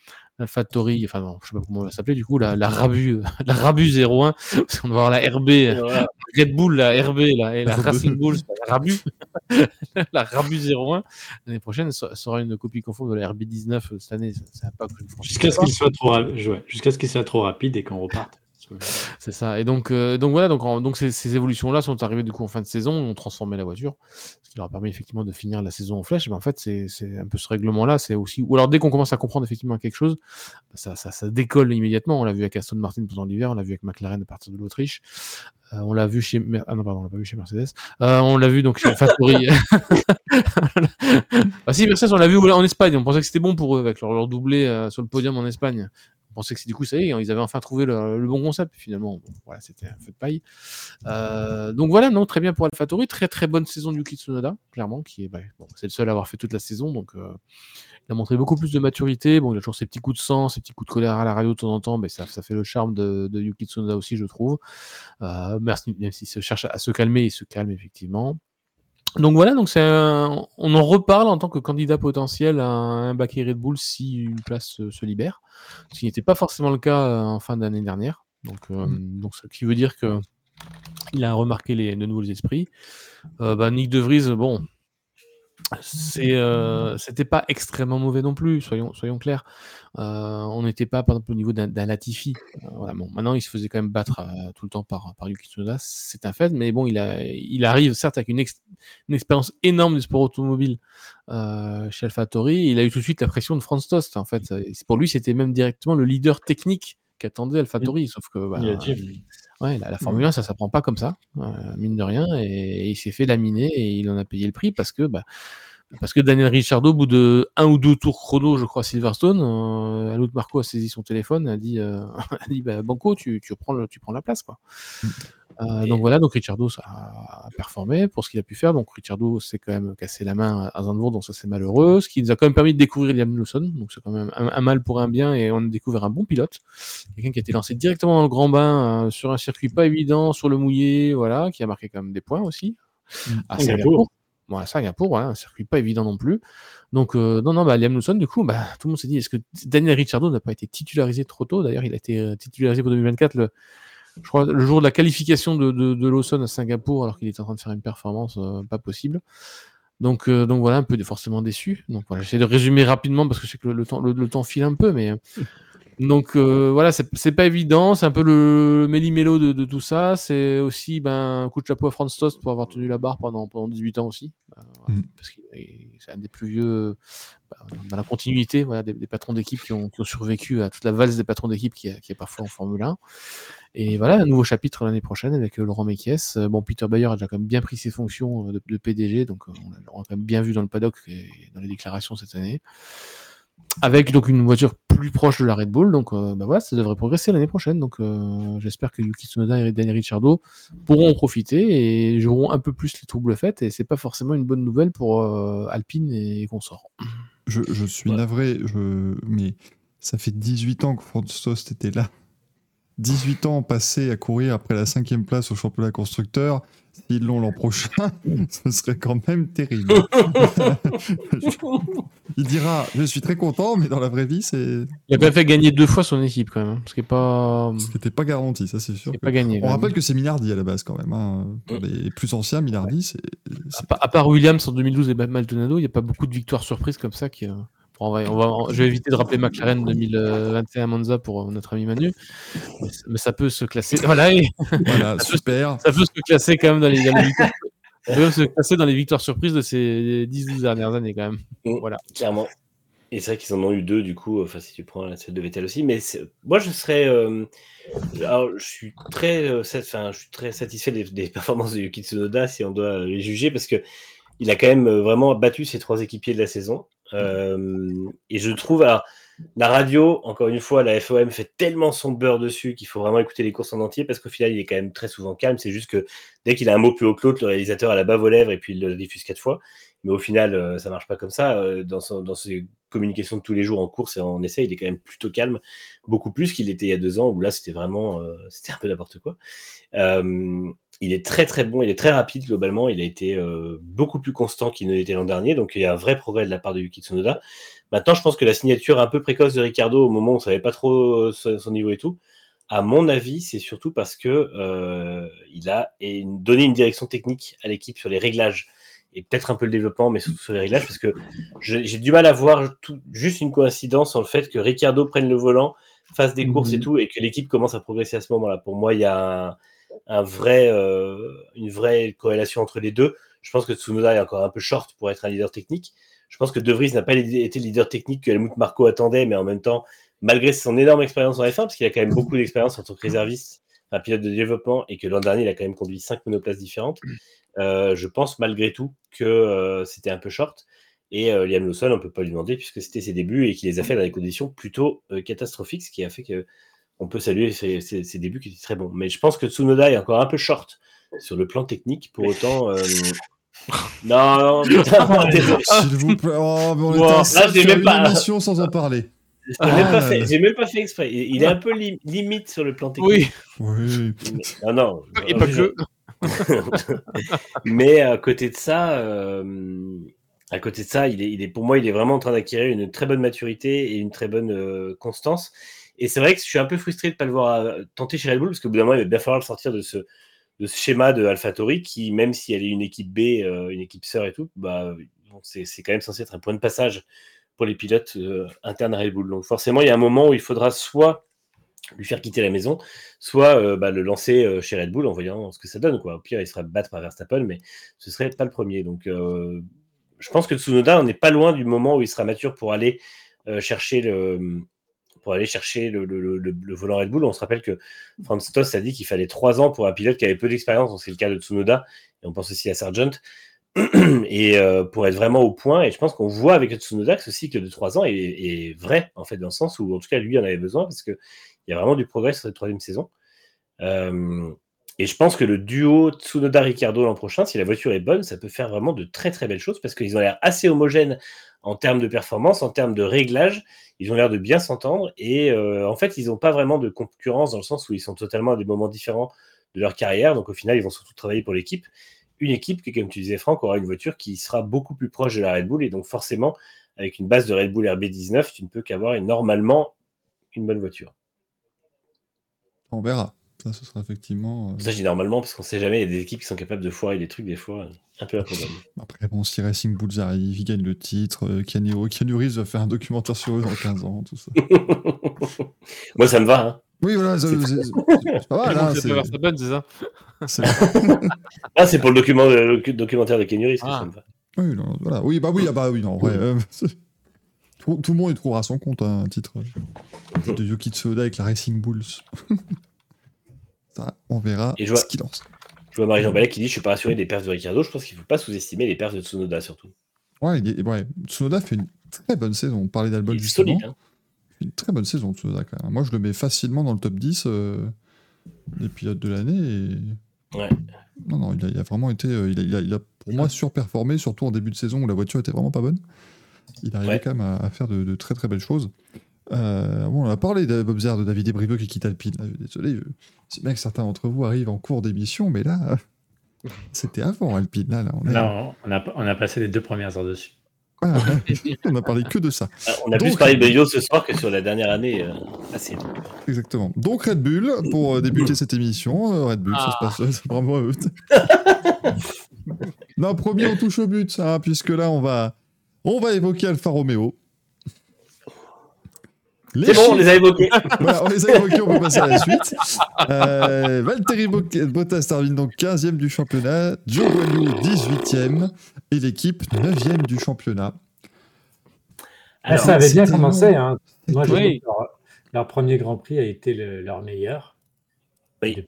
[SPEAKER 2] Factory, enfin, non, je sais pas comment on va s'appeler, du coup, la, la Rabu, la Rabu 01, parce qu'on va voir la RB, euh,
[SPEAKER 4] Voilà.
[SPEAKER 2] Red Bull, la RB, et la
[SPEAKER 1] Rabu.
[SPEAKER 2] Racing Bulls, la Rabu, la Rabu 01. L'année prochaine, sera une copie conforme de la RB19 euh, cette année. Ça, pas que
[SPEAKER 5] Jusqu'à ce qu'il soit trop, ra- ouais, jusqu'à ce qu'il soit trop rapide et qu'on reparte.
[SPEAKER 2] C'est ça. Et donc, euh, donc voilà, donc, ces, évolutions-là sont arrivées du coup en fin de saison, ont transformé la voiture, ce qui leur a permis effectivement de finir la saison en flèche. Mais en fait, c'est un peu ce règlement-là, c'est aussi. Ou alors dès qu'on commence à comprendre effectivement quelque chose, bah, ça, décolle immédiatement. On l'a vu avec Aston Martin pendant l'hiver, on l'a vu avec McLaren à partir de l'Autriche, euh, on l'a vu chez ah non pardon, on l'a pas vu chez Mercedes, Euh, on l'a vu donc chez Factory. ah si Mercedes, on l'a vu en Espagne. On pensait que c'était bon pour eux avec leur, doublé sur le podium en Espagne. Pensait que du coup, ça y est, ils avaient enfin trouvé le, bon concept. Finalement, voilà, c'était un feu de paille. Euh, donc voilà, non, très bien pour AlphaTauri. Très très bonne saison du Tsunoda, clairement, qui est, bah, c'est le seul à avoir fait toute la saison. Donc euh, il a montré beaucoup plus de maturité. Bon, il a toujours ses petits coups de sang, ses petits coups de colère à la radio de temps en temps, mais ça, ça fait le charme de, de Yuki aussi, je trouve. Euh, même s'il se cherche à se calmer, il se calme effectivement. Donc voilà, donc c'est on en reparle en tant que candidat potentiel à un baquet Red Bull si une place se, libère, ce qui n'était pas forcément le cas euh, en fin d'année dernière. Donc, euh, mmh. donc ce qui veut dire que il a remarqué les de nouveaux esprits. Euh, bah, Nick De Vries, bon, c'est, euh, c'était pas extrêmement mauvais non plus, soyons, soyons clairs. Euh, on n'était pas, par exemple, au niveau d'un, Latifi. Euh, bon, maintenant, il se faisait quand même battre tout le temps par, par Yuki Tsunoda, c'est un fait, mais bon, il, a, il arrive certes avec une, expérience énorme du sport automobile chez AlphaTauri. Il a eu tout de suite la pression de Franz Tost, en fait. pour lui, c'était même directement le leader technique qu'attendait AlphaTauri, sauf que bah, ouais, la, Formule 1, ça s'apprend pas comme ça, mine de rien, et, il s'est fait laminer et il en a payé le prix parce que bah, parce que Daniel Ricciardo, au bout de un ou deux tours chrono, je crois, Silverstone, euh, Marco a saisi son téléphone, a dit, euh, a dit bah, Banco, tu, tu, prends tu prends la place. Quoi. Euh, donc voilà, donc Ricciardo ça a performé pour ce qu'il a pu faire. Donc Ricciardo s'est quand même cassé la main à Zandvoort, donc ça c'est malheureux. Ce qui nous a quand même permis de découvrir Liam Lawson, donc c'est quand même un, mal pour un bien et on a découvert un bon pilote. Quelqu'un qui a été lancé directement dans le grand bain euh, sur un circuit pas évident, sur le mouillé, voilà, qui a marqué quand même des points aussi.
[SPEAKER 3] Mm. À Singapour.
[SPEAKER 2] Bon, à Singapour, voilà, un circuit pas évident non plus. Donc, euh, non, non, bah, Liam Lawson, du coup, bah, tout le monde s'est dit, est-ce que Daniel Ricciardo n'a pas été titularisé trop tôt? D'ailleurs, il a été titularisé pour 2024 le, je crois, le jour de la qualification de, Lawson à Singapour, alors qu'il était en train de faire une performance euh, pas possible. Donc, donc voilà, un peu forcément déçu. Donc j'essaie de résumer rapidement parce que je sais que le, temps, le, temps file un peu, mais donc euh, voilà, c'est pas évident, c'est un peu le méli-mélo de, tout ça. C'est aussi ben, un coup de chapeau à Franz Tost pour avoir tenu la barre pendant, pendant 18 ans aussi. Ben, mm. Parce que c'est un des plus vieux ben, dans la continuité voilà, des, patrons d'équipe qui ont, survécu à toute la valse des patrons d'équipe qui, qui, est parfois en Formule 1. Et voilà, un nouveau chapitre l'année prochaine avec euh, Laurent Mekies. Euh, bon, Peter Bayer a déjà quand même bien pris ses fonctions de, PDG, donc on l'a quand même bien vu dans le paddock et dans les déclarations cette année avec donc une voiture plus proche de la Red Bull. Donc euh, bah voilà, ça devrait progresser l'année prochaine. Donc euh, j'espère que Yuki Tsunoda et Daniel Ricciardo pourront en profiter et joueront un peu plus les troubles faites. Et c'est pas forcément une bonne nouvelle pour euh, Alpine et consorts.
[SPEAKER 1] Je, je suis navré, je... mais ça fait 18 ans que Franz Tost était là. 18 ans passés à courir après la cinquième place au championnat constructeur. S'ils l'ont l'an prochain, ce serait quand même terrible. Il dira Je suis très content, mais dans la vraie vie, c'est.
[SPEAKER 2] Il a pas fait gagner deux fois son équipe quand même. Hein, ce qui pas.
[SPEAKER 1] N'était pas garanti, ça c'est sûr.
[SPEAKER 2] pas gagné,
[SPEAKER 1] On rappelle que c'est Minardi à la base quand même. Hein. Pour les plus anciens, Minardi, c'est.
[SPEAKER 2] À, part Williams en 2012 et Maldonado, il n'y a pas beaucoup de victoires surprises comme ça qui. Euh, on va, je vais éviter de rappeler McLaren 2021 Monza pour notre ami Manu, mais, ça peut se classer. Voilà,
[SPEAKER 1] voilà super.
[SPEAKER 2] ça peut se classer quand même dans les, victoires. Ça peut se classer dans les victoires surprises de ces 10-12 dernières années quand même.
[SPEAKER 4] Mm, voilà. Clairement. Et c'est vrai qu'ils en ont eu deux du coup, enfin si tu prends la suite de Vettel aussi, mais moi je serais, euh, alors, je suis très, euh, enfin, je suis très satisfait des, des, performances de Yuki Tsunoda si on doit les juger parce que il a quand même vraiment battu ses trois équipiers de la saison. Euh, et je trouve, la radio, encore une fois, la FOM fait tellement son beurre dessus qu'il faut vraiment écouter les courses en entier parce qu'au final, il est quand même très souvent calme. C'est juste que dès qu'il a un mot plus haut que l'autre, le réalisateur a la bave aux lèvres et puis il le diffuse quatre fois. Mais au final, euh, ça marche pas comme ça. Euh, dans, dans ses communications de tous les jours en course et en essai, il est quand même plutôt calme, beaucoup plus qu'il était il y a deux ans où là, c'était vraiment, c'était un peu n'importe quoi. Il est très très bon, il est très rapide globalement. Il a été beaucoup plus constant qu'il ne l'était l'an dernier, donc il y a un vrai progrès de la part de Yuki Tsunoda. Maintenant, je pense que la signature un peu précoce de Ricardo au moment où on ne savait pas trop euh, son niveau et tout, à mon avis, c'est surtout parce que euh, il a donné une direction technique à l'équipe sur les réglages et peut-être un peu le développement, mais surtout sur les réglages, parce que j'ai du mal à voir juste une coïncidence sur le fait que Ricardo prenne le volant, fasse des courses et mhm. tout, et que l'équipe commence à progresser à ce moment-là. Pour moi, il y a un, vrai, euh, une vraie corrélation entre les deux. Je pense que Tsunoda est encore un peu short pour être un leader technique, je pense que De Vries n'a pas été le leader technique que Helmut Marco attendait, mais en même temps, malgré son énorme expérience en F1, parce qu'il a quand même beaucoup d'expérience en tant que réserviste, un pilote de développement, et que l'an dernier, il a quand même conduit cinq monoplaces différentes, euh, je pense malgré tout que euh, c'était un peu short. Et Liam Lawson, on ne peut pas lui demander puisque c'était ses débuts et qu'il les a fait dans des conditions plutôt catastrophiques, ce qui a fait que on peut saluer ses, débuts qui étaient très bons. Mais je pense que Tsunoda est encore un peu short sur le plan technique. Pour autant, non, non, putain,
[SPEAKER 1] S'il vous plaît, oh, mais on wow. était là, j'ai même pas émission sans en parler.
[SPEAKER 4] J'ai ah, même, pas fait, même pas fait exprès. Il est un peu li limite sur le plan technique.
[SPEAKER 1] Oui.
[SPEAKER 4] oui. Non, non.
[SPEAKER 2] Et pas que.
[SPEAKER 4] mais à côté de ça, euh, à côté de ça, il est, il est, pour moi, il est vraiment en train d'acquérir une très bonne maturité et une très bonne euh, constance. Et c'est vrai que je suis un peu frustré de ne pas le voir euh, tenter chez Red Bull, parce qu'au bout d'un moment, il va bien falloir le sortir de ce, schéma de AlphaTauri, qui, même si elle est une équipe B, euh, une équipe sœur et tout, bah, c'est quand même censé être un point de passage pour les pilotes euh, internes à Red Bull. Donc forcément, il y a un moment où il faudra soit lui faire quitter la maison, soit bah, le lancer chez Red Bull en voyant ce que ça donne. Au pire, il sera battre par Verstappen, mais ce serait pas le premier. Donc je pense que Tsunoda, on n'est pas loin du moment où il sera mature pour aller chercher le pour aller chercher le, volant Red Bull. On se rappelle que Franz Tost a dit qu'il fallait trois ans pour un pilote qui avait peu d'expérience, c'est le cas de Tsunoda, et on pense aussi à Sargent, et euh, pour être vraiment au point. Et je pense qu'on voit avec Tsunoda que ce cycle de trois ans est, est, vrai, en fait, dans le sens où, en tout cas, lui en avait besoin, parce qu'il y a vraiment du progrès sur cette troisième saison. Euh, et je pense que le duo Tsunoda-Ricardo l'an prochain, si la voiture est bonne, ça peut faire vraiment de très très belles choses parce qu'ils ont l'air assez homogènes en termes de performance, en termes de réglage. Ils ont l'air de bien s'entendre et euh, en fait, ils n'ont pas vraiment de concurrence dans le sens où ils sont totalement à des moments différents de leur carrière. Donc au final, ils vont surtout travailler pour l'équipe. Une équipe qui, comme tu disais, Franck, aura une voiture qui sera beaucoup plus proche de la Red Bull et donc forcément, avec une base de Red Bull RB19, tu ne peux qu'avoir normalement une bonne voiture.
[SPEAKER 1] On verra. Ça, ce sera effectivement.
[SPEAKER 4] Euh, ça, je normalement, parce qu'on sait jamais, il y a des équipes qui sont capables de foirer des trucs, des fois, un peu improbables.
[SPEAKER 1] Après, bon, si Racing Bulls arrive, ils gagnent le titre, euh, Keanu Reeves va faire un documentaire sur eux dans 15 ans, tout ça.
[SPEAKER 4] Moi, ça me va. Hein.
[SPEAKER 1] Oui, voilà, c'est pas mal. Hein,
[SPEAKER 2] c'est ça
[SPEAKER 4] Ah, c'est pour le, document, le documentaire de que
[SPEAKER 2] ah.
[SPEAKER 4] ça me va.
[SPEAKER 1] Oui, non, voilà. oui, bah oui, ah bah oui, non, en vrai. Euh, tout, tout, le monde y trouvera son compte, hein, un titre de Yuki Tsunoda avec la Racing Bulls. On verra
[SPEAKER 4] Et je vois,
[SPEAKER 1] ce qu'il lance.
[SPEAKER 4] Je vois Marie-Jean Ballet qui dit Je suis pas rassuré des perfs de Ricardo. Je pense qu'il ne faut pas sous-estimer les perfs de Tsunoda surtout.
[SPEAKER 1] Ouais, ouais, Tsunoda fait une très bonne saison. On parlait d'Albon justement. Solide, hein. Une très bonne saison, Tsunoda quand même. Moi, je le mets facilement dans le top 10 euh, des pilotes de l'année. Et...
[SPEAKER 4] Ouais.
[SPEAKER 1] Non, non, il a, vraiment été. Euh, il, a, il, a, pour moi surperformé, surtout en début de saison où la voiture était vraiment pas bonne. Il arrivait ouais. quand même à, à faire de, de, très très belles choses. Euh, bon, on a parlé de Bob de David Ebriveux qui quitte Alpine. Désolé, c'est bien que certains d'entre vous arrivent en cours d'émission, mais là, c'était avant Alpine. Là, là,
[SPEAKER 5] on Non, on a, on a passé les deux premières heures dessus.
[SPEAKER 1] Ah, on a parlé que de ça.
[SPEAKER 4] Ah, on a Donc, plus parlé de Bello ce soir que sur la dernière année. Euh,
[SPEAKER 1] Exactement. Donc Red Bull, pour euh, débuter cette émission, euh, Red Bull, ah. ça se passe vraiment à eux. non, premier, on touche au but, hein, puisque là, on va, on va évoquer Alfa Romeo.
[SPEAKER 4] C'est bon, on les a évoqués.
[SPEAKER 1] voilà, on les a évoqués, on peut passer à la suite. Euh, Valtteri Bottas termine donc 15e du championnat, Joe Guanyu 18e et l'équipe 9e du championnat.
[SPEAKER 5] Alors, ça avait bien commencé. Hein. Moi, oui. leur, leur, premier Grand Prix a été le, leur meilleur.
[SPEAKER 4] Oui.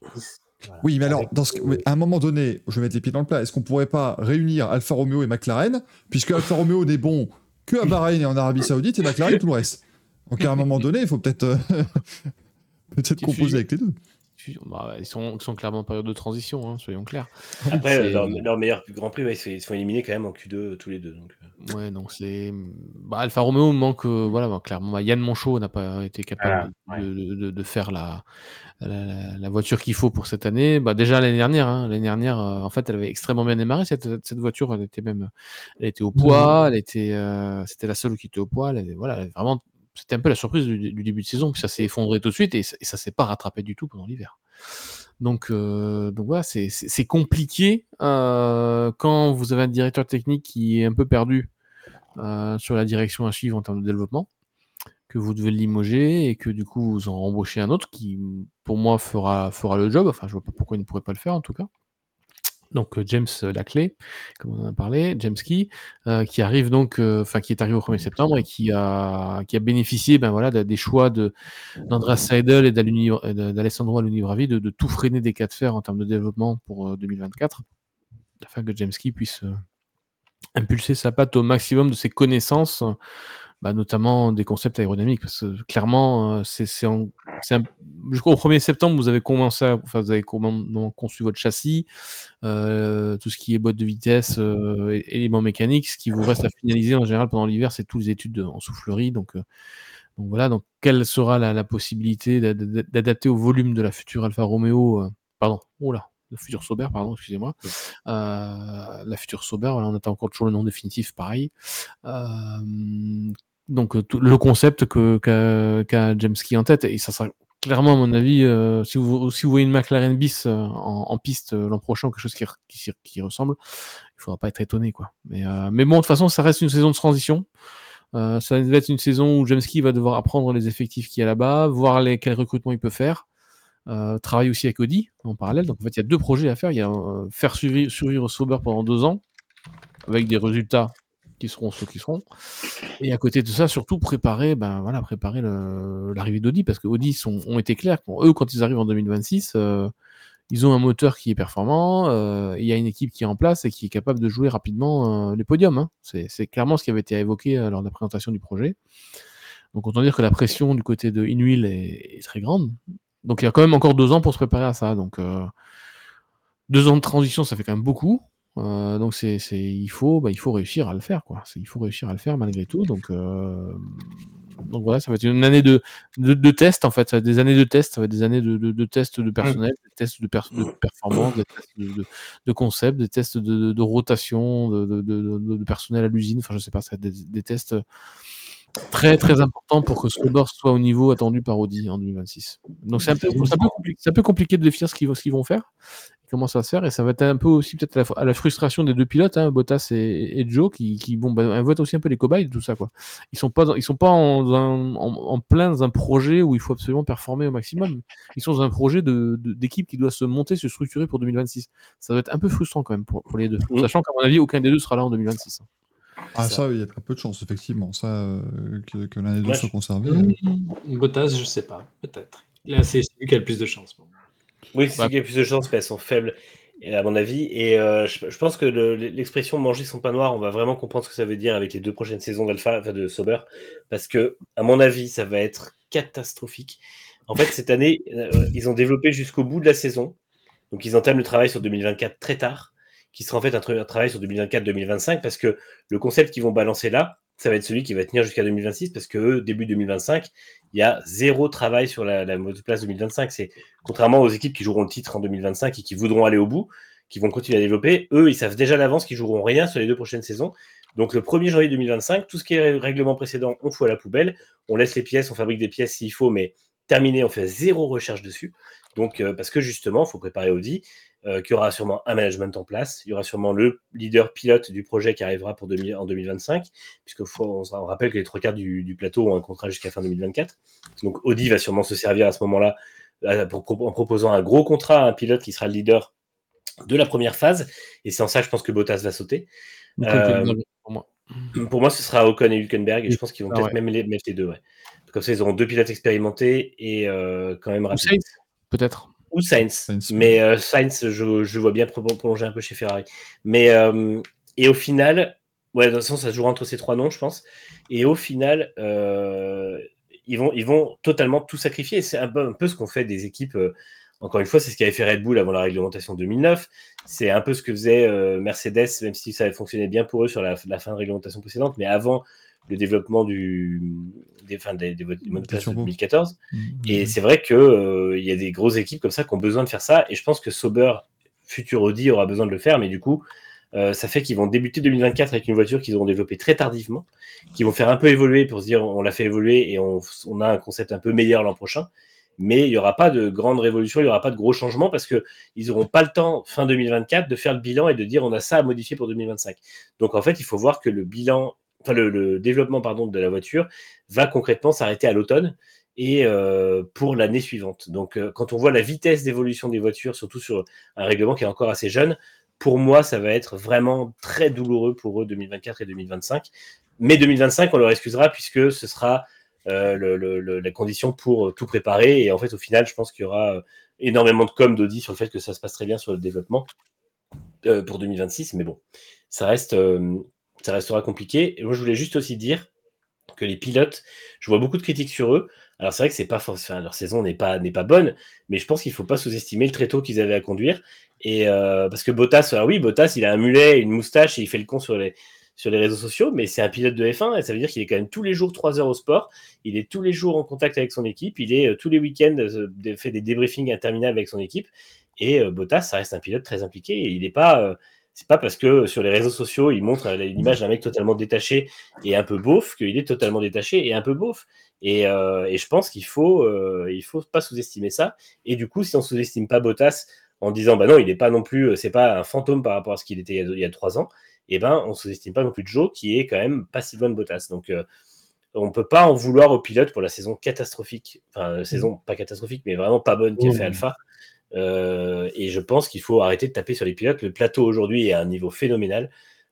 [SPEAKER 1] Voilà. Oui, mais alors, dans ce, à un moment donné, je vais mettre les pieds dans le plat, est-ce qu'on pourrait pas réunir Alfa Romeo et McLaren, puisque Alfa Romeo n'est bon que à Bahreïn et en Arabie Saoudite, et McLaren tout le reste donc à un moment donné, il faut peut-être euh, peut-être composer avec les deux.
[SPEAKER 2] Bah, ils, sont, ils sont clairement en période de transition, hein, soyons clairs.
[SPEAKER 4] Après, leur, leur, meilleur Grand Prix, ouais, ils se font éliminer quand même en Q2 euh, tous les deux. Donc.
[SPEAKER 2] Euh. Ouais, donc c'est. Bah, Alfa Romeo manque. Euh, voilà, bah, clairement. Bah, Yann Monchot n'a pas été capable ah, de, ouais. de, de, faire la, la, la voiture qu'il faut pour cette année. Bah, déjà l'année dernière, hein, l'année dernière, euh, en fait, elle avait extrêmement bien démarré cette, cette voiture. Elle était même, elle était au poids, mmh. elle était, euh, c'était la seule qui était au poids. Elle avait, voilà, elle avait vraiment c'était un peu la surprise du, début de saison, puis ça s'est effondré tout de suite et, ça s'est pas rattrapé du tout pendant l'hiver. Donc, euh, donc voilà, c'est compliqué euh, quand vous avez un directeur technique qui est un peu perdu euh, sur la direction à suivre en termes de développement, que vous devez limoger et que du coup vous en embauchez un autre qui, pour moi, fera, fera le job. Enfin, je vois pas pourquoi il ne pourrait pas le faire en tout cas donc James Laclay, comme on en a parlé, James Key, euh, qui arrive donc, enfin qui est arrivé au 1er septembre et qui a, qui a bénéficié, ben voilà, des choix de d'Andreas Seidel et d'Alessandro Alunibravi de, de tout freiner des cas de fer en termes de développement pour 2024, afin que James Key puisse impulser sa patte au maximum de ses connaissances, bah, notamment des concepts aérodynamiques. Parce que clairement, euh, c'est, c'est en- c'est un- jusqu'au 1er septembre, vous avez commencé à, enfin, vous avez comment- conçu votre châssis, euh, tout ce qui est boîte de vitesse, euh, éléments mécaniques. Ce qui vous reste à finaliser en général pendant l'hiver, c'est toutes les études de- en soufflerie. Donc, euh, donc voilà, donc quelle sera la, la possibilité d'a- d'a- d'adapter au volume de la future Alfa Romeo, pardon, oh là, la future Sauber, pardon, excusez-moi, euh, la future Sauber, voilà, on attend encore toujours le nom définitif, pareil. Euh, donc euh, tout- le concept qu'a James Key en tête, et ça sera clairement à mon avis, euh, si, vous, voyez une McLaren bis euh, en, piste l'an prochain, quelque chose qui, ressemble, il faudra pas être étonné, quoi. Mais, mais bon, de toute façon, ça reste une saison de transition. Ça va être une saison où James Key va devoir apprendre les effectifs qu'il y a là-bas, voir les, quel recrutement il peut faire. Travailler aussi avec Audi en parallèle. Donc en fait, il y a deux projets à faire. Il y a faire survivre, survivre Sauber pendant deux ans, avec des résultats qui seront ceux qui seront. Et à côté de ça, surtout préparer, ben voilà, préparer l'arrivée d'Audi, parce que Audi sont, ont été clairs. Eux, quand ils arrivent en 2026, euh, ils ont un moteur qui est performant. euh, Il y a une équipe qui est en place et qui est capable de jouer rapidement euh, les podiums. hein. C'est clairement ce qui avait été évoqué lors de la présentation du projet. Donc autant dire que la pression du côté de Inuil est, très grande. Donc il y a quand même encore deux ans pour se préparer à ça. Donc deux ans de transition, ça fait quand même beaucoup. Euh, donc c'est, c'est- il faut, bah, il faut réussir à le faire, quoi. C'est- il faut réussir à le faire malgré tout. Donc, euh, donc voilà, ça va être une année de, de, de test en fait, ça va être des années de test, ça va être des années de, de, de tests de personnel, des tests de, per- de performance, des tests de, concept, des tests de, rotation, de, personnel à l'usine. Enfin, je sais pas, ça va être des, des tests très très importants pour que Sauber soit au niveau attendu par Audi en 2026. Donc c'est un peu, c'est un peu, compli- c'est un peu compliqué de définir ce qu'ils vont, ce qu'ils vont faire comment ça va se faire et ça va être un peu aussi peut-être à, la à frustration des deux pilotes hein, Bottas et, et Joe qui, qui bon bah, vont être aussi un peu les cobayes de tout ça quoi ils sont pas dans- ils sont pas en, un- en, en plein dans un projet où il faut absolument performer au maximum ils sont dans un projet de, de- d'équipe qui doit se monter se structurer pour 2026 ça va être un peu frustrant quand même pour, pour les deux sachant qu'à mon avis aucun des deux sera là en 2026
[SPEAKER 1] Ah,
[SPEAKER 4] ça.
[SPEAKER 1] ça, il y a très peu de chance, effectivement, ça, euh, que, que l'un des deux soit conservé.
[SPEAKER 5] Mmh, Bottas, je sais pas, peut-être. Là, c'est celui qui a le plus de chance. pour moi.
[SPEAKER 4] Oui, c'est
[SPEAKER 2] Bah.
[SPEAKER 4] ceux qui a plus de chances, mais elles sont faibles, à mon avis. Et euh, je, je pense que le- l'expression manger son pain noir, on va vraiment comprendre ce que ça veut dire avec les deux prochaines saisons d'Alpha, enfin de Sauber, parce que, à mon avis, ça va être catastrophique. En fait, cette année, euh, ils ont développé jusqu'au bout de la saison. Donc, ils entament le travail sur 2024 très tard, qui sera en fait un, tra- un travail sur 2024-2025, parce que le concept qu'ils vont balancer là, ça va être celui qui va tenir jusqu'à 2026, parce que début 2025, il y a zéro travail sur la, la place 2025. C'est contrairement aux équipes qui joueront le titre en 2025 et qui voudront aller au bout, qui vont continuer à développer, eux, ils savent déjà d'avance qu'ils joueront rien sur les deux prochaines saisons. Donc le 1er janvier 2025, tout ce qui est règlement précédent, on fout à la poubelle, on laisse les pièces, on fabrique des pièces s'il faut, mais terminé, on fait zéro recherche dessus. Donc euh, parce que justement, il faut préparer Audi, euh, qu'il y aura sûrement un management en place, il y aura sûrement le leader pilote du projet qui arrivera pour 2000 en 2025, puisque faut, on, rappelle que les trois quarts du, du plateau ont un contrat jusqu'à fin 2024. Donc Audi va sûrement se servir à ce moment-là euh, en proposant un gros contrat à un pilote qui sera le leader de la première phase. Et c'est en ça, je pense que Bottas va sauter. Euh,
[SPEAKER 2] pour moi.
[SPEAKER 4] Pour moi, ce sera Ocon et Hülkenberg. Et je pense qu'ils vont
[SPEAKER 2] Ah
[SPEAKER 4] peut-être
[SPEAKER 2] ouais.
[SPEAKER 4] même les mettre les deux. Ouais. Comme ça, ils auront deux pilotes expérimentés et euh, quand même
[SPEAKER 2] Ou
[SPEAKER 4] rapides.
[SPEAKER 2] Sainz, peut-être
[SPEAKER 4] Ou Sainz. Mais euh, Sainz, je, je vois bien pro- prolonger un peu chez Ferrari. Mais euh, et au final, ouais, de toute façon, ça se jouera entre ces trois noms, je pense. Et au final, ils, vont, ils vont totalement tout sacrifier. C'est un peu, un peu ce qu'on fait des équipes. encore une fois, c'est ce qu'avait fait Red Bull avant la réglementation 2009. C'est un peu ce que faisait Mercedes, même si ça avait fonctionné bien pour eux sur la, la fin de réglementation précédente, mais avant le développement du, des, enfin, des, des, des monoplaces de
[SPEAKER 1] turbo.
[SPEAKER 4] 2014.
[SPEAKER 1] Mmh.
[SPEAKER 4] Et c'est vrai qu'il il y a des grosses équipes comme ça qui ont besoin de faire ça. Et je pense que Sauber, futur Audi, aura besoin de le faire. Mais du coup, euh, ça fait qu'ils vont débuter 2024 avec une voiture qu'ils auront développée très tardivement, qui vont faire un peu évoluer pour se dire on l'a fait évoluer et on, on a un concept un peu meilleur l'an prochain. Mais il n'y aura pas de grande révolution, il n'y aura pas de gros changements parce qu'ils n'auront pas le temps, fin 2024, de faire le bilan et de dire on a ça à modifier pour 2025. Donc en fait, il faut voir que le bilan, enfin le, développement pardon, de la voiture va concrètement s'arrêter à l'automne et euh, pour l'année suivante. Donc, euh, quand on voit la vitesse d'évolution des voitures, surtout sur un règlement qui est encore assez jeune, pour moi, ça va être vraiment très douloureux pour eux 2024 et 2025. Mais 2025, on leur excusera puisque ce sera euh, la condition pour tout préparer. Et en fait, au final, je pense qu'il y aura énormément de com d'Audi sur le fait que ça se passe très bien sur le développement pour 2026. Mais bon, ça, reste, ça restera compliqué. Et moi, je voulais juste aussi dire que les pilotes, je vois beaucoup de critiques sur eux. Alors c'est vrai que c'est pas leur saison n'est pas n'est pas bonne, mais je pense qu'il faut pas sous-estimer le tréteau qu'ils avaient à conduire. Et euh, parce que Bottas, alors oui, Bottas, il a un mulet, une moustache et il fait le con sur les sur les réseaux sociaux, mais c'est un pilote de F1 et ça veut dire qu'il est quand même tous les jours 3 heures au sport. Il est tous les jours en contact avec son équipe. Il est euh, tous les week-ends euh, fait des débriefings interminables avec son équipe. Et Bottas, ça reste un pilote très impliqué. Et il n'est pas, c'est pas parce que sur les réseaux sociaux il montre l'image d'un mec totalement détaché et un peu beauf qu'il est totalement détaché et un peu beauf. Et, euh, et je pense qu'il faut, euh, il faut pas sous-estimer ça. Et du coup, si on sous-estime pas Bottas en disant bah non, il n'est pas non plus, c'est pas un fantôme par rapport à ce qu'il était il y a, a trois ans, et ben on sous-estime pas non plus Joe qui est quand même pas si loin de Bottas. Donc euh, on peut pas en vouloir au pilote pour la saison catastrophique, enfin saison pas catastrophique, mais vraiment pas bonne qu'a
[SPEAKER 5] Mmh.
[SPEAKER 4] fait Alpha. Euh, et je pense qu'il faut arrêter de taper sur les pilotes. Le plateau aujourd'hui est à un niveau phénoménal.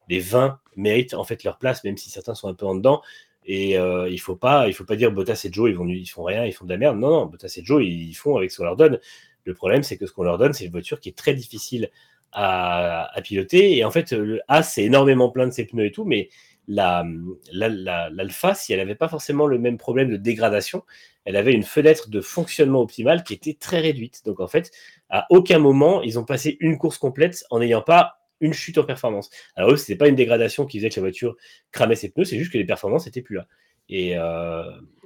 [SPEAKER 4] Les 20 méritent en fait leur place, même si certains sont un peu en dedans. Et euh, il faut pas, faut pas dire Bottas et Joe ils vont, font rien, ils font de la merde. Non, non, Bottas et Joe ils font avec ce qu'on leur donne. Le problème c'est que ce qu'on leur donne, c'est une voiture qui est très difficile à, piloter. Et en fait, le A c'est énormément plein de ses pneus et tout, mais la, la, la- l'Alpha, si elle n'avait pas forcément le même problème de dégradation, elle avait une fenêtre de fonctionnement optimale qui était très réduite. Donc en fait, à aucun moment, ils ont passé une course complète en n'ayant pas une chute en performance. Alors eux, ce n'était pas une dégradation qui faisait que la voiture cramait ses pneus, c'est juste que les performances n'étaient plus là. Et, euh,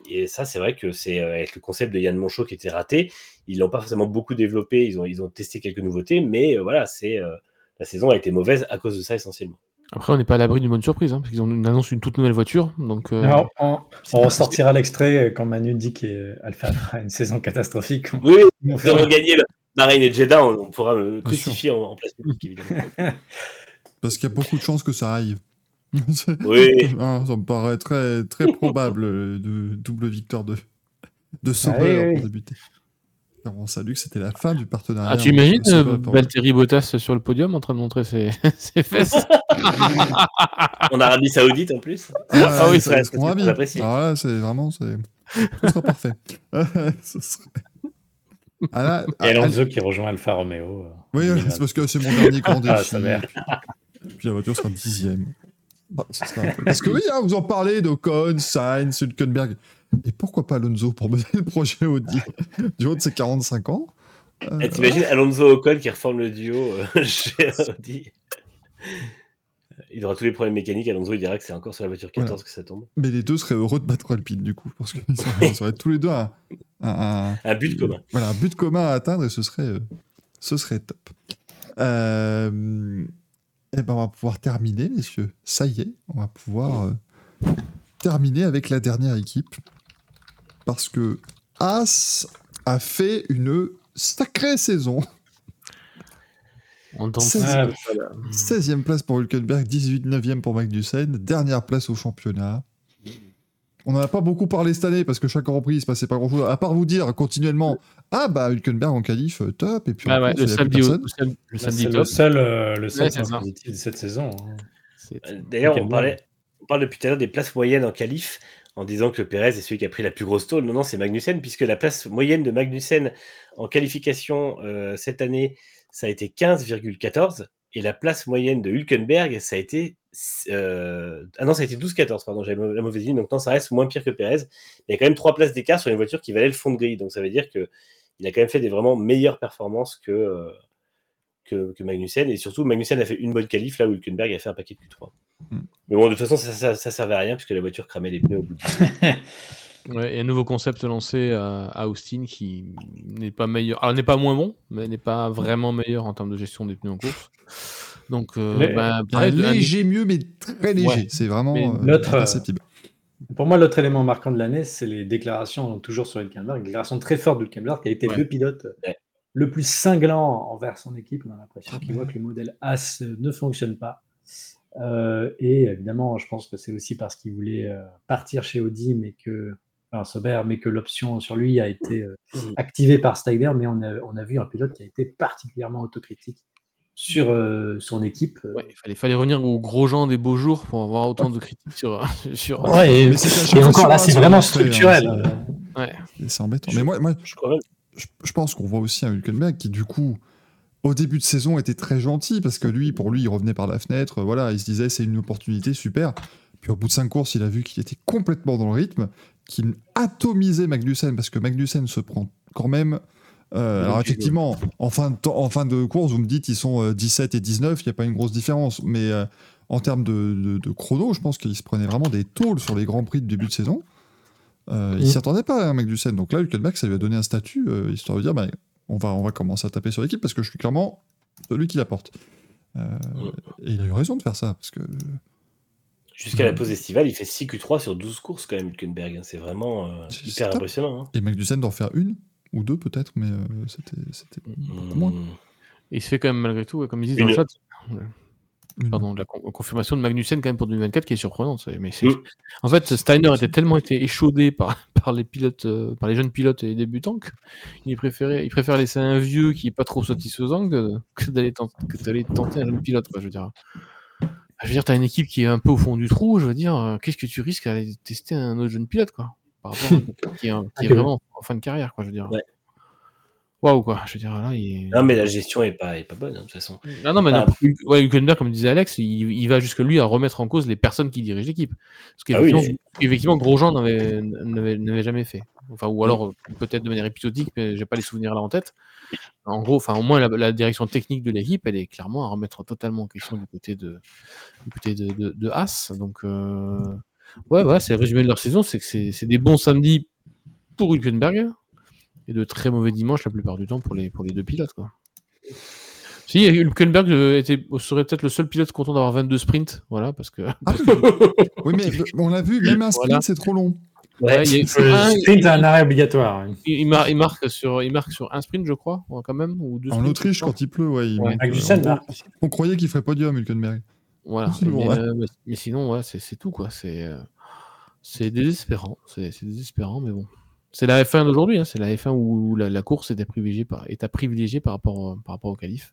[SPEAKER 4] et ça, c'est vrai que c'est euh, avec le concept de Yann Monchot qui était raté, ils l'ont pas forcément beaucoup développé, ils ont, testé quelques nouveautés, mais euh, voilà, la saison a été mauvaise à cause de ça essentiellement.
[SPEAKER 2] Après, on n'est pas à l'abri d'une bonne surprise, hein, parce qu'ils ont une annonce une toute nouvelle voiture. Donc, euh,
[SPEAKER 5] Alors, on, ressortira l'extrait quand Manu dit qu'Alpha fera une saison catastrophique.
[SPEAKER 4] Oui,
[SPEAKER 5] on fera-
[SPEAKER 4] gagné le Bahreïn et Jeddah, on, on pourra me
[SPEAKER 1] sûr.
[SPEAKER 4] crucifier en, en place publique, évidemment.
[SPEAKER 1] Parce qu'il y a beaucoup de chances que ça arrive.
[SPEAKER 4] Oui.
[SPEAKER 1] Ah, ça me paraît très, très probable euh, de double victoire de, de Sauber
[SPEAKER 5] Ah oui, oui.
[SPEAKER 1] pour débuter. Alors, on salue que c'était la fin du partenariat.
[SPEAKER 2] Ah, tu imagines euh. Valtteri Bottas sur le podium en train de montrer ses, ses fesses
[SPEAKER 4] en Arabie Saoudite en plus.
[SPEAKER 1] Ah,
[SPEAKER 2] oui,
[SPEAKER 1] oui,
[SPEAKER 4] ça
[SPEAKER 1] a
[SPEAKER 4] apprécié.
[SPEAKER 1] Ah ouais, c'est vraiment, c'est, ce sera parfait. Ce serait- Ah là,
[SPEAKER 5] Et
[SPEAKER 1] ah,
[SPEAKER 5] Alonso qui rejoint Alfa Romeo. euh,
[SPEAKER 1] Oui, c'est parce que c'est mon dernier grand défi.
[SPEAKER 5] Ah, ça merde.
[SPEAKER 1] puis, puis la voiture sera dixième. Ce sera un peu- Parce que oui, hein, vous en parlez d'Ocon, Sainz, Hülkenberg. Et pourquoi pas Alonso pour mener le projet Audi du haut de ses 45 ans Euh,
[SPEAKER 4] Et T'imagines Alonso Ocon qui reforme le duo euh, chez Audi. Il aura tous les problèmes mécaniques. Alonso, il dira que c'est encore sur la voiture 14 que ça tombe.
[SPEAKER 1] Mais les deux seraient heureux de battre Alpine, du coup, parce qu'ils auraient tous les deux un,
[SPEAKER 4] but commun.
[SPEAKER 1] voilà, un but commun à atteindre et ce serait, euh, ce serait top. Euh, eh ben, on va pouvoir terminer, messieurs. Ça y est, on va pouvoir terminer avec la dernière équipe. Parce que As a fait une sacrée saison.
[SPEAKER 2] On tente-
[SPEAKER 1] C'est-
[SPEAKER 5] Ah,
[SPEAKER 1] 16e place pour Hülkenberg, 18 9e pour Magnussen, dernière place au championnat. On n'en a pas beaucoup parlé cette année parce que chaque Prix il se passait pas grand chose, à part vous dire continuellement Ah bah Hülkenberg en qualif, top, et puis
[SPEAKER 2] Ah
[SPEAKER 1] en
[SPEAKER 2] ouais,
[SPEAKER 1] course,
[SPEAKER 2] le samedi, au- samedi
[SPEAKER 5] seul, euh, le seul
[SPEAKER 2] Ouais,
[SPEAKER 5] de cette saison. hein.
[SPEAKER 4] D'ailleurs, on, parlait, on parle depuis tout à l'heure des places moyennes en qualif en disant que Perez est celui qui a pris la plus grosse tôle. Non, non, c'est Magnussen, puisque la place moyenne de Magnussen en qualification euh, cette année, ça a été 15,14. Et la place moyenne de Hülkenberg, ça a été. euh, ah non, ça a été 12-14, pardon, j'avais la mauvaise ligne. Donc, non, ça reste moins pire que Perez. Il y a quand même trois places d'écart sur une voiture qui valait le fond de grille. Donc, ça veut dire que il a quand même fait des vraiment meilleures performances que, euh, que, que Magnussen. Et surtout, Magnussen a fait une bonne qualif là où Hülkenberg a fait un paquet de Q3.
[SPEAKER 1] Mm.
[SPEAKER 4] Mais bon, de toute façon, ça, ça, ça servait à rien puisque la voiture cramait les pneus au bout du
[SPEAKER 2] Ouais, et un nouveau concept lancé à, à Austin qui n'est pas meilleur. Alors, n'est pas moins bon, mais n'est pas vraiment meilleur en termes de gestion des pneus en course. Donc, euh,
[SPEAKER 5] Mais-
[SPEAKER 2] bah,
[SPEAKER 1] un léger mieux, mais très léger.
[SPEAKER 2] Ouais.
[SPEAKER 1] C'est vraiment euh,
[SPEAKER 5] notre, euh,
[SPEAKER 1] imperceptible.
[SPEAKER 5] Pour moi, l'autre élément marquant de l'année, c'est les déclarations, toujours sur Hülkenberg, une déclaration très forte d'Hülkenberg, qui a été
[SPEAKER 4] Ouais.
[SPEAKER 5] le pilote
[SPEAKER 4] Ouais.
[SPEAKER 5] Le plus cinglant envers son équipe. On a l'impression qu'il voit que le modèle As ne fonctionne pas. Euh, et évidemment, je pense que c'est aussi parce qu'il voulait euh, partir chez Audi, mais que, enfin, Sauber, mais que l'option sur lui a été euh,
[SPEAKER 4] Mhm.
[SPEAKER 5] activée par Steiger. Mais on a, on a vu un pilote qui a été particulièrement autocritique sur euh, son équipe.
[SPEAKER 2] ouais, il fallait, fallait revenir aux gros gens des beaux jours pour avoir autant de critiques sur. sur...
[SPEAKER 5] Ouais, et, encore là, c'est vraiment structurel.
[SPEAKER 1] c'est-
[SPEAKER 2] Ouais.
[SPEAKER 1] C'est embêtant.
[SPEAKER 4] Je-
[SPEAKER 1] Mais moi, moi
[SPEAKER 4] Je crois même.
[SPEAKER 1] Je, je pense qu'on voit aussi un Hülkenberg qui, du coup, au début de saison était très gentil parce que lui, pour lui, il revenait par la fenêtre. Voilà, il se disait c'est une opportunité super. Puis au bout de cinq courses, il a vu qu'il était complètement dans le rythme, qu'il atomisait Magnussen parce que Magnussen se prend quand même. euh, alors effectivement, en fin, de temps- en fin de course, vous me dites ils sont euh, 17 et 19, il n'y a pas une grosse différence. Mais euh, en termes de, de- de chrono, je pense qu'il se prenait vraiment des tôles sur les grands prix de début de saison. Euh, Il
[SPEAKER 2] Mm.
[SPEAKER 1] s'y attendait pas, hein, Magnussen. Donc là, Hülkenberg, ça lui a donné un statut, euh, histoire de dire, bah, on, va, on va commencer à taper sur l'équipe parce que je suis clairement celui qui la porte. Euh, et il a eu raison de faire ça, parce que
[SPEAKER 4] Jusqu'à la pause estivale, il fait 6 Q3 sur 12 courses quand même, Hülkenberg. hein. C'est vraiment euh, hyper
[SPEAKER 1] top.
[SPEAKER 4] impressionnant. hein.
[SPEAKER 1] et Magnussen d'en faire une ou deux peut-être, mais euh, c'était c'était beaucoup moins.
[SPEAKER 4] Mm.
[SPEAKER 2] Et il se fait quand même malgré tout, comme ils disent dans
[SPEAKER 4] Une-
[SPEAKER 2] le chat,
[SPEAKER 1] Une.
[SPEAKER 2] pardon, la con- confirmation de Magnussen quand même pour 2024 qui est surprenante. Mais c'est-
[SPEAKER 4] Mm.
[SPEAKER 2] En fait, Steiner était tellement été échaudé par, par les pilotes, euh, par les jeunes pilotes et les débutants qu'il préférait, il préfère laisser un vieux qui est pas trop satisfaisant que, que d'aller tenter, que d'aller tenter un jeune pilote. Quoi, je veux dire, je veux dire, t'as une équipe qui est un peu au fond du trou. Je veux dire, euh, qu'est-ce que tu risques à aller tester un autre jeune pilote, quoi, par rapport à qui est, un- qui est
[SPEAKER 3] Ah,
[SPEAKER 2] vraiment en fin de carrière, quoi. Je veux dire.
[SPEAKER 4] Ouais.
[SPEAKER 2] Waouh, quoi. Je veux dire, là, il.
[SPEAKER 4] Non, mais la gestion est pas, est pas bonne, hein, de toute façon.
[SPEAKER 2] Ah non, mais
[SPEAKER 4] Ah.
[SPEAKER 2] non, ouais, Hülkenberg, comme disait Alex, il, il va jusque lui à remettre en cause les personnes qui dirigent l'équipe. Ce
[SPEAKER 4] Ah oui,
[SPEAKER 2] qu'effectivement, effectivement, Grosjean n'avait jamais fait. Enfin, ou alors peut-être de manière épisodique, mais j'ai pas les souvenirs là en tête. En gros, enfin, au moins la, la direction technique de l'équipe, elle est clairement à remettre totalement en question du côté de, du côté de, de, de. Donc, euh, ouais, ouais, c'est le résumé de leur saison, c'est que c'est c'est des bons samedis pour Hülkenberg et de très mauvais dimanches la plupart du temps pour les, pour les deux pilotes. Quoi. Si, Hülkenberg euh, était, serait peut-être le seul pilote content d'avoir 22 sprints, voilà, parce que.
[SPEAKER 1] Ah oui, mais on l'a vu, même un sprint,
[SPEAKER 2] Voilà.
[SPEAKER 1] c'est trop long.
[SPEAKER 2] Ouais, il, y a- un-
[SPEAKER 3] sprint a un arrêt obligatoire.
[SPEAKER 2] il- il mar- il marque sur, il marque sur un sprint, je crois, quand même, ou deux
[SPEAKER 1] En
[SPEAKER 2] sprints,
[SPEAKER 1] Autriche, quand il pleut, ouais. il euh, on- croyait qu'il ferait podium, Hülkenberg.
[SPEAKER 2] Voilà.
[SPEAKER 1] C'est bon,
[SPEAKER 2] mais, euh, mais- mais sinon, ouais, c'est c'est tout, quoi. C'est euh, c'est désespérant. C'est désespérant, mais bon. C'est la F1 d'aujourd'hui, hein, c'est la F1 où la, la course est à privilégier par, est à privilégier par rapport, euh, par rapport au qualif.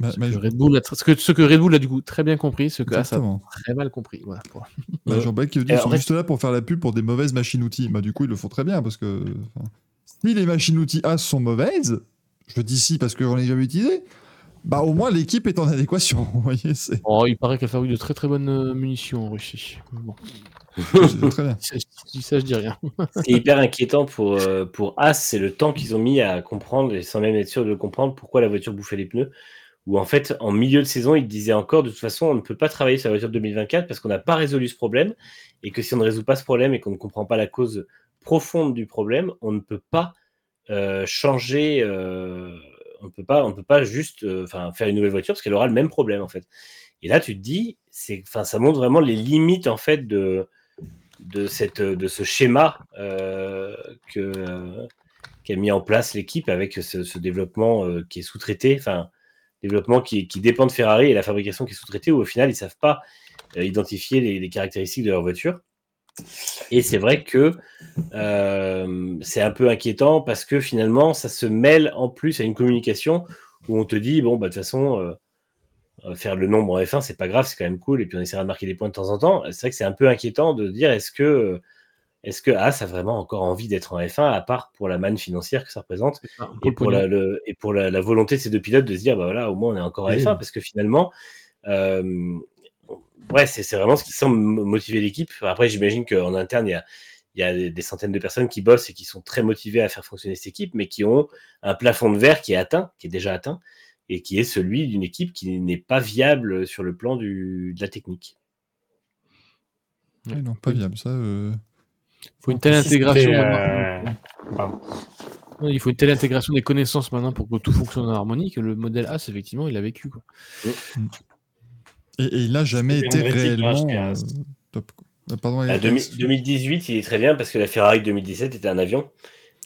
[SPEAKER 1] Bah,
[SPEAKER 2] Ce
[SPEAKER 1] bah,
[SPEAKER 2] que, Red Bull a, ce, que, ce que Red Bull a du coup très bien compris, ce que a très mal compris. Voilà. Voilà.
[SPEAKER 1] Bah, Jean-Baptiste qui veut dire qu'ils sont juste là pour faire la pub pour des mauvaises machines-outils. Bah, du coup, ils le font très bien parce que enfin, si les machines-outils As sont mauvaises, je dis si parce que j'en ai jamais utilisé, bah au moins l'équipe est en adéquation. Vous voyez, c'est
[SPEAKER 2] Oh, il paraît qu'elle fabrique de très très bonnes euh, munitions en Russie. Bon,
[SPEAKER 1] très bien.
[SPEAKER 2] ça, je dis ça, je dis rien.
[SPEAKER 4] Ce qui est hyper inquiétant pour, euh, pour As, c'est le temps qu'ils ont mis à comprendre, et sans même être sûr de le comprendre, pourquoi la voiture bouffait les pneus. Où en fait, en milieu de saison, ils disaient encore, de toute façon, on ne peut pas travailler sur la voiture de 2024 parce qu'on n'a pas résolu ce problème. Et que si on ne résout pas ce problème et qu'on ne comprend pas la cause profonde du problème, on ne peut pas euh, changer, euh, on ne peut pas, on peut pas juste euh, enfin, faire une nouvelle voiture parce qu'elle aura le même problème en fait. Et là, tu te dis, c'est, enfin, ça montre vraiment les limites en fait de, de, cette, de ce schéma euh, qu'a mis en place l'équipe avec ce, développement euh, qui est sous-traité, enfin, développement qui, qui dépend de Ferrari et la fabrication qui est sous-traitée, où au final, ils ne savent pas euh, identifier les, caractéristiques de leur voiture. Et c'est vrai que c'est un peu inquiétant parce que finalement, ça se mêle en plus à une communication où on te dit, bon, bah, de toute façon, faire le nombre en F1, c'est pas grave, c'est quand même cool, et puis on essaiera de marquer des points de temps en temps. C'est vrai que c'est un peu inquiétant de dire est-ce que est-ce que As a vraiment encore envie d'être en F1 à part pour la manne financière que ça représente et pour, la, le, et pour la, la, volonté de ces deux pilotes de se dire bah voilà au moins on est encore en F1 parce que finalement euh, ouais c'est vraiment ce qui semble motiver l'équipe. Après j'imagine qu'en interne il y a y a des, des, centaines de personnes qui bossent et qui sont très motivées à faire fonctionner cette équipe mais qui ont un plafond de verre qui est atteint qui est déjà atteint et qui est celui d'une équipe qui n'est pas viable sur le plan du, de la technique
[SPEAKER 1] ouais, non pas viable ça euh...
[SPEAKER 2] Il faut une telle intégration.
[SPEAKER 3] Euh...
[SPEAKER 2] Il faut une telle intégration des connaissances maintenant pour que tout fonctionne en harmonie que le modèle As, effectivement, il a vécu. Quoi.
[SPEAKER 1] Et, et, il n'a jamais été réellement euh, top.
[SPEAKER 4] Ah, pardon, 2018, il est très bien parce que la Ferrari 2017 était un avion.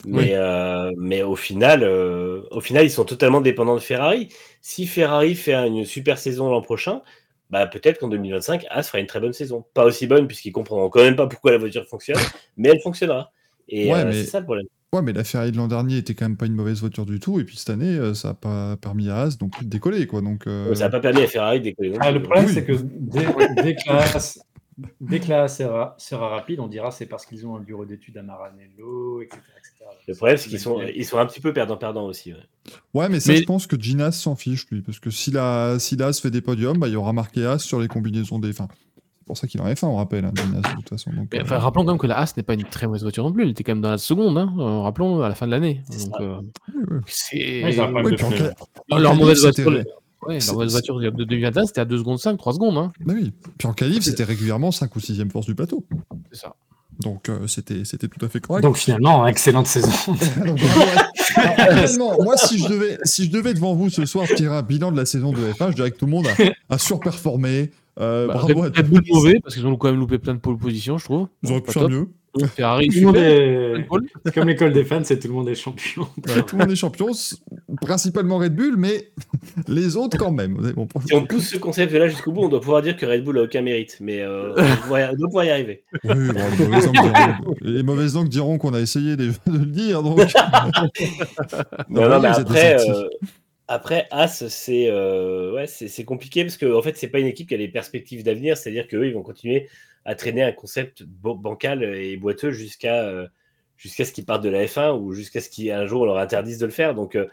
[SPEAKER 4] Mais, oui. euh, mais au, final, euh, au final, ils sont totalement dépendants de Ferrari. Si Ferrari fait une super saison l'an prochain, bah, peut-être qu'en 2025, As fera une très bonne saison. Pas aussi bonne, puisqu'ils comprendront quand même pas pourquoi la voiture fonctionne, mais elle fonctionnera. Et
[SPEAKER 1] ouais,
[SPEAKER 4] euh,
[SPEAKER 1] mais...
[SPEAKER 4] c'est ça le problème.
[SPEAKER 1] Ouais, mais la Ferrari de l'an dernier était quand même pas une mauvaise voiture du tout, et puis cette année, euh, ça n'a pas permis à As donc de décoller, quoi. Donc, euh...
[SPEAKER 4] Ça n'a pas permis à Ferrari de décoller.
[SPEAKER 3] Ah, le problème, oui. c'est que dès, dès, que As, dès que la sera, sera rapide, on dira c'est parce qu'ils ont un bureau d'études à Maranello, etc. etc.
[SPEAKER 4] Le problème, c'est qu'ils sont, ils sont un petit peu perdants-perdants aussi. Ouais.
[SPEAKER 1] Ouais, mais ça,
[SPEAKER 2] Mais-
[SPEAKER 1] je pense que Ginas s'en fiche, lui, parce que si la, si l'As fait des podiums, bah, il y aura marqué As sur les combinaisons des. Enfin, c'est pour ça qu'il en est fin, on rappelle, hein, Ginas, de toute façon. Donc,
[SPEAKER 2] Mais,
[SPEAKER 1] euh,
[SPEAKER 2] enfin, rappelons quand même que la As n'est pas une très mauvaise voiture non plus. Elle était quand même dans la seconde, hein, euh, rappelons, à la fin de l'année.
[SPEAKER 4] C'est
[SPEAKER 2] euh.
[SPEAKER 3] Ouais,
[SPEAKER 1] Ouais,
[SPEAKER 2] leur
[SPEAKER 1] qualif,
[SPEAKER 2] mauvaise voiture, ouais, mauvaise
[SPEAKER 1] c'est-
[SPEAKER 2] voiture de 2021, c'était à 2 secondes 5, 3 secondes. Hein.
[SPEAKER 1] Bah oui. Puis en qualif, c'était régulièrement 5 ou 6 force du plateau.
[SPEAKER 2] C'est ça.
[SPEAKER 1] Donc euh, c'était c'était tout à fait correct.
[SPEAKER 3] Donc finalement, excellente saison.
[SPEAKER 1] Donc, bravo, ouais. Alors, personnellement, moi, si je, devais, si je devais devant vous ce soir tirer un bilan de la saison de F1, je dirais que tout le monde a, a surperformé. Euh,
[SPEAKER 2] Bah,
[SPEAKER 1] bravo à
[SPEAKER 2] Bull mauvais, parce qu'ils ont quand même loupé plein de pole positions, je trouve.
[SPEAKER 1] Ils auraient pu faire mieux.
[SPEAKER 2] Ferrari,
[SPEAKER 3] Tout est-
[SPEAKER 2] Bull.
[SPEAKER 3] C'est comme l'école des fans, c'est tout le monde est champion.
[SPEAKER 1] Ouais, tout le monde est champion, principalement Red Bull, mais les autres quand même. Bon, pour-
[SPEAKER 4] Si on pousse ce concept-là jusqu'au bout, on doit pouvoir dire que Red Bull a aucun mérite. Mais euh, on, doit pouvoir, y arriver.
[SPEAKER 1] Oui, bon, les, mauvaises langues diront, qu'on a essayé de, de le dire. Donc...
[SPEAKER 4] Non, non, mais
[SPEAKER 1] vous êtes
[SPEAKER 4] après,
[SPEAKER 1] ressentis.
[SPEAKER 4] euh, après As, c'est euh, ouais, compliqué parce que en fait, c'est pas une équipe qui a des perspectives d'avenir. C'est-à-dire qu'eux, ils vont continuer à traîner un concept bancal et boiteux jusqu'à euh, jusqu'à ce qu'ils partent de la F1 ou jusqu'à ce qu'un jour on leur interdise de le faire. Donc, euh,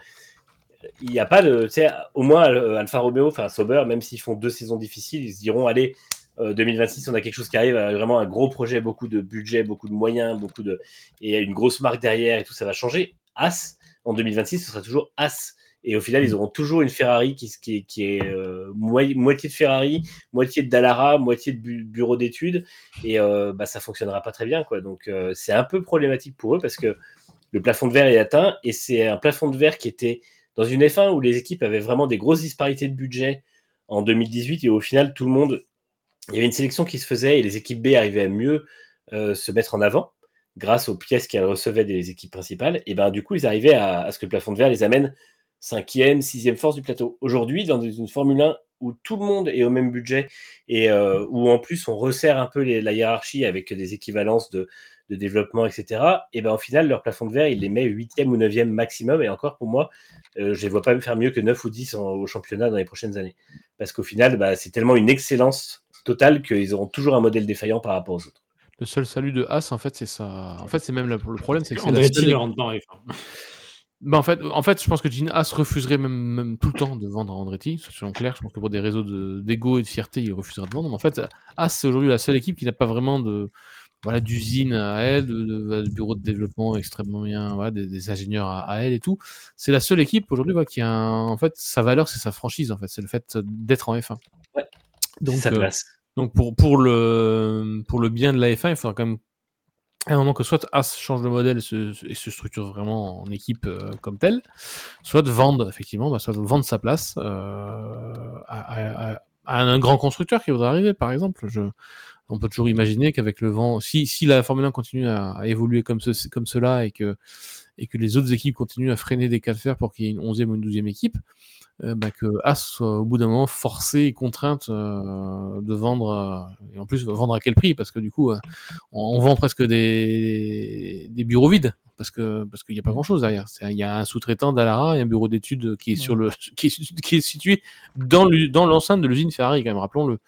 [SPEAKER 4] il n'y a pas de. Au moins, euh, Alfa Romeo, enfin Sauber, même s'ils font deux saisons difficiles, ils se diront allez, euh, 2026, on a quelque chose qui arrive, vraiment un gros projet, beaucoup de budget, beaucoup de moyens, beaucoup de. et une grosse marque derrière et tout, ça va changer. As, en 2026, ce sera toujours As. Et au final, ils auront toujours une Ferrari qui, est, euh, moi- moitié de Ferrari, moitié de Dallara, moitié de bu- bureau d'études. Et euh, bah, ça fonctionnera pas très bien. Quoi. Donc, euh, c'est un peu problématique pour eux parce que le plafond de verre est atteint. Et c'est un plafond de verre qui était dans une F1 où les équipes avaient vraiment des grosses disparités de budget en 2018. Et au final, tout le monde. Il y avait une sélection qui se faisait et les équipes B arrivaient à mieux euh, se mettre en avant grâce aux pièces qu'elles recevaient des équipes principales. Et ben du coup, ils arrivaient à, à ce que le plafond de verre les amène cinquième, sixième force du plateau. Aujourd'hui, dans une Formule 1 où tout le monde est au même budget et euh, où en plus on resserre un peu les- la hiérarchie avec des équivalences de, de développement, etc. Et ben au final, leur plafond de verre, il les met huitième ou neuvième maximum. Et encore pour moi, euh, je ne les vois pas faire mieux que 9 ou 10 en- au championnat dans les prochaines années. Parce qu'au final, bah, c'est tellement une excellence totale qu'ils auront toujours un modèle défaillant par rapport aux autres.
[SPEAKER 2] Le seul salut de As, en fait, c'est ça. En fait, c'est même le, le problème, c'est que c'est la seule
[SPEAKER 3] pas en F1.
[SPEAKER 2] En, fait, en fait, je pense que Gene Haas refuserait même, même tout le temps de vendre à Andretti. Selon Claire, je pense que pour des réseaux de- d'ego et de fierté, il refuserait de vendre. Mais en fait, Haas, c'est aujourd'hui la seule équipe qui n'a pas vraiment de voilà, d'usine à elle, de, de, de bureau de développement extrêmement bien, voilà, des, des ingénieurs à, à elle et tout. C'est la seule équipe aujourd'hui voilà, qui a un- en fait sa valeur, c'est sa franchise en fait, c'est le fait d'être en F1.
[SPEAKER 4] Ouais.
[SPEAKER 2] Donc,
[SPEAKER 4] sa
[SPEAKER 2] euh, donc pour, pour, le, pour le bien de la F1, il faudra quand même à un moment que soit As change de modèle et se, structure vraiment en équipe euh, comme telle, soit de vendre, effectivement, bah, soit vendre sa place euh, à, un grand constructeur qui voudrait arriver, par exemple. On peut toujours imaginer qu'avec le vent, si, si la Formule 1 continue à, évoluer comme, comme cela et que, et que les autres équipes continuent à freiner des cas de fer pour qu'il y ait une 11e ou une 12e équipe, euh, bah, que As soit au bout d'un moment forcé et contrainte euh, de vendre, et en plus vendre à quel prix? Parce que du coup, euh, on, on vend presque des, des bureaux vides, parce que parce qu'il n'y a pas grand-chose derrière. C'est- Il y a un sous-traitant d'Alara et un bureau d'études qui est sur le qui est, qui est situé dans l'enceinte de l'usine Ferrari, quand même. Rappelons-le.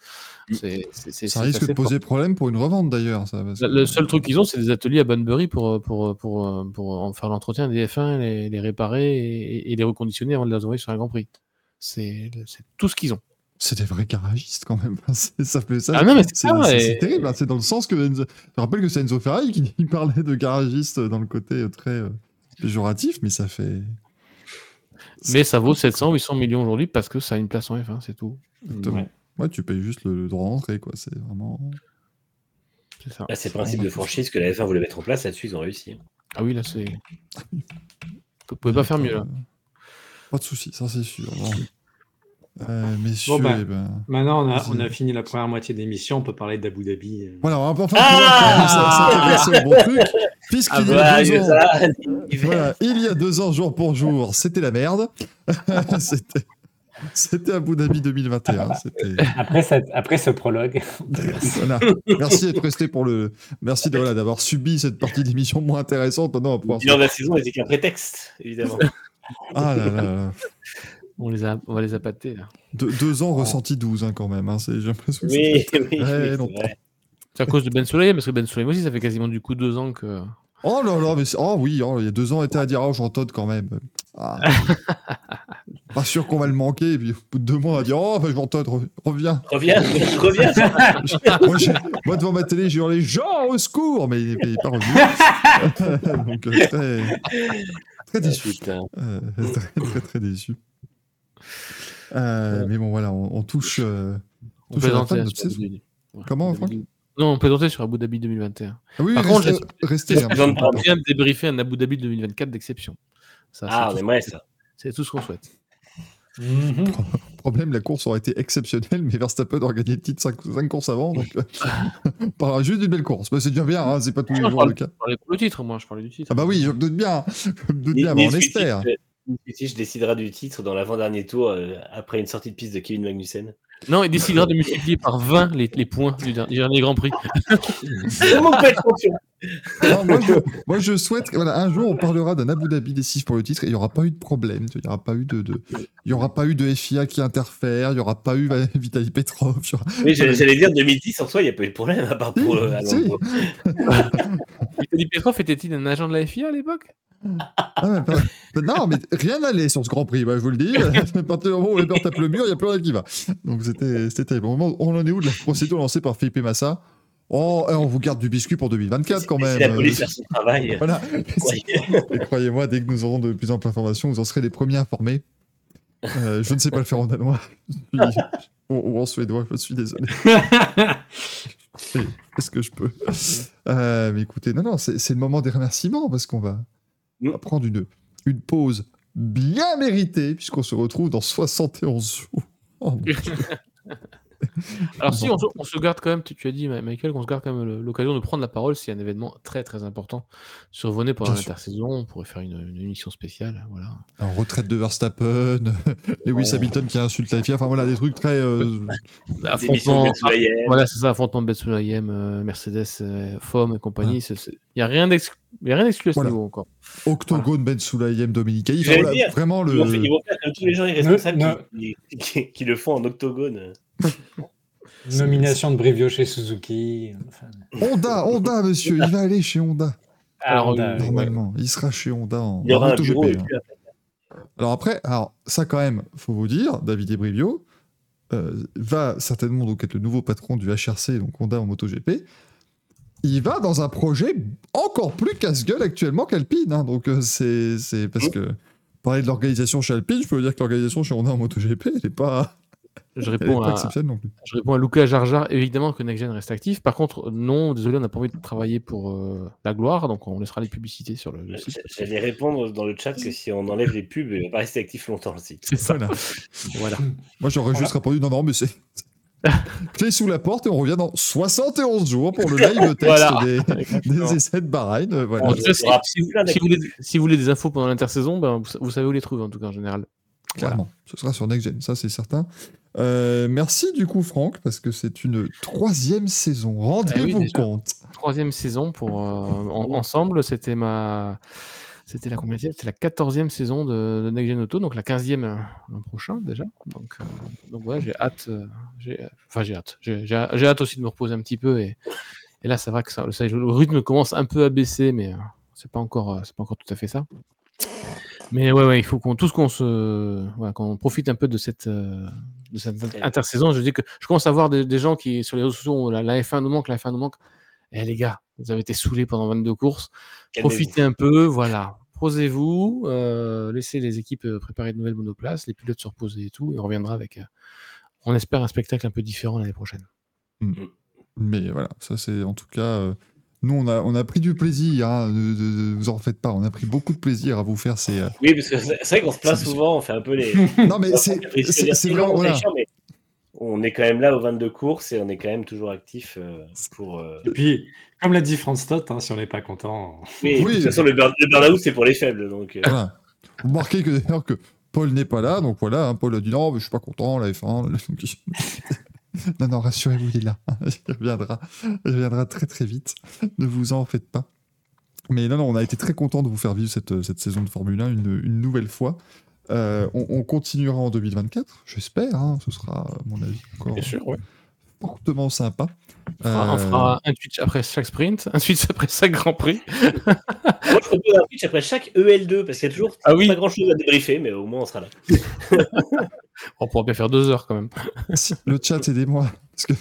[SPEAKER 2] C'est-
[SPEAKER 1] Ça risque de poser problème pour une revente d'ailleurs.
[SPEAKER 2] le-
[SPEAKER 1] que-
[SPEAKER 2] Le seul truc qu'ils ont, c'est des ateliers à Bunbury pour, pour, pour, pour, en faire l'entretien des F1, les, les réparer et, et les reconditionner avant de les envoyer sur un Grand Prix. C'est tout ce qu'ils ont.
[SPEAKER 1] C'est des vrais garagistes quand même. C'est- ça fait ça.
[SPEAKER 2] Ah non, mais c'est
[SPEAKER 1] c'est
[SPEAKER 2] ça,
[SPEAKER 1] c'est-
[SPEAKER 2] et-
[SPEAKER 1] c'est terrible. hein. C'est dans le sens que Enzo- je rappelle que c'est Enzo Ferrari qui parlait de garagistes dans le côté euh, très euh, péjoratif, mais ça fait.
[SPEAKER 2] Mais ça vaut 700, 800 millions aujourd'hui parce que ça a une place en F1, c'est tout.
[SPEAKER 1] Exactement.
[SPEAKER 3] Ouais.
[SPEAKER 1] Ouais, tu payes juste le, le droit d'entrée, quoi. C'est vraiment.
[SPEAKER 2] C'est ça.
[SPEAKER 4] Là, c'est le principe de franchise que la F1 voulait mettre en place. Là-dessus, ils ont réussi.
[SPEAKER 2] Ah oui, là, c'est. Vous pouvez pas faire mieux, là.
[SPEAKER 1] Pas de soucis, ça c'est sûr. Bon. Euh, messieurs,
[SPEAKER 3] Bon, ben,
[SPEAKER 1] eh ben,
[SPEAKER 3] Maintenant, on a, on a fini la première moitié d'émission. On peut parler d'Abu Dhabi. euh.
[SPEAKER 1] Voilà, on va enfin
[SPEAKER 4] Ah
[SPEAKER 1] s'intéresser au bon truc. Puisqu'il y a deux ans, voilà, il y a deux ans, jour pour jour, c'était la merde. c'était, c'était Abu Dhabi 2021. C'était,
[SPEAKER 5] Après, cette- après ce prologue,
[SPEAKER 1] voilà. Merci d'être resté pour le. Merci de- voilà, d'avoir subi cette partie d'émission moins intéressante. Maintenant, on va
[SPEAKER 4] Le
[SPEAKER 1] pouvoir.
[SPEAKER 4] bilan de la saison n'était qu'un prétexte, évidemment.
[SPEAKER 1] Ah là là là.
[SPEAKER 2] On, les a, on va les appâter, là.
[SPEAKER 1] Deux, deux ans ressenti 12 hein, quand même. hein, c'est, j'ai l'impression que
[SPEAKER 4] Oui,
[SPEAKER 1] c'est
[SPEAKER 4] oui, c'est
[SPEAKER 2] à cause de Ben Soleil, parce que Ben Soleil aussi, ça fait quasiment du coup deux ans que.
[SPEAKER 1] Oh là là, mais c'est- oh oui, oh, il y a deux ans, on était à dire, oh, Jean Todt quand même. Ah. pas sûr qu'on va le manquer, et puis au bout de deux mois, on va dire, oh, Jean Todt, re- reviens.
[SPEAKER 4] Reviens, reviens.
[SPEAKER 1] moi, j'ai- moi, devant ma télé, j'ai hurlé, Jean, au secours, mais il n'est pas revenu. Donc, euh, très, très déçu. Euh, très, très déçu. Euh, mais bon, voilà, on, on touche. euh,
[SPEAKER 2] On
[SPEAKER 1] touche à la fin de
[SPEAKER 2] sur
[SPEAKER 1] saison.
[SPEAKER 2] Abu Dhabi. Ouais,
[SPEAKER 1] Comment, Franck.
[SPEAKER 2] Non, on plaisantait sur Abu Dhabi 2021.
[SPEAKER 1] Ah oui,
[SPEAKER 2] Par
[SPEAKER 1] restez,
[SPEAKER 2] contre,
[SPEAKER 1] restez, qu'on
[SPEAKER 2] bien débriefer un Abu Dhabi 2024 d'exception. Ça,
[SPEAKER 4] Ah, on aimerait ça.
[SPEAKER 2] C'est tout ce qu'on souhaite.
[SPEAKER 3] Mhm.
[SPEAKER 1] problème, la course aurait été exceptionnelle, mais Verstappen aurait gagné le titre 5, courses avant, donc euh, on parlera juste d'une belle course. Bah, c'est déjà bien, hein, c'est pas tous les jours le cas.
[SPEAKER 2] Je parlais pour le titre, moi, je parlais du titre.
[SPEAKER 1] Ah bah oui, je me doute bien, je me doute bien, mais on espère.
[SPEAKER 4] euh, Wittich décidera du titre dans l'avant-dernier tour euh, après une sortie de piste de Kevin Magnussen.
[SPEAKER 2] Non, il décidera de multiplier par 20 les, les points du der- du dernier Grand Prix.
[SPEAKER 1] Moi, je, moi, je souhaite voilà, un jour on parlera d'un Abu Dhabi décisif pour le titre et il n'y aura pas eu de problème, il n'y aura pas eu de, de- il y aura pas eu de FIA qui interfère, il n'y aura pas eu Vitali Petrov. aura-
[SPEAKER 4] Oui, j'allais dire 2010 en soi, il n'y a pas eu de problème à part pour euh.
[SPEAKER 2] Vitali Petrov était-il un agent de la FIA à l'époque?
[SPEAKER 1] Ah, mais non, mais rien n'allait sur ce Grand Prix, bah, je vous le dis. À partir du moment où les tape le mur, il n'y a plus rien qui va. Donc c'était terrible. Au moment on en est où de la procédure lancée par Felipe Massa? Oh, eh, on vous garde du biscuit pour 2024 quand même.
[SPEAKER 4] La police faire son travail.
[SPEAKER 1] Voilà. Et croyez-moi, dès que nous aurons de plus en plus d'informations, vous en serez les premiers informés. Euh, je ne sais pas le faire en danois ou, en suédois, je suis désolé. Est-ce que je peux Euh, Mais écoutez, non, non, c'est le moment des remerciements parce qu'on va, on va prendre une, une pause bien méritée puisqu'on se retrouve dans 71 jours. Oh.
[SPEAKER 2] Alors si, on se, on se garde quand même, tu, tu as dit Michael, qu'on se garde quand même l'occasion de prendre la parole s'il y a un événement très très important survenait pendant l'intersaison, on pourrait faire une, une émission spéciale. Voilà.
[SPEAKER 1] Retraite de Verstappen, Lewis
[SPEAKER 4] Oh.
[SPEAKER 1] Hamilton qui insulte la FIA, enfin voilà, des trucs très. euh,
[SPEAKER 4] de
[SPEAKER 2] Affrontement,
[SPEAKER 4] Sulayem.
[SPEAKER 2] voilà, c'est ça, affrontement de Betsoulaïem, euh, Mercedes, euh, FOM et compagnie. Il n'y a rien d'exclu y a rien d'exclu à ce
[SPEAKER 1] Voilà.
[SPEAKER 2] niveau encore.
[SPEAKER 1] Octogone Ben Sulayem, Dominique voilà,
[SPEAKER 4] dire,
[SPEAKER 1] vraiment
[SPEAKER 4] Ils vont, faire,
[SPEAKER 1] le.
[SPEAKER 4] ils vont faire comme tous les gens irresponsables
[SPEAKER 3] Ne-
[SPEAKER 4] qui, qui- qui le font en octogone.
[SPEAKER 3] Nomination de Brivio chez Suzuki. Enfin,
[SPEAKER 1] Honda, Honda, monsieur, il va aller chez Honda.
[SPEAKER 2] Alors,
[SPEAKER 3] Honda, oui.
[SPEAKER 1] Normalement, il sera chez Honda en,
[SPEAKER 4] Il y aura
[SPEAKER 1] en
[SPEAKER 4] un
[SPEAKER 1] MotoGP,
[SPEAKER 4] bureau et
[SPEAKER 1] hein.
[SPEAKER 4] puis
[SPEAKER 1] Alors après, alors ça quand même, faut vous dire, David Ebrivio euh, va certainement donc être le nouveau patron du HRC, donc Honda en MotoGP. Il va dans un projet encore plus casse-gueule actuellement qu'Alpine. hein. donc euh, c'est c'est parce
[SPEAKER 4] Mm.
[SPEAKER 1] que parler de l'organisation chez Alpine, je peux vous dire que l'organisation chez Honda en MotoGP, elle n'est pas,
[SPEAKER 2] Je réponds, à,
[SPEAKER 1] non plus.
[SPEAKER 2] je réponds à Lucas Jarjar, évidemment que NextGen reste actif. Par contre, non, désolé, on n'a pas envie de travailler pour euh, la gloire, donc on laissera les publicités sur le, le site.
[SPEAKER 4] J'allais répondre dans le chat que si on enlève les pubs, il va pas rester actif longtemps le site.
[SPEAKER 2] C'est ça.
[SPEAKER 1] Voilà.
[SPEAKER 2] Voilà.
[SPEAKER 1] Moi j'aurais juste répondu non, non, mais c'est. Clé sous la porte et on revient dans 71 jours pour le live test
[SPEAKER 2] Voilà.
[SPEAKER 1] des, essais de Bahreïn. euh, voilà.
[SPEAKER 2] Si, si- vous voulez, si vous voulez des infos pendant l'intersaison, ben, vous, vous savez où les trouver en tout cas en général.
[SPEAKER 1] Clairement, ce sera sur Next Gen, ça c'est certain. Euh, merci du coup Franck, parce que c'est une troisième saison.
[SPEAKER 2] Eh
[SPEAKER 1] Rendez-vous
[SPEAKER 2] oui, déjà.
[SPEAKER 1] compte.
[SPEAKER 2] Troisième saison pour euh, en- ensemble, c'était ma, c'était la combien C'était la quatorzième saison de, de Next Gen Auto, donc la quinzième euh, l'an prochain déjà. Donc, euh, donc voilà, j'ai hâte, j'ai, enfin j'ai hâte, j'ai, hâte aussi de me reposer un petit peu et, et là c'est vrai que ça, ça- le rythme commence un peu à baisser, mais c'est pas encore, c'est pas encore tout à fait ça. Mais ouais, ouais, il faut qu'on tous qu'on se, voilà, qu'on profite un peu de cette, de cette intersaison. Je dis que je commence à voir des, des gens qui sur les réseaux sociaux, la, la F1 nous manque, la F1 nous manque. Eh les gars, vous avez été saoulés pendant 22 courses. Profitez un peu, voilà. Posez-vous, euh, laissez les équipes euh, préparer de nouvelles monoplaces, les pilotes se reposer et tout, et on reviendra avec, euh, on espère, un spectacle un peu différent l'année prochaine.
[SPEAKER 1] Mais voilà, ça c'est en tout cas. euh, nous on a, on a pris du plaisir, hein, vous en faites pas, on a pris beaucoup de plaisir à vous faire ces. euh,
[SPEAKER 4] Oui, parce que c'est vrai qu'on se plaint souvent, on fait un peu les.
[SPEAKER 1] Non mais c'est vraiment. Voilà.
[SPEAKER 4] mais on est quand même là aux 22 courses et on est quand même toujours actif euh, pour. euh,
[SPEAKER 3] Et puis, comme l'a dit Franz Stott, hein, si on n'est pas content,
[SPEAKER 4] Oui,
[SPEAKER 1] Oui.
[SPEAKER 4] de toute façon, le, burn- le burn-out, c'est pour les faibles. Donc, euh,
[SPEAKER 1] Voilà. Vous remarquez que d'ailleurs que Paul n'est pas là, donc voilà, hein, Paul a dit non, mais je suis pas content, la F1. non, non, rassurez-vous, il est là. il reviendra. Il reviendra très très vite. Ne vous en faites pas. Mais non, non, on a été très content de vous faire vivre cette, cette saison de Formule 1 une, nouvelle fois. Euh, on, on continuera en 2024, j'espère. hein, ce sera, mon avis, encore
[SPEAKER 2] Bien sûr, ouais.
[SPEAKER 1] Fortement sympa.
[SPEAKER 2] On fera, on
[SPEAKER 1] Euh,
[SPEAKER 2] fera un Twitch après chaque sprint, un Twitch après chaque Grand Prix.
[SPEAKER 4] Moi, je propose un pitch après chaque EL2 parce qu'il y a toujours
[SPEAKER 2] Ah oui.
[SPEAKER 4] pas grand chose à débriefer, mais au moins on sera là.
[SPEAKER 2] On pourra bien faire deux heures quand même.
[SPEAKER 1] si- le chat, aidez-moi. Parce que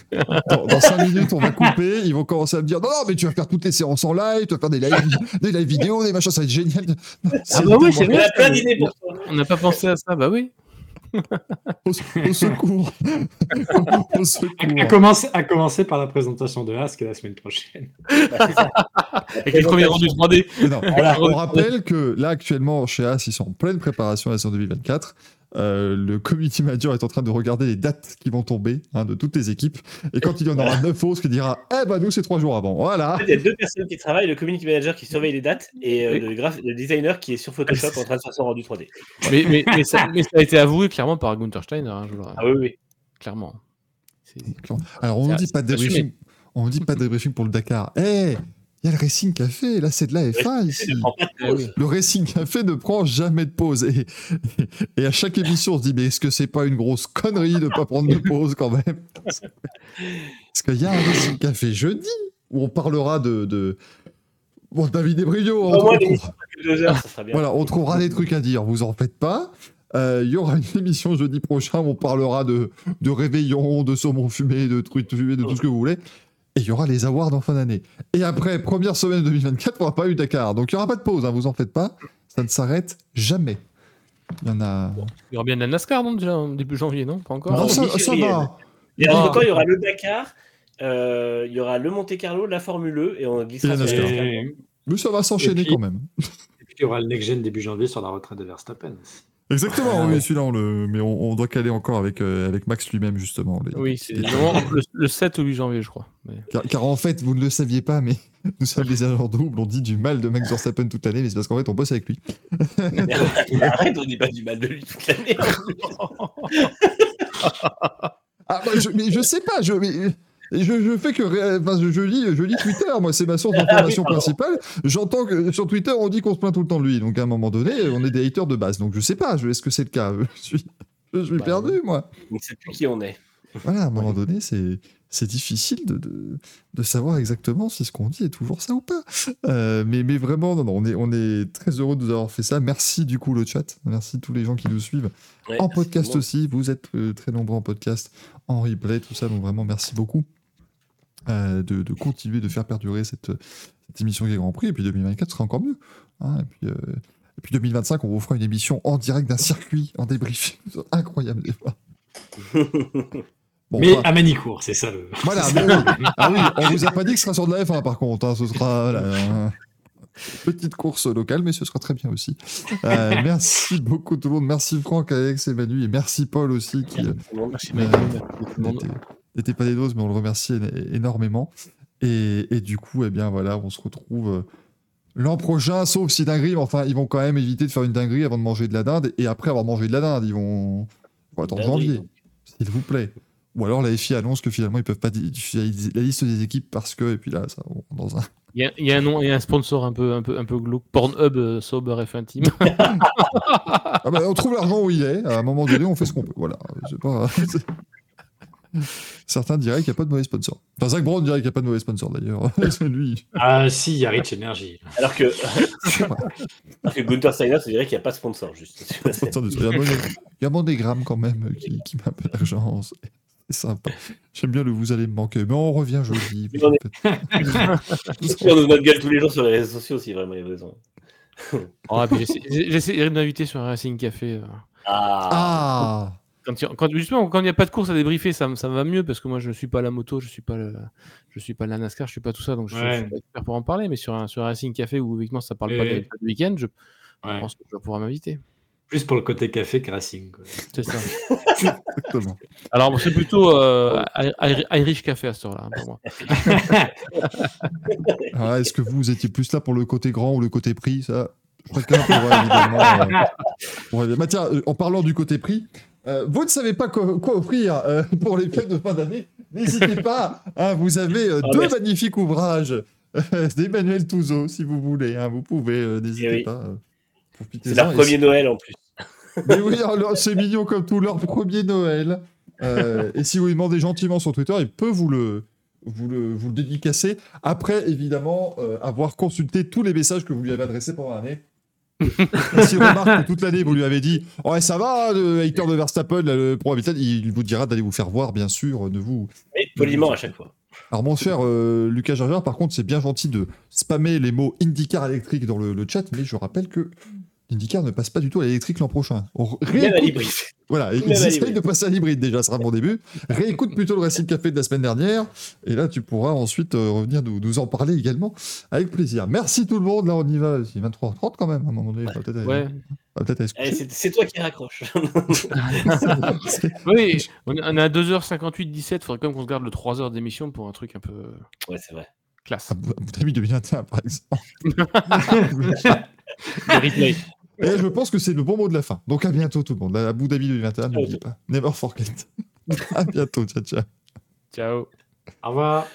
[SPEAKER 1] dans, dans 5 minutes, on va couper. Ils vont commencer à me dire Non, non, mais tu vas faire toutes les séances en live, tu vas faire des lives, des live vidéo, des machins, ça va être génial.
[SPEAKER 2] Ah bah oui, c'est vrai.
[SPEAKER 4] a plein d'idées pour toi.
[SPEAKER 2] On n'a pas pensé à ça, bah oui.
[SPEAKER 1] Au, au secours. au
[SPEAKER 5] À
[SPEAKER 1] secours.
[SPEAKER 5] commencer, à commencer par la présentation de Ask la semaine prochaine.
[SPEAKER 2] Avec les premiers rendus 3D.
[SPEAKER 1] Mais non,
[SPEAKER 2] Voilà.
[SPEAKER 1] on rappelle que là, actuellement, chez AS, ils sont en pleine préparation à la saison 2024. Euh, le community manager est en train de regarder les dates qui vont tomber hein, de toutes les équipes. Et quand il y en aura 9 fausses, qui dira Eh ben, nous, c'est 3 jours avant. Voilà.
[SPEAKER 4] En fait, il y a deux personnes qui travaillent, le community manager qui surveille les dates et euh, le, graph- le designer qui est sur Photoshop en train de faire son rendu 3D.
[SPEAKER 2] Mais, mais, mais ça, mais ça a été avoué clairement par Gunther Steiner, hein, je vous
[SPEAKER 4] Ah oui, oui.
[SPEAKER 2] clairement.
[SPEAKER 1] Alors, on nous dit pas de débriefing. On nous dit pas de débriefing pour le Dakar. Eh il y a le Racing Café. Là, c'est de la F1
[SPEAKER 4] Je
[SPEAKER 1] ici.
[SPEAKER 4] ne.
[SPEAKER 1] Le Racing Café ne prend jamais de pause. Et, et à chaque émission, on se dit, mais est-ce que c'est pas une grosse connerie de pas prendre de pause quand même? Parce qu'il y a un Racing Café jeudi où on parlera de. de... Bon, David et Brio, on,
[SPEAKER 4] bien.
[SPEAKER 1] voilà, on trouvera des trucs à dire, vous en faites pas. Euh, Il y aura une émission jeudi prochain où on parlera de, de réveillon, de saumon fumé, de trucs fumés, de tout ce que vous voulez. Et il y aura les awards en fin d'année. Et après, première semaine 2024, on n'aura pas eu Dakar. Donc il n'y aura pas de pause, hein, vous en faites pas. Ça ne s'arrête jamais. Il y en a.
[SPEAKER 2] Il y aura bien de la NASCAR, non, déjà, début janvier, non Pas encore
[SPEAKER 1] Non,
[SPEAKER 4] Non,
[SPEAKER 1] ça, va.
[SPEAKER 4] Et
[SPEAKER 2] Ah.
[SPEAKER 4] entre temps, il y aura le Dakar, euh, il y aura le Monte Carlo, la Formule E et on glissera sur
[SPEAKER 1] NASCAR.
[SPEAKER 4] les-
[SPEAKER 5] Et,
[SPEAKER 1] Mais ça va s'enchaîner quand même.
[SPEAKER 5] et puis il y aura le next gen début janvier sur la retraite de Verstappen.
[SPEAKER 1] Exactement,
[SPEAKER 5] Ah,
[SPEAKER 1] oui,
[SPEAKER 5] ouais.
[SPEAKER 1] celui-là, on le... mais on, on doit caler encore avec, euh, avec Max lui-même, justement. les-
[SPEAKER 2] Oui, c'est
[SPEAKER 1] les-
[SPEAKER 2] le, le 7 ou 8 janvier, je crois. Mais-
[SPEAKER 1] Car, car en fait, vous ne le saviez pas, mais nous sommes des agents doubles. On dit du mal de Max Verstappen toute l'année, mais c'est parce qu'en fait, on bosse avec lui.
[SPEAKER 4] Arrête, on dit pas du mal de lui toute l'année.
[SPEAKER 1] Ah, bah, je, mais je sais pas, je, mais, je, je fais que. Enfin, je, je lis, je lis Twitter, moi, c'est ma source d'information
[SPEAKER 4] pardon.
[SPEAKER 1] principale. J'entends que sur Twitter, on dit qu'on se plaint tout le temps de lui. Donc, à un moment donné, on est des haters de base. Donc, je sais pas, est-ce que c'est le cas? Je suis, je suis
[SPEAKER 2] Bah,
[SPEAKER 1] perdu, moi.
[SPEAKER 4] On ne sait plus qui on est.
[SPEAKER 1] Voilà, à un moment donné, c'est. C'est difficile de, de, de savoir exactement si ce qu'on dit est toujours ça ou pas. Euh, mais, mais vraiment, non, non, on, est, on est très heureux de vous avoir fait ça. Merci du coup le chat. Merci tous les gens qui nous suivent.
[SPEAKER 4] Ouais,
[SPEAKER 1] en podcast
[SPEAKER 4] bon.
[SPEAKER 1] aussi, vous êtes euh, très nombreux en podcast, en replay, tout ça. Donc vraiment, merci beaucoup de, de continuer de faire perdurer cette, cette émission qui est Grand Prix. Et puis 2024 sera encore mieux. hein. et, puis, euh, et puis 2025, on vous fera une émission en direct d'un circuit, en débrief. Incroyable fois. Bon,
[SPEAKER 5] Mais à Manicourt, c'est ça le.
[SPEAKER 1] Voilà, mais oui. Ah oui, on vous a pas dit que ce sera sur de la F1 par contre. hein, ce sera voilà, un- petite course locale, mais ce sera très bien aussi. Euh, merci beaucoup tout le monde. Merci Franck, Alex et Manu. Et merci Paul aussi qui euh,
[SPEAKER 2] Merci,
[SPEAKER 1] Euh,
[SPEAKER 2] merci tout le monde.
[SPEAKER 1] N'était- pas des doses, mais on le remercie énormément. Et, et du coup, eh bien voilà, on se retrouve euh, l'an prochain, sauf si dinguerie, mais enfin, ils vont quand même éviter de faire une dinguerie avant de manger de la dinde. Et après avoir mangé de la dinde, ils vont, ils vont attendre janvier, s'il vous plaît. Ou alors la FI annonce que finalement ils peuvent pas diffuser la liste des équipes parce que, et puis là, ça, on- dans un.
[SPEAKER 2] Il y, a, il y a un nom, a un sponsor un peu, un peu, un peu glauque. Pornhub euh, Sober F1 Team.
[SPEAKER 1] Ah bah, on trouve l'argent où il est, à un moment donné, on fait ce qu'on peut. Voilà. C'est pas. Certains diraient qu'il n'y a pas de mauvais sponsor. Enfin, Zach Brown dirait qu'il n'y a pas de mauvais sponsor d'ailleurs. Lui.
[SPEAKER 5] Ah si, il y a Rich Energy.
[SPEAKER 4] Alors que, alors Gunther Steiner se dirait qu'il n'y a pas de sponsor, juste.
[SPEAKER 1] Il y a Moné- il y a Monégramme quand même qui, qui m'appelle l'argent. C'est sympa. J'aime bien le vous allez me manquer. Mais on revient jeudi. vous
[SPEAKER 4] On nous notre gueule tous les jours sur les réseaux sociaux, si vraiment il y a besoin.
[SPEAKER 2] Oh, j'essaie- J'essaierai de m'inviter sur un Racing Café. euh.
[SPEAKER 4] Ah,
[SPEAKER 1] Ah
[SPEAKER 2] Quand, il y a- quand- justement, quand il n'y a pas de course à débriefer, ça, me- ça va mieux parce que moi je suis pas la moto, je suis pas le, je suis pas la NASCAR, je suis pas tout ça, donc je,
[SPEAKER 5] Ouais.
[SPEAKER 2] je suis pas expert pour en parler. Mais sur un, sur un Racing Café où effectivement ça parle pas du week-end, je
[SPEAKER 5] Ouais.
[SPEAKER 2] pense que je vais pouvoir m'inviter.
[SPEAKER 5] Plus pour le côté café que Racing.
[SPEAKER 2] C'est ça.
[SPEAKER 1] Exactement.
[SPEAKER 2] Alors bon, c'est plutôt euh, Irish Café à ce heure-là hein, pour moi.
[SPEAKER 1] Ah, Est-ce que vous étiez plus là pour le côté grand ou le côté prix ça? Chacun pourra évidemment. euh, pourra- Bah, tiens, euh, en parlant du côté prix, euh, vous ne savez pas quoi, quoi offrir euh, pour les fêtes de fin d'année N'hésitez pas. hein, vous avez euh,
[SPEAKER 4] Ah,
[SPEAKER 1] deux
[SPEAKER 4] merci.
[SPEAKER 1] magnifiques ouvrages d'Emmanuel Touzeau, si vous voulez. hein, vous pouvez, n'hésitez
[SPEAKER 4] Eh oui.
[SPEAKER 1] pas.
[SPEAKER 4] c'est leur premier Noël en plus.
[SPEAKER 1] Mais oui, c'est mignon comme tout, leur premier Noël. Et si vous lui demandez gentiment sur Twitter, il peut vous le, vous le, vous le dédicacer. Après, évidemment, avoir consulté tous les messages que vous lui avez adressés pendant l'année. Et S'il remarque que toute l'année, vous lui avez dit Ouais, ça va, le hater de Verstappen, là, le pro il vous dira d'aller vous faire voir, bien sûr. Ne vous,
[SPEAKER 4] Mais poliment à chaque fois.
[SPEAKER 1] alors mon cher euh, Lucas Gerger, par contre, c'est bien gentil de spammer les mots IndyCar électrique dans le, le chat, mais je rappelle que l'IndyCar ne passe pas du tout à l'électrique l'an prochain. On
[SPEAKER 4] à l'hybride.
[SPEAKER 1] Voilà, ils
[SPEAKER 4] à
[SPEAKER 1] essayent de passer à l'hybride déjà, ce sera mon début. Réécoute plutôt le Racing Café de la semaine dernière, et là tu pourras ensuite euh, revenir nous, nous en parler également, avec plaisir. Merci tout le monde, là on y va, c'est 23h30 quand même, à un moment donné, peut-être
[SPEAKER 2] Ouais.
[SPEAKER 4] Eh, c'est toi qui raccroche.
[SPEAKER 2] Oui, on est à 2h58, 17. Faudrait quand même qu'on se garde le 3h d'émission pour un truc un peu
[SPEAKER 4] ouais, c'est vrai.
[SPEAKER 2] classe.
[SPEAKER 1] Abu Abu Dhabi 2021 par exemple.
[SPEAKER 2] Le replay.
[SPEAKER 1] Et je pense que c'est le bon mot de la fin. Donc à bientôt tout le monde. À Abu Dhabi 2021, n'oubliez pas. Never forget. à bientôt, ciao ciao.
[SPEAKER 2] Ciao.
[SPEAKER 3] Au revoir.